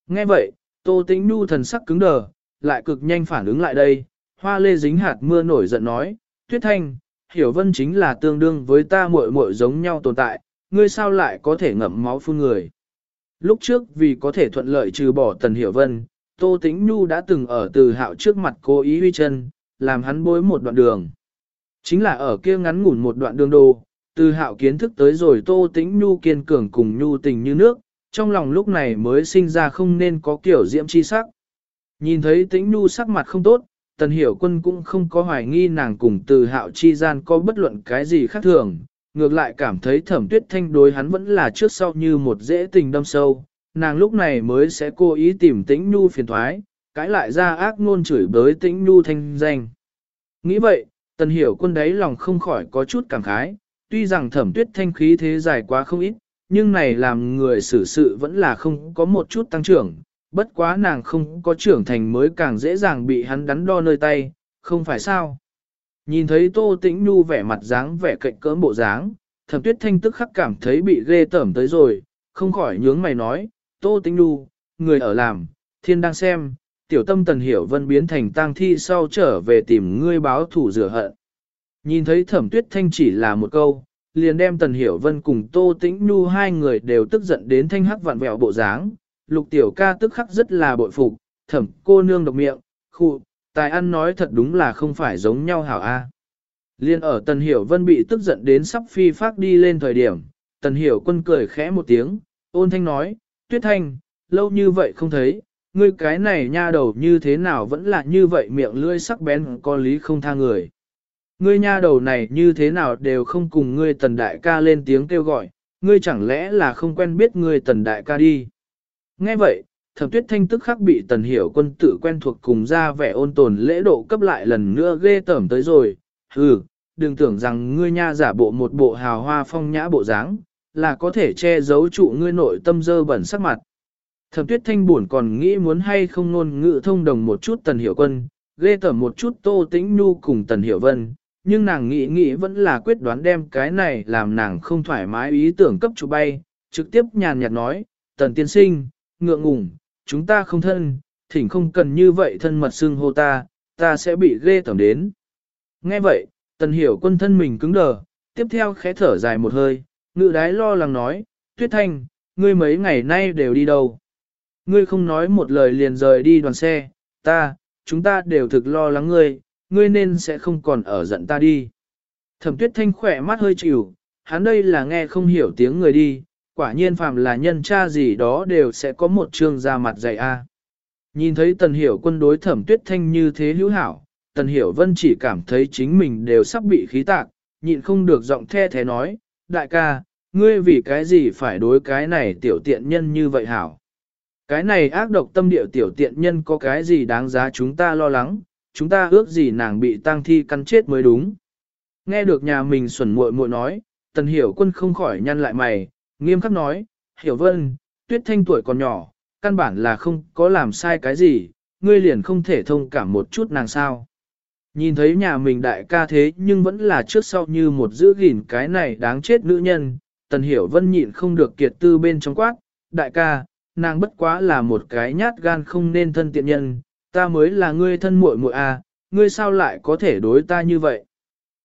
Nghe vậy, Tô Tĩnh Nhu thần sắc cứng đờ, lại cực nhanh phản ứng lại đây, hoa lê dính hạt mưa nổi giận nói, Tuyết Thanh, Hiểu Vân chính là tương đương với ta muội muội giống nhau tồn tại, ngươi sao lại có thể ngậm máu phun người. Lúc trước vì có thể thuận lợi trừ bỏ Tần Hiểu Vân, Tô Tĩnh Nhu đã từng ở từ hạo trước mặt cố ý huy chân, làm hắn bối một đoạn đường. Chính là ở kia ngắn ngủn một đoạn đường đồ, từ hạo kiến thức tới rồi Tô Tĩnh Nhu kiên cường cùng Nhu tình như nước, trong lòng lúc này mới sinh ra không nên có kiểu diễm chi sắc. Nhìn thấy tĩnh nu sắc mặt không tốt, tần hiểu quân cũng không có hoài nghi nàng cùng từ hạo chi gian có bất luận cái gì khác thường, ngược lại cảm thấy thẩm tuyết thanh đối hắn vẫn là trước sau như một dễ tình đâm sâu, nàng lúc này mới sẽ cố ý tìm tĩnh nu phiền thoái, cãi lại ra ác ngôn chửi bới tĩnh nu thanh danh. Nghĩ vậy, tần hiểu quân đấy lòng không khỏi có chút cảm khái, tuy rằng thẩm tuyết thanh khí thế dài quá không ít, nhưng này làm người xử sự vẫn là không có một chút tăng trưởng, bất quá nàng không có trưởng thành mới càng dễ dàng bị hắn đắn đo nơi tay, không phải sao. Nhìn thấy Tô Tĩnh Nhu vẻ mặt dáng vẻ cạnh cỡm bộ dáng, thẩm tuyết thanh tức khắc cảm thấy bị ghê tởm tới rồi, không khỏi nhướng mày nói, Tô Tĩnh Nhu, người ở làm, thiên đang xem, tiểu tâm tần hiểu vân biến thành tang thi sau trở về tìm ngươi báo thủ rửa hận. Nhìn thấy thẩm tuyết thanh chỉ là một câu, liền đem Tần Hiểu Vân cùng Tô Tĩnh Nhu hai người đều tức giận đến thanh hắc vặn vẹo bộ dáng. Lục tiểu ca tức khắc rất là bội phục, thẩm cô nương độc miệng, khu, tài ăn nói thật đúng là không phải giống nhau hảo a. Liên ở Tần Hiểu Vân bị tức giận đến sắp phi phát đi lên thời điểm, Tần Hiểu quân cười khẽ một tiếng, ôn thanh nói, Tuyết Thanh, lâu như vậy không thấy, ngươi cái này nha đầu như thế nào vẫn là như vậy miệng lưỡi sắc bén có lý không tha người. Ngươi nha đầu này như thế nào đều không cùng ngươi tần đại ca lên tiếng kêu gọi, ngươi chẳng lẽ là không quen biết ngươi tần đại ca đi. Nghe vậy, thẩm tuyết thanh tức khắc bị tần hiểu quân tự quen thuộc cùng ra vẻ ôn tồn lễ độ cấp lại lần nữa ghê tởm tới rồi. Hừ, đừng tưởng rằng ngươi nha giả bộ một bộ hào hoa phong nhã bộ dáng, là có thể che giấu trụ ngươi nội tâm dơ bẩn sắc mặt. Thẩm tuyết thanh buồn còn nghĩ muốn hay không ngôn ngữ thông đồng một chút tần hiểu quân, ghê tởm một chút tô tĩnh nhu cùng tần hiểu vân, nhưng nàng nghĩ nghĩ vẫn là quyết đoán đem cái này làm nàng không thoải mái ý tưởng cấp chủ bay, trực tiếp nhàn nhạt nói, tần tiên sinh, ngượng ngùng, chúng ta không thân, thỉnh không cần như vậy thân mật xưng hô ta, ta sẽ bị ghê tởm đến. Nghe vậy, tần hiểu quân thân mình cứng đờ, tiếp theo khẽ thở dài một hơi, ngự đái lo lắng nói, tuyết thanh, ngươi mấy ngày nay đều đi đâu? Ngươi không nói một lời liền rời đi đoàn xe, ta, chúng ta đều thực lo lắng ngươi, ngươi nên sẽ không còn ở giận ta đi. Thẩm tuyết thanh khỏe mắt hơi chịu, hắn đây là nghe không hiểu tiếng người đi, quả nhiên phàm là nhân cha gì đó đều sẽ có một trường ra mặt dày a. Nhìn thấy tần hiểu quân đối thẩm tuyết thanh như thế hữu hảo, tần hiểu vân chỉ cảm thấy chính mình đều sắp bị khí tạc, nhịn không được giọng the thế nói, đại ca, ngươi vì cái gì phải đối cái này tiểu tiện nhân như vậy hảo. Cái này ác độc tâm địa tiểu tiện nhân có cái gì đáng giá chúng ta lo lắng, chúng ta ước gì nàng bị tang thi cắn chết mới đúng. Nghe được nhà mình xuẩn muội muội nói, tần hiểu quân không khỏi nhăn lại mày, nghiêm khắc nói, hiểu vân, tuyết thanh tuổi còn nhỏ, căn bản là không có làm sai cái gì, ngươi liền không thể thông cảm một chút nàng sao. Nhìn thấy nhà mình đại ca thế nhưng vẫn là trước sau như một giữ gìn cái này đáng chết nữ nhân, tần hiểu vân nhịn không được kiệt tư bên trong quát, đại ca, nàng bất quá là một cái nhát gan không nên thân tiện nhân, ta mới là ngươi thân muội muội à, ngươi sao lại có thể đối ta như vậy.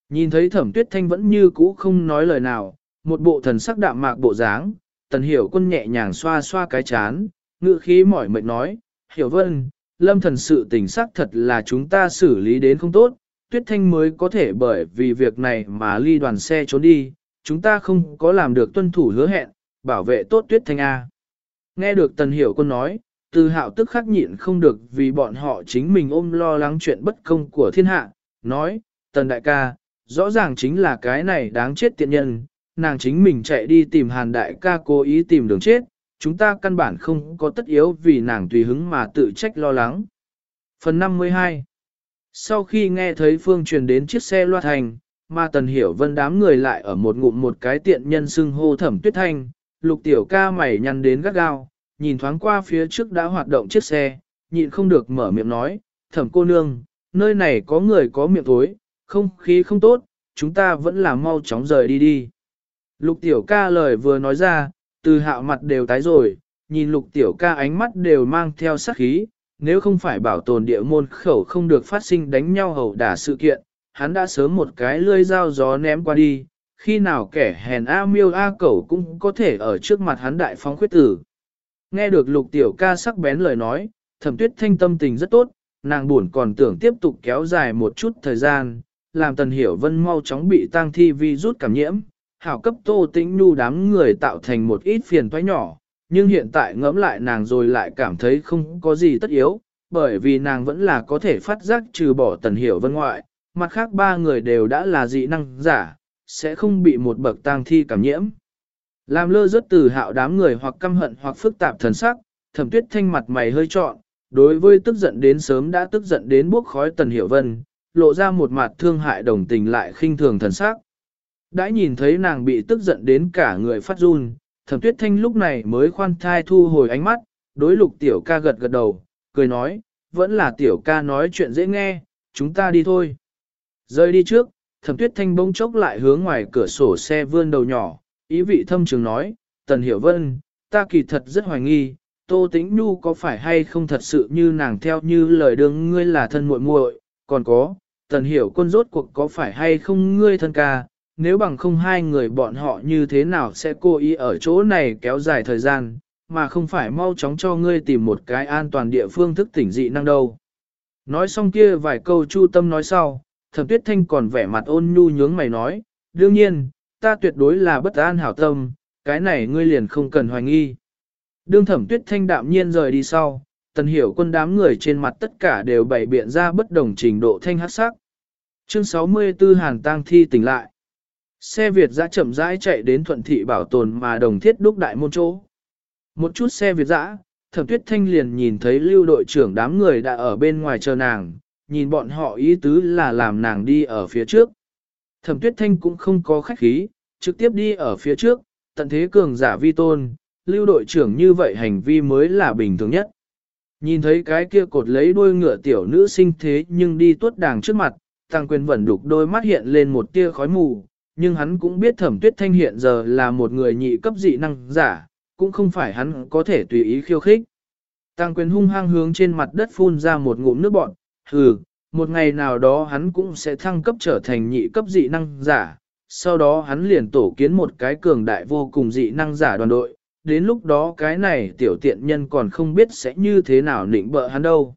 Nhìn thấy thẩm tuyết thanh vẫn như cũ không nói lời nào, một bộ thần sắc đạm mạc bộ dáng, tần hiểu quân nhẹ nhàng xoa xoa cái chán, ngự khí mỏi mệt nói, hiểu vân, lâm thần sự tình xác thật là chúng ta xử lý đến không tốt, tuyết thanh mới có thể bởi vì việc này mà ly đoàn xe trốn đi, chúng ta không có làm được tuân thủ hứa hẹn, bảo vệ tốt tuyết thanh A. Nghe được tần hiểu quân nói, từ hạo tức khắc nhịn không được vì bọn họ chính mình ôm lo lắng chuyện bất công của thiên hạ, nói, tần đại ca, rõ ràng chính là cái này đáng chết tiện nhân, nàng chính mình chạy đi tìm hàn đại ca cố ý tìm đường chết, chúng ta căn bản không có tất yếu vì nàng tùy hứng mà tự trách lo lắng. Phần 52 Sau khi nghe thấy Phương truyền đến chiếc xe loa thành, mà Tần Hiểu Vân đám người lại ở một ngụm một cái tiện nhân xưng hô thẩm tuyết thanh, lục tiểu ca mày nhăn đến gắt gao, nhìn thoáng qua phía trước đã hoạt động chiếc xe, nhịn không được mở miệng nói, thẩm cô nương, nơi này có người có miệng thối, không khí không tốt, chúng ta vẫn là mau chóng rời đi đi. Lục tiểu ca lời vừa nói ra, từ hạo mặt đều tái rồi, nhìn lục tiểu ca ánh mắt đều mang theo sát khí, nếu không phải bảo tồn địa môn khẩu không được phát sinh đánh nhau hầu đả sự kiện, hắn đã sớm một cái lươi dao gió ném qua đi, khi nào kẻ hèn A miêu A cẩu cũng có thể ở trước mặt hắn đại phóng khuyết tử. Nghe được lục tiểu ca sắc bén lời nói, thẩm tuyết thanh tâm tình rất tốt, nàng buồn còn tưởng tiếp tục kéo dài một chút thời gian, làm tần hiểu vân mau chóng bị tang thi vi rút cảm nhiễm, hảo cấp tô tĩnh nhu đám người tạo thành một ít phiền toái nhỏ, nhưng hiện tại ngẫm lại nàng rồi lại cảm thấy không có gì tất yếu, bởi vì nàng vẫn là có thể phát giác trừ bỏ tần hiểu vân ngoại, mặt khác ba người đều đã là dị năng giả, sẽ không bị một bậc tang thi cảm nhiễm. Làm lơ rất từ hạo đám người hoặc căm hận hoặc phức tạp thần sắc, thẩm tuyết thanh mặt mày hơi trọn, đối với tức giận đến sớm đã tức giận đến bốc khói tần hiểu vân, lộ ra một mặt thương hại đồng tình lại khinh thường thần sắc. Đã nhìn thấy nàng bị tức giận đến cả người phát run, thẩm tuyết thanh lúc này mới khoan thai thu hồi ánh mắt, đối lục tiểu ca gật gật đầu, cười nói, vẫn là tiểu ca nói chuyện dễ nghe, chúng ta đi thôi. Rơi đi trước, thẩm tuyết thanh bỗng chốc lại hướng ngoài cửa sổ xe vươn đầu nhỏ, ý vị thâm trường nói, tần hiểu vân, ta kỳ thật rất hoài nghi, tô tĩnh nhu có phải hay không thật sự như nàng theo như lời đương ngươi là thân muội muội, còn có, tần hiểu quân rốt cuộc có phải hay không ngươi thân ca, nếu bằng không hai người bọn họ như thế nào sẽ cố ý ở chỗ này kéo dài thời gian, mà không phải mau chóng cho ngươi tìm một cái an toàn địa phương thức tỉnh dị năng đâu. Nói xong kia vài câu chu tâm nói sau, thẩm tuyết thanh còn vẻ mặt ôn nhu nhướng mày nói, đương nhiên, ta tuyệt đối là bất an hảo tâm, cái này ngươi liền không cần hoài nghi. Đương thẩm tuyết thanh đạm nhiên rời đi sau, tần hiểu quân đám người trên mặt tất cả đều bày biện ra bất đồng trình độ thanh hát sắc. Chương 64 Hàn Tăng Thi tỉnh lại. Xe Việt dã chậm rãi chạy đến thuận thị bảo tồn mà đồng thiết đúc đại môn chỗ. Một chút xe Việt dã, thẩm tuyết thanh liền nhìn thấy lưu đội trưởng đám người đã ở bên ngoài chờ nàng, nhìn bọn họ ý tứ là làm nàng đi ở phía trước. Thẩm tuyết thanh cũng không có khách khí, trực tiếp đi ở phía trước, tận thế cường giả vi tôn, lưu đội trưởng như vậy hành vi mới là bình thường nhất. Nhìn thấy cái kia cột lấy đuôi ngựa tiểu nữ sinh thế nhưng đi tuốt đàng trước mặt, tăng quyền vẩn đục đôi mắt hiện lên một tia khói mù, nhưng hắn cũng biết thẩm tuyết thanh hiện giờ là một người nhị cấp dị năng giả, cũng không phải hắn có thể tùy ý khiêu khích. Tăng quyền hung hăng hướng trên mặt đất phun ra một ngụm nước bọn, hừ, một ngày nào đó hắn cũng sẽ thăng cấp trở thành nhị cấp dị năng giả, sau đó hắn liền tổ kiến một cái cường đại vô cùng dị năng giả đoàn đội, đến lúc đó cái này tiểu tiện nhân còn không biết sẽ như thế nào nịnh bợ hắn đâu.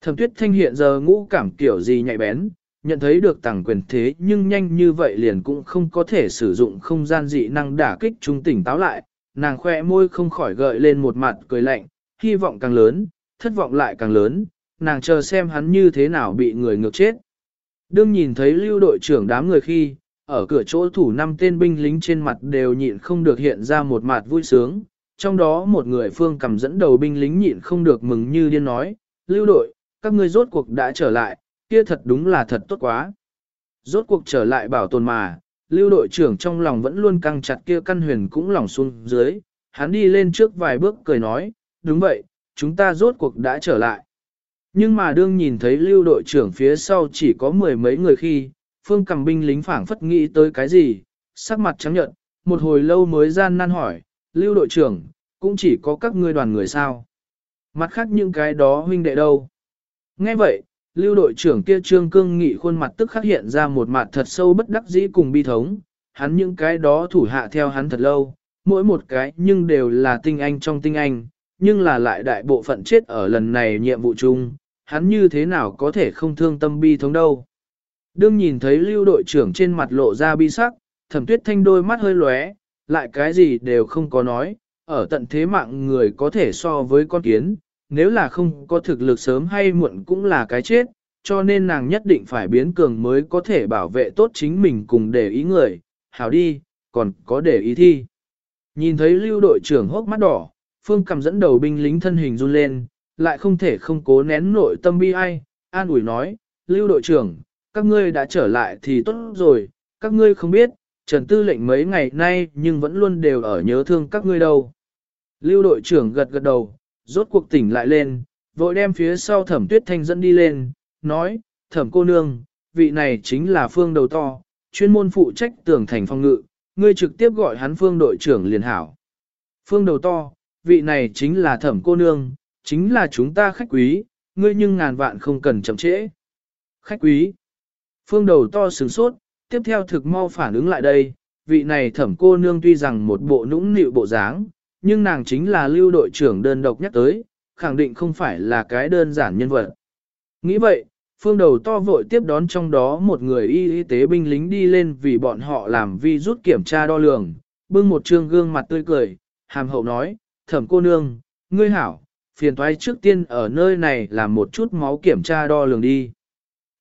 Thẩm tuyết thanh hiện giờ ngũ cảm kiểu gì nhạy bén, nhận thấy được tàng quyền thế nhưng nhanh như vậy liền cũng không có thể sử dụng không gian dị năng đả kích trung tỉnh táo lại, nàng khoe môi không khỏi gợi lên một mặt cười lạnh, hy vọng càng lớn, thất vọng lại càng lớn, nàng chờ xem hắn như thế nào bị người ngược chết. Đương nhìn thấy lưu đội trưởng đám người khi, ở cửa chỗ thủ năm tên binh lính trên mặt đều nhịn không được hiện ra một mặt vui sướng, trong đó một người phương cầm dẫn đầu binh lính nhịn không được mừng như điên nói, lưu đội, các ngươi rốt cuộc đã trở lại, kia thật đúng là thật tốt quá. Rốt cuộc trở lại bảo tồn mà, lưu đội trưởng trong lòng vẫn luôn căng chặt kia căn huyền cũng lỏng xuống dưới, hắn đi lên trước vài bước cười nói, đúng vậy, chúng ta rốt cuộc đã trở lại. Nhưng mà đương nhìn thấy lưu đội trưởng phía sau chỉ có mười mấy người khi, phương cầm binh lính phảng phất nghĩ tới cái gì, sắc mặt trắng nhợt, một hồi lâu mới gian nan hỏi, lưu đội trưởng, cũng chỉ có các ngươi đoàn người sao. Mặt khác những cái đó huynh đệ đâu. Nghe vậy, lưu đội trưởng kia trương cương nghị khuôn mặt tức khắc hiện ra một mặt thật sâu bất đắc dĩ cùng bi thống, hắn những cái đó thủ hạ theo hắn thật lâu, mỗi một cái nhưng đều là tinh anh trong tinh anh, nhưng là lại đại bộ phận chết ở lần này nhiệm vụ chung, hắn như thế nào có thể không thương tâm bi thống đâu. Đương nhìn thấy lưu đội trưởng trên mặt lộ ra bi sắc, thẩm tuyết thanh đôi mắt hơi lóe, lại cái gì đều không có nói, ở tận thế mạng người có thể so với con kiến, nếu là không có thực lực sớm hay muộn cũng là cái chết, cho nên nàng nhất định phải biến cường mới có thể bảo vệ tốt chính mình cùng để ý người, hảo đi, còn có để ý thi. Nhìn thấy lưu đội trưởng hốc mắt đỏ, phương cầm dẫn đầu binh lính thân hình run lên, lại không thể không cố nén nội tâm bi ai, an ủi nói, lưu đội trưởng, các ngươi đã trở lại thì tốt rồi, các ngươi không biết, Trần Tư lệnh mấy ngày nay nhưng vẫn luôn đều ở nhớ thương các ngươi đâu. Lưu đội trưởng gật gật đầu, rốt cuộc tỉnh lại lên, vội đem phía sau thẩm tuyết thanh dẫn đi lên, nói, thẩm cô nương, vị này chính là phương đầu to, chuyên môn phụ trách tường thành phong ngự, ngươi trực tiếp gọi hắn phương đội trưởng liền hảo. Phương đầu to, vị này chính là thẩm cô nương, chính là chúng ta khách quý, ngươi nhưng ngàn vạn không cần chậm trễ. Khách quý. Phương đầu to sửng sốt, tiếp theo thực mau phản ứng lại đây, vị này thẩm cô nương tuy rằng một bộ nũng nịu bộ dáng, nhưng nàng chính là lưu đội trưởng đơn độc nhắc tới, khẳng định không phải là cái đơn giản nhân vật. Nghĩ vậy, phương đầu to vội tiếp đón trong đó một người y y tế binh lính đi lên vì bọn họ làm vi rút kiểm tra đo lường, bưng một trương gương mặt tươi cười, hàm hậu nói, thẩm cô nương, ngươi hảo, phiền thoái trước tiên ở nơi này làm một chút máu kiểm tra đo lường đi.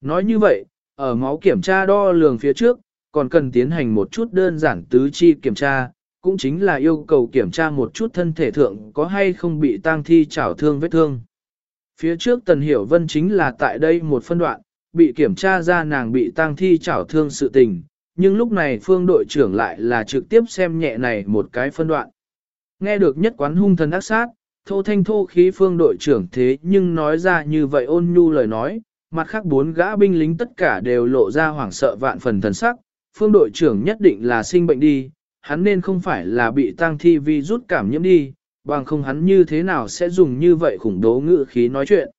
Nói như vậy, ở máu kiểm tra đo lường phía trước, còn cần tiến hành một chút đơn giản tứ chi kiểm tra, cũng chính là yêu cầu kiểm tra một chút thân thể thượng có hay không bị tang thi chảo thương vết thương. Phía trước Tần Hiểu Vân chính là tại đây một phân đoạn, bị kiểm tra ra nàng bị tang thi chảo thương sự tình, nhưng lúc này phương đội trưởng lại là trực tiếp xem nhẹ này một cái phân đoạn. Nghe được nhất quán hung thần ác sát, thô thanh thô khí phương đội trưởng thế nhưng nói ra như vậy ôn nhu lời nói, mặt khác bốn gã binh lính tất cả đều lộ ra hoảng sợ vạn phần thần sắc, phương đội trưởng nhất định là sinh bệnh đi, hắn nên không phải là bị tăng thi vi rút cảm nhiễm đi, bằng không hắn như thế nào sẽ dùng như vậy khủng đố ngữ khí nói chuyện.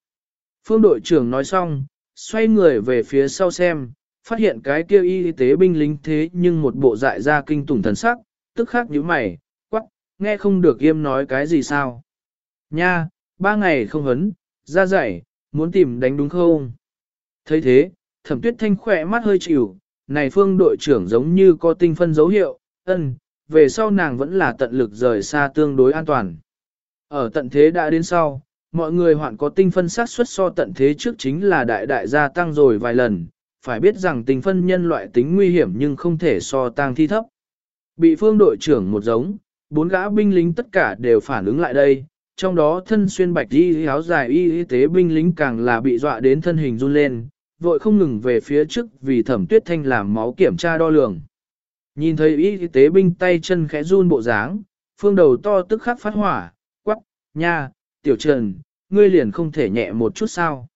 Phương đội trưởng nói xong, xoay người về phía sau xem, phát hiện cái kia y tế binh lính thế nhưng một bộ dại ra kinh tủng thần sắc, tức khắc như mày, quắc, nghe không được yêm nói cái gì sao. Nha, ba ngày không hấn, ra dạy, muốn tìm đánh đúng không? thấy thế, thẩm tuyết thanh khỏe mắt hơi chịu, này phương đội trưởng giống như có tinh phân dấu hiệu, ân, về sau nàng vẫn là tận lực rời xa tương đối an toàn. Ở tận thế đã đến sau, mọi người hoạn có tinh phân sát xuất so tận thế trước chính là đại đại gia tăng rồi vài lần, phải biết rằng tinh phân nhân loại tính nguy hiểm nhưng không thể so tăng thi thấp. Bị phương đội trưởng một giống, bốn gã binh lính tất cả đều phản ứng lại đây, trong đó thân xuyên bạch y áo dài y y tế binh lính càng là bị dọa đến thân hình run lên, vội không ngừng về phía trước vì thẩm tuyết thanh làm máu kiểm tra đo lường. Nhìn thấy y tế binh tay chân khẽ run bộ dáng, phương đầu to tức khắc phát hỏa, quắc, nha, tiểu trần, ngươi liền không thể nhẹ một chút sao.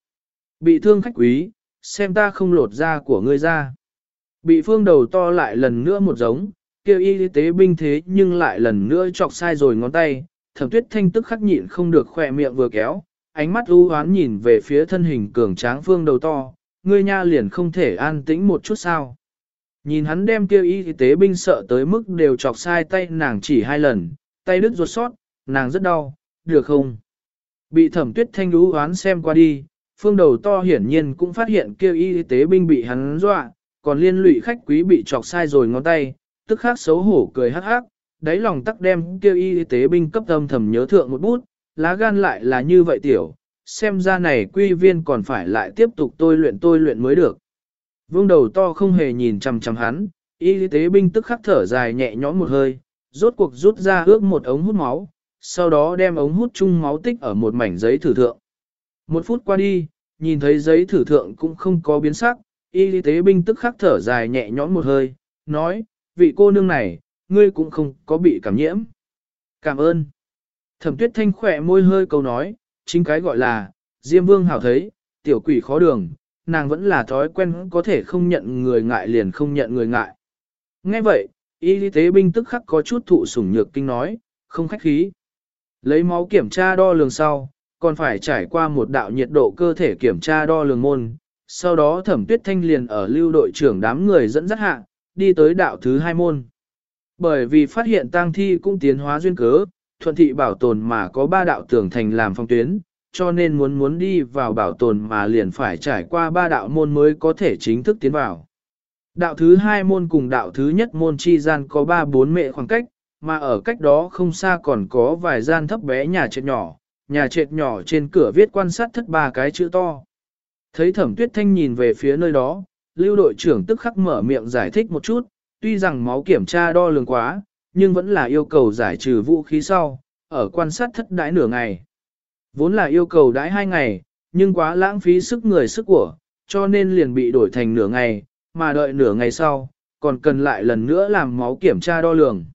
Bị thương khách quý, xem ta không lột da của ngươi ra. Bị phương đầu to lại lần nữa một giống, kêu y tế binh thế nhưng lại lần nữa chọc sai rồi ngón tay, thẩm tuyết thanh tức khắc nhịn không được khỏe miệng vừa kéo, ánh mắt u hoán nhìn về phía thân hình cường tráng phương đầu to, ngươi nha liền không thể an tĩnh một chút sao. Nhìn hắn đem kêu y tế binh sợ tới mức đều chọc sai tay nàng chỉ hai lần, tay đứt ruột sót, nàng rất đau, được không? Bị thẩm tuyết thanh lũ oán xem qua đi, phương đầu to hiển nhiên cũng phát hiện kêu y tế binh bị hắn dọa, còn liên lụy khách quý bị chọc sai rồi ngón tay, tức khắc xấu hổ cười hắc hắc, đáy lòng tắc đem kêu y tế binh cấp âm thầm nhớ thượng một bút, lá gan lại là như vậy tiểu, xem ra này quy viên còn phải lại tiếp tục tôi luyện tôi luyện mới được. Vương đầu to không hề nhìn chằm chằm hắn, y tế binh tức khắc thở dài nhẹ nhõm một hơi, rốt cuộc rút ra ước một ống hút máu, sau đó đem ống hút chung máu tích ở một mảnh giấy thử thượng. Một phút qua đi, nhìn thấy giấy thử thượng cũng không có biến sắc, y tế binh tức khắc thở dài nhẹ nhõm một hơi, nói, vị cô nương này, ngươi cũng không có bị cảm nhiễm. Cảm ơn. Thẩm tuyết thanh khỏe môi hơi câu nói, chính cái gọi là, Diêm Vương hảo thấy, tiểu quỷ khó đường, nàng vẫn là thói quen có thể không nhận người ngại liền không nhận người ngại. Nghe vậy, y tế binh tức khắc có chút thụ sủng nhược kinh nói, không khách khí. Lấy máu kiểm tra đo lường sau, còn phải trải qua một đạo nhiệt độ cơ thể kiểm tra đo lường môn. Sau đó thẩm tuyết thanh liền ở lưu đội trưởng đám người dẫn dắt hạ, đi tới đạo thứ hai môn. Bởi vì phát hiện tang thi cũng tiến hóa duyên cớ, thuận thị bảo tồn mà có ba đạo tường thành làm phong tuyến, cho nên muốn muốn đi vào bảo tồn mà liền phải trải qua ba đạo môn mới có thể chính thức tiến vào. Đạo thứ hai môn cùng đạo thứ nhất môn chi gian có ba bốn mệ khoảng cách, mà ở cách đó không xa còn có vài gian thấp bé nhà trệt nhỏ, nhà trệt nhỏ trên cửa viết quan sát thất ba cái chữ to. Thấy thẩm tuyết thanh nhìn về phía nơi đó, lưu đội trưởng tức khắc mở miệng giải thích một chút, tuy rằng máu kiểm tra đo lường quá, nhưng vẫn là yêu cầu giải trừ vũ khí sau, ở quan sát thất đãi nửa ngày. Vốn là yêu cầu đãi hai ngày, nhưng quá lãng phí sức người sức của, cho nên liền bị đổi thành nửa ngày, mà đợi nửa ngày sau, còn cần lại lần nữa làm máu kiểm tra đo lường.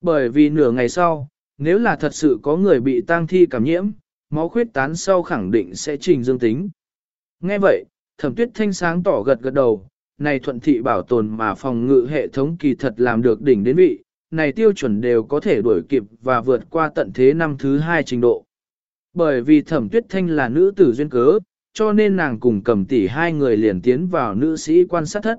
Bởi vì nửa ngày sau, nếu là thật sự có người bị tang thi cảm nhiễm, máu khuyết tán sau khẳng định sẽ trình dương tính. Nghe vậy, thẩm tuyết thanh sáng tỏ gật gật đầu, này thuận thị bảo tồn mà phòng ngự hệ thống kỳ thật làm được đỉnh đến vị, này tiêu chuẩn đều có thể đuổi kịp và vượt qua tận thế năm thứ hai trình độ. Bởi vì thẩm tuyết thanh là nữ tử duyên cớ, cho nên nàng cùng cầm tỷ hai người liền tiến vào nữ sĩ quan sát thất.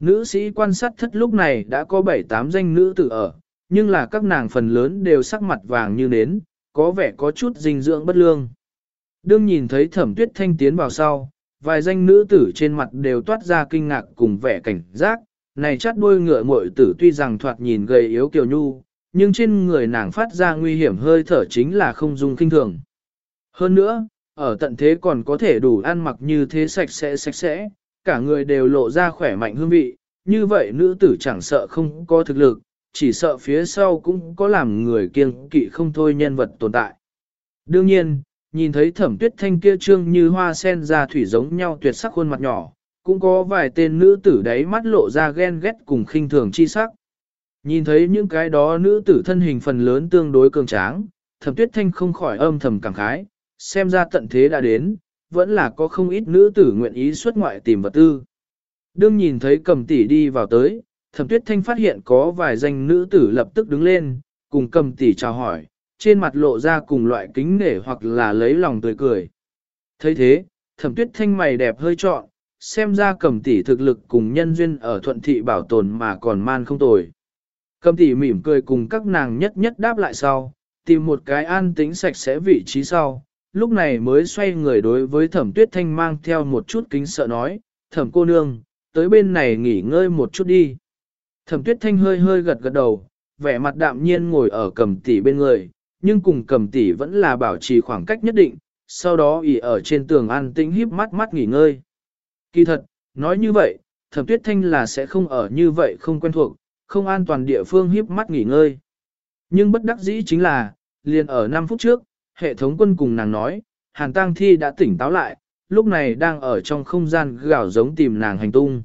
Nữ sĩ quan sát thất lúc này đã có 7-8 danh nữ tử ở, nhưng là các nàng phần lớn đều sắc mặt vàng như nến, có vẻ có chút dinh dưỡng bất lương. Đương nhìn thấy thẩm tuyết thanh tiến vào sau, vài danh nữ tử trên mặt đều toát ra kinh ngạc cùng vẻ cảnh giác, này chát đuôi ngựa muội tử tuy rằng thoạt nhìn gầy yếu kiều nhu, nhưng trên người nàng phát ra nguy hiểm hơi thở chính là không dung kinh thường. Hơn nữa, ở tận thế còn có thể đủ ăn mặc như thế sạch sẽ sạch sẽ, cả người đều lộ ra khỏe mạnh hương vị, như vậy nữ tử chẳng sợ không có thực lực, chỉ sợ phía sau cũng có làm người kiêng kỵ không thôi nhân vật tồn tại. Đương nhiên, nhìn thấy thẩm tuyết thanh kia trương như hoa sen ra thủy giống nhau tuyệt sắc khuôn mặt nhỏ, cũng có vài tên nữ tử đấy mắt lộ ra ghen ghét cùng khinh thường chi sắc. Nhìn thấy những cái đó nữ tử thân hình phần lớn tương đối cường tráng, thẩm tuyết thanh không khỏi âm thầm cảm khái, xem ra tận thế đã đến, vẫn là có không ít nữ tử nguyện ý xuất ngoại tìm vật tư. Đương nhìn thấy cầm tỷ đi vào tới, thẩm tuyết thanh phát hiện có vài danh nữ tử lập tức đứng lên, cùng cầm tỷ chào hỏi, trên mặt lộ ra cùng loại kính nể hoặc là lấy lòng tươi cười. thấy thế, thẩm tuyết thanh mày đẹp hơi trọn, xem ra cầm tỷ thực lực cùng nhân duyên ở thuận thị bảo tồn mà còn man không tồi. Cầm tỷ mỉm cười cùng các nàng nhất nhất đáp lại sau, tìm một cái an tĩnh sạch sẽ vị trí sau, lúc này mới xoay người đối với thẩm tuyết thanh mang theo một chút kính sợ nói, thẩm cô nương, tới bên này nghỉ ngơi một chút đi. Thẩm tuyết thanh hơi hơi gật gật đầu, vẻ mặt đạm nhiên ngồi ở cầm tỷ bên người, nhưng cùng cầm tỷ vẫn là bảo trì khoảng cách nhất định, sau đó ỉ ở trên tường an tĩnh híp mắt mắt nghỉ ngơi. Kỳ thật, nói như vậy, thẩm tuyết thanh là sẽ không ở như vậy không quen thuộc, không an toàn địa phương híp mắt nghỉ ngơi. Nhưng bất đắc dĩ chính là, liền ở 5 phút trước, hệ thống quân cùng nàng nói, Hàn Tăng Thi đã tỉnh táo lại, lúc này đang ở trong không gian gạo giống tìm nàng hành tung.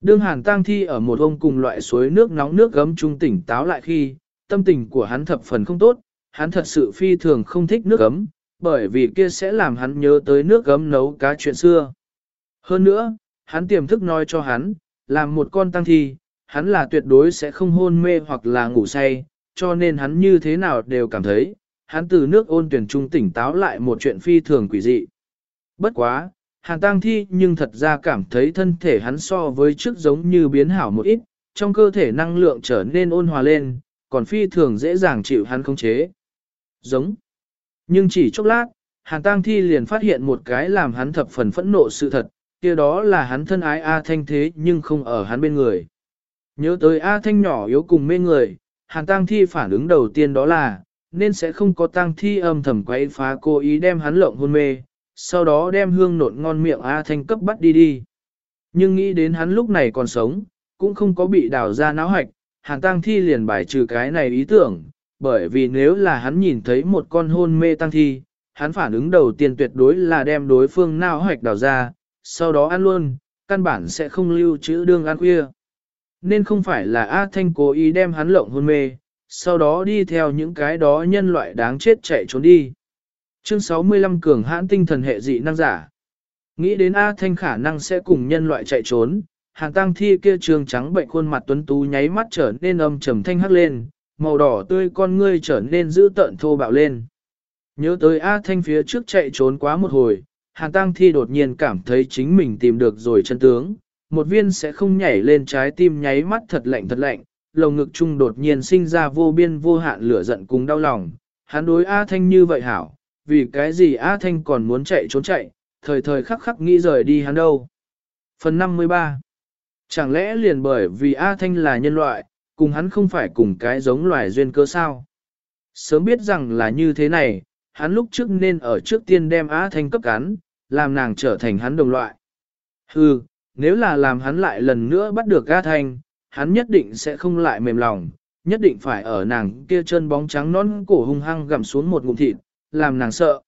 Đương Hàn Tăng Thi ở một ông cùng loại suối nước nóng nước gấm trung tỉnh táo lại khi, tâm tình của hắn thập phần không tốt, hắn thật sự phi thường không thích nước gấm, bởi vì kia sẽ làm hắn nhớ tới nước gấm nấu cá chuyện xưa. Hơn nữa, hắn tiềm thức nói cho hắn, làm một con tăng thi, hắn là tuyệt đối sẽ không hôn mê hoặc là ngủ say, cho nên hắn như thế nào đều cảm thấy, hắn từ nước ôn tuyển trung tỉnh táo lại một chuyện phi thường quỷ dị. Bất quá, hàn tang thi nhưng thật ra cảm thấy thân thể hắn so với trước giống như biến hảo một ít, trong cơ thể năng lượng trở nên ôn hòa lên, còn phi thường dễ dàng chịu hắn khống chế. Giống. Nhưng chỉ chốc lát, hàn tang thi liền phát hiện một cái làm hắn thập phần phẫn nộ sự thật, kia đó là hắn thân ái A Thanh thế nhưng không ở hắn bên người. Nhớ tới A Thanh nhỏ yếu cùng mê người, hàn tang thi phản ứng đầu tiên đó là, nên sẽ không có tang thi âm thầm quấy phá cố ý đem hắn lộng hôn mê, sau đó đem hương nộn ngon miệng A Thanh cấp bắt đi đi. Nhưng nghĩ đến hắn lúc này còn sống, cũng không có bị đào ra náo hạch, hàng tang thi liền bài trừ cái này ý tưởng, bởi vì nếu là hắn nhìn thấy một con hôn mê tang thi, hắn phản ứng đầu tiên tuyệt đối là đem đối phương náo hạch đào ra, sau đó ăn luôn, căn bản sẽ không lưu trữ đương ăn khuya. Nên không phải là A Thanh cố ý đem hắn lộng hôn mê, sau đó đi theo những cái đó nhân loại đáng chết chạy trốn đi. Chương 65 cường hãn tinh thần hệ dị năng giả. Nghĩ đến A Thanh khả năng sẽ cùng nhân loại chạy trốn, hàng tăng thi kia trường trắng bệnh khuôn mặt tuấn tú nháy mắt trở nên âm trầm thanh hắc lên, màu đỏ tươi con ngươi trở nên dữ tợn thô bạo lên. Nhớ tới A Thanh phía trước chạy trốn quá một hồi, hàng tăng thi đột nhiên cảm thấy chính mình tìm được rồi chân tướng, một viên sẽ không nhảy lên trái tim nháy mắt thật lạnh thật lạnh, lồng ngực chung đột nhiên sinh ra vô biên vô hạn lửa giận cùng đau lòng. Hắn đối A Thanh như vậy hảo, vì cái gì A Thanh còn muốn chạy trốn chạy, thời thời khắc khắc nghĩ rời đi hắn đâu. Phần 53 Chẳng lẽ liền bởi vì A Thanh là nhân loại, cùng hắn không phải cùng cái giống loài duyên cơ sao? Sớm biết rằng là như thế này, hắn lúc trước nên ở trước tiên đem A Thanh cấp cắn, làm nàng trở thành hắn đồng loại. Hừ, nếu là làm hắn lại lần nữa bắt được A Thanh, hắn nhất định sẽ không lại mềm lòng, nhất định phải ở nàng kia chân bóng trắng non cổ hung hăng gặm xuống một ngụm thịt, làm nàng sợ,